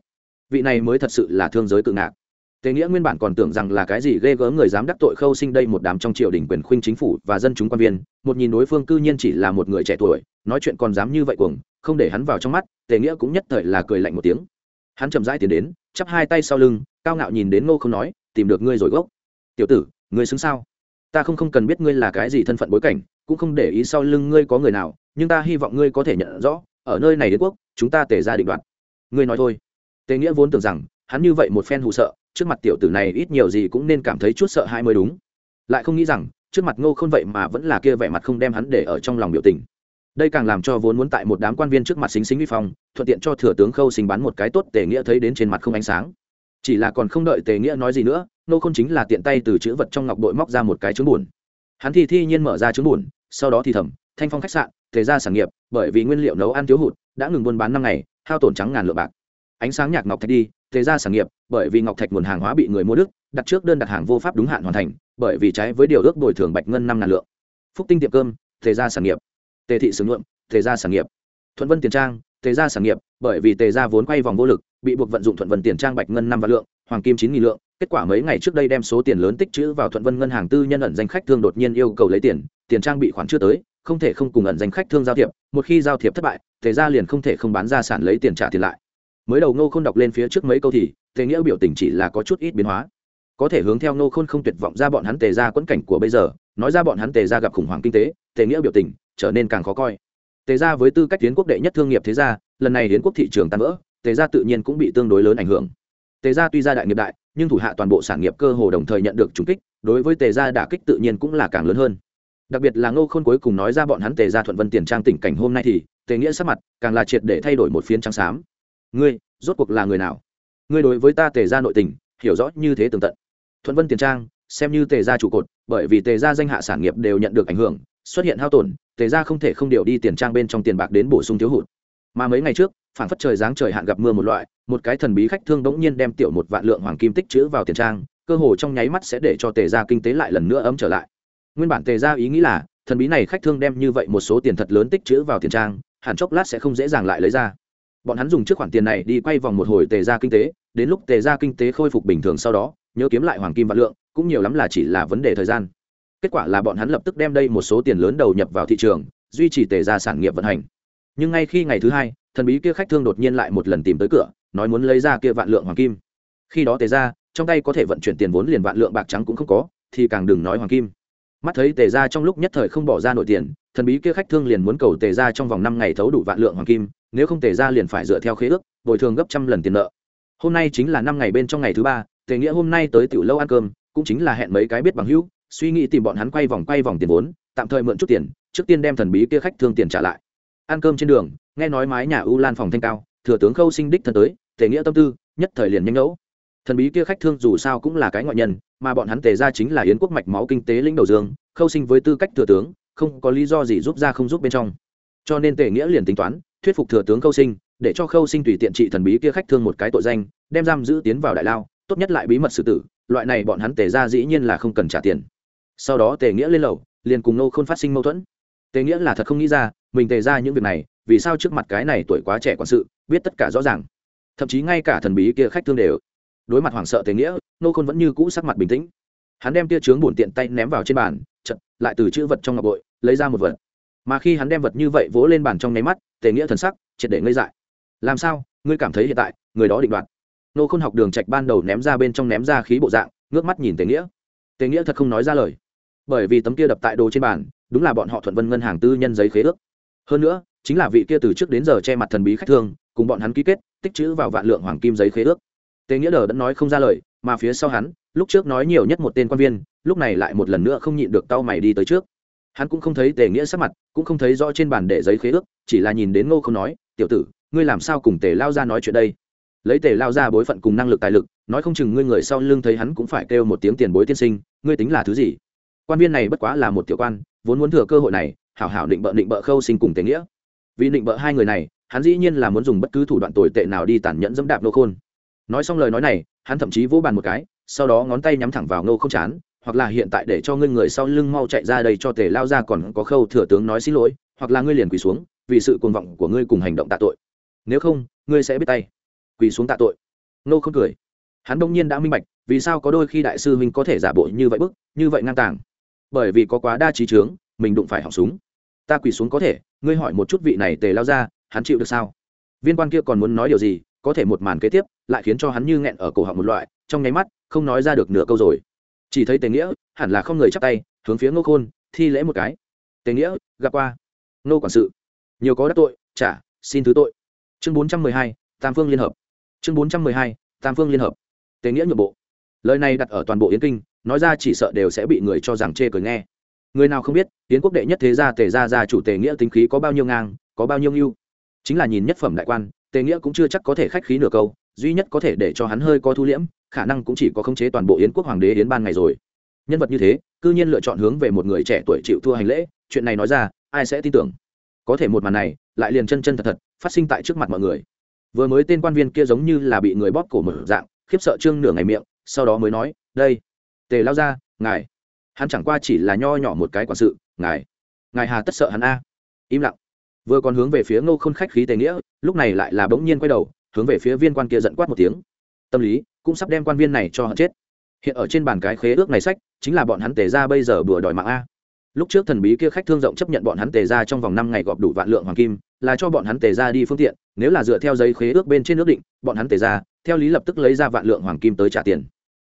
Vị này mới thật sự là thương giới cự ngạc. Tề nghĩa nguyên bản còn tưởng rằng là cái gì ghê gớm người dám đắc tội khâu sinh đây một đám trong triều đình quyền khuynh chính phủ và dân chúng quan viên, một nhìn đối phương cư nhiên chỉ là một người trẻ tuổi, nói chuyện còn dám như vậy cuồng, không để hắn vào trong mắt, tề nghĩa cũng nhất thời là cười lạnh một tiếng. Hắn chậm rãi tiến đến, chắp hai tay sau lưng cao ngạo nhìn đến ngô không nói, tìm được ngươi rồi gốc. Tiểu tử, ngươi xứng sao? Ta không không cần biết ngươi là cái gì thân phận bối cảnh, cũng không để ý sau lưng ngươi có người nào, nhưng ta hy vọng ngươi có thể nhận rõ, ở nơi này đế quốc, chúng ta tề ra định đoạt. Ngươi nói thôi. Tề nghĩa vốn tưởng rằng, hắn như vậy một phen hụ sợ, trước mặt tiểu tử này ít nhiều gì cũng nên cảm thấy chút sợ hãi mới đúng. Lại không nghĩ rằng, trước mặt ngô không vậy mà vẫn là kia vẻ mặt không đem hắn để ở trong lòng biểu tình. Đây càng làm cho vốn muốn tại một đám quan viên trước mặt xính xính vi phong, thuận tiện cho thừa tướng khâu sinh bắn một cái tốt tề nghĩa thấy đến trên mặt không ánh sáng chỉ là còn không đợi tề nghĩa nói gì nữa nô không chính là tiện tay từ chữ vật trong ngọc đội móc ra một cái trứng buồn. Hắn thì thi nhiên mở ra trứng buồn sau đó thì thầm thanh phong khách sạn tề ra sản nghiệp bởi vì nguyên liệu nấu ăn thiếu hụt đã ngừng buôn bán năm ngày hao tổn trắng ngàn lượng bạc. Ánh sáng nhạc ngọc thạch đi tề ra sản nghiệp bởi vì ngọc thạch nguồn hàng hóa bị người mua đức đặt trước đơn đặt hàng vô pháp đúng hạn hoàn thành bởi vì trái với điều ước bồi thường bạch ngân năm ngàn lượng. Phúc tinh tiệm cơm tề ra sản nghiệp. Tề thị sử luận, tề ra sản nghiệp. Thuận vân tiền trang tề ra sản nghiệp bởi vì tề ra vốn quay vòng vô lực bị buộc vận dụng thuận vân tiền trang bạch ngân năm vạn lượng, hoàng kim chín nghìn lượng. Kết quả mấy ngày trước đây đem số tiền lớn tích trữ vào thuận vân ngân hàng tư nhân ẩn danh khách thương đột nhiên yêu cầu lấy tiền tiền trang bị khoản chưa tới, không thể không cùng ẩn danh khách thương giao thiệp, một khi giao thiệp thất bại tề ra liền không thể không bán ra sản lấy tiền trả tiền lại. Mới đầu ngô k h ô n đọc lên phía trước mấy câu thì tề nghĩa biểu tình chỉ là có chút ít biến hóa. Có thể hướng theo ngô khôn không tuyệt vọng ra bọn hắn tề ra quẫn cảnh của bây giờ, nói ra bọn hắn tề ra gặp khủng hoảng kinh tế tề nghĩa biểu tình trở nên càng khó coi. Tề ra với tư cách tiến quốc đệ nhất thương nghiệp thế gia, lần này hiến quốc thị trường tan vỡ tề gia tự nhiên cũng bị tương đối lớn ảnh hưởng. Tề gia tuy gia đại nghiệp đại, nhưng thủ hạ toàn bộ sản nghiệp cơ hồ đồng thời nhận được trúng kích, đối với tề gia đả kích tự nhiên cũng là càng lớn hơn. Đặc biệt là ngô khôn cuối cùng nói ra bọn hắn tề gia thuận vân tiền trang tỉnh cảnh hôm nay thì, tề nghĩa sắc mặt càng là triệt để thay đổi một phiến trắng xám. Ngươi, rốt cuộc là người nào? Ngươi đối với ta tề gia nội tình, hiểu rõ như thế tường tận. Thuận vân tiền trang, xem như tề gia trụ cột, bởi vì tề gia danh hạ sản nghiệp đều nhận được ảnh hưởng, xuất hiện hao tổn, tề gia không thể không điều đi tiền trang bên trong tiền bạc đến bổ sung thiếu hụt. Mà mấy ngày trước phản phất trời giáng trời hạn gặp mưa một loại, một cái thần bí khách thương bỗng nhiên đem tiểu một vạn lượng hoàng kim tích chữ vào tiền trang, cơ hồ trong nháy mắt sẽ để cho tề gia kinh tế lại lần nữa ấm trở lại. Nguyên bản tề gia ý nghĩ là, thần bí này khách thương đem như vậy một số tiền thật lớn tích chữ vào tiền trang, hẳn chốc lát sẽ không dễ dàng lại lấy ra. Bọn hắn dùng trước khoản tiền này đi quay vòng một hồi tề gia kinh tế, đến lúc tề gia kinh tế khôi phục bình thường sau đó, nhớ kiếm lại hoàng kim vạn lượng, cũng nhiều lắm là chỉ là vấn đề thời gian. Kết quả là bọn hắn lập tức đem đây một số tiền lớn đầu nhập vào thị trường, duy trì tề gia sản nghiệp vận hành. Nhưng ngay khi ngày thứ hai thần bí kia khách thương đột nhiên lại một lần tìm tới cửa, nói muốn lấy ra kia vạn lượng hoàng kim. Khi đó tề ra trong tay có thể vận chuyển tiền vốn liền vạn lượng bạc trắng cũng không có, thì càng đừng nói hoàng kim. Mắt thấy tề ra trong lúc nhất thời không bỏ ra nội tiền, thần bí kia khách thương liền muốn cầu tề ra trong vòng năm ngày thấu đủ vạn lượng hoàng kim, nếu không tề ra liền phải dựa theo khế ước, bồi thường gấp trăm lần tiền nợ. Hôm nay chính là năm ngày bên trong ngày thứ ba, tề nghĩa hôm nay tới tiểu lâu ăn cơm, cũng chính là hẹn mấy cái biết bằng hữu, suy nghĩ tìm bọn hắn quay vòng quay vòng tiền vốn, tạm thời mượn chút tiền, trước tiên đem thần bí kia khách thương tiền trả lại ăn cơm trên đường, nghe nói mái nhà u lan phòng thanh cao, thừa tướng khâu sinh đích thân tới tề nghĩa tâm tư, nhất thời liền nhanh ngẫu. Thần bí kia khách thương dù sao cũng là cái ngoại nhân, mà bọn hắn tề ra chính là yến quốc mạch máu kinh tế lĩnh đầu dương, khâu sinh với tư cách thừa tướng, không có lý do gì giúp ra không giúp bên trong. Cho nên tề nghĩa liền tính toán, thuyết phục thừa tướng khâu sinh, để cho khâu sinh tùy tiện trị thần bí kia khách thương một cái tội danh, đem giam giữ tiến vào đại lao, tốt nhất lại bí mật xử tử, loại này bọn hắn tề ra dĩ nhiên là không cần trả tiền. Sau đó tề nghĩa lên lầu, liền cùng nô khôn phát sinh mâu thuẫn. Tề nghĩa là thật không nghĩ ra mình tề ra những việc này, vì sao trước mặt cái này tuổi quá trẻ quản sự, biết tất cả rõ ràng. Thậm chí ngay cả thần bí kia khách thương đều. Đối mặt hoảng sợ tề nghĩa, nô khôn vẫn như cũ sắc mặt bình tĩnh. Hắn đem tia trướng bổn tiện tay ném vào trên bàn chật lại từ chữ vật trong ngọc bội, lấy ra một vật. Mà khi hắn đem vật như vậy vỗ lên bàn trong nháy mắt, tề nghĩa thần sắc triệt để ngây dại. Làm sao? Ngươi cảm thấy hiện tại, người đó định đoạt. Nô khôn học đường trạch ban đầu ném ra bên trong ném ra khí bộ dạng, ngước mắt nhìn tề nghĩa. Tề nghĩa thật không nói ra lời. Bởi vì tấm kia đập tại đồ trên bàn, đúng là bọn họ thuận vân ngân hàng tư nhân giấy khế ước hơn nữa, chính là vị kia từ trước đến giờ che mặt thần bí khách thương, cùng bọn hắn ký kết, tích chữ vào vạn lượng hoàng kim giấy khế ước. Tề nghĩa đờ đã nói không ra lời, mà phía sau hắn, lúc trước nói nhiều nhất một tên quan viên, lúc này lại một lần nữa không nhịn được tao mày đi tới trước. Hắn cũng không thấy tề nghĩa sắc mặt, cũng không thấy rõ trên bàn để giấy khế ước, chỉ là nhìn đến ngô không nói, tiểu tử, ngươi làm sao cùng tề lao ra nói chuyện đây? Lấy tề lao ra bối phận cùng năng lực tài lực, nói không chừng ngươi người sau lưng thấy hắn cũng phải kêu một tiếng tiền bối tiên sinh, ngươi tính là thứ gì? Quan viên này bất quá là một tiểu quan, vốn muốn thừa cơ hội này hảo hảo định bợ định bợ khâu sinh cùng tề nghĩa. Vì định bợ hai người này, hắn dĩ nhiên là muốn dùng bất cứ thủ đoạn tồi tệ nào đi tàn nhẫn dẫm đạp nô khôn. Nói xong lời nói này, hắn thậm chí vỗ bàn một cái, sau đó ngón tay nhắm thẳng vào nô không chán, hoặc là hiện tại để cho ngươi người sau lưng mau chạy ra đây cho tề lao ra còn có khâu thừa tướng nói xin lỗi, hoặc là ngươi liền quỳ xuống, vì sự cuồng vọng của ngươi cùng hành động tạ tội. Nếu không, ngươi sẽ biết tay. Quỳ xuống tạ tội. Nô không cười. Hắn đông nhiên đã minh bạch, vì sao có đôi khi đại sư huynh có thể giả bộ như vậy bức, như vậy ngang tàng. Bởi vì có quá đa trí trướng mình đụng phải hỏng súng ta quỳ xuống có thể, ngươi hỏi một chút vị này tề lao ra, hắn chịu được sao? Viên quan kia còn muốn nói điều gì, có thể một màn kế tiếp, lại khiến cho hắn như nghẹn ở cổ họng một loại, trong nháy mắt, không nói ra được nửa câu rồi. Chỉ thấy tề nghĩa, hẳn là không người chắp tay, hướng phía ngô khôn, thi lễ một cái. Tề nghĩa, gặp qua. Ngô quản sự. Nhiều có đắc tội, trả, xin thứ tội. Chương bốn trăm mười hai, tam phương liên hợp. Chương bốn trăm mười hai, tam phương liên hợp. Tề nghĩa nhượng bộ. Lời này đặt ở toàn bộ yến kinh, nói ra chỉ sợ đều sẽ bị người cho rằng chê cười nghe người nào không biết, yến quốc đệ nhất thế gia tề gia gia chủ tề nghĩa tính khí có bao nhiêu ngang, có bao nhiêu ngưu. Chính là nhìn nhất phẩm đại quan, tề nghĩa cũng chưa chắc có thể khách khí nửa câu, duy nhất có thể để cho hắn hơi có thu liễm, khả năng cũng chỉ có khống chế toàn bộ yến quốc hoàng đế yến ban ngày rồi. Nhân vật như thế, cư nhiên lựa chọn hướng về một người trẻ tuổi chịu thua hành lễ, chuyện này nói ra, ai sẽ tin tưởng? Có thể một màn này, lại liền chân chân thật thật, phát sinh tại trước mặt mọi người. Vừa mới tên quan viên kia giống như là bị người bóp cổ một dạng, khiếp sợ trương nửa ngày miệng, sau đó mới nói, đây, tề lao ra ngài hắn chẳng qua chỉ là nho nhỏ một cái quản sự, ngài ngài hà tất sợ hắn a. Im lặng. Vừa còn hướng về phía ngô khôn khách khí tề nghĩa, lúc này lại là bỗng nhiên quay đầu, hướng về phía viên quan kia giận quát một tiếng. Tâm lý cũng sắp đem quan viên này cho hận chết. Hiện ở trên bàn cái khế ước này sách, chính là bọn hắn tề ra bây giờ bừa đòi mạng a. Lúc trước thần bí kia khách thương rộng chấp nhận bọn hắn tề ra trong vòng năm ngày gọp đủ vạn lượng hoàng kim, là cho bọn hắn tề ra đi phương tiện, nếu là dựa theo giấy khế ước bên trên ước định, bọn hắn tề ra theo lý lập tức lấy ra vạn lượng hoàng kim tới trả tiền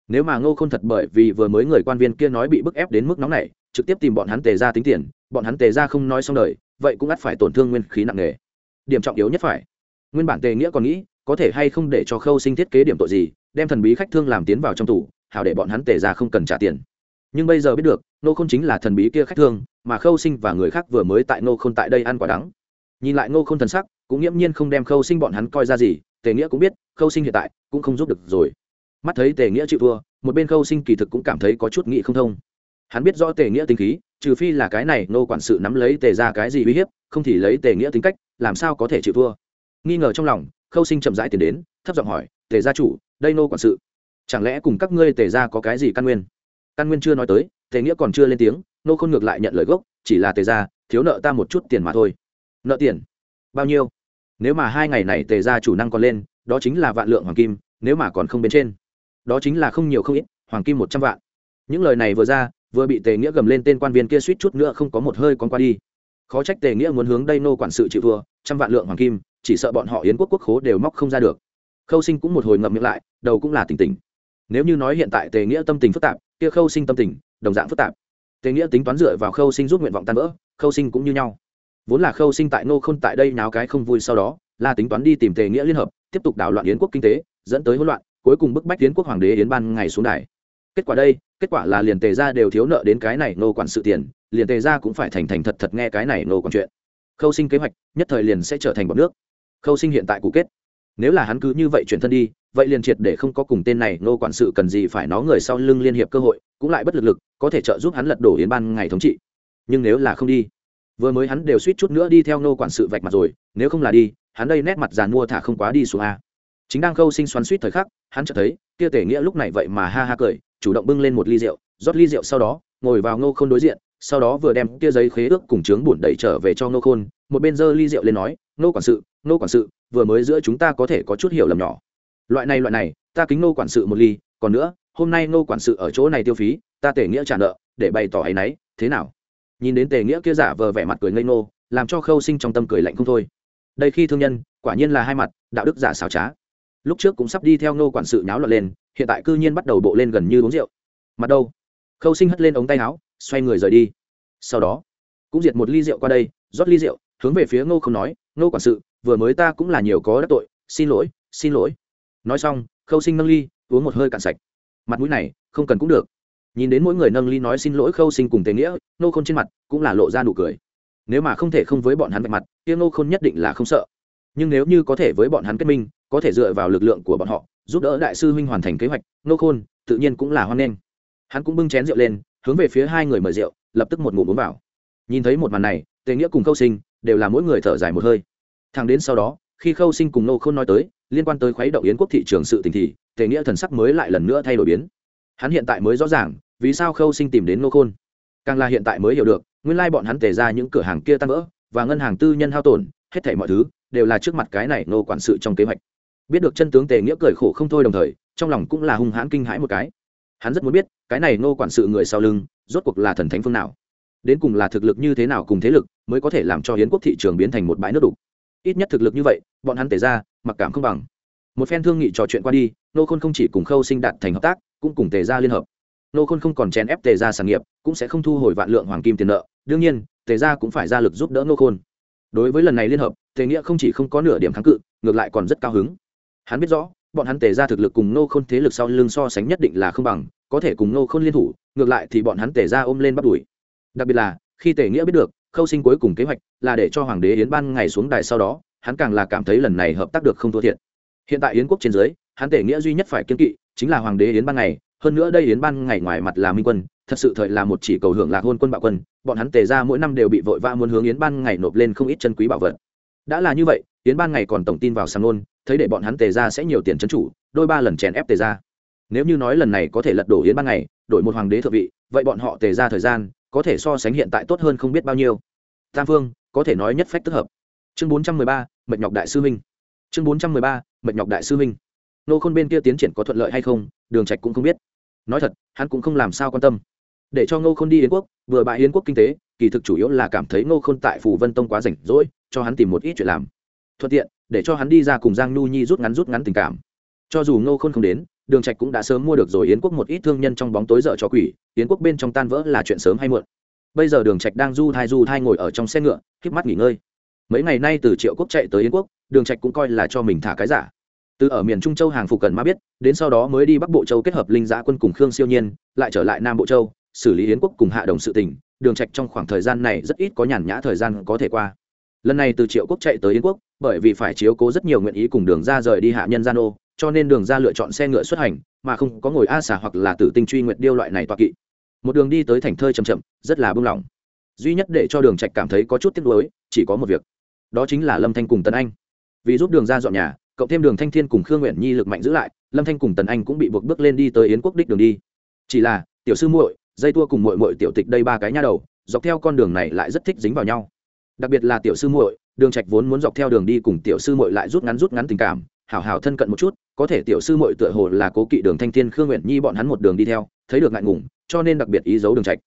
nếu mà ngô không thật bởi vì vừa mới người quan viên kia nói bị bức ép đến mức nóng này trực tiếp tìm bọn hắn tề ra tính tiền, bọn hắn tề ra không nói xong đời, vậy cũng ắt phải tổn thương nguyên khí nặng nề. Điểm trọng yếu nhất phải. Nguyên bản tề nghĩa còn nghĩ, có thể hay không để cho khâu sinh thiết kế điểm tội gì, đem thần bí khách thương làm tiến vào trong tủ hảo để bọn hắn tề ra không cần trả tiền. Nhưng bây giờ biết được nô không chính là thần bí kia khách thương, mà khâu sinh và người khác vừa mới tại nô không tại đây ăn quả đắng. Nhìn lại nô không thần sắc, cũng nghiễm nhiên không đem khâu sinh bọn hắn coi ra gì, tề nghĩa cũng biết, khâu sinh hiện tại cũng không giúp được rồi mắt thấy tề nghĩa chịu thua, một bên khâu sinh kỳ thực cũng cảm thấy có chút nghị không thông. Hắn biết rõ tề nghĩa tính khí, trừ phi là cái này, nô quản sự nắm lấy tề ra cái gì uy hiếp, không thì lấy tề nghĩa tính cách, làm sao có thể chịu thua. Nghi ngờ trong lòng, khâu sinh chậm rãi tiến đến, thấp giọng hỏi, tề gia chủ, đây nô quản sự, chẳng lẽ cùng các ngươi tề gia có cái gì căn nguyên? Căn nguyên chưa nói tới, tề nghĩa còn chưa lên tiếng, nô không ngược lại nhận lời gốc, chỉ là tề gia, thiếu nợ ta một chút tiền mà thôi. Nợ tiền? Bao nhiêu? Nếu mà hai ngày này tề gia chủ năng còn lên, đó chính là vạn lượng hoàng kim, nếu mà còn không bên trên đó chính là không nhiều không ít, hoàng kim một trăm vạn. Những lời này vừa ra, vừa bị tề nghĩa gầm lên tên quan viên kia suýt chút nữa không có một hơi con qua đi. Khó trách tề nghĩa muốn hướng đây nô quản sự chịu thua, trăm vạn lượng hoàng kim, chỉ sợ bọn họ yến quốc quốc khố đều móc không ra được. Khâu sinh cũng một hồi ngậm miệng lại, đầu cũng là tỉnh tỉnh. Nếu như nói hiện tại tề nghĩa tâm tình phức tạp, kia khâu sinh tâm tình, đồng dạng phức tạp. Tề nghĩa tính toán dựa vào khâu sinh giúp nguyện vọng tan vỡ, khâu sinh cũng như nhau. Vốn là khâu sinh tại nô k h ô n tại đây náo cái không vui sau đó, là tính toán đi tìm tề nghĩa liên hợp, tiếp tục đảo loạn yến quốc kinh tế, dẫn tới hỗn loạn cuối cùng bức bách tiến quốc hoàng đế yến ban ngày xuống đài. Kết quả đây, kết quả là liền tề ra đều thiếu nợ đến cái này nô quản sự tiền, liền tề ra cũng phải thành thành thật thật nghe cái này nô quản chuyện. Khâu sinh kế hoạch, nhất thời liền sẽ trở thành bọc nước. Khâu sinh hiện tại cụ kết. Nếu là hắn cứ như vậy chuyển thân đi, vậy liền triệt để không có cùng tên này nô quản sự cần gì phải nó người sau lưng liên hiệp cơ hội, cũng lại bất lực lực, có thể trợ giúp hắn lật đổ yến ban ngày thống trị. Nhưng nếu là không đi, vừa mới hắn đều suýt chút nữa đi theo nô quản sự vạch mặt rồi, nếu không là đi, hắn đây nét mặt giàn mua thả không quá đi xuống a chính đang khâu sinh xoắn suýt thời khắc, hắn chợt thấy, kia tề nghĩa lúc này vậy mà ha ha cười, chủ động bưng lên một ly rượu, rót ly rượu sau đó, ngồi vào ngô khôn đối diện, sau đó vừa đem kia giấy khế ước cùng chướng bổn đẩy trở về cho ngô khôn, một bên giơ ly rượu lên nói, ngô quản sự, ngô quản sự, vừa mới giữa chúng ta có thể có chút hiểu lầm nhỏ. Loại này loại này, ta kính ngô quản sự một ly, còn nữa, hôm nay ngô quản sự ở chỗ này tiêu phí, ta tề nghĩa trả nợ, để bày tỏ ấy nấy thế nào? Nhìn đến tề nghĩa kia giả vờ vẻ mặt cười ngây ngô, làm cho khâu sinh trong tâm cười lạnh không thôi. Đây khi thương nhân, quả nhiên là hai mặt, đạo đức giả xảo trá lúc trước cũng sắp đi theo ngô quản sự nháo loạn lên, hiện tại cư nhiên bắt đầu bộ lên gần như uống rượu. Mặt đâu? Khâu sinh hất lên ống tay áo, xoay người rời đi. Sau đó, cũng diệt một ly rượu qua đây, rót ly rượu, hướng về phía ngô không nói, ngô quản sự, vừa mới ta cũng là nhiều có đắc tội, xin lỗi xin lỗi. Nói xong, khâu sinh nâng ly, uống một hơi cạn sạch. Mặt mũi này, không cần cũng được. Nhìn đến mỗi người nâng ly nói xin lỗi khâu sinh cùng tề nghĩa nô khôn trên mặt cũng là lộ ra nụ cười. Nếu mà không thể không với bọn hắn vạch mặt, kia nô khôn nhất định là không sợ. Nhưng nếu như có thể với bọn hắn kết minh có thể dựa vào lực lượng của bọn họ, giúp đỡ đại sư huynh hoàn thành kế hoạch, nô khôn, tự nhiên cũng là hoan nghênh. Hắn cũng bưng chén rượu lên, hướng về phía hai người mời rượu, lập tức một ngụm uống vào. Nhìn thấy một màn này, tề nghĩa cùng khâu sinh đều là mỗi người thở dài một hơi. Thằng đến sau đó, khi khâu sinh cùng nô khôn nói tới, liên quan tới khuấy động yến quốc thị trường sự tình thì, tề nghĩa thần sắc mới lại lần nữa thay đổi biến. Hắn hiện tại mới rõ ràng, vì sao khâu sinh tìm đến nô khôn. Càng là hiện tại mới hiểu được, nguyên lai bọn hắn tề ra những cửa hàng kia tan vỡ, và ngân hàng tư nhân hao tổn, hết thảy mọi thứ đều là trước mặt cái này nô quản sự trong kế hoạch biết được chân tướng tề nghĩa cười khổ không thôi đồng thời, trong lòng cũng là hung hãn kinh hãi một cái. Hắn rất muốn biết, cái này nô quản sự người sau lưng, rốt cuộc là thần thánh phương nào? Đến cùng là thực lực như thế nào cùng thế lực, mới có thể làm cho hiến quốc thị trường biến thành một bãi nước đục? Ít nhất thực lực như vậy, bọn hắn tề ra, mặc cảm không bằng. Một phen thương nghị trò chuyện qua đi nô khôn không chỉ cùng khâu sinh đạt thành hợp tác, cũng cùng tề ra liên hợp. Nô khôn không còn chèn ép tề ra sản nghiệp, cũng sẽ không thu hồi vạn lượng hoàng kim tiền nợ. Đương nhiên, tề ra cũng phải ra lực giúp đỡ nô khôn. Đối với lần này liên hợp, tề nghĩa không chỉ không có nửa điểm kháng cự, ngược lại còn rất cao hứng hắn biết rõ, bọn hắn tề ra thực lực cùng nô khôn thế lực sau lưng so sánh nhất định là không bằng, có thể cùng nô khôn liên thủ, ngược lại thì bọn hắn tề ra ôm lên bắt đuổi. Đặc biệt là, khi tề nghĩa biết được, khâu sinh cuối cùng kế hoạch là để cho hoàng đế yến ban ngày xuống đài sau đó, hắn càng là cảm thấy lần này hợp tác được không thua thiệt. Hiện tại yến quốc trên dưới, hắn tề nghĩa duy nhất phải kiên kỵ chính là hoàng đế yến ban ngày, hơn nữa đây yến ban ngày ngoài mặt là minh quân, thật sự thời là một chỉ cầu hưởng lạc hôn quân bạo quân, bọn hắn tề ra mỗi năm đều bị vội vã muốn hướng yến ban ngày nộp lên không ít chân quý bảo vật. Đã là như vậy, yến ban ngày còn tổng tin vào sang nôn thấy để bọn hắn tề ra sẽ nhiều tiền chân chủ, đôi ba lần chèn ép tề ra. Nếu như nói lần này có thể lật đổ yến ban ngày, đổi một hoàng đế thượng vị, vậy bọn họ tề ra thời gian, có thể so sánh hiện tại tốt hơn không biết bao nhiêu. Tam phương, có thể nói nhất phách tức hợp. Chương bốn trăm mười ba, mệnh nhọc đại sư minh chương bốn trăm mười ba, mệnh nhọc đại sư minh nô khôn bên kia tiến triển có thuận lợi hay không, đường trạch cũng không biết. Nói thật, hắn cũng không làm sao quan tâm. Để cho ngô khôn đi yến quốc, vừa bại yến quốc kinh tế, kỳ thực chủ yếu là cảm thấy ngô khôn tại phủ vân tông quá rảnh rỗi, cho hắn tìm một ít chuyện làm. Thuận tiện để cho hắn đi ra cùng giang nhu nhi rút ngắn rút ngắn tình cảm. Cho dù ngô khôn không đến, đường trạch cũng đã sớm mua được rồi yến quốc một ít thương nhân trong bóng tối dở cho quỷ, yến quốc bên trong tan vỡ là chuyện sớm hay muộn. Bây giờ đường trạch đang du thai du thai ngồi ở trong xe ngựa, khép mắt nghỉ ngơi. Mấy ngày nay từ triệu quốc chạy tới yến quốc, đường trạch cũng coi là cho mình thả cái giả. Từ ở miền trung châu hàng phục cần ma biết, đến sau đó mới đi bắc bộ châu kết hợp linh giã quân cùng khương siêu nhiên, lại trở lại nam bộ châu, xử lý yến quốc cùng hạ đồng sự tỉnh đường trạch trong khoảng thời gian này rất ít có nhàn nhã thời gian có thể qua. Lần này từ triệu quốc chạy tới yến quốc bởi vì phải chiếu cố rất nhiều nguyện ý cùng đường ra rời đi hạ nhân gian ô, cho nên đường ra lựa chọn xe ngựa xuất hành, mà không có ngồi a xà hoặc là tử tinh truy nguyện điêu loại này toa kỵ. Một đường đi tới thành thơi chầm chậm, rất là bưng lỏng. Duy nhất để cho đường trạch cảm thấy có chút tiếc nuối, chỉ có một việc. Đó chính là lâm thanh cùng tấn anh. Vì giúp đường ra dọn nhà, cộng thêm đường thanh thiên cùng khương nguyện nhi lực mạnh giữ lại, lâm thanh cùng tần anh cũng bị buộc bước lên đi tới yến quốc đích đường đi. Chỉ là, tiểu sư muội, dây tua cùng muội muội tiểu tịch đây ba cái nha đầu, dọc theo con đường này lại rất thích dính vào nhau. Đặc biệt là tiểu sư muội đường trạch vốn muốn dọc theo đường đi cùng tiểu sư muội lại rút ngắn rút ngắn tình cảm, hảo hảo thân cận một chút, có thể tiểu sư muội tựa hồ là cố kỵ đường thanh thiên, khương nguyện nhi bọn hắn một đường đi theo, thấy được ngại ngùng, cho nên đặc biệt ý giấu đường trạch.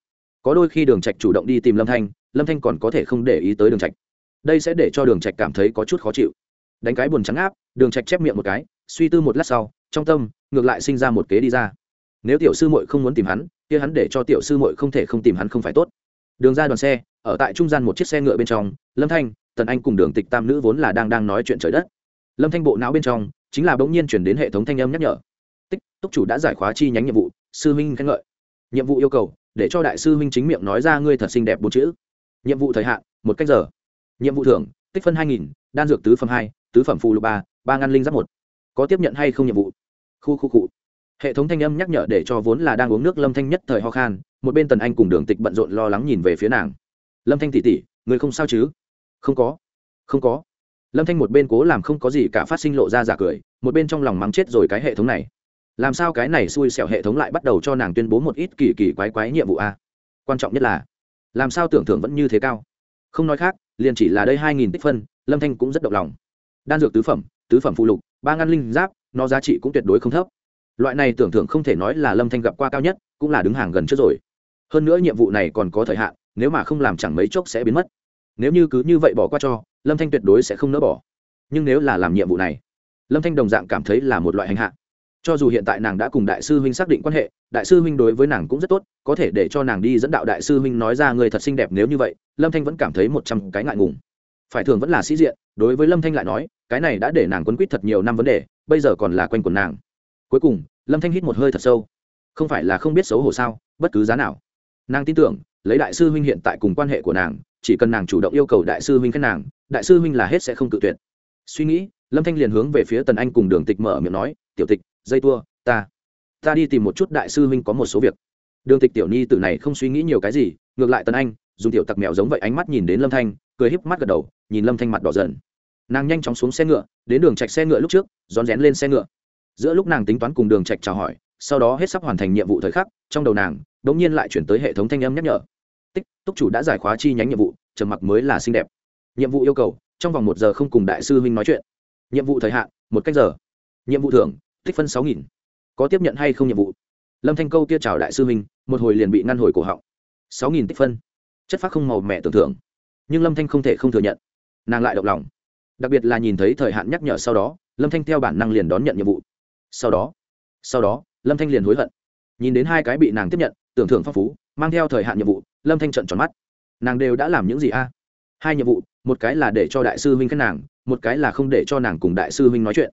Có đôi khi đường trạch chủ động đi tìm lâm thanh lâm thanh còn có thể không để ý tới đường trạch. Đây sẽ để cho đường trạch cảm thấy có chút khó chịu. Đánh cái buồn trắng áp, đường trạch chép miệng một cái, suy tư một lát sau, trong tâm, ngược lại sinh ra một kế đi ra. Nếu tiểu sư muội không muốn tìm hắn, kia hắn để cho tiểu sư muội không thể không tìm hắn không phải tốt. Đường ra đoàn xe, ở tại trung gian một chiếc xe ngựa bên trong, lâm thanh tần anh cùng đường tịch tam nữ vốn là đang đang nói chuyện trời đất. Lâm thanh bộ não bên trong chính là bỗng nhiên chuyển đến hệ thống thanh âm nhắc nhở. Tích, túc chủ đã giải khóa chi nhánh nhiệm vụ, sư minh khen ngợi. Nhiệm vụ yêu cầu, để cho đại sư minh chính miệng nói ra ngươi thật xinh đẹp bốn chữ. Nhiệm vụ thời hạn, một cách giờ. Nhiệm vụ thưởng, tích phân hai nghìn, đan dược tứ phẩm hai, tứ phẩm phụ lục ba ba ngăn linh giáp một. Có tiếp nhận hay không nhiệm vụ? Khu khu cụ hệ thống thanh âm nhắc nhở để cho vốn là đang uống nước lâm thanh nhất thời ho khan, một bên tần anh cùng đường tịch bận rộn lo lắng nhìn về phía nàng. Lâm thanh tỉ tỉ, người không sao chứ? Không có. Không có. Lâm thanh một bên cố làm không có gì cả phát sinh lộ ra giả cười, một bên trong lòng mắng chết rồi cái hệ thống này. Làm sao cái này xui xẻo hệ thống lại bắt đầu cho nàng tuyên bố một ít kỳ kỳ quái quái nhiệm vụ a? Quan trọng nhất là, làm sao tưởng thưởng vẫn như thế cao? Không nói khác, liền chỉ là đây hai nghìn tích phân, lâm thanh cũng rất động lòng. Đan dược tứ phẩm tứ phẩm phụ lục, ba ngăn linh giáp, nó giá trị cũng tuyệt đối không thấp. Loại này tưởng thưởng không thể nói là lâm thanh gặp qua cao nhất, cũng là đứng hàng gần trước rồi. Hơn nữa nhiệm vụ này còn có thời hạn, nếu mà không làm chẳng mấy chốc sẽ biến mất nếu như cứ như vậy bỏ qua cho, lâm thanh tuyệt đối sẽ không nỡ bỏ. Nhưng nếu là làm nhiệm vụ này, lâm thanh đồng dạng cảm thấy là một loại hành hạ. Cho dù hiện tại nàng đã cùng đại sư huynh xác định quan hệ, đại sư huynh đối với nàng cũng rất tốt, có thể để cho nàng đi dẫn đạo đại sư huynh nói ra người thật xinh đẹp nếu như vậy, lâm thanh vẫn cảm thấy một trăm cái ngại ngùng. Phải thường vẫn là sĩ diện, đối với lâm thanh lại nói, cái này đã để nàng quấn quýt thật nhiều năm vấn đề, bây giờ còn là quanh quần nàng. Cuối cùng, lâm thanh hít một hơi thật sâu. Không phải là không biết xấu hổ sao, bất cứ giá nào. Nàng tin tưởng, lấy đại sư huynh hiện tại cùng quan hệ của nàng chỉ cần nàng chủ động yêu cầu đại sư huynh khen nàng, đại sư huynh là hết sẽ không tự tuyệt. Suy nghĩ, lâm thanh liền hướng về phía tần anh cùng đường tịch mở miệng nói, tiểu tịch, dây tua, ta ta đi tìm một chút đại sư huynh có một số việc. Đường tịch tiểu nhi tử này không suy nghĩ nhiều cái gì, ngược lại tần anh, dùng tiểu tặc mèo giống vậy ánh mắt nhìn đến lâm thanh, cười híp mắt gật đầu, nhìn lâm thanh mặt đỏ dần. Nàng nhanh chóng xuống xe ngựa, đến đường trạch xe ngựa lúc trước, rón rén lên xe ngựa. Giữa lúc nàng tính toán cùng đường trạch chào hỏi, sau đó hết sắp hoàn thành nhiệm vụ thời khắc, trong đầu nàng đống nhiên lại chuyển tới hệ thống thanh âm nhắc nhở tích, túc chủ đã giải khóa chi nhánh nhiệm vụ, trầm mặc mới là xinh đẹp. Nhiệm vụ yêu cầu, trong vòng một giờ không cùng đại sư huynh nói chuyện. Nhiệm vụ thời hạn, một cách giờ. Nhiệm vụ thưởng, tích phân sáu nghìn. Có tiếp nhận hay không nhiệm vụ? Lâm thanh câu kia chào đại sư huynh, một hồi liền bị ngăn hồi cổ họng. Sáu nghìn tích phân. Chất phát không màu mẹ tưởng thưởng. Nhưng lâm thanh không thể không thừa nhận. Nàng lại động lòng. Đặc biệt là nhìn thấy thời hạn nhắc nhở sau đó, lâm thanh theo bản năng liền đón nhận nhiệm vụ. Sau đó sau đó, lâm thanh liền hối hận. Nhìn đến hai cái bị nàng tiếp nhận, tưởng thưởng phong phú, mang theo thời hạn nhiệm vụ lâm thanh trận tròn mắt. Nàng đều đã làm những gì a? Hai nhiệm vụ, một cái là để cho đại sư huynh khen nàng, một cái là không để cho nàng cùng đại sư huynh nói chuyện.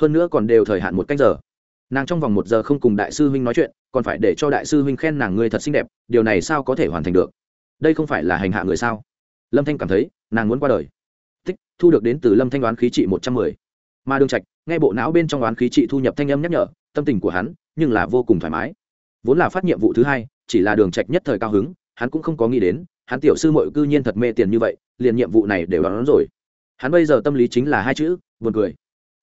Hơn nữa còn đều thời hạn một cách giờ. Nàng trong vòng một giờ không cùng đại sư huynh nói chuyện, còn phải để cho đại sư huynh khen nàng người thật xinh đẹp, điều này sao có thể hoàn thành được? Đây không phải là hành hạ người sao? Lâm thanh cảm thấy, nàng muốn qua đời. Tích thu được đến từ lâm thanh đoán khí trị một trăm mười. Mà đường trạch, nghe bộ não bên trong đoán khí trị thu nhập thanh âm nhắc nhở, tâm tình của hắn nhưng là vô cùng thoải mái. Vốn là phát nhiệm vụ thứ hai, chỉ là đường trạch nhất thời cao hứng hắn cũng không có nghĩ đến hắn tiểu sư muội cư nhiên thật mê tiền như vậy liền nhiệm vụ này đều đón rồi. Hắn bây giờ tâm lý chính là hai chữ buồn cười.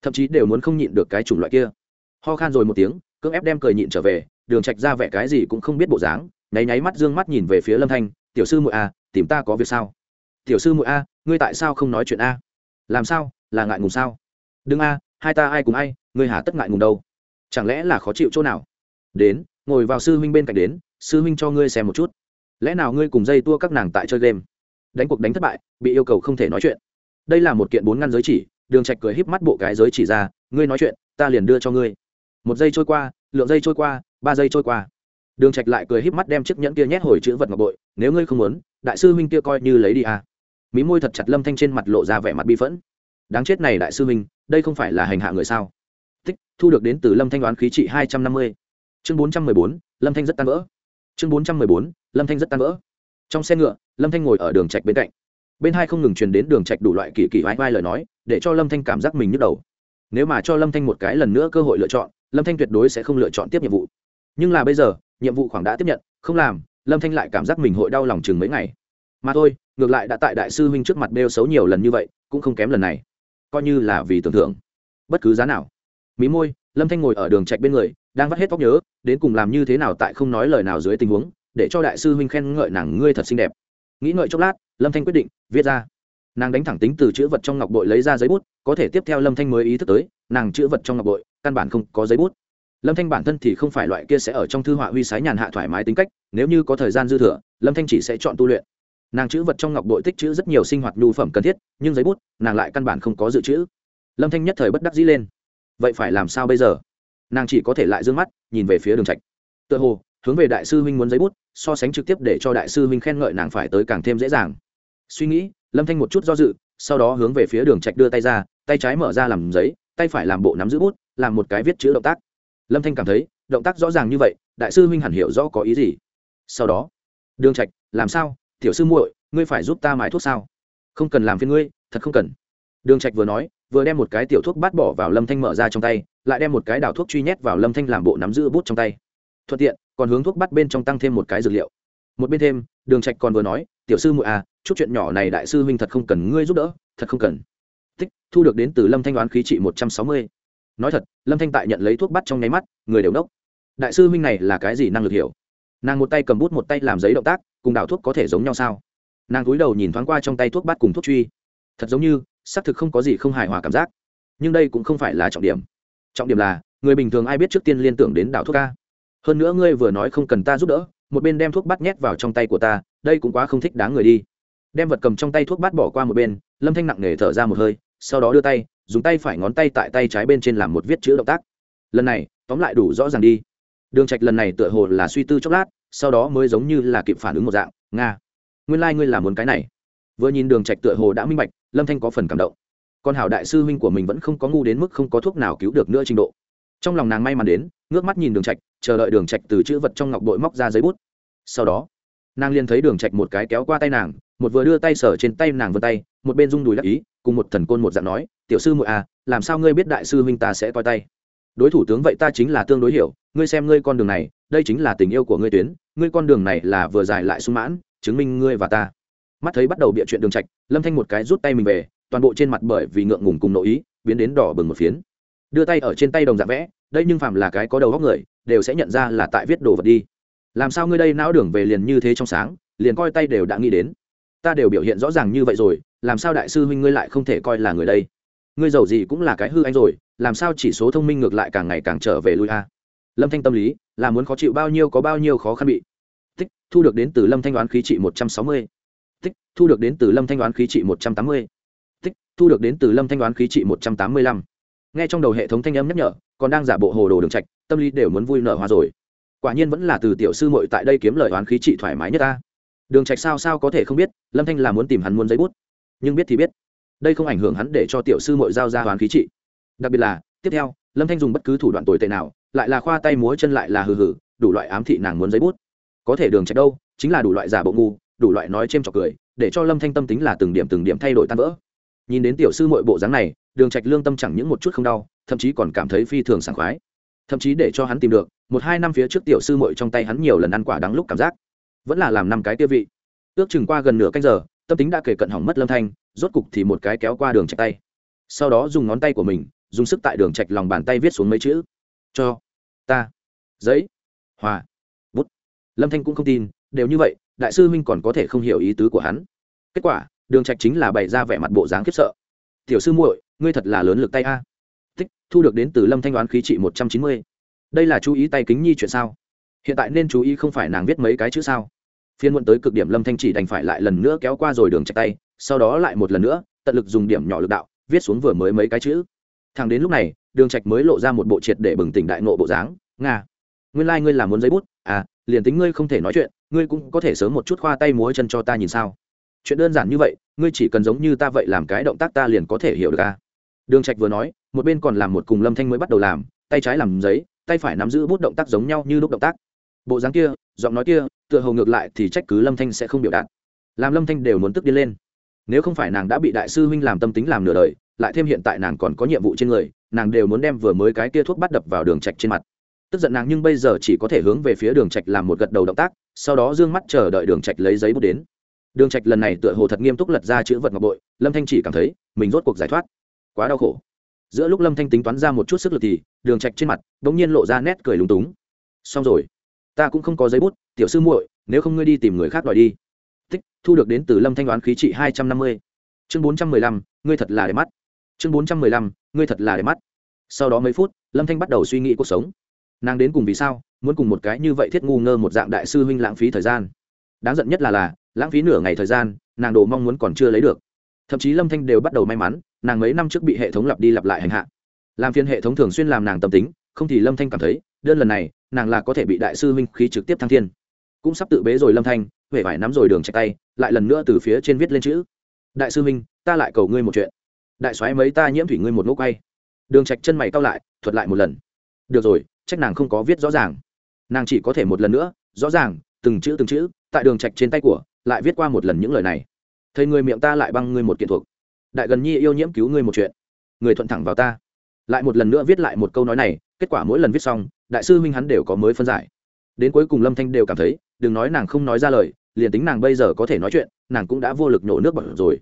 Thậm chí đều muốn không nhịn được cái chủng loại kia. Ho khan rồi một tiếng cưỡng ép đem cười nhịn trở về đường trạch ra vẻ cái gì cũng không biết bộ dáng nháy nháy mắt dương mắt nhìn về phía lâm thanh tiểu sư muội a à, tìm ta có việc sao? Tiểu sư muội a ngươi tại sao không nói chuyện a? Làm sao là ngại ngùng sao? Đừng a hai ta ai cùng ai ngươi hà tất ngại ngùng đâu? Chẳng lẽ là khó chịu chỗ nào? Đến ngồi vào sư huynh bên cạnh đến sư huynh cho ngươi xem một chút lẽ nào ngươi cùng dây tua các nàng tại chơi game? Đánh cuộc đánh thất bại, bị yêu cầu không thể nói chuyện. Đây là một kiện bốn ngăn giới chỉ, đường trạch cười híp mắt bộ cái giới chỉ ra, ngươi nói chuyện, ta liền đưa cho ngươi. Một giây trôi qua, lượng giây trôi qua, ba giây trôi qua. Đường trạch lại cười híp mắt đem chiếc nhẫn kia nhét hồi chữ vật ngọc bội, nếu ngươi không muốn, đại sư huynh kia coi như lấy đi à. Mí môi thật chặt lâm thanh trên mặt lộ ra vẻ mặt bi phẫn. Đáng chết này đại sư huynh, đây không phải là hành hạ người sao? Tích, thu được đến từ lâm thanh đoán khí trị hai trăm năm mươi. Chương bốn trăm mười bốn, lâm thanh rất tan vỡ. Chương bốn trăm mười bốn lâm thanh rất tan vỡ. Trong xe ngựa, lâm thanh ngồi ở đường trạch bên cạnh. Bên hai không ngừng truyền đến đường trạch đủ loại kỳ kỳ vai vai lời nói, để cho lâm thanh cảm giác mình nhức đầu. Nếu mà cho lâm thanh một cái lần nữa cơ hội lựa chọn, lâm thanh tuyệt đối sẽ không lựa chọn tiếp nhiệm vụ. Nhưng là bây giờ, nhiệm vụ khoảng đã tiếp nhận, không làm, lâm thanh lại cảm giác mình hội đau lòng chừng mấy ngày. Mà thôi, ngược lại đã tại đại sư huynh trước mặt đeo xấu nhiều lần như vậy, cũng không kém lần này. Coi như là vì tưởng thưởng. Bất cứ giá nào. Mí môi, lâm thanh ngồi ở đường trạch bên người, đang vắt hết tóc nhớ, đến cùng làm như thế nào tại không nói lời nào dưới tình huống để cho đại sư huynh khen ngợi nàng ngươi thật xinh đẹp. Nghĩ ngợi chốc lát, lâm thanh quyết định, viết ra. Nàng đánh thẳng tính từ chữ vật trong ngọc bội lấy ra giấy bút, có thể tiếp theo lâm thanh mới ý thức tới, nàng chữ vật trong ngọc bội, căn bản không có giấy bút. Lâm thanh bản thân thì không phải loại kia sẽ ở trong thư họa huy sái nhàn hạ thoải mái tính cách, nếu như có thời gian dư thừa, lâm thanh chỉ sẽ chọn tu luyện. Nàng chữ vật trong ngọc bội tích chữ rất nhiều sinh hoạt nhu phẩm cần thiết, nhưng giấy bút, nàng lại căn bản không có dự trữ. Lâm thanh nhất thời bất đắc dĩ lên. Vậy phải làm sao bây giờ? Nàng chỉ có thể lại d ư ơ n g mắt, nhìn về phía đường trạch. Tựa hồ, hướng về đại sư huynh muốn giấy bút so sánh trực tiếp để cho đại sư huynh khen ngợi nàng phải tới càng thêm dễ dàng. Suy nghĩ, lâm thanh một chút do dự, sau đó hướng về phía đường trạch đưa tay ra, tay trái mở ra làm giấy, tay phải làm bộ nắm giữ bút, làm một cái viết chữ động tác. Lâm thanh cảm thấy, động tác rõ ràng như vậy, đại sư huynh hẳn hiểu rõ có ý gì. Sau đó, đường trạch, làm sao? Tiểu sư muội, ngươi phải giúp ta mài thuốc sao? Không cần làm phiền ngươi, thật không cần. Đường trạch vừa nói, vừa đem một cái tiểu thuốc bát bỏ vào lâm thanh mở ra trong tay, lại đem một cái đảo thuốc truy nhét vào lâm thanh làm bộ nắm giữ bút trong tay. Thuận tiện còn hướng thuốc bắt bên trong tăng thêm một cái dược liệu. Một bên thêm, đường trạch còn vừa nói, tiểu sư muội à chút chuyện nhỏ này đại sư huynh thật không cần ngươi giúp đỡ, thật không cần. Tích, thu được đến từ lâm thanh đoán khí trị một trăm sáu mươi. Nói thật, lâm thanh tại nhận lấy thuốc bắt trong nháy mắt, người đều đốc. Đại sư huynh này là cái gì năng lực hiểu? Nàng một tay cầm bút một tay làm giấy động tác, cùng đảo thuốc có thể giống nhau sao? Nàng cúi đầu nhìn thoáng qua trong tay thuốc bắt cùng thuốc truy. Thật giống như, xác thực không có gì không hài hòa cảm giác. Nhưng đây cũng không phải là trọng điểm. Trọng điểm là, người bình thường ai biết trước tiên liên tưởng đến đảo thuốc ca hơn nữa ngươi vừa nói không cần ta giúp đỡ, một bên đem thuốc bắt nhét vào trong tay của ta, đây cũng quá không thích đáng người đi. Đem vật cầm trong tay thuốc bắt bỏ qua một bên, lâm thanh nặng nề thở ra một hơi, sau đó đưa tay, dùng tay phải ngón tay tại tay trái bên trên làm một viết chữ động tác. Lần này, tóm lại đủ rõ ràng đi. Đường trạch lần này tựa hồ là suy tư chốc lát, sau đó mới giống như là kịp phản ứng một dạng, nga, nguyên lai like ngươi làm muốn cái này. Vừa nhìn đường trạch tựa hồ đã minh bạch, lâm thanh có phần cảm động. Còn hảo đại sư huynh của mình vẫn không có ngu đến mức không có thuốc nào cứu được nữa trình độ. Trong lòng nàng may mắn đến, ngước mắt nhìn đường trạch chờ đợi đường trạch từ chữ vật trong ngọc bội móc ra giấy bút. Sau đó, nàng liền thấy đường trạch một cái kéo qua tay nàng, một vừa đưa tay sở trên tay nàng vươn tay, một bên rung đùi đắc ý, cùng một thần côn một dạng nói, tiểu sư muội à làm sao ngươi biết đại sư huynh ta sẽ coi tay? Đối thủ tướng vậy ta chính là tương đối hiểu, ngươi xem ngươi con đường này, đây chính là tình yêu của ngươi tuyến, ngươi con đường này là vừa dài lại sung mãn, chứng minh ngươi và ta. Mắt thấy bắt đầu bịa chuyện đường trạch, lâm thanh một cái rút tay mình về, toàn bộ trên mặt bởi vì ngượng ngùng cùng nội ý, biến đến đỏ bừng một phiến. Đưa tay ở trên tay đồng dạng vẽ, đây nhưng phàm là cái có đầu góc người đều sẽ nhận ra là tại viết đồ vật đi. Làm sao ngươi đây não đường về liền như thế trong sáng, liền coi tay đều đã nghĩ đến. Ta đều biểu hiện rõ ràng như vậy rồi, làm sao đại sư huynh ngươi lại không thể coi là người đây? Ngươi giàu gì cũng là cái hư anh rồi, làm sao chỉ số thông minh ngược lại càng ngày càng trở về lui a? Lâm thanh tâm lý, là muốn khó chịu bao nhiêu có bao nhiêu khó khăn bị. Tích, thu được đến từ lâm thanh đoán khí trị một trăm sáu mươi. Tích, thu được đến từ lâm thanh đoán khí trị một trăm tám mươi. Tích, thu được đến từ lâm thanh đoán khí trị một trăm tám mươi lăm. Nghe trong đầu hệ thống thanh âm nhắc nhở còn đang giả bộ hồ đồ đường trạch, tâm lý đều muốn vui nở hoa rồi. Quả nhiên vẫn là từ tiểu sư muội tại đây kiếm lời đoán khí trị thoải mái nhất ta. Đường trạch sao sao có thể không biết, lâm thanh là muốn tìm hắn muốn giấy bút. Nhưng biết thì biết. Đây không ảnh hưởng hắn để cho tiểu sư muội giao ra đoán khí trị. Đặc biệt là, tiếp theo, lâm thanh dùng bất cứ thủ đoạn tồi tệ nào, lại là khoa tay múa chân lại là hừ hừ, đủ loại ám thị nàng muốn giấy bút. Có thể đường trạch đâu, chính là đủ loại giả bộ ngu, đủ loại nói chêm chọc cười, để cho lâm thanh tâm tính là từng điểm từng điểm thay đổi tan vỡ. Nhìn đến tiểu sư muội bộ dáng này, đường trạch lương tâm chẳng những một chút không đau thậm chí còn cảm thấy phi thường sảng khoái. Thậm chí để cho hắn tìm được, một hai năm phía trước tiểu sư muội trong tay hắn nhiều lần ăn quả đắng lúc cảm giác, vẫn là làm năm cái tiêu vị. Ước chừng qua gần nửa canh giờ, tâm tính đã kể cận hỏng mất lâm thanh, rốt cục thì một cái kéo qua đường trạch tay. Sau đó dùng ngón tay của mình, dùng sức tại đường trạch lòng bàn tay viết xuống mấy chữ. Cho ta. Giấy. Hòa. Bút. Lâm thanh cũng không tin, đều như vậy, đại sư huynh còn có thể không hiểu ý tứ của hắn. Kết quả, đường trạch chính là bày ra vẻ mặt bộ dáng khiếp sợ. Tiểu sư muội, ngươi thật là lớn lực tay a thu được đến từ lâm thanh đoán khí trị một trăm chín mươi. Đây là chú ý tay kính nhi chuyện sao? Hiện tại nên chú ý không phải nàng viết mấy cái chữ sao? Phiên muộn tới cực điểm lâm thanh chỉ đành phải lại lần nữa kéo qua rồi đường chạy tay, sau đó lại một lần nữa, tận lực dùng điểm nhỏ lực đạo, viết xuống vừa mới mấy cái chữ. Thằng đến lúc này, đường trạch mới lộ ra một bộ triệt để bừng tỉnh đại nộ bộ dáng. Nga, nguyên lai like ngươi là muốn giấy bút. À liền tính ngươi không thể nói chuyện, ngươi cũng có thể sớm một chút khoa tay múa chân cho ta nhìn sao. Chuyện đơn giản như vậy, ngươi chỉ cần giống như ta vậy làm cái động tác ta liền có thể hiểu được à đường trạch vừa nói, một bên còn làm một cùng lâm thanh mới bắt đầu làm, tay trái làm giấy, tay phải nắm giữ bút động tác giống nhau như lúc động tác. Bộ dáng kia, giọng nói kia, tựa hồ ngược lại thì trách cứ lâm thanh sẽ không biểu đạt. Làm lâm thanh đều muốn tức đi lên. Nếu không phải nàng đã bị đại sư huynh làm tâm tính làm nửa đời, lại thêm hiện tại nàng còn có nhiệm vụ trên người, nàng đều muốn đem vừa mới cái kia thuốc bắt đập vào đường trạch trên mặt. Tức giận nàng nhưng bây giờ chỉ có thể hướng về phía đường trạch làm một gật đầu động tác, sau đó dương mắt chờ đợi đường trạch lấy giấy bút đến. Đường trạch lần này tựa hồ thật nghiêm túc lật ra chữ vật ngọc bội, lâm thanh chỉ cảm thấy mình rốt cuộc giải thoát quá đau khổ. Giữa lúc lâm thanh tính toán ra một chút sức lực thì, đường trạch trên mặt, bỗng nhiên lộ ra nét cười lúng túng. Xong rồi, ta cũng không có giấy bút, tiểu sư muội, nếu không ngươi đi tìm người khác đòi đi. Tích thu được đến từ lâm thanh đoán khí trị hai trăm năm mươi. Chương bốn trăm mười lăm, ngươi thật là đẹp mắt. Chương bốn trăm mười lăm, ngươi thật là đẹp mắt. Sau đó mấy phút, lâm thanh bắt đầu suy nghĩ cuộc sống. Nàng đến cùng vì sao, muốn cùng một cái như vậy thiết ngu ngơ một dạng đại sư huynh lãng phí thời gian. Đáng giận nhất là là, lãng phí nửa ngày thời gian, nàng đồ mong muốn còn chưa lấy được. Thậm chí lâm thanh đều bắt đầu may mắn nàng mấy năm trước bị hệ thống lặp đi lặp lại hành hạ. Làm phiên hệ thống thường xuyên làm nàng tâm tính, không thì lâm thanh cảm thấy, đơn lần này, nàng là có thể bị đại sư huynh khí trực tiếp thăng thiên. Cũng sắp tự bế rồi lâm thanh, huệ phải nắm rồi đường chạy tay, lại lần nữa từ phía trên viết lên chữ. Đại sư huynh, ta lại cầu ngươi một chuyện. Đại soái mấy ta nhiễm thủy ngươi một ngốc quay. Đường trạch chân mày cao lại, thuật lại một lần. Được rồi trách nàng không có viết rõ ràng. Nàng chỉ có thể một lần nữa, rõ ràng, từng chữ từng chữ, tại đường trạch trên tay của, lại viết qua một lần những lời này. Thấy người miệng ta lại băng ngươi một kiện thuộc đại gần nhi yêu nhiễm cứu ngươi một chuyện. Người thuận thẳng vào ta. Lại một lần nữa viết lại một câu nói này, kết quả mỗi lần viết xong, đại sư huynh hắn đều có mới phân giải. Đến cuối cùng lâm thanh đều cảm thấy, đừng nói nàng không nói ra lời, liền tính nàng bây giờ có thể nói chuyện, nàng cũng đã vô lực nhổ nước bọt rồi.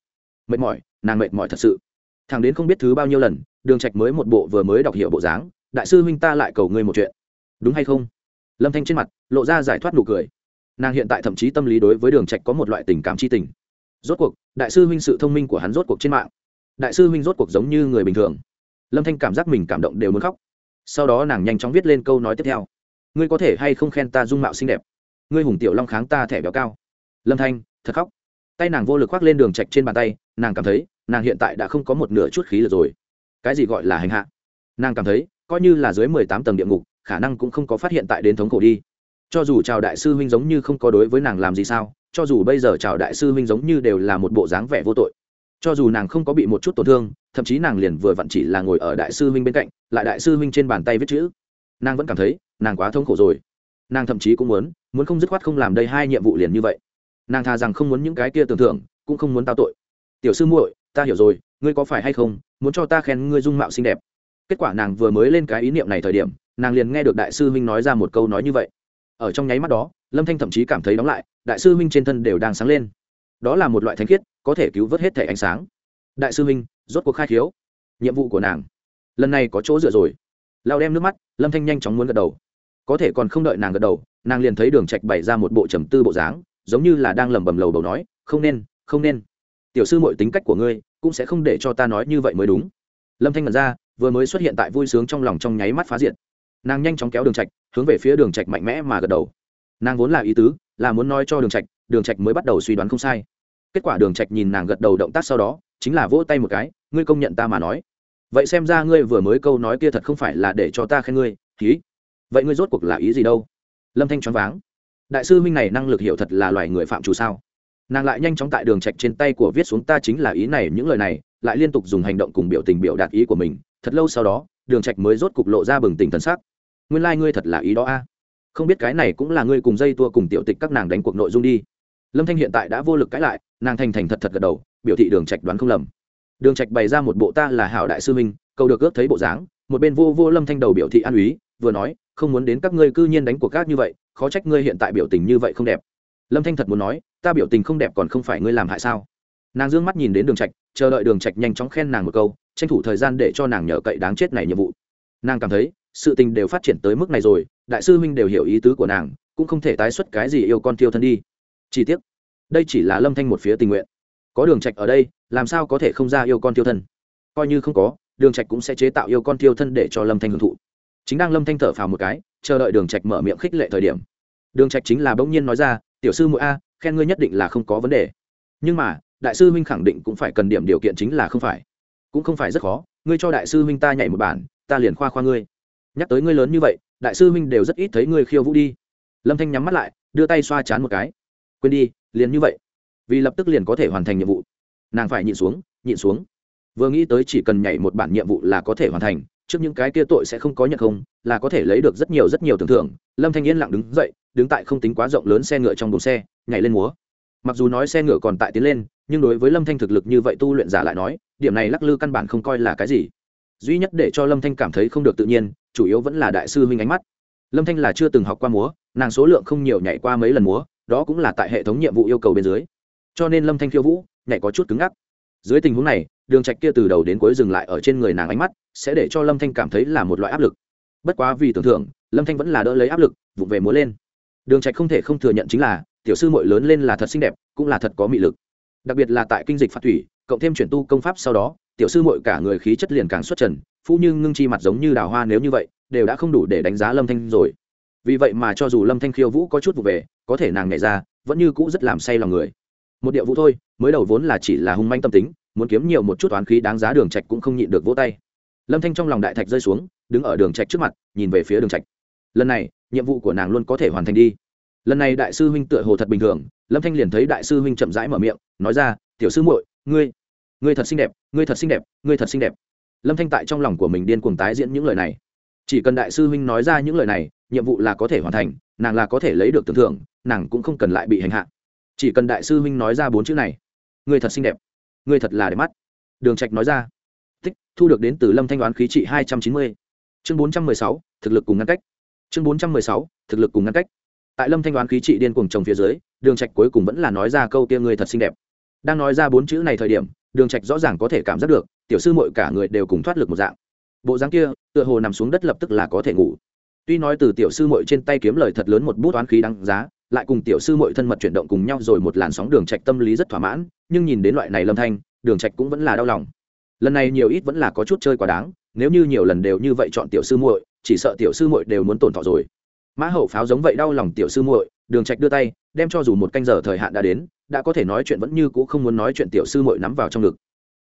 Mệt mỏi, nàng mệt mỏi thật sự. Thằng đến không biết thứ bao nhiêu lần, đường trạch mới một bộ vừa mới đọc hiểu bộ dáng, đại sư huynh ta lại cầu ngươi một chuyện. Đúng hay không? Lâm thanh trên mặt, lộ ra giải thoát nụ cười. Nàng hiện tại thậm chí tâm lý đối với đường trạch có một loại tình cảm chi tình rốt cuộc, đại sư huynh sự thông minh của hắn rốt cuộc trên mạng. Đại sư huynh rốt cuộc giống như người bình thường. Lâm thanh cảm giác mình cảm động đều muốn khóc. Sau đó nàng nhanh chóng viết lên câu nói tiếp theo. Ngươi có thể hay không khen ta dung mạo xinh đẹp? Ngươi hùng tiểu long kháng ta thẻ béo cao. Lâm thanh, thật khóc. Tay nàng vô lực khoác lên đường trạch trên bàn tay, nàng cảm thấy, nàng hiện tại đã không có một nửa chút khí lực rồi. Cái gì gọi là hành hạ? Nàng cảm thấy, coi như là dưới mười tám tầng địa ngục, khả năng cũng không có phát hiện tại đến thống khổ đi cho dù chào đại sư huynh giống như không có đối với nàng làm gì sao, cho dù bây giờ chào đại sư huynh giống như đều là một bộ dáng vẻ vô tội. Cho dù nàng không có bị một chút tổn thương, thậm chí nàng liền vừa vặn chỉ là ngồi ở đại sư huynh bên cạnh, lại đại sư huynh trên bàn tay viết chữ. Nàng vẫn cảm thấy, nàng quá thống khổ rồi. Nàng thậm chí cũng muốn muốn không dứt khoát không làm đây hai nhiệm vụ liền như vậy. Nàng thà rằng không muốn những cái kia tưởng thưởng, cũng không muốn tao tội. Tiểu sư muội, ta hiểu rồi, ngươi có phải hay không muốn cho ta khen ngươi dung mạo xinh đẹp? Kết quả nàng vừa mới lên cái ý niệm này thời điểm, nàng liền nghe được đại sư huynh nói ra một câu nói như vậy ở trong nháy mắt đó, lâm thanh thậm chí cảm thấy đóng lại, đại sư huynh trên thân đều đang sáng lên. Đó là một loại thánh khiết, có thể cứu vớt hết thẻ ánh sáng. Đại sư huynh, rốt cuộc khai khiếu. Nhiệm vụ của nàng. Lần này có chỗ dựa rồi. Lao đem nước mắt, lâm thanh nhanh chóng muốn gật đầu. Có thể còn không đợi nàng gật đầu, nàng liền thấy đường trạch bày ra một bộ trầm tư bộ dáng, giống như là đang lẩm bẩm lầu bầu nói, không nên không nên. Tiểu sư mọi tính cách của ngươi cũng sẽ không để cho ta nói như vậy mới đúng. Lâm thanh ngẩn ra, vừa mới xuất hiện tại vui sướng trong lòng trong nháy mắt phá diện nàng nhanh chóng kéo đường trạch hướng về phía đường trạch mạnh mẽ mà gật đầu. Nàng vốn là ý tứ, là muốn nói cho đường trạch đường trạch mới bắt đầu suy đoán không sai. Kết quả đường trạch nhìn nàng gật đầu động tác sau đó, chính là vỗ tay một cái, ngươi công nhận ta mà nói. Vậy xem ra ngươi vừa mới câu nói kia thật không phải là để cho ta khen ngươi khí vậy ngươi rốt cuộc là ý gì đâu? Lâm thanh choáng váng. Đại sư huynh này năng lực hiểu thật là loài người phạm chủ sao? Nàng lại nhanh chóng tại đường trạch trên tay của viết xuống, ta chính là ý này, những lời này, lại liên tục dùng hành động cùng biểu tình biểu đạt ý của mình. Thật lâu sau đó, đường trạch mới rốt cục lộ ra bừng tỉnh thần sắc nguyên lai ngươi thật là ý đó a. Không biết cái này cũng là ngươi cùng dây tua cùng tiểu tịch các nàng đánh cuộc nội dung đi. Lâm thanh hiện tại đã vô lực cãi lại, nàng thành thành thật thật gật đầu, biểu thị đường trạch đoán không lầm. Đường trạch bày ra một bộ ta là hảo đại sư minh cầu được ước thấy bộ dáng, một bên vô vô lâm thanh đầu biểu thị an úy, vừa nói, không muốn đến các ngươi cư nhiên đánh cuộc các như vậy, khó trách ngươi hiện tại biểu tình như vậy không đẹp. Lâm thanh thật muốn nói, ta biểu tình không đẹp còn không phải ngươi làm hại sao? Nàng dương mắt nhìn đến đường trạch, chờ đợi đường trạch nhanh chóng khen nàng một câu, tranh thủ thời gian để cho nàng nhờ cậy đáng chết này nhiệm vụ. Nàng cảm thấy sự tình đều phát triển tới mức này rồi đại sư huynh đều hiểu ý tứ của nàng cũng không thể tái xuất cái gì yêu con tiêu thân đi. Chỉ tiếc, đây chỉ là lâm thanh một phía tình nguyện. Có đường trạch ở đây làm sao có thể không ra yêu con tiêu thân? Coi như không có đường trạch cũng sẽ chế tạo yêu con tiêu thân để cho lâm thanh hưởng thụ. Chính đang lâm thanh thở phào một cái chờ đợi đường trạch mở miệng khích lệ thời điểm. Đường trạch chính là bỗng nhiên nói ra tiểu sư muội a khen ngươi nhất định là không có vấn đề. Nhưng mà đại sư huynh khẳng định cũng phải cần điểm điều kiện chính là không phải. Cũng không phải rất khó ngươi cho đại sư huynh ta nhảy một bản ta liền khoa khoa ngươi nhắc tới ngươi lớn như vậy, đại sư huynh đều rất ít thấy ngươi khiêu vũ đi. Lâm thanh nhắm mắt lại, đưa tay xoa chán một cái. Quên đi, liền như vậy. Vì lập tức liền có thể hoàn thành nhiệm vụ. Nàng phải nhịn xuống nhịn xuống. Vừa nghĩ tới chỉ cần nhảy một bản nhiệm vụ là có thể hoàn thành, trước những cái kia tội sẽ không có nhận không, là có thể lấy được rất nhiều rất nhiều tưởng thưởng, lâm thanh yên lặng đứng dậy, đứng tại không tính quá rộng lớn xe ngựa trong đồn xe, nhảy lên múa. Mặc dù nói xe ngựa còn tại tiến lên, nhưng đối với lâm thanh thực lực như vậy tu luyện giả lại nói, điểm này lắc lư căn bản không coi là cái gì. Duy nhất để cho lâm thanh cảm thấy không được tự nhiên chủ yếu vẫn là đại sư huynh ánh mắt. Lâm thanh là chưa từng học qua múa, nàng số lượng không nhiều nhảy qua mấy lần múa, đó cũng là tại hệ thống nhiệm vụ yêu cầu bên dưới. Cho nên lâm thanh khiêu vũ, nhảy có chút cứng ngắc. Dưới tình huống này, đường trạch kia từ đầu đến cuối dừng lại ở trên người nàng ánh mắt, sẽ để cho lâm thanh cảm thấy là một loại áp lực. Bất quá vì tưởng thưởng, lâm thanh vẫn là đỡ lấy áp lực, vụng về múa lên. Đường trạch không thể không thừa nhận chính là, tiểu sư muội lớn lên là thật xinh đẹp, cũng là thật có mị lực. Đặc biệt là tại kinh dịch phạt thủy, cộng thêm chuyển tu công pháp sau đó, tiểu sư muội cả người khí chất liền càng xuất trần phu như ngưng chi mặt giống như đào hoa nếu như vậy, đều đã không đủ để đánh giá lâm thanh rồi. Vì vậy mà cho dù lâm thanh khiêu vũ có chút vụ về, có thể nàng nhảy ra, vẫn như cũ rất làm say lòng người. Một điệu vũ thôi, mới đầu vốn là chỉ là hung manh tâm tính, muốn kiếm nhiều một chút toán khí đáng giá đường trạch cũng không nhịn được vỗ tay. Lâm thanh trong lòng đại thạch rơi xuống, đứng ở đường trạch trước mặt, nhìn về phía đường trạch. Lần này, nhiệm vụ của nàng luôn có thể hoàn thành đi. Lần này đại sư huynh tựa hồ thật bình thường, lâm thanh liền thấy đại sư huynh chậm rãi mở miệng, nói ra, tiểu sư muội, ngươi ngươi thật xinh đẹp, ngươi thật xinh đẹp, ngươi thật xinh đẹp lâm thanh tại trong lòng của mình điên cuồng tái diễn những lời này. Chỉ cần đại sư huynh nói ra những lời này, nhiệm vụ là có thể hoàn thành, nàng là có thể lấy được tưởng thưởng, nàng cũng không cần lại bị hành hạ. Chỉ cần đại sư huynh nói ra bốn chữ này người thật xinh đẹp người thật là đẹp mắt. Đường trạch nói ra, tích, thu được đến từ lâm thanh đoán khí trị hai trăm chín mươi. Chương bốn trăm mười sáu, thực lực cùng ngăn cách. Chương bốn trăm mười sáu, thực lực cùng ngăn cách. Tại lâm thanh đoán khí trị điên cuồng chồng phía dưới, đường trạch cuối cùng vẫn là nói ra câu kia người thật xinh đẹp. Đang nói ra bốn chữ này thời điểm, đường trạch rõ ràng có thể cảm giác được tiểu sư mội cả người đều cùng thoát lực một dạng. Bộ dáng kia, tựa hồ nằm xuống đất lập tức là có thể ngủ. Tuy nói từ tiểu sư mội trên tay kiếm lời thật lớn một bút oán khí đáng giá, lại cùng tiểu sư mội thân mật chuyển động cùng nhau rồi một làn sóng đường trạch tâm lý rất thỏa mãn, nhưng nhìn đến loại này lâm thanh, đường trạch cũng vẫn là đau lòng. Lần này nhiều ít vẫn là có chút chơi quá đáng, nếu như nhiều lần đều như vậy chọn tiểu sư muội, chỉ sợ tiểu sư muội đều muốn tổn thọ rồi. Mã hậu pháo giống vậy đau lòng tiểu sư muội, đường trạch đưa tay, đem cho dù một canh giờ thời hạn đã đến, đã có thể nói chuyện vẫn như cũ không muốn nói chuyện tiểu sư muội nắm vào trong ngực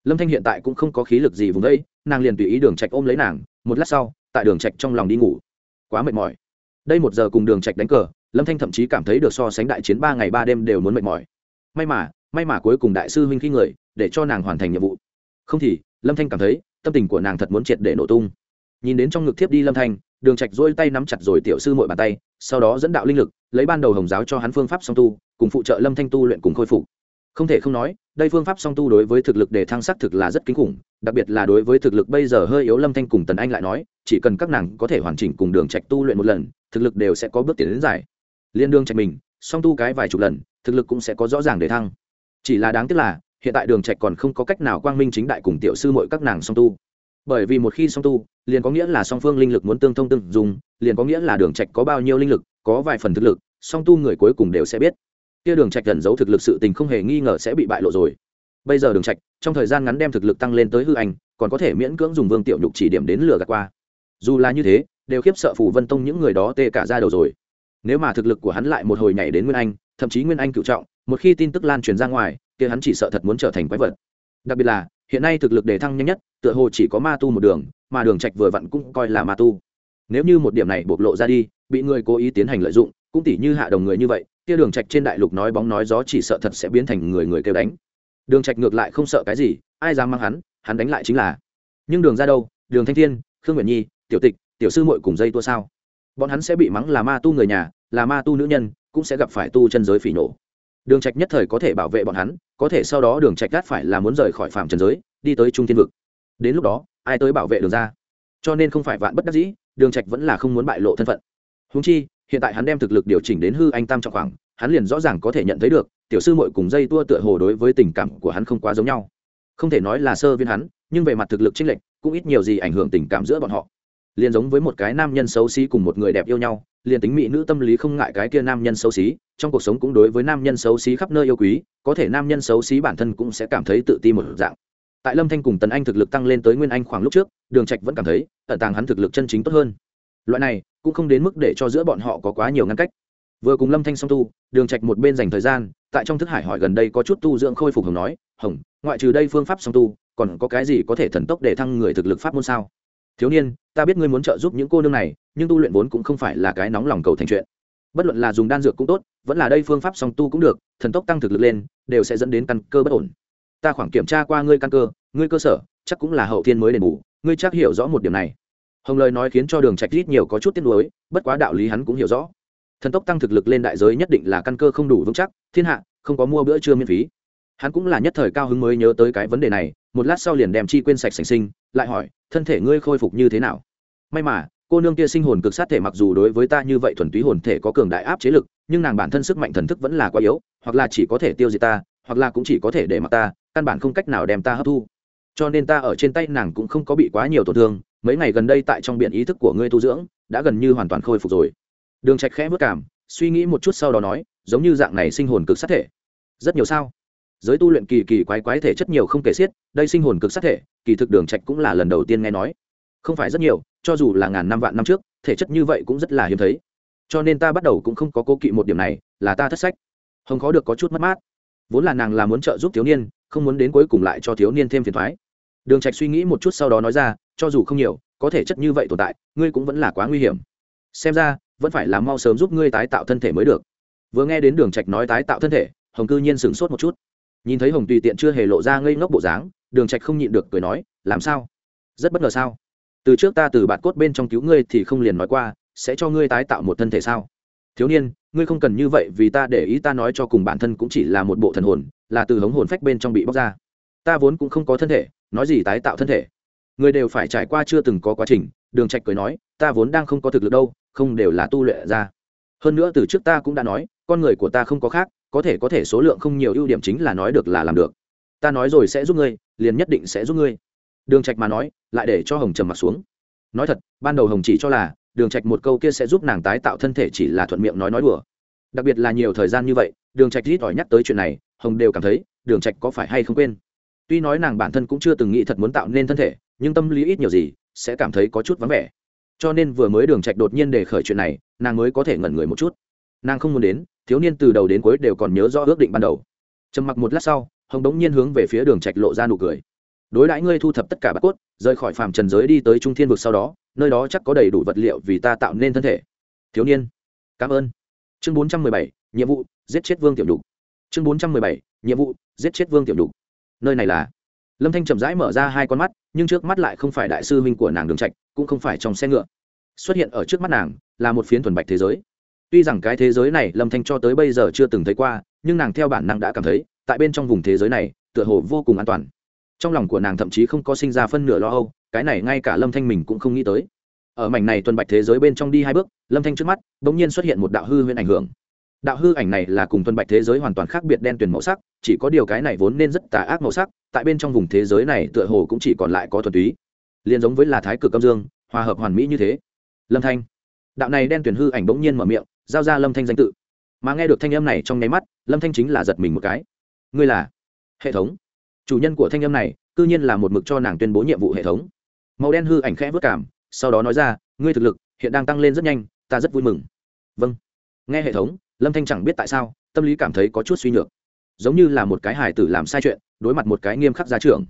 lâm thanh hiện tại cũng không có khí lực gì vùng đây nàng liền tùy ý đường trạch ôm lấy nàng, một lát sau, tại đường trạch trong lòng đi ngủ. Quá mệt mỏi. Đây một giờ cùng đường trạch đánh cờ, lâm thanh thậm chí cảm thấy được so sánh đại chiến ba ngày ba đêm đều muốn mệt mỏi. May mà may mà cuối cùng đại sư huynh khi người, để cho nàng hoàn thành nhiệm vụ. Không thì, lâm thanh cảm thấy, tâm tình của nàng thật muốn triệt để nổ tung. Nhìn đến trong ngực thiếp đi lâm thanh, đường trạch duỗi tay nắm chặt rồi tiểu sư muội bàn tay, sau đó dẫn đạo linh lực, lấy ban đầu hồng giáo cho hắn phương pháp song tu, cùng phụ trợ lâm thanh tu luyện cùng khôi phục. Không thể không nói đây phương pháp song tu đối với thực lực để thăng sắc thực là rất kinh khủng, đặc biệt là đối với thực lực bây giờ hơi yếu lâm thanh cùng tần anh lại nói, chỉ cần các nàng có thể hoàn chỉnh cùng đường trạch tu luyện một lần, thực lực đều sẽ có bước tiến đến giải. liên đương trạch mình, song tu cái vài chục lần, thực lực cũng sẽ có rõ ràng để thăng. Chỉ là đáng tiếc là, hiện tại đường trạch còn không có cách nào quang minh chính đại cùng tiểu sư muội các nàng song tu. Bởi vì một khi song tu, liền có nghĩa là song phương linh lực muốn tương thông tương dùng, liền có nghĩa là đường trạch có bao nhiêu linh lực, có vài phần thực lực, song tu người cuối cùng đều sẽ biết kia đường trạch gần giấu thực lực sự tình không hề nghi ngờ sẽ bị bại lộ rồi. Bây giờ đường trạch, trong thời gian ngắn đem thực lực tăng lên tới hư anh còn có thể miễn cưỡng dùng vương tiểu nhục chỉ điểm đến lừa gạt qua. Dù là như thế, đều khiếp sợ phủ vân tông những người đó tê cả ra đầu rồi. Nếu mà thực lực của hắn lại một hồi nhảy đến nguyên anh, thậm chí nguyên anh cựu trọng, một khi tin tức lan truyền ra ngoài, kia hắn chỉ sợ thật muốn trở thành quái vật. Đặc biệt là, hiện nay thực lực đề thăng nhanh nhất, tựa hồ chỉ có ma tu một đường, mà đường trạch vừa vặn cũng coi là ma tu. Nếu như một điểm này bộc lộ ra đi, bị người cố ý tiến hành lợi dụng, cũng tỉ như hạ đồng người như vậy kia đường trạch trên đại lục nói bóng nói gió chỉ sợ thật sẽ biến thành người người kêu đánh. Đường trạch ngược lại không sợ cái gì, ai dám mang hắn hắn đánh lại chính là. Nhưng đường ra đâu? Đường thanh thiên, khương nguyện nhi, tiểu tịch, tiểu sư muội cùng dây tua sao? Bọn hắn sẽ bị mắng là ma tu người nhà, là ma tu nữ nhân, cũng sẽ gặp phải tu chân giới phỉ nổ. Đường trạch nhất thời có thể bảo vệ bọn hắn, có thể sau đó đường trạch gắt phải là muốn rời khỏi phạm trần giới, đi tới trung thiên vực. Đến lúc đó, ai tới bảo vệ đường ra? Cho nên không phải vạn bất đắc dĩ, đường trạch vẫn là không muốn bại lộ thân phận. Huống chi hiện tại hắn đem thực lực điều chỉnh đến hư anh tam trọng khoảng, hắn liền rõ ràng có thể nhận thấy được, tiểu sư muội cùng dây tua tựa hồ đối với tình cảm của hắn không quá giống nhau. Không thể nói là sơ viên hắn, nhưng về mặt thực lực chênh lệch, cũng ít nhiều gì ảnh hưởng tình cảm giữa bọn họ. Liền giống với một cái nam nhân xấu xí cùng một người đẹp yêu nhau, liền tính mỹ nữ tâm lý không ngại cái kia nam nhân xấu xí, trong cuộc sống cũng đối với nam nhân xấu xí khắp nơi yêu quý, có thể nam nhân xấu xí bản thân cũng sẽ cảm thấy tự ti một dạng. Tại lâm thanh cùng tần anh thực lực tăng lên tới nguyên anh khoảng lúc trước, đường trạch vẫn cảm thấy ẩn tàng hắn thực lực chân chính tốt hơn. Loại này cũng không đến mức để cho giữa bọn họ có quá nhiều ngăn cách. Vừa cùng lâm thanh song tu, đường trạch một bên dành thời gian, tại trong thức hải hỏi gần đây có chút tu dưỡng khôi phục hồng nói, hồng, ngoại trừ đây phương pháp song tu, còn có cái gì có thể thần tốc để thăng người thực lực pháp môn sao? Thiếu niên, ta biết ngươi muốn trợ giúp những cô nương này, nhưng tu luyện vốn cũng không phải là cái nóng lòng cầu thành chuyện. Bất luận là dùng đan dược cũng tốt, vẫn là đây phương pháp song tu cũng được, thần tốc tăng thực lực lên, đều sẽ dẫn đến căn cơ bất ổn. Ta khoảng kiểm tra qua ngươi căn cơ, ngươi cơ sở, chắc cũng là hậu thiên mới đền bù, ngươi chắc hiểu rõ một điểm này hồng lời nói khiến cho đường trạch ít nhiều có chút tiếc nuối, bất quá đạo lý hắn cũng hiểu rõ. Thần tốc tăng thực lực lên đại giới nhất định là căn cơ không đủ vững chắc, thiên hạ, không có mua bữa trưa miễn phí. Hắn cũng là nhất thời cao hứng mới nhớ tới cái vấn đề này, một lát sau liền đem chi quên sạch sành sinh, lại hỏi, thân thể ngươi khôi phục như thế nào? May mà, cô nương kia sinh hồn cực sát thể mặc dù đối với ta như vậy thuần túy hồn thể có cường đại áp chế lực, nhưng nàng bản thân sức mạnh thần thức vẫn là quá yếu, hoặc là chỉ có thể tiêu diệt ta, hoặc là cũng chỉ có thể để mặc ta, căn bản không cách nào đem ta hấp thu. Cho nên ta ở trên tay nàng cũng không có bị quá nhiều tổn thương mấy ngày gần đây tại trong biển ý thức của ngươi tu dưỡng, đã gần như hoàn toàn khôi phục rồi. Đường trạch khẽ vất cảm, suy nghĩ một chút sau đó nói, giống như dạng này sinh hồn cực sát thể. Rất nhiều sao? Giới tu luyện kỳ kỳ quái quái thể chất nhiều không kể xiết, đây sinh hồn cực sát thể, kỳ thực đường trạch cũng là lần đầu tiên nghe nói. Không phải rất nhiều, cho dù là ngàn năm vạn năm trước, thể chất như vậy cũng rất là hiếm thấy. Cho nên ta bắt đầu cũng không có cố kỵ một điểm này, là ta thất sách. Hồng khó được có chút mất mát. Vốn là nàng là muốn trợ giúp thiếu niên, không muốn đến cuối cùng lại cho thiếu niên thêm phiền toái đường trạch suy nghĩ một chút sau đó nói ra cho dù không nhiều, có thể chất như vậy tồn tại, ngươi cũng vẫn là quá nguy hiểm. Xem ra, vẫn phải là mau sớm giúp ngươi tái tạo thân thể mới được. Vừa nghe đến đường trạch nói tái tạo thân thể, hồng cư nhiên sửng sốt một chút. Nhìn thấy hồng tùy tiện chưa hề lộ ra ngây ngốc bộ dáng, đường trạch không nhịn được cười nói, làm sao? Rất bất ngờ sao? Từ trước ta từ bạn cốt bên trong cứu ngươi thì không liền nói qua, sẽ cho ngươi tái tạo một thân thể sao? Thiếu niên, ngươi không cần như vậy vì ta để ý ta nói cho cùng bản thân cũng chỉ là một bộ thần hồn, là từ hống hồn phách bên trong bị bóc ra. Ta vốn cũng không có thân thể, nói gì tái tạo thân thể? Người đều phải trải qua chưa từng có quá trình, đường trạch cười nói, ta vốn đang không có thực lực đâu, không đều là tu luyện ra. Hơn nữa từ trước ta cũng đã nói, con người của ta không có khác, có thể có thể số lượng không nhiều, ưu điểm chính là nói được là làm được. Ta nói rồi sẽ giúp ngươi, liền nhất định sẽ giúp ngươi. Đường trạch mà nói, lại để cho hồng trầm mặt xuống. Nói thật, ban đầu hồng chỉ cho là, đường trạch một câu kia sẽ giúp nàng tái tạo thân thể chỉ là thuận miệng nói nói đùa. Đặc biệt là nhiều thời gian như vậy, đường trạch ít ỏi nhắc tới chuyện này, hồng đều cảm thấy, đường trạch có phải hay không quên. Tuy nói nàng bản thân cũng chưa từng nghĩ thật muốn tạo nên thân thể nhưng tâm lý ít nhiều gì sẽ cảm thấy có chút vắng vẻ. Cho nên vừa mới đường trạch đột nhiên để khởi chuyện này nàng mới có thể ngẩn người một chút. Nàng không muốn đến thiếu niên từ đầu đến cuối đều còn nhớ rõ ước định ban đầu. Trầm mặc một lát sau hồng đống nhiên hướng về phía đường trạch lộ ra nụ cười. Đối đãi ngươi thu thập tất cả bát cốt rời khỏi phàm trần giới đi tới trung thiên vực sau đó nơi đó chắc có đầy đủ vật liệu vì ta tạo nên thân thể. Thiếu niên cảm ơn. Chương 417, nhiệm vụ giết chết vương tiểu nhục. Chương 417, nhiệm vụ giết chết vương tiểu nhục. Nơi này là lâm thanh chậm rãi mở ra hai con mắt, nhưng trước mắt lại không phải đại sư minh của nàng đường trạch, cũng không phải trong xe ngựa. Xuất hiện ở trước mắt nàng, là một phiến thuần bạch thế giới. Tuy rằng cái thế giới này lâm thanh cho tới bây giờ chưa từng thấy qua, nhưng nàng theo bản năng đã cảm thấy, tại bên trong vùng thế giới này, tựa hồ vô cùng an toàn. Trong lòng của nàng thậm chí không có sinh ra phân nửa lo âu, cái này ngay cả lâm thanh mình cũng không nghĩ tới. Ở mảnh này tuần bạch thế giới bên trong đi hai bước, lâm thanh trước mắt, bỗng nhiên xuất hiện một đạo hư huyễn ảnh hưởng đạo hư ảnh này là cùng thuần bạch thế giới hoàn toàn khác biệt đen tuyền màu sắc, chỉ có điều cái này vốn nên rất tà ác màu sắc, tại bên trong vùng thế giới này tựa hồ cũng chỉ còn lại có thuần túy. Liền giống với là thái cực âm dương, hòa hợp hoàn mỹ như thế. Lâm thanh. Đạo này đen tuyển hư ảnh bỗng nhiên mở miệng, giao ra lâm thanh danh tự. Mà nghe được thanh âm này trong nháy mắt, lâm thanh chính là giật mình một cái. Ngươi là hệ thống. Chủ nhân của thanh âm này, cư nhiên là một mực cho nàng tuyên bố nhiệm vụ hệ thống. Màu đen hư ảnh khẽ vất cảm, sau đó nói ra, ngươi thực lực hiện đang tăng lên rất nhanh, ta rất vui mừng. Vâng. Nghe hệ thống lâm thanh chẳng biết tại sao, tâm lý cảm thấy có chút suy nhược. Giống như là một cái hài tử làm sai chuyện, đối mặt một cái nghiêm khắc gia trưởng.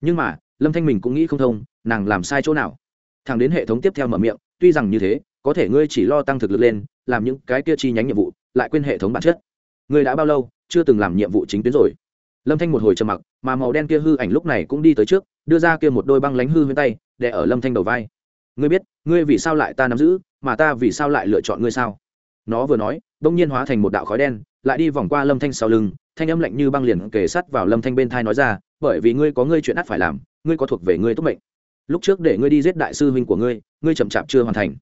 Nhưng mà, lâm thanh mình cũng nghĩ không thông, nàng làm sai chỗ nào? Thằng đến hệ thống tiếp theo mở miệng, tuy rằng như thế, có thể ngươi chỉ lo tăng thực lực lên, làm những cái kia chi nhánh nhiệm vụ, lại quên hệ thống bản chất. Ngươi đã bao lâu, chưa từng làm nhiệm vụ chính tuyến rồi? Lâm thanh một hồi trầm mặc, mà màu đen kia hư ảnh lúc này cũng đi tới trước, đưa ra kia một đôi băng lánh hư huyên tay để ở lâm thanh đầu vai. Ngươi biết, ngươi vì sao lại ta nắm giữ, mà ta vì sao lại lựa chọn ngươi sao? Nó vừa nói, đông nhiên hóa thành một đạo khói đen, lại đi vòng qua lâm thanh sau lưng, thanh âm lạnh như băng liền kề sắt vào lâm thanh bên thai nói ra, bởi vì ngươi có ngươi chuyện ắt phải làm, ngươi có thuộc về ngươi tốt mệnh. Lúc trước để ngươi đi giết đại sư huynh của ngươi ngươi chậm chạp chưa hoàn thành.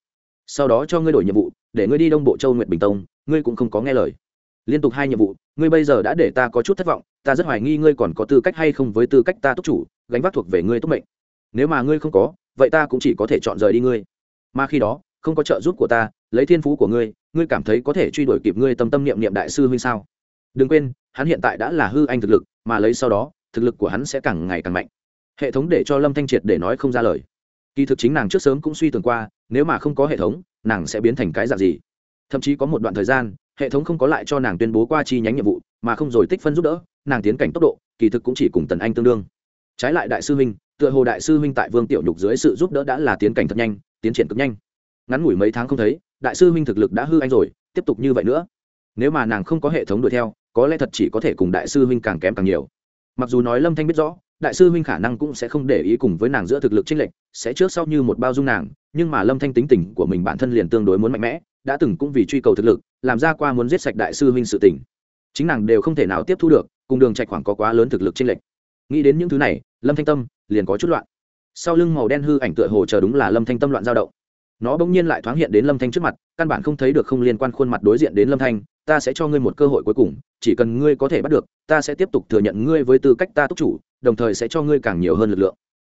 Sau đó cho ngươi đổi nhiệm vụ, để ngươi đi đông bộ châu nguyệt bình tông, ngươi cũng không có nghe lời. Liên tục hai nhiệm vụ, ngươi bây giờ đã để ta có chút thất vọng, ta rất hoài nghi ngươi còn có tư cách hay không với tư cách ta túc chủ, gánh vác thuộc về ngươi tốt mệnh. Nếu mà ngươi không có, vậy ta cũng chỉ có thể chọn rời đi ngươi. Mà khi đó, không có trợ giúp của ta, lấy thiên phú của ngươi ngươi cảm thấy có thể truy đuổi kịp ngươi tâm tâm niệm niệm đại sư huynh sao? Đừng quên, hắn hiện tại đã là hư anh thực lực, mà lấy sau đó, thực lực của hắn sẽ càng ngày càng mạnh. Hệ thống để cho lâm thanh triệt để nói không ra lời. Kỳ thực chính nàng trước sớm cũng suy tưởng qua, nếu mà không có hệ thống, nàng sẽ biến thành cái dạng gì? Thậm chí có một đoạn thời gian, hệ thống không có lại cho nàng tuyên bố qua chi nhánh nhiệm vụ, mà không rồi tích phân giúp đỡ, nàng tiến cảnh tốc độ, kỳ thực cũng chỉ cùng tần anh tương đương. Trái lại đại sư huynh, tựa hồ đại sư huynh tại vương tiểu nhục dưới sự giúp đỡ đã là tiến cảnh thật nhanh, tiến triển cực nhanh. Ngắn ngủi mấy tháng không thấy đại sư huynh thực lực đã hư anh rồi, tiếp tục như vậy nữa. Nếu mà nàng không có hệ thống đuổi theo, có lẽ thật chỉ có thể cùng đại sư huynh càng kém càng nhiều. Mặc dù nói lâm thanh biết rõ, đại sư huynh khả năng cũng sẽ không để ý cùng với nàng giữa thực lực chênh lệch, sẽ trước sau như một bao dung nàng, nhưng mà lâm thanh tính tình của mình bản thân liền tương đối muốn mạnh mẽ, đã từng cũng vì truy cầu thực lực, làm ra qua muốn giết sạch đại sư huynh sự tình. Chính nàng đều không thể nào tiếp thu được, cùng đường trạch khoảng có quá lớn thực lực chênh lệch. Nghĩ đến những thứ này, lâm thanh tâm liền có chút loạn. Sau lưng màu đen hư ảnh tựa hồ chờ đúng là lâm thanh tâm loạn dao động nó bỗng nhiên lại thoáng hiện đến lâm thanh trước mặt, căn bản không thấy được không liên quan khuôn mặt đối diện đến lâm thanh, ta sẽ cho ngươi một cơ hội cuối cùng, chỉ cần ngươi có thể bắt được, ta sẽ tiếp tục thừa nhận ngươi với tư cách ta túc chủ, đồng thời sẽ cho ngươi càng nhiều hơn lực lượng.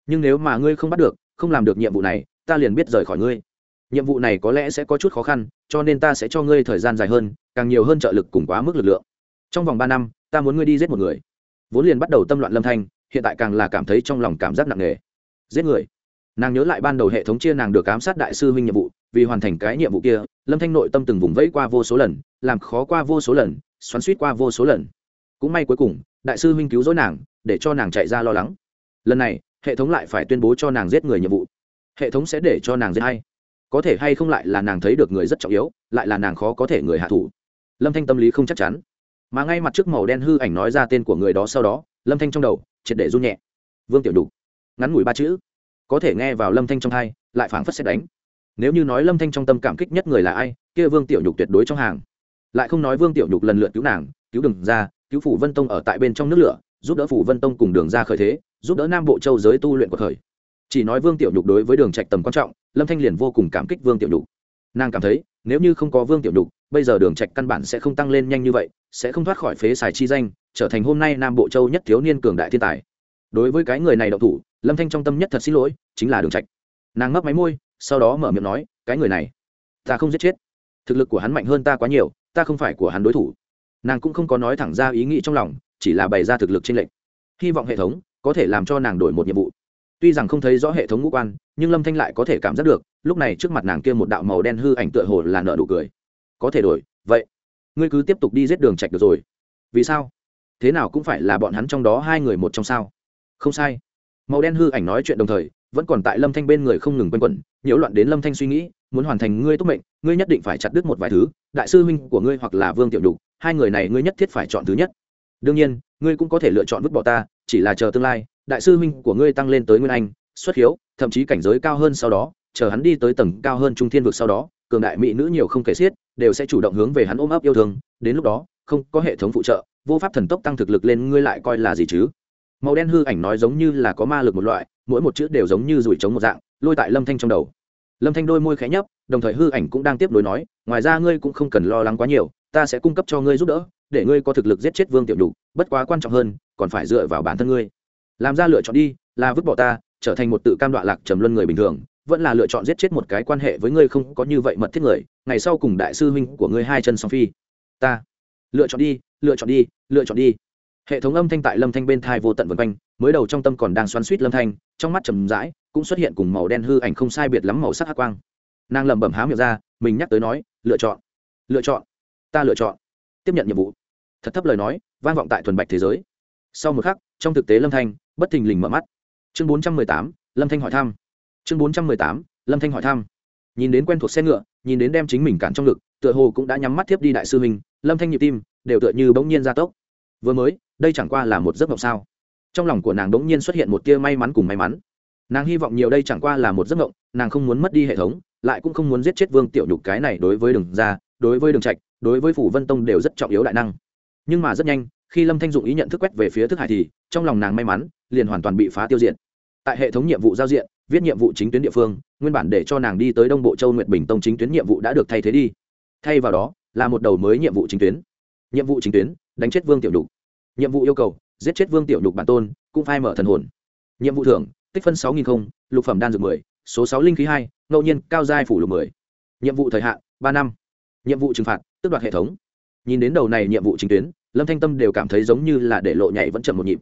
Nhưng nếu mà ngươi không bắt được, không làm được nhiệm vụ này, ta liền biết rời khỏi ngươi. Nhiệm vụ này có lẽ sẽ có chút khó khăn, cho nên ta sẽ cho ngươi thời gian dài hơn, càng nhiều hơn trợ lực cùng quá mức lực lượng. Trong vòng ba năm, ta muốn ngươi đi giết một người. Vốn liền bắt đầu tâm loạn lâm thanh, hiện tại càng là cảm thấy trong lòng cảm giác nặng nề. Giết người? Nàng nhớ lại ban đầu hệ thống chia nàng được ám sát đại sư huynh nhiệm vụ, vì hoàn thành cái nhiệm vụ kia, lâm thanh nội tâm từng vùng vẫy qua vô số lần, làm khó qua vô số lần, xoắn suýt qua vô số lần. Cũng may cuối cùng, đại sư huynh cứu rỗi nàng, để cho nàng chạy ra lo lắng. Lần này, hệ thống lại phải tuyên bố cho nàng giết người nhiệm vụ. Hệ thống sẽ để cho nàng giết hay có thể hay không lại là nàng thấy được người rất trọng yếu, lại là nàng khó có thể người hạ thủ? Lâm thanh tâm lý không chắc chắn. Mà ngay mặt trước màu đen hư ảnh nói ra tên của người đó sau đó, lâm thanh trong đầu, triệt để run nhẹ. Vương tiểu đục. Ngắn ngủi ba chữ có thể nghe vào lâm thanh trong hai lại phảng phất xét đánh. Nếu như nói lâm thanh trong tâm cảm kích nhất người là ai, kia vương tiểu nhục tuyệt đối trong hàng. Lại không nói vương tiểu nhục lần lượt cứu nàng, cứu đừng ra cứu phủ vân tông ở tại bên trong nước lửa, giúp đỡ phủ vân tông cùng đường ra khởi thế, giúp đỡ nam bộ châu giới tu luyện của khởi chỉ nói vương tiểu nhục đối với đường trạch tầm quan trọng, lâm thanh liền vô cùng cảm kích vương tiểu nhục. Nàng cảm thấy, nếu như không có vương tiểu nhục, bây giờ đường trạch căn bản sẽ không tăng lên nhanh như vậy, sẽ không thoát khỏi phế xài chi danh, trở thành hôm nay nam bộ châu nhất thiếu niên cường đại thiên tài đối với cái người này đậu thủ, lâm thanh trong tâm nhất thật xin lỗi, chính là đường trạch. Nàng mấp máy môi, sau đó mở miệng nói, cái người này, ta không giết chết. Thực lực của hắn mạnh hơn ta quá nhiều, ta không phải của hắn đối thủ. Nàng cũng không có nói thẳng ra ý nghĩ trong lòng, chỉ là bày ra thực lực trên lệnh. Hy vọng hệ thống có thể làm cho nàng đổi một nhiệm vụ. Tuy rằng không thấy rõ hệ thống ngũ quan, nhưng lâm thanh lại có thể cảm giác được, lúc này trước mặt nàng kia một đạo màu đen hư ảnh tựa hồ là nợ đủ cười. Có thể đổi, vậy, ngươi cứ tiếp tục đi giết đường trạch được rồi. Vì sao? Thế nào cũng phải là bọn hắn trong đó hai người một trong sao? Không sai. Màu đen hư ảnh nói chuyện đồng thời, vẫn còn tại lâm thanh bên người không ngừng quanh quẩn, nhiễu loạn đến lâm thanh suy nghĩ, muốn hoàn thành ngươi tốt mệnh, ngươi nhất định phải chặt đứt một vài thứ, đại sư huynh của ngươi hoặc là vương tiểu đục hai người này ngươi nhất thiết phải chọn thứ nhất. Đương nhiên, ngươi cũng có thể lựa chọn vứt bỏ ta, chỉ là chờ tương lai, đại sư huynh của ngươi tăng lên tới nguyên anh, xuất hiếu, thậm chí cảnh giới cao hơn sau đó, chờ hắn đi tới tầng cao hơn trung thiên vực sau đó, cường đại mỹ nữ nhiều không kể xiết, đều sẽ chủ động hướng về hắn ôm ấp yêu thương, đến lúc đó, không có hệ thống phụ trợ, vô pháp thần tốc tăng thực lực lên, ngươi lại coi là gì chứ? Màu đen hư ảnh nói giống như là có ma lực một loại, mỗi một chữ đều giống như rủi trống một dạng, lôi tại lâm thanh trong đầu. Lâm thanh đôi môi khẽ nhấp, đồng thời hư ảnh cũng đang tiếp nối nói, ngoài ra ngươi cũng không cần lo lắng quá nhiều, ta sẽ cung cấp cho ngươi giúp đỡ, để ngươi có thực lực giết chết vương tiểu đục bất quá quan trọng hơn, còn phải dựa vào bản thân ngươi. Làm ra lựa chọn đi, là vứt bỏ ta, trở thành một tự cam đoạn lạc trầm luân người bình thường, vẫn là lựa chọn giết chết một cái quan hệ với ngươi không có như vậy mật thiết người, ngày sau cùng đại sư huynh của ngươi hai chân song phi. Ta. Lựa chọn đi, lựa chọn đi, lựa chọn đi hệ thống âm thanh tại lâm thanh bên thai vô tận vân quanh, mới đầu trong tâm còn đang xoắn suýt lâm thanh, trong mắt trầm rãi, cũng xuất hiện cùng màu đen hư ảnh không sai biệt lắm màu sắc hát quang. Nàng lẩm bẩm há miệng ra, mình nhắc tới nói, lựa chọn lựa chọn, ta lựa chọn. Tiếp nhận nhiệm vụ. Thật thấp lời nói, vang vọng tại thuần bạch thế giới. Sau một khắc, trong thực tế lâm thanh, bất thình lình mở mắt. Chương bốn trăm mười tám, lâm thanh hỏi thăm. Chương bốn trăm mười tám, lâm thanh hỏi thăm. Nhìn đến quen thuộc xe ngựa, nhìn đến đem chính mình cản trong ngực, tựa hồ cũng đã nhắm mắt tiếp đi đại sư mình lâm thanh nhịp tim đều tựa như bỗng nhiên gia tốc. Vừa mới đây chẳng qua là một giấc mộng sao? Trong lòng của nàng bỗng nhiên xuất hiện một tia may mắn cùng may mắn. Nàng hy vọng nhiều đây chẳng qua là một giấc mộng, nàng không muốn mất đi hệ thống, lại cũng không muốn giết chết vương tiểu nhục cái này đối với đường ra đối với đường trạch, đối với phủ vân tông đều rất trọng yếu đại năng. Nhưng mà rất nhanh, khi lâm thanh dụng ý nhận thức quét về phía thức hải thì, trong lòng nàng may mắn, liền hoàn toàn bị phá tiêu diện tại hệ thống nhiệm vụ giao diện, viết nhiệm vụ chính tuyến địa phương, nguyên bản để cho nàng đi tới đông bộ châu nguyệt bình tông chính tuyến nhiệm vụ đã được thay thế đi. Thay vào đó, là một đầu mới nhiệm vụ chính tuyến. Nhiệm vụ chính tuyến, đánh chết vương tiểu đục nhiệm vụ yêu cầu, giết chết vương tiểu Nhục bản tôn, cũng phai mở thần hồn. Nhiệm vụ thưởng, tích phân sáu nghìn không, lục phẩm đan dược mười, số sáu linh khí hai, ngẫu nhiên, cao giai phủ lục mười. Nhiệm vụ thời hạn, ba năm. Nhiệm vụ trừng phạt, tước đoạt hệ thống. Nhìn đến đầu này nhiệm vụ chính tuyến, lâm thanh tâm đều cảm thấy giống như là để lộ nhảy vẫn chậm một nhịp.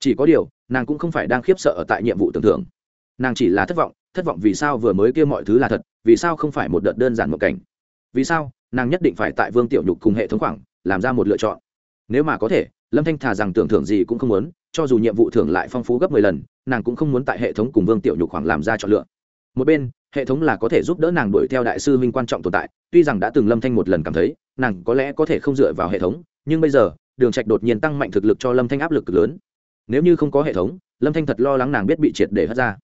Chỉ có điều, nàng cũng không phải đang khiếp sợ ở tại nhiệm vụ tưởng thưởng. Nàng chỉ là thất vọng thất vọng vì sao vừa mới kia mọi thứ là thật, vì sao không phải một đợt đơn giản một cảnh. Vì sao, nàng nhất định phải tại vương tiểu nhục cùng hệ thống khoảng, làm ra một lựa chọn. Nếu mà có thể lâm thanh thà rằng tưởng thưởng gì cũng không muốn cho dù nhiệm vụ thưởng lại phong phú gấp mười lần nàng cũng không muốn tại hệ thống cùng vương tiểu nhục khoảng làm ra chọn lựa. Một bên hệ thống là có thể giúp đỡ nàng đuổi theo đại sư minh quan trọng tồn tại tuy rằng đã từng lâm thanh một lần cảm thấy nàng có lẽ có thể không dựa vào hệ thống nhưng bây giờ đường trạch đột nhiên tăng mạnh thực lực cho lâm thanh áp lực cực lớn. Nếu như không có hệ thống lâm thanh thật lo lắng nàng biết bị triệt để hất ra.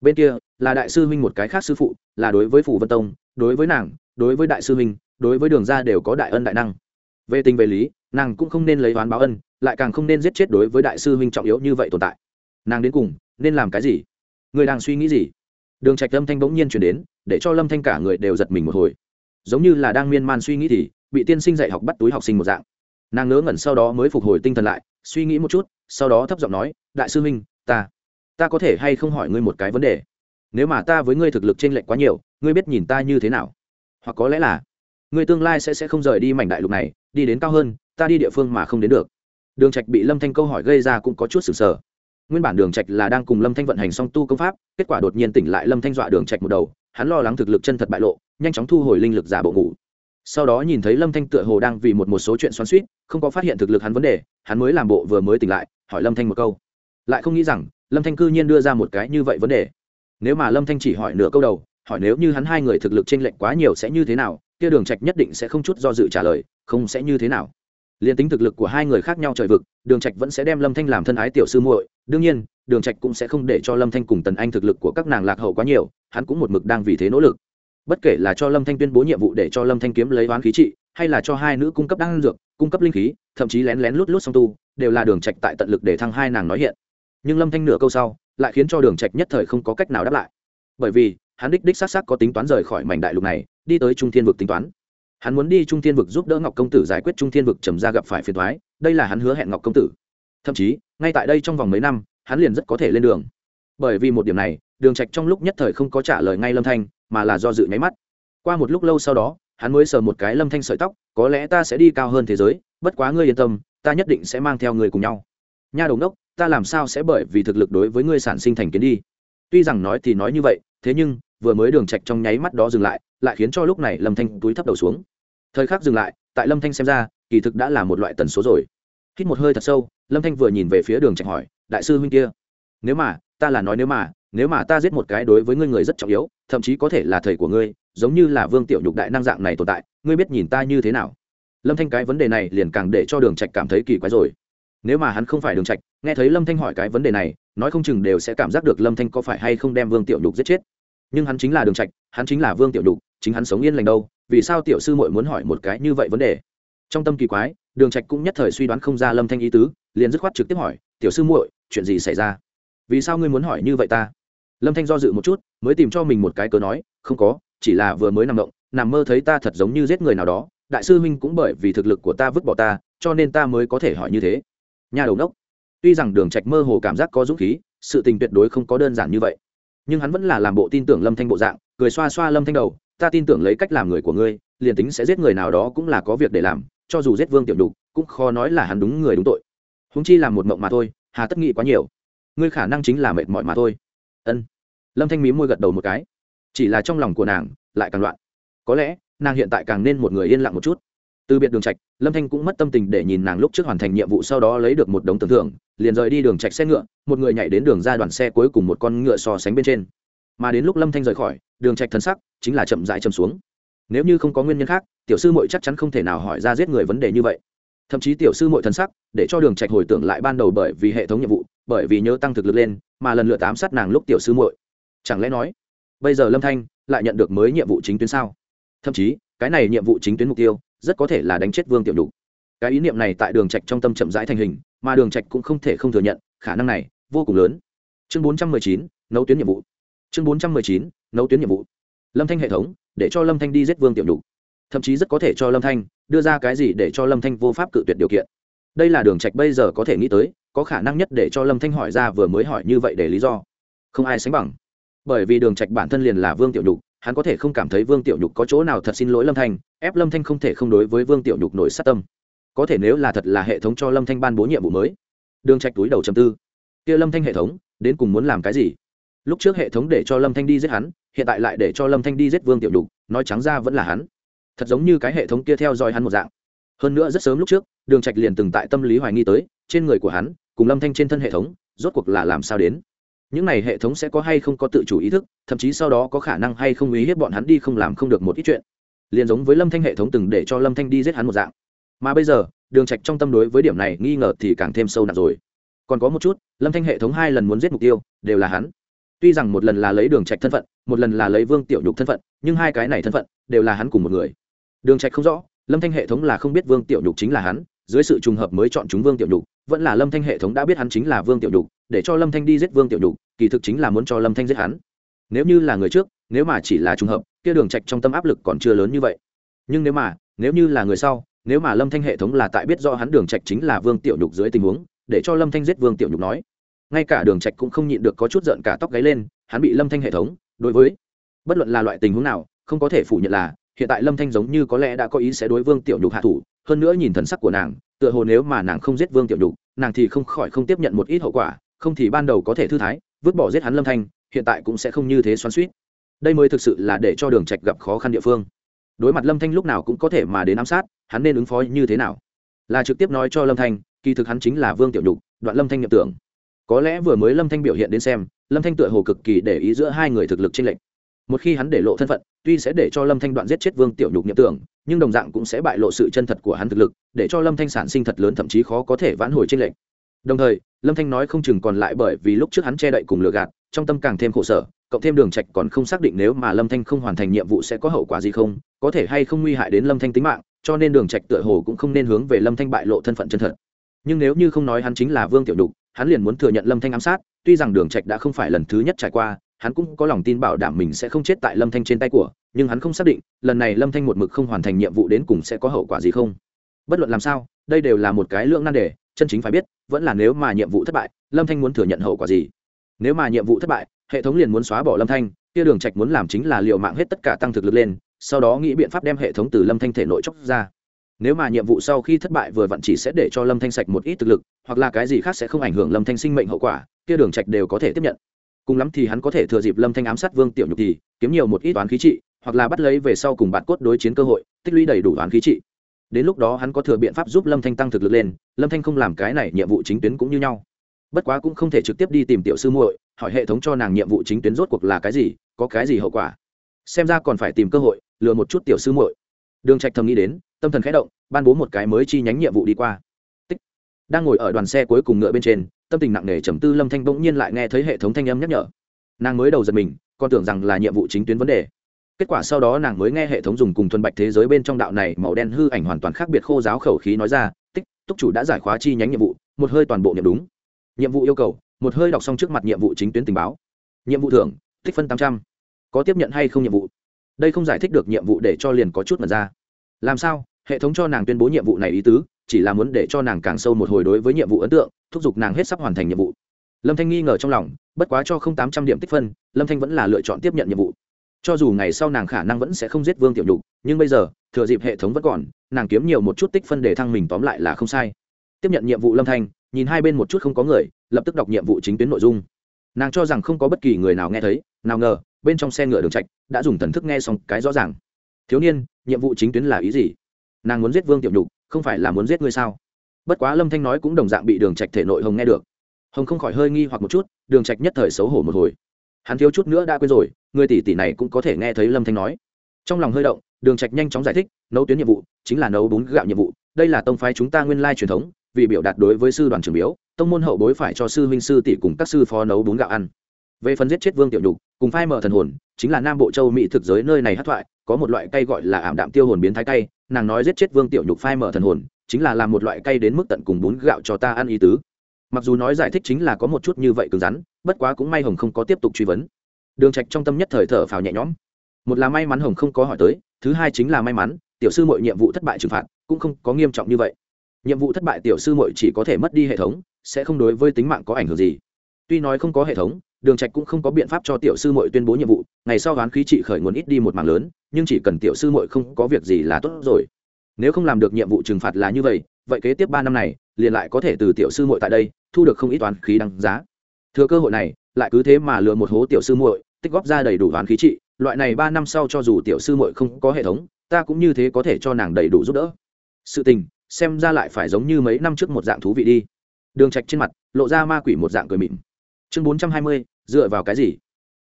Bên kia là đại sư Minh một cái khác sư phụ là đối với phủ vân tông đối với nàng đối với đại sư Minh, đối với đường Gia đều có đại ân đại năng. Về tình về lý nàng cũng không nên lấy oán báo ân, lại càng không nên giết chết đối với đại sư huynh trọng yếu như vậy tồn tại. Nàng đến cùng nên làm cái gì? Người đang suy nghĩ gì? Đường trạch lâm thanh bỗng nhiên chuyển đến, để cho lâm thanh cả người đều giật mình một hồi. Giống như là đang miên man suy nghĩ thì, bị tiên sinh dạy học bắt túi học sinh một dạng. Nàng ngớ ngẩn sau đó mới phục hồi tinh thần lại, suy nghĩ một chút, sau đó thấp giọng nói, đại sư huynh, ta ta có thể hay không hỏi ngươi một cái vấn đề? Nếu mà ta với ngươi thực lực trên lệnh lệch quá nhiều, ngươi biết nhìn ta như thế nào? Hoặc có lẽ là, ngươi tương lai sẽ sẽ không rời đi mảnh đại lục này, đi đến cao hơn ta đi địa phương mà không đến được. Đường trạch bị lâm thanh câu hỏi gây ra cũng có chút sửng sờ. Nguyên bản đường trạch là đang cùng lâm thanh vận hành song tu công pháp kết quả đột nhiên tỉnh lại lâm thanh dọa đường trạch một đầu hắn lo lắng thực lực chân thật bại lộ nhanh chóng thu hồi linh lực giả bộ ngủ. Sau đó nhìn thấy lâm thanh tựa hồ đang vì một một số chuyện xoắn xuýt, không có phát hiện thực lực hắn vấn đề hắn mới làm bộ vừa mới tỉnh lại hỏi lâm thanh một câu. Lại không nghĩ rằng lâm thanh cư nhiên đưa ra một cái như vậy vấn đề. Nếu mà lâm thanh chỉ hỏi nửa câu đầu hỏi nếu như hắn hai người thực lực t r ê n lệch quá nhiều sẽ như thế nào kia đường trạch nhất định sẽ không chút do dự trả lời không sẽ như thế nào liền tính thực lực của hai người khác nhau trời vực, đường trạch vẫn sẽ đem lâm thanh làm thân ái tiểu sư muội. Đương nhiên, đường trạch cũng sẽ không để cho lâm thanh cùng tần anh thực lực của các nàng lạc hậu quá nhiều, hắn cũng một mực đang vì thế nỗ lực. Bất kể là cho lâm thanh tuyên bố nhiệm vụ để cho lâm thanh kiếm lấy oán khí trị, hay là cho hai nữ cung cấp đan dược, cung cấp linh khí, thậm chí lén lén lút lút song tu, đều là đường trạch tại tận lực để thăng hai nàng nói hiện. Nhưng lâm thanh nửa câu sau, lại khiến cho đường trạch nhất thời không có cách nào đáp lại. Bởi vì, hắn đích đích xác xác có tính toán rời khỏi mảnh đại lục này, đi tới trung thiên vực tính toán hắn muốn đi trung thiên vực giúp đỡ ngọc công tử giải quyết trung thiên vực trầm ra gặp phải phiền thoái đây là hắn hứa hẹn ngọc công tử. Thậm chí, ngay tại đây trong vòng mấy năm, hắn liền rất có thể lên đường. Bởi vì một điểm này, đường trạch trong lúc nhất thời không có trả lời ngay lâm thanh, mà là do dự nháy mắt. Qua một lúc lâu sau đó, hắn mới sờ một cái lâm thanh sợi tóc, có lẽ ta sẽ đi cao hơn thế giới, bất quá ngươi yên tâm, ta nhất định sẽ mang theo người cùng nhau. Nha đồng đốc ta làm sao sẽ bởi vì thực lực đối với ngươi sản sinh thành kiến đi? Tuy rằng nói thì nói như vậy, thế nhưng vừa mới đường trạch trong nháy mắt đó dừng lại lại khiến cho lúc này lâm thanh túi thấp đầu xuống. Thời khắc dừng lại, tại lâm thanh xem ra, kỳ thực đã là một loại tần số rồi. Hít một hơi thật sâu, lâm thanh vừa nhìn về phía đường trạch hỏi, đại sư huynh kia, nếu mà, ta là nói nếu mà nếu mà ta giết một cái đối với ngươi người rất trọng yếu, thậm chí có thể là thầy của ngươi, giống như là vương tiểu nhục đại năng dạng này tồn tại, ngươi biết nhìn ta như thế nào? Lâm thanh cái vấn đề này liền càng để cho đường trạch cảm thấy kỳ quái rồi. Nếu mà hắn không phải đường trạch, nghe thấy lâm thanh hỏi cái vấn đề này, nói không chừng đều sẽ cảm giác được lâm thanh có phải hay không đem vương tiểu nhục giết chết nhưng hắn chính là đường trạch, hắn chính là vương tiểu đục chính hắn sống yên lành đâu, vì sao tiểu sư muội muốn hỏi một cái như vậy vấn đề? Trong tâm kỳ quái, đường trạch cũng nhất thời suy đoán không ra lâm thanh ý tứ, liền dứt khoát trực tiếp hỏi, tiểu sư muội, chuyện gì xảy ra? Vì sao ngươi muốn hỏi như vậy ta? Lâm thanh do dự một chút, mới tìm cho mình một cái cớ nói, không có, chỉ là vừa mới nằm động, nằm mơ thấy ta thật giống như giết người nào đó, đại sư huynh cũng bởi vì thực lực của ta vứt bỏ ta, cho nên ta mới có thể hỏi như thế. Nhà đầu đốc. Tuy rằng đường trạch mơ hồ cảm giác có dũng khí, sự tình tuyệt đối không có đơn giản như vậy nhưng hắn vẫn là làm bộ tin tưởng lâm thanh bộ dạng, cười xoa xoa lâm thanh đầu, ta tin tưởng lấy cách làm người của ngươi, liền tính sẽ giết người nào đó cũng là có việc để làm, cho dù giết vương tiểu đục cũng khó nói là hắn đúng người đúng tội. Húng chi làm một mộng mà thôi, hà tất nghĩ quá nhiều. Ngươi khả năng chính là mệt mỏi mà thôi. Ân. Lâm thanh mí môi gật đầu một cái. Chỉ là trong lòng của nàng lại càng loạn. Có lẽ, nàng hiện tại càng nên một người yên lặng một chút từ biệt đường trạch, lâm thanh cũng mất tâm tình để nhìn nàng lúc trước hoàn thành nhiệm vụ sau đó lấy được một đống tưởng thưởng, liền rời đi đường trạch xe ngựa, một người nhảy đến đường ra đoàn xe cuối cùng một con ngựa so sánh bên trên. Mà đến lúc lâm thanh rời khỏi, đường trạch thần sắc chính là chậm rãi chậm xuống. Nếu như không có nguyên nhân khác, tiểu sư muội chắc chắn không thể nào hỏi ra giết người vấn đề như vậy. Thậm chí tiểu sư muội thần sắc, để cho đường trạch hồi tưởng lại ban đầu bởi vì hệ thống nhiệm vụ, bởi vì nhớ tăng thực lực lên, mà lần lượt ám sát nàng lúc tiểu sư muội. Chẳng lẽ nói, bây giờ lâm thanh lại nhận được mới nhiệm vụ chính tuyến sao? Thậm chí, cái này nhiệm vụ chính tuyến mục tiêu rất có thể là đánh chết vương tiểu nhục. Cái ý niệm này tại đường trạch trong tâm chậm rãi thành hình mà đường trạch cũng không thể không thừa nhận khả năng này vô cùng lớn. Chương 419, nấu tuyến nhiệm vụ. Chương 419, nấu tuyến nhiệm vụ. Lâm thanh hệ thống để cho lâm thanh đi giết vương tiểu nhục. Thậm chí rất có thể cho lâm thanh đưa ra cái gì để cho lâm thanh vô pháp cự tuyệt điều kiện. Đây là đường trạch bây giờ có thể nghĩ tới có khả năng nhất để cho lâm thanh hỏi ra vừa mới hỏi như vậy để lý do. Không ai sánh bằng. Bởi vì đường trạch bản thân liền là vương tiểu nhục hắn có thể không cảm thấy vương tiểu nhục có chỗ nào thật xin lỗi lâm thanh, ép lâm thanh không thể không đối với vương tiểu nhục nổi sát tâm. Có thể nếu là thật là hệ thống cho lâm thanh ban bố nhiệm vụ mới, đường trạch túi đầu chầm tư. Kia lâm thanh hệ thống, đến cùng muốn làm cái gì? Lúc trước hệ thống để cho lâm thanh đi giết hắn, hiện tại lại để cho lâm thanh đi giết vương tiểu nhục, nói trắng ra vẫn là hắn. Thật giống như cái hệ thống kia theo dõi hắn một dạng. Hơn nữa rất sớm lúc trước, đường trạch liền từng tại tâm lý hoài nghi tới, trên người của hắn, cùng lâm thanh trên thân hệ thống, rốt cuộc là làm sao đến? Những này hệ thống sẽ có hay không có tự chủ ý thức, thậm chí sau đó có khả năng hay không ý hiếp bọn hắn đi không làm không được một ít chuyện. Liền giống với lâm thanh hệ thống từng để cho lâm thanh đi giết hắn một dạng. Mà bây giờ, đường trạch trong tâm đối với điểm này nghi ngờ thì càng thêm sâu nặng rồi. Còn có một chút, lâm thanh hệ thống hai lần muốn giết mục tiêu, đều là hắn. Tuy rằng một lần là lấy đường trạch thân phận, một lần là lấy vương tiểu nhục thân phận, nhưng hai cái này thân phận, đều là hắn cùng một người. Đường trạch không rõ, lâm thanh hệ thống là không biết vương tiểu nhục chính là hắn, dưới sự trùng hợp mới chọn chúng vương tiểu nhục, vẫn là lâm thanh hệ thống đã biết hắn chính là vương tiểu nhục để cho lâm thanh đi giết vương tiểu nhục, kỳ thực chính là muốn cho lâm thanh giết hắn. Nếu như là người trước, nếu mà chỉ là trùng hợp, kia đường trạch trong tâm áp lực còn chưa lớn như vậy. Nhưng nếu mà, nếu như là người sau, nếu mà lâm thanh hệ thống là tại biết do hắn đường trạch chính là vương tiểu nhục dưới tình huống, để cho lâm thanh giết vương tiểu nhục nói. Ngay cả đường trạch cũng không nhịn được có chút giận cả tóc gáy lên, hắn bị lâm thanh hệ thống, đối với, bất luận là loại tình huống nào, không có thể phủ nhận là, hiện tại lâm thanh giống như có lẽ đã có ý sẽ đối vương tiểu nhục hạ thủ, hơn nữa nhìn thần sắc của nàng, tựa hồ nếu mà nàng không giết vương tiểu nhục, nàng thì không khỏi không tiếp nhận một ít hậu quả không thì ban đầu có thể thư thái, vứt bỏ giết hắn lâm thanh, hiện tại cũng sẽ không như thế xoắn suýt đây mới thực sự là để cho đường trạch gặp khó khăn địa phương. Đối mặt lâm thanh lúc nào cũng có thể mà đến ám sát, hắn nên ứng phó như thế nào? Là trực tiếp nói cho lâm thanh, kỳ thực hắn chính là vương tiểu nhục, đoạn lâm thanh nhập tưởng. Có lẽ vừa mới lâm thanh biểu hiện đến xem, lâm thanh tựa hồ cực kỳ để ý giữa hai người thực lực trên lệnh một khi hắn để lộ thân phận, tuy sẽ để cho lâm thanh đoạn giết chết vương tiểu nhục nhập tưởng, nhưng đồng dạng cũng sẽ bại lộ sự chân thật của hắn thực lực, để cho lâm thanh sản sinh thật lớn thậm chí khó có thể vãn hồi trên lệnh đồng thời, lâm thanh nói không chừng còn lại bởi vì lúc trước hắn che đậy cùng lừa gạt, trong tâm càng thêm khổ sở, cộng thêm đường trạch còn không xác định nếu mà lâm thanh không hoàn thành nhiệm vụ sẽ có hậu quả gì không, có thể hay không nguy hại đến lâm thanh tính mạng, cho nên đường trạch tựa hồ cũng không nên hướng về lâm thanh bại lộ thân phận chân thật. Nhưng nếu như không nói hắn chính là vương tiểu đục hắn liền muốn thừa nhận lâm thanh ám sát, tuy rằng đường trạch đã không phải lần thứ nhất trải qua, hắn cũng có lòng tin bảo đảm mình sẽ không chết tại lâm thanh trên tay của, nhưng hắn không xác định, lần này lâm thanh một mực không hoàn thành nhiệm vụ đến cùng sẽ có hậu quả gì không. Bất luận làm sao, đây đều là một cái lượng nan đề chân chính phải biết, vẫn là nếu mà nhiệm vụ thất bại, lâm thanh muốn thừa nhận hậu quả gì? Nếu mà nhiệm vụ thất bại, hệ thống liền muốn xóa bỏ lâm thanh, kia đường trạch muốn làm chính là liều mạng hết tất cả tăng thực lực lên, sau đó nghĩ biện pháp đem hệ thống từ lâm thanh thể nội chóc ra. Nếu mà nhiệm vụ sau khi thất bại vừa vặn chỉ sẽ để cho lâm thanh sạch một ít thực lực, hoặc là cái gì khác sẽ không ảnh hưởng lâm thanh sinh mệnh hậu quả, kia đường trạch đều có thể tiếp nhận. Cùng lắm thì hắn có thể thừa dịp lâm thanh ám sát vương tiểu nhục thì kiếm nhiều một ít toán khí trị, hoặc là bắt lấy về sau cùng bạn cốt đối chiến cơ hội, tích lũy đầy đủ toán khí trị đến lúc đó hắn có thừa biện pháp giúp lâm thanh tăng thực lực lên, lâm thanh không làm cái này, nhiệm vụ chính tuyến cũng như nhau. Bất quá cũng không thể trực tiếp đi tìm tiểu sư muội, hỏi hệ thống cho nàng nhiệm vụ chính tuyến rốt cuộc là cái gì, có cái gì hậu quả. Xem ra còn phải tìm cơ hội, lừa một chút tiểu sư muội. Đường trạch thầm nghĩ đến, tâm thần khẽ động, ban bố một cái mới chi nhánh nhiệm vụ đi qua. Tích. đang ngồi ở đoàn xe cuối cùng ngựa bên trên, tâm tình nặng nề trầm tư lâm thanh bỗng nhiên lại nghe thấy hệ thống thanh âm nhắc nhở. Nàng mới đầu giật mình, còn tưởng rằng là nhiệm vụ chính tuyến vấn đề kết quả sau đó nàng mới nghe hệ thống dùng cùng thuần bạch thế giới bên trong đạo này màu đen hư ảnh hoàn toàn khác biệt khô giáo khẩu khí nói ra, tích, túc chủ đã giải khóa chi nhánh nhiệm vụ, một hơi toàn bộ nhiệm đúng. Nhiệm vụ yêu cầu, một hơi đọc xong trước mặt nhiệm vụ chính tuyến tình báo. Nhiệm vụ thưởng, tích phân tám trăm. Có tiếp nhận hay không nhiệm vụ? Đây không giải thích được nhiệm vụ để cho liền có chút mật ra. Làm sao? Hệ thống cho nàng tuyên bố nhiệm vụ này ý tứ, chỉ là muốn để cho nàng càng sâu một hồi đối với nhiệm vụ ấn tượng, thúc giục nàng hết sắp hoàn thành nhiệm vụ. Lâm thanh nghi ngờ trong lòng, bất quá cho không tám trăm điểm tích phân, lâm thanh vẫn là lựa chọn tiếp nhận nhiệm vụ cho dù ngày sau nàng khả năng vẫn sẽ không giết vương tiểu nhục, nhưng bây giờ, thừa dịp hệ thống vẫn còn, nàng kiếm nhiều một chút tích phân để thăng mình tóm lại là không sai. Tiếp nhận nhiệm vụ lâm thanh, nhìn hai bên một chút không có người, lập tức đọc nhiệm vụ chính tuyến nội dung. Nàng cho rằng không có bất kỳ người nào nghe thấy, nào ngờ, bên trong xe ngựa đường trạch, đã dùng thần thức nghe xong cái rõ ràng. Thiếu niên, nhiệm vụ chính tuyến là ý gì? Nàng muốn giết vương tiểu nhục, không phải là muốn giết ngươi sao? Bất quá lâm thanh nói cũng đồng dạng bị đường trạch thể nội hồng nghe được. Hồng không khỏi hơi nghi hoặc một chút, đường trạch nhất thời xấu hổ một hồi hắn thiếu chút nữa đã quên rồi, người tỷ tỷ này cũng có thể nghe thấy lâm thanh nói. Trong lòng hơi động, đường trạch nhanh chóng giải thích, nấu tuyến nhiệm vụ chính là nấu bún gạo nhiệm vụ, đây là tông phái chúng ta nguyên lai truyền thống, vì biểu đạt đối với sư đoàn trưởng biếu, tông môn hậu bối phải cho sư huynh sư tỷ cùng các sư phó nấu bún gạo ăn. Về phần giết chết vương tiểu nhục, cùng phai mở thần hồn, chính là nam bộ châu mỹ thực giới nơi này hát thoại, có một loại cây gọi là ảm đạm tiêu hồn biến thái cây, nàng nói giết chết vương tiểu nhục phai mở thần hồn, chính là làm một loại cây đến mức tận cùng bún gạo cho ta ăn ý tứ mặc dù nói giải thích chính là có một chút như vậy cứng rắn, bất quá cũng may hồng không có tiếp tục truy vấn. Đường trạch trong tâm nhất thời thở phào nhẹ nhõm. Một là may mắn hồng không có hỏi tới, thứ hai chính là may mắn, tiểu sư mọi nhiệm vụ thất bại trừng phạt, cũng không có nghiêm trọng như vậy. Nhiệm vụ thất bại tiểu sư muội chỉ có thể mất đi hệ thống, sẽ không đối với tính mạng có ảnh hưởng gì. Tuy nói không có hệ thống, đường trạch cũng không có biện pháp cho tiểu sư muội tuyên bố nhiệm vụ, ngày sau đoán khí trị khởi nguồn ít đi một mảng lớn, nhưng chỉ cần tiểu sư muội không có việc gì là tốt rồi. Nếu không làm được nhiệm vụ trừng phạt là như vậy vậy kế tiếp ba năm này liền lại có thể từ tiểu sư muội tại đây thu được không ít toán khí đăng giá. Thừa cơ hội này lại cứ thế mà lừa một hố tiểu sư muội tích góp ra đầy đủ toán khí trị. Loại này ba năm sau cho dù tiểu sư muội không có hệ thống ta cũng như thế có thể cho nàng đầy đủ giúp đỡ. Sự tình xem ra lại phải giống như mấy năm trước một dạng thú vị đi. Đường trạch trên mặt lộ ra ma quỷ một dạng cười mịn chương 420, dựa vào cái gì?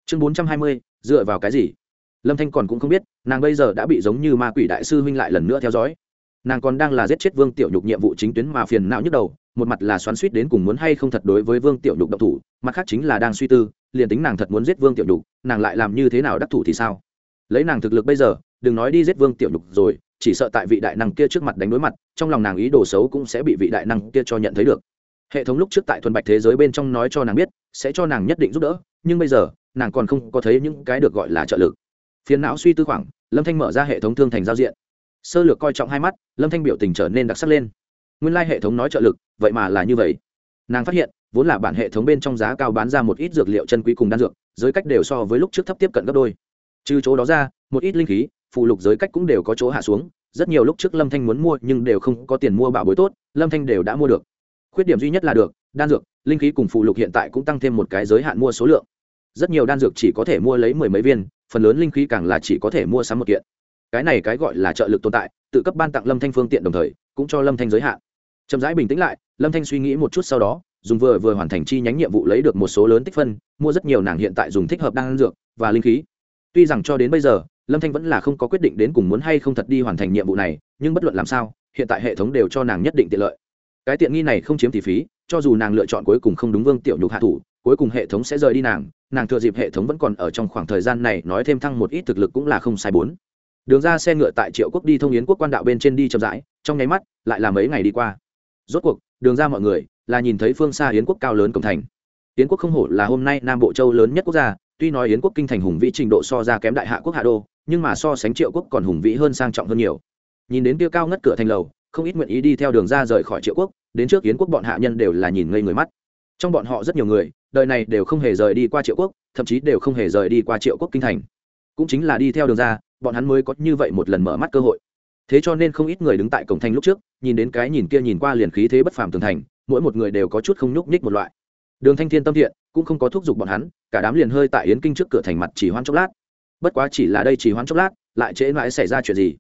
Chương 420, dựa vào cái gì? Lâm thanh còn cũng không biết nàng bây giờ đã bị giống như ma quỷ đại sư huynh lại lần nữa theo dõi nàng còn đang là giết chết vương tiểu nhục nhiệm vụ chính tuyến mà phiền não nhức đầu, một mặt là xoắn suýt đến cùng muốn hay không thật đối với vương tiểu nhục độc thủ, mặt khác chính là đang suy tư, liền tính nàng thật muốn giết vương tiểu nhục, nàng lại làm như thế nào đắc thủ thì sao? Lấy nàng thực lực bây giờ, đừng nói đi giết vương tiểu nhục rồi, chỉ sợ tại vị đại năng kia trước mặt đánh đối mặt, trong lòng nàng ý đồ xấu cũng sẽ bị vị đại năng kia cho nhận thấy được. Hệ thống lúc trước tại thuần bạch thế giới bên trong nói cho nàng biết, sẽ cho nàng nhất định giúp đỡ, nhưng bây giờ, nàng còn không có thấy những cái được gọi là trợ lực. Phiền não suy tư khoảng, lâm thanh mở ra hệ thống thương thành giao diện sơ lược coi trọng hai mắt, lâm thanh biểu tình trở nên đặc sắc lên. Nguyên lai hệ thống nói trợ lực, vậy mà là như vậy. Nàng phát hiện, vốn là bản hệ thống bên trong giá cao bán ra một ít dược liệu chân quý cùng đan dược, giới cách đều so với lúc trước thấp tiếp cận gấp đôi. Trừ chỗ đó ra, một ít linh khí, phụ lục giới cách cũng đều có chỗ hạ xuống, rất nhiều lúc trước lâm thanh muốn mua nhưng đều không có tiền mua bảo bối tốt, lâm thanh đều đã mua được. Khuyết điểm duy nhất là được, đan dược, linh khí cùng phụ lục hiện tại cũng tăng thêm một cái giới hạn mua số lượng. Rất nhiều đan dược chỉ có thể mua lấy mười mấy viên, phần lớn linh khí càng là chỉ có thể mua sắm một kiện cái này cái gọi là trợ lực tồn tại, tự cấp ban tặng lâm thanh phương tiện đồng thời, cũng cho lâm thanh giới hạn. Chậm rãi bình tĩnh lại, lâm thanh suy nghĩ một chút sau đó, dùng vừa vừa hoàn thành chi nhánh nhiệm vụ lấy được một số lớn tích phân, mua rất nhiều nàng hiện tại dùng thích hợp đan dược và linh khí. Tuy rằng cho đến bây giờ, lâm thanh vẫn là không có quyết định đến cùng muốn hay không thật đi hoàn thành nhiệm vụ này, nhưng bất luận làm sao, hiện tại hệ thống đều cho nàng nhất định tiện lợi. Cái tiện nghi này không chiếm tỷ phí, cho dù nàng lựa chọn cuối cùng không đúng vương tiểu nhục hạ thủ, cuối cùng hệ thống sẽ rời đi nàng nàng thừa dịp hệ thống vẫn còn ở trong khoảng thời gian này nói thêm thăng một ít thực lực cũng là không sai bốn đường ra xe ngựa tại triệu quốc đi thông yến quốc quan đạo bên trên đi chậm rãi, trong nháy mắt, lại là mấy ngày đi qua. Rốt cuộc, đường ra mọi người, là nhìn thấy phương xa yến quốc cao lớn cổng thành. Yến quốc không hổ là hôm nay nam bộ châu lớn nhất quốc gia, tuy nói yến quốc kinh thành hùng vĩ trình độ so ra kém đại hạ quốc hạ đô, nhưng mà so sánh triệu quốc còn hùng vĩ hơn sang trọng hơn nhiều. Nhìn đến tiêu cao ngất cửa thành lầu, không ít nguyện ý đi theo đường ra rời khỏi triệu quốc, đến trước yến quốc bọn hạ nhân đều là nhìn ngây người mắt. Trong bọn họ rất nhiều người, đời này đều không hề rời đi qua triệu quốc, thậm chí đều không hề rời đi qua triệu quốc kinh thành. Cũng chính là đi theo đường ra bọn hắn mới có như vậy một lần mở mắt cơ hội. Thế cho nên không ít người đứng tại cổng thành lúc trước, nhìn đến cái nhìn kia nhìn qua liền khí thế bất phàm tường thành, mỗi một người đều có chút không nhúc nhích một loại. Đường thanh thiên tâm thiện, cũng không có thúc giục bọn hắn, cả đám liền hơi tại yến kinh trước cửa thành mặt chỉ hoan chốc lát. Bất quá chỉ là đây chỉ hoan chốc lát, lại trễ mãi xảy ra chuyện gì.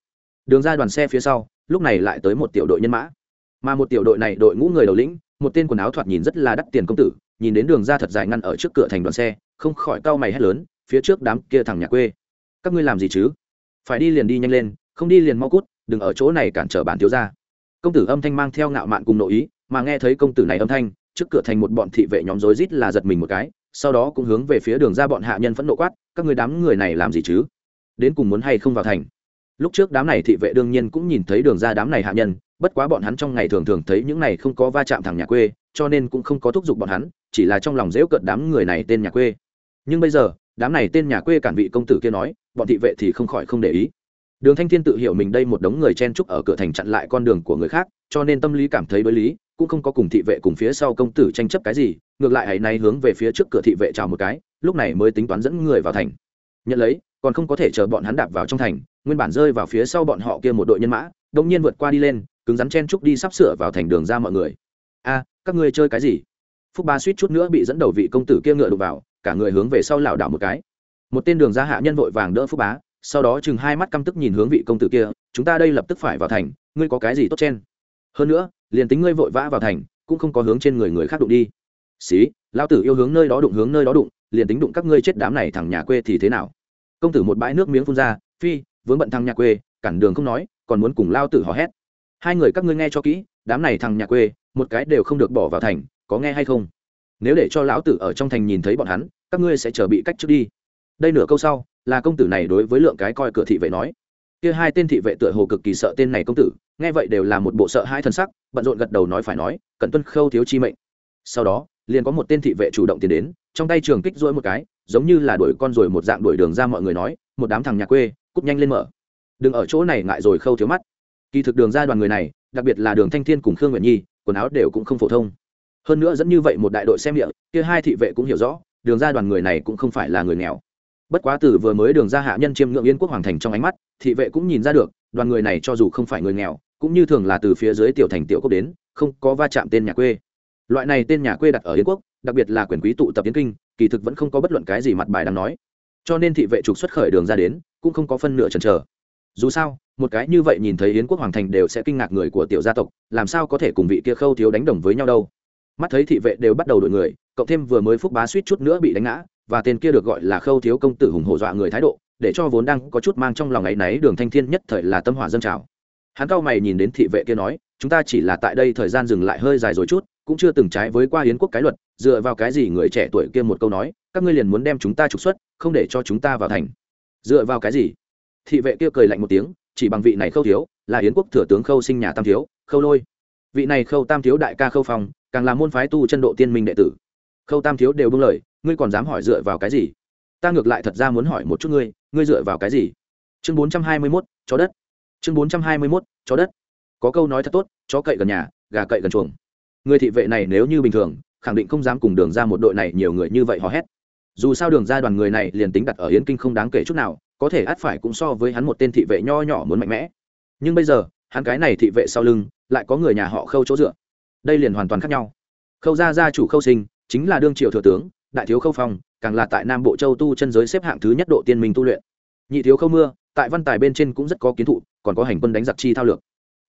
Đường ra đoàn xe phía sau, lúc này lại tới một tiểu đội nhân mã. Mà một tiểu đội này đội ngũ người đầu lĩnh, một tên quần áo thoạt nhìn rất là đắt tiền công tử, nhìn đến đường ra thật dài ngăn ở trước cửa thành đoàn xe, không khỏi cau mày hét lớn, phía trước đám kia thằng nhà quê. Các ngươi làm gì chứ? Phải đi liền đi nhanh lên, không đi liền mau cút, đừng ở chỗ này cản trở bản thiếu gia. công tử âm thanh mang theo ngạo mạn cùng nội ý, mà nghe thấy công tử này âm thanh, trước cửa thành một bọn thị vệ nhóm rối rít là giật mình một cái, sau đó cũng hướng về phía đường ra bọn hạ nhân phẫn nộ quát, các người đám người này làm gì chứ? Đến cùng muốn hay không vào thành? Lúc trước đám này thị vệ đương nhiên cũng nhìn thấy đường ra đám này hạ nhân, bất quá bọn hắn trong ngày thường thường thấy những này không có va chạm thằng nhà quê, cho nên cũng không có thúc giục bọn hắn, chỉ là trong lòng dễu cợt đám người này tên nhà quê. Nhưng bây giờ đám này tên nhà quê cản vị công tử kia nói, bọn thị vệ thì không khỏi không để ý. Đường thanh thiên tự hiểu mình đây một đống người chen trúc ở cửa thành chặn lại con đường của người khác, cho nên tâm lý cảm thấy đối lý, cũng không có cùng thị vệ cùng phía sau công tử tranh chấp cái gì, ngược lại hãy nay hướng về phía trước cửa thị vệ chào một cái, lúc này mới tính toán dẫn người vào thành. Nhận lấy, còn không có thể chờ bọn hắn đạp vào trong thành, nguyên bản rơi vào phía sau bọn họ kia một đội nhân mã đông nhiên vượt qua đi lên, cứng rắn chen trúc đi sắp sửa vào thành đường ra mọi người. A, các ngươi chơi cái gì? Phúc ba suýt chút nữa bị dẫn đầu vị công tử kia ngựa đục vào cả người hướng về sau lảo đảo một cái. Một tên đường ra hạ nhân vội vàng đỡ phúc bá, sau đó chừng hai mắt căm tức nhìn hướng vị công tử kia, chúng ta đây lập tức phải vào thành, ngươi có cái gì tốt chen? Hơn nữa, liền tính ngươi vội vã vào thành, cũng không có hướng trên người người khác đụng đi. Xí lao tử yêu hướng nơi đó đụng, hướng nơi đó đụng, liền tính đụng các ngươi chết đám này thằng nhà quê thì thế nào? Công tử một bãi nước miếng phun ra, phi, vướng bận thằng nhà quê, cản đường không nói, còn muốn cùng lao tử hò hét. Hai người các ngươi nghe cho kỹ, đám này thằng nhà quê, một cái đều không được bỏ vào thành, có nghe hay không? Nếu để cho lão tử ở trong thành nhìn thấy bọn hắn, các ngươi sẽ chờ bị cách trước đi. Đây nửa câu sau, là công tử này đối với lượng cái coi cửa thị vệ nói. Kia hai tên thị vệ tựa hồ cực kỳ sợ tên này công tử, nghe vậy đều là một bộ sợ hai thân sắc, bận rộn gật đầu nói phải nói, cẩn tuân khâu thiếu chi mệnh. Sau đó, liền có một tên thị vệ chủ động tiến đến, trong tay trường kích rỗi một cái, giống như là đuổi con rồi một dạng đuổi đường ra mọi người nói, một đám thằng nhà quê cúp nhanh lên mở. Đừng ở chỗ này ngại rồi khâu thiếu mắt. Kỳ thực đường ra đoàn người này, đặc biệt là đường thanh thiên cùng khương nguyện nhi, quần áo đều cũng không phổ thông hơn nữa dẫn như vậy một đại đội xem miệng kia hai thị vệ cũng hiểu rõ, đường ra đoàn người này cũng không phải là người nghèo. Bất quá từ vừa mới đường ra hạ nhân chiêm ngưỡng yên quốc hoàng thành trong ánh mắt, thị vệ cũng nhìn ra được, đoàn người này cho dù không phải người nghèo, cũng như thường là từ phía dưới tiểu thành tiểu quốc đến, không có va chạm tên nhà quê. Loại này tên nhà quê đặt ở yên quốc, đặc biệt là quyền quý tụ tập yến kinh, kỳ thực vẫn không có bất luận cái gì mặt bài đang nói. Cho nên thị vệ trục xuất khởi đường ra đến, cũng không có phân nửa chần chờ. Dù sao, một cái như vậy nhìn thấy yến quốc hoàng thành đều sẽ kinh ngạc người của tiểu gia tộc, làm sao có thể cùng vị kia khâu thiếu đánh đồng với nhau đâu? Mắt thấy thị vệ đều bắt đầu đổi người, cộng thêm vừa mới phúc bá suýt chút nữa bị đánh ngã, và tên kia được gọi là khâu thiếu công tử hùng hổ dọa người thái độ, để cho vốn đang có chút mang trong lòng ấy náy đường thanh thiên nhất thời là tâm hỏa dân trào. Hắn cao mày nhìn đến thị vệ kia nói, chúng ta chỉ là tại đây thời gian dừng lại hơi dài rồi chút, cũng chưa từng trái với qua hiến quốc cái luật, dựa vào cái gì người trẻ tuổi kia một câu nói, các ngươi liền muốn đem chúng ta trục xuất, không để cho chúng ta vào thành. Dựa vào cái gì? Thị vệ kia cười lạnh một tiếng, chỉ bằng vị này khâu thiếu, là hiến quốc thừa tướng khâu sinh nhà tam thiếu, khâu lôi. Vị này khâu tam thiếu đại ca khâu phong càng là môn phái tu chân độ tiên minh đệ tử. Khâu tam thiếu đều bưng lời, ngươi còn dám hỏi dựa vào cái gì? Ta ngược lại thật ra muốn hỏi một chút ngươi ngươi dựa vào cái gì? Chương bốn trăm hai mươi mốt, chó đất. Chương bốn trăm hai mươi mốt, chó đất. Có câu nói thật tốt, chó cậy gần nhà, gà cậy gần chuồng. Người thị vệ này nếu như bình thường, khẳng định không dám cùng đường ra một đội này nhiều người như vậy hò hét. Dù sao đường ra đoàn người này liền tính đặt ở yến kinh không đáng kể chút nào, có thể át phải cũng so với hắn một tên thị vệ nho nhỏ muốn mạnh mẽ. Nhưng bây giờ, hắn cái này thị vệ sau lưng, lại có người nhà họ khâu chỗ dựa đây liền hoàn toàn khác nhau. Khâu gia gia chủ khâu sinh chính là đương triều thừa tướng, đại thiếu khâu phong càng là tại nam bộ châu tu chân giới xếp hạng thứ nhất độ tiên minh tu luyện. Nhị thiếu khâu mưa tại văn tài bên trên cũng rất có kiến thụ, còn có hành quân đánh giặc chi thao lược.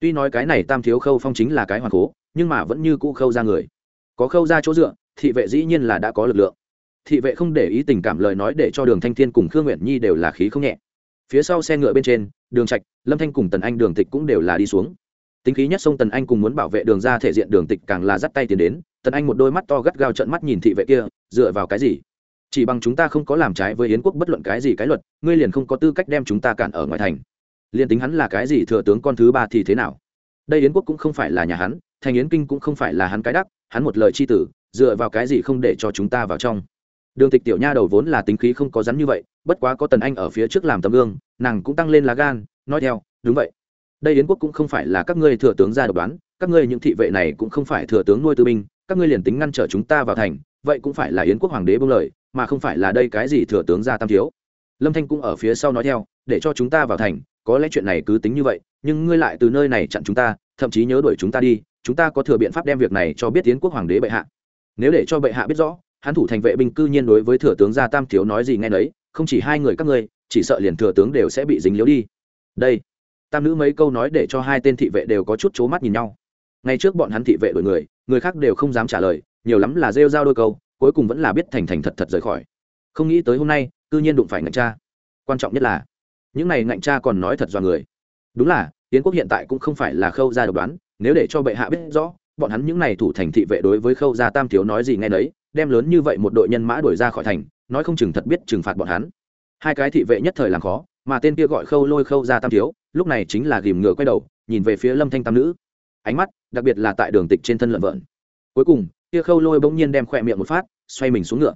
Tuy nói cái này tam thiếu khâu phong chính là cái hoàn cố, nhưng mà vẫn như cũ khâu ra người. Có khâu ra chỗ dựa, thị vệ dĩ nhiên là đã có lực lượng. Thị vệ không để ý tình cảm lời nói để cho đường thanh thiên cùng khương nguyện nhi đều là khí không nhẹ. Phía sau xe ngựa bên trên, đường trạch, lâm thanh cùng tần anh đường tịch cũng đều là đi xuống tính khí nhất sông tần anh cùng muốn bảo vệ đường ra thể diện đường tịch càng là dắt tay tiến đến, tần anh một đôi mắt to gắt gao trận mắt nhìn thị vệ kia, dựa vào cái gì? Chỉ bằng chúng ta không có làm trái với yến quốc bất luận cái gì cái luật, ngươi liền không có tư cách đem chúng ta cản ở ngoài thành. Liền tính hắn là cái gì thừa tướng con thứ ba thì thế nào? Đây yến quốc cũng không phải là nhà hắn, thành yến kinh cũng không phải là hắn cái đắc, hắn một lời c h i tử, dựa vào cái gì không để cho chúng ta vào trong? Đường tịch tiểu nha đầu vốn là tính khí không có rắn như vậy, bất quá có tần anh ở phía trước làm tấm gương, nàng cũng tăng lên lá gan, nói theo, đúng vậy đây yến quốc cũng không phải là các ngươi thừa tướng ra độc đoán, các ngươi những thị vệ này cũng không phải thừa tướng nuôi tư binh, các ngươi liền tính ngăn trở chúng ta vào thành, vậy cũng phải là yến quốc hoàng đế bưng lời, mà không phải là đây cái gì thừa tướng ra tam thiếu. Lâm thanh cũng ở phía sau nói theo, để cho chúng ta vào thành, có lẽ chuyện này cứ tính như vậy, nhưng ngươi lại từ nơi này chặn chúng ta, thậm chí nhớ đuổi chúng ta đi, chúng ta có thừa biện pháp đem việc này cho biết tiến quốc hoàng đế bệ hạ. Nếu để cho bệ hạ biết rõ, hắn thủ thành vệ binh cư nhiên đối với thừa tướng gia tam thiếu nói gì nghe đấy không chỉ hai người các ngươi, chỉ sợ liền thừa tướng đều sẽ bị dính liếu đi. Đây tam nữ mấy câu nói để cho hai tên thị vệ đều có chút c mắt nhìn nhau. Ngay trước bọn hắn thị vệ đổi người người khác đều không dám trả lời, nhiều lắm là rêu r đôi câu, cuối cùng vẫn là biết thành thành thật thật rời khỏi. Không nghĩ tới hôm nay, cư nhiên đụng phải ngạnh cha. Quan trọng nhất là, những này ngạnh cha còn nói thật do người. Đúng là tiến quốc hiện tại cũng không phải là khâu gia độc đoán, nếu để cho bệ hạ biết rõ, bọn hắn những này thủ thành thị vệ đối với khâu gia tam thiếu nói gì nghe đấy đem lớn như vậy một đội nhân mã đuổi ra khỏi thành, nói không chừng thật biết trừng phạt bọn hắn. Hai cái thị vệ nhất thời làm khó, mà tên kia gọi khâu lôi khâu gia tam thiếu lúc này chính là ghìm ngựa quay đầu, nhìn về phía lâm thanh tam nữ. Ánh mắt, đặc biệt là tại đường tịch trên thân lợn vợn. Cuối cùng, kia khâu lôi bỗng nhiên đem khỏe miệng một phát, xoay mình xuống ngựa.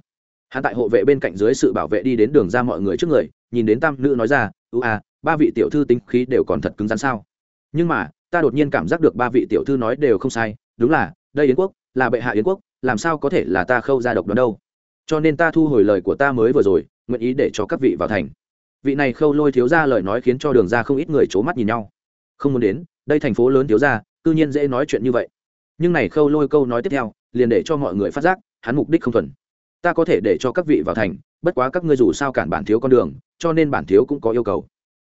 Hắn tại hộ vệ bên cạnh dưới sự bảo vệ đi đến đường ra mọi người trước người, nhìn đến tam nữ nói ra ưu à ba vị tiểu thư tính khí đều còn thật cứng rắn sao? Nhưng mà, ta đột nhiên cảm giác được ba vị tiểu thư nói đều không sai, đúng là, đây yến quốc, là bệ hạ yến quốc, làm sao có thể là ta khâu ra độc đoán đâu? Cho nên ta thu hồi lời của ta mới vừa rồi, nguyện ý để cho các vị vào thành vị này khâu lôi thiếu ra lời nói khiến cho đường ra không ít người c h ố mắt nhìn nhau. Không muốn đến, đây thành phố lớn thiếu ra tự nhiên dễ nói chuyện như vậy. Nhưng này khâu lôi câu nói tiếp theo, liền để cho mọi người phát giác, hắn mục đích không thuần. Ta có thể để cho các vị vào thành, bất quá các ngươi dù sao cản bản thiếu con đường, cho nên bản thiếu cũng có yêu cầu.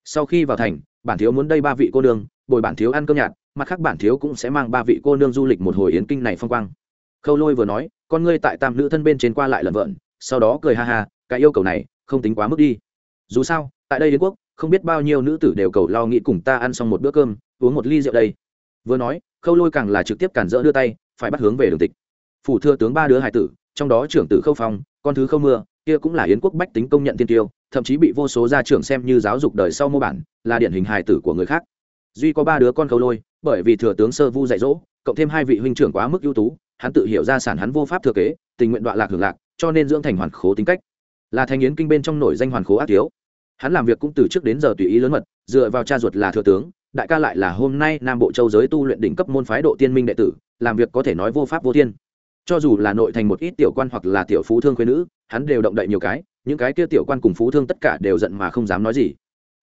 Sau khi vào thành, bản thiếu muốn đây ba vị cô nương, bồi bản thiếu ăn cơm nhạt, mặt khác bản thiếu cũng sẽ mang ba vị cô nương du lịch một hồi yến kinh này phong quang. Khâu lôi vừa nói, con ngươi tại tam nữ thân bên trên qua lại lần vợn sau đó cười ha ha, cái yêu cầu này, không tính quá mức đi dù sao, tại đây đế quốc, không biết bao nhiêu nữ tử đều cầu lo nghĩ cùng ta ăn xong một bữa cơm, uống một ly rượu đây. Vừa nói, khâu lôi càng là trực tiếp cản rỡ đưa tay, phải bắt hướng về đường tịch. Phủ thừa tướng ba đứa hải tử, trong đó trưởng tử khâu phong, con thứ khâu mưa, kia cũng là yến quốc bách tính công nhận tiên tiêu, thậm chí bị vô số gia trưởng xem như giáo dục đời sau mô bản, là điển hình hài tử của người khác. Duy có ba đứa con khâu lôi, bởi vì thừa tướng sơ vu dạy dỗ, cộng thêm hai vị huynh trưởng quá mức ưu tú, hắn tự hiểu ra sản hắn vô pháp thừa kế, tình nguyện đoạn lạc hưởng lạc, cho nên dưỡng thành hoàn khố tính cách. Là thành yến kinh bên trong nổi danh hoàn khố ác thiếu hắn làm việc cũng từ trước đến giờ tùy ý lớn mật, dựa vào cha ruột là thừa tướng, đại ca lại là hôm nay nam bộ châu giới tu luyện đỉnh cấp môn phái độ tiên minh đệ tử, làm việc có thể nói vô pháp vô thiên. Cho dù là nội thành một ít tiểu quan hoặc là tiểu phú thương khuyên nữ, hắn đều động đậy nhiều cái, những cái kia tiểu quan cùng phú thương tất cả đều giận mà không dám nói gì.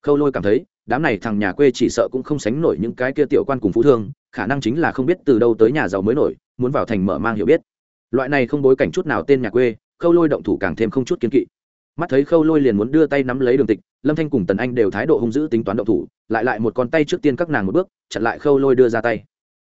Khâu lôi cảm thấy, đám này thằng nhà quê chỉ sợ cũng không sánh nổi những cái kia tiểu quan cùng phú thương, khả năng chính là không biết từ đâu tới nhà giàu mới nổi, muốn vào thành mở mang hiểu biết. Loại này không bối cảnh chút nào tên nhà quê, khâu lôi động thủ càng thêm không chút kiên kỵ mắt thấy khâu lôi liền muốn đưa tay nắm lấy đường tịch, lâm thanh cùng tần anh đều thái độ hung dữ tính toán động thủ, lại lại một con tay trước tiên các nàng một bước, chặn lại khâu lôi đưa ra tay.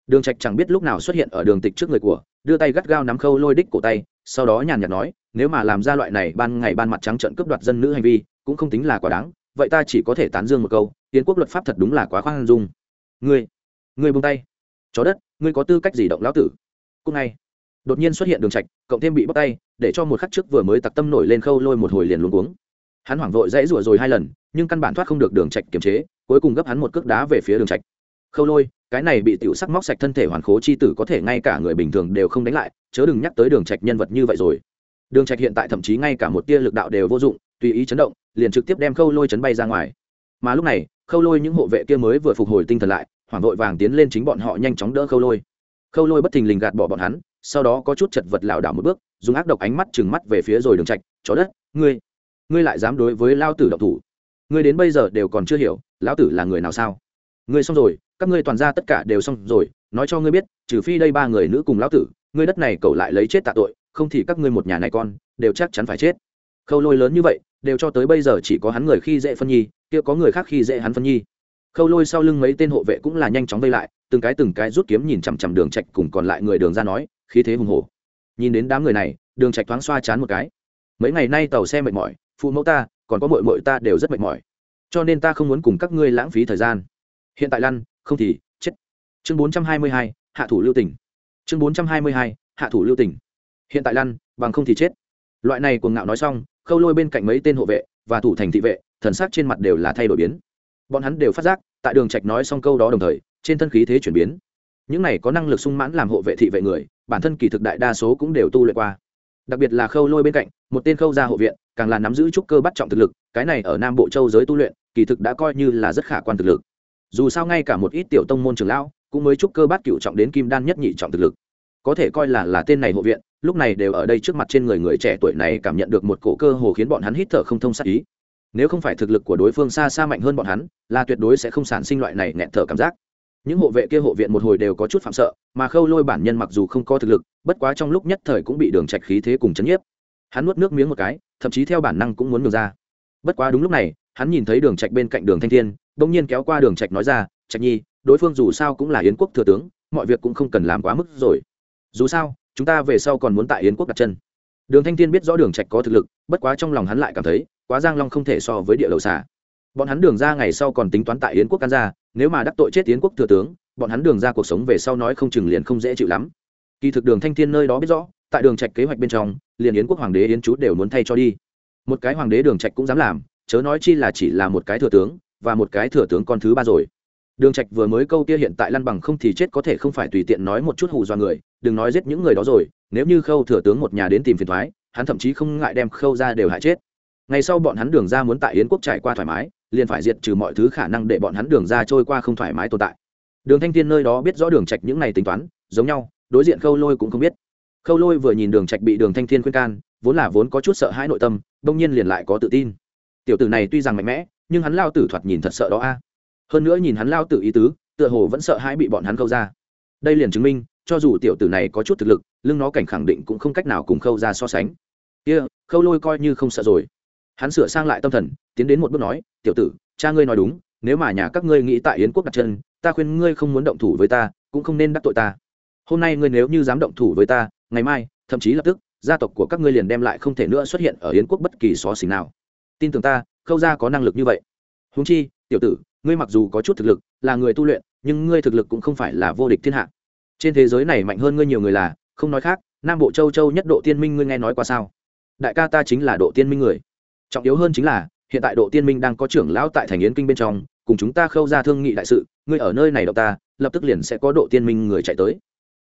Đường trạch chẳng biết lúc nào xuất hiện ở đường tịch trước người của, đưa tay gắt gao nắm khâu lôi đích cổ tay, sau đó nhàn nhạt nói, nếu mà làm ra loại này ban ngày ban mặt trắng trợn cướp đoạt dân nữ hành vi, cũng không tính là quá đáng, vậy ta chỉ có thể tán dương một câu tiến quốc luật pháp thật đúng là quá khoan dung. Ngươi ngươi buông tay. Chó đất, ngươi có tư cách gì động lão tử? Cũng ngay đột nhiên xuất hiện đường trạch, cộng thêm bị bắt tay, để cho một khắc trước vừa mới tặc tâm nổi lên khâu lôi một hồi liền luống cuống. Hắn hoảng vội dãy rủa rồi hai lần, nhưng căn bản thoát không được đường trạch kiềm chế, cuối cùng gấp hắn một cước đá về phía đường trạch. Khâu lôi, cái này bị tiểu sắc móc sạch thân thể hoàn khố chi tử có thể ngay cả người bình thường đều không đánh lại, chớ đừng nhắc tới đường trạch nhân vật như vậy rồi. Đường trạch hiện tại thậm chí ngay cả một tia lực đạo đều vô dụng, tùy ý chấn động, liền trực tiếp đem khâu lôi chấn bay ra ngoài. Mà lúc này, khâu lôi những hộ vệ kia mới vừa phục hồi tinh thần lại, hoảng vội vàng tiến lên chính bọn họ nhanh chóng đỡ khâu lôi khâu lôi bất thình lình gạt bỏ bọn hắn, sau đó có chút chật vật lảo đảo một bước, dùng ác độc ánh mắt chừng mắt về phía rồi đường trạch, chó đất, ngươi ngươi lại dám đối với lao tử độc thủ? Ngươi đến bây giờ đều còn chưa hiểu, lão tử là người nào sao? Ngươi xong rồi, các ngươi toàn ra tất cả đều xong rồi, nói cho ngươi biết, trừ phi đây ba người nữ cùng lão tử, ngươi đất này cầu lại lấy chết tạ tội, không thì các ngươi một nhà này con, đều chắc chắn phải chết. Khâu lôi lớn như vậy, đều cho tới bây giờ chỉ có hắn người khi dễ phân nhi, kia có người khác khi dễ hắn phân nhi. Khâu lôi sau lưng mấy tên hộ vệ cũng là nhanh chóng vây lại từng cái từng cái rút kiếm nhìn chằm chằm đường trạch cùng còn lại người đường ra nói khí thế hùng hổ. Nhìn đến đám người này đường trạch thoáng xoa chán một cái. Mấy ngày nay tàu xe mệt mỏi phụ mẫu ta còn có muội muội ta đều rất mệt mỏi. Cho nên ta không muốn cùng các ngươi lãng phí thời gian. Hiện tại lăn không thì chết. Chương 422, hạ thủ lưu tỉnh chương 422, hạ thủ lưu tỉnh hiện tại lăn bằng không thì chết. Loại này cuồng ngạo nói xong khâu lôi bên cạnh mấy tên hộ vệ và thủ thành thị vệ thần sắc trên mặt đều là thay đổi biến. Bọn hắn đều phát giác tại đường trạch nói xong câu đó đồng thời trên thân khí thế chuyển biến. Những này có năng lực sung mãn làm hộ vệ thị vệ người, bản thân kỳ thực đại đa số cũng đều tu luyện qua. Đặc biệt là khâu lôi bên cạnh, một tên khâu gia hộ viện, càng là nắm giữ trúc cơ bắt trọng thực lực, cái này ở nam bộ châu giới tu luyện, kỳ thực đã coi như là rất khả quan thực lực. Dù sao ngay cả một ít tiểu tông môn trường lão, cũng mới trúc cơ bát cựu trọng đến kim đan nhất nhị trọng thực lực. Có thể coi là là tên này hộ viện, lúc này đều ở đây trước mặt trên người người trẻ tuổi này cảm nhận được một cổ cơ hồ khiến bọn hắn hít thở không thông sát ý. Nếu không phải thực lực của đối phương xa xa mạnh hơn bọn hắn, là tuyệt đối sẽ không sản sinh loại này nghẹn thở cảm giác những hộ vệ kia hộ viện một hồi đều có chút phạm sợ, mà khâu lôi bản nhân mặc dù không có thực lực, bất quá trong lúc nhất thời cũng bị đường trạch khí thế cùng chấn nhiếp. Hắn nuốt nước miếng một cái, thậm chí theo bản năng cũng muốn ngược ra. Bất quá đúng lúc này, hắn nhìn thấy đường trạch bên cạnh đường thanh thiên, bỗng nhiên kéo qua đường trạch nói ra, trạch nhi, đối phương dù sao cũng là yến quốc thừa tướng, mọi việc cũng không cần làm quá mức rồi. Dù sao, chúng ta về sau còn muốn tại yến quốc đặt chân. Đường thanh thiên biết rõ đường trạch có thực lực, bất quá trong lòng hắn lại cảm thấy, quá giang long không thể so với địa đầu xà bọn hắn đường ra ngày sau còn tính toán tại yến quốc can ra nếu mà đắc tội chết yến quốc thừa tướng bọn hắn đường ra cuộc sống về sau nói không chừng liền không dễ chịu lắm. Kỳ thực đường thanh thiên nơi đó biết rõ tại đường trạch kế hoạch bên trong liền yến quốc hoàng đế yến chú đều muốn thay cho đi. Một cái hoàng đế đường trạch cũng dám làm chớ nói chi là chỉ là một cái thừa tướng và một cái thừa tướng con thứ ba rồi. Đường trạch vừa mới câu kia hiện tại lăn bằng không thì chết có thể không phải tùy tiện nói một chút hù dọa người đừng nói giết những người đó rồi nếu như khâu thừa tướng một nhà đến tìm phiền thoái, hắn thậm chí không ngại đem khâu ra đều hại chết. Ngày sau bọn hắn đường ra muốn tại yến quốc trải qua thoải mái liền phải diệt trừ mọi thứ khả năng để bọn hắn đường ra trôi qua không thoải mái tồn tại. Đường thanh thiên nơi đó biết rõ đường trạch những này tính toán, giống nhau, đối diện khâu lôi cũng không biết. Khâu lôi vừa nhìn đường trạch bị đường thanh thiên khuyên can, vốn là vốn có chút sợ hãi nội tâm đông nhiên liền lại có tự tin. Tiểu tử này tuy rằng mạnh mẽ, nhưng hắn lao tử thoạt nhìn thật sợ đó a. Hơn nữa nhìn hắn lao tử ý tứ, tựa hồ vẫn sợ hãi bị bọn hắn khâu ra. Đây liền chứng minh, cho dù tiểu tử này có chút thực lực, lưng nó cảnh khẳng định cũng không cách nào cùng khâu ra so sánh. Kia, khâu lôi coi như không sợ rồi hắn sửa sang lại tâm thần, tiến đến một bước nói, tiểu tử, cha ngươi nói đúng, nếu mà nhà các ngươi nghĩ tại yến quốc đặt chân, ta khuyên ngươi không muốn động thủ với ta, cũng không nên đắc tội ta. Hôm nay ngươi nếu như dám động thủ với ta, ngày mai, thậm chí lập tức, gia tộc của các ngươi liền đem lại không thể nữa xuất hiện ở yến quốc bất kỳ xó xỉnh nào. Tin tưởng ta, khâu gia có năng lực như vậy. Húng chi, tiểu tử, ngươi mặc dù có chút thực lực, là người tu luyện, nhưng ngươi thực lực cũng không phải là vô địch thiên hạ. Trên thế giới này mạnh hơn ngươi nhiều người là, không nói khác, nam bộ châu châu nhất độ tiên minh ngươi nghe nói qua sao? Đại ca ta chính là độ tiên minh người trọng yếu hơn chính là, hiện tại độ tiên minh đang có trưởng lão tại thành yến kinh bên trong, cùng chúng ta khâu ra thương nghị đại sự, ngươi ở nơi này đậu ta, lập tức liền sẽ có độ tiên minh người chạy tới.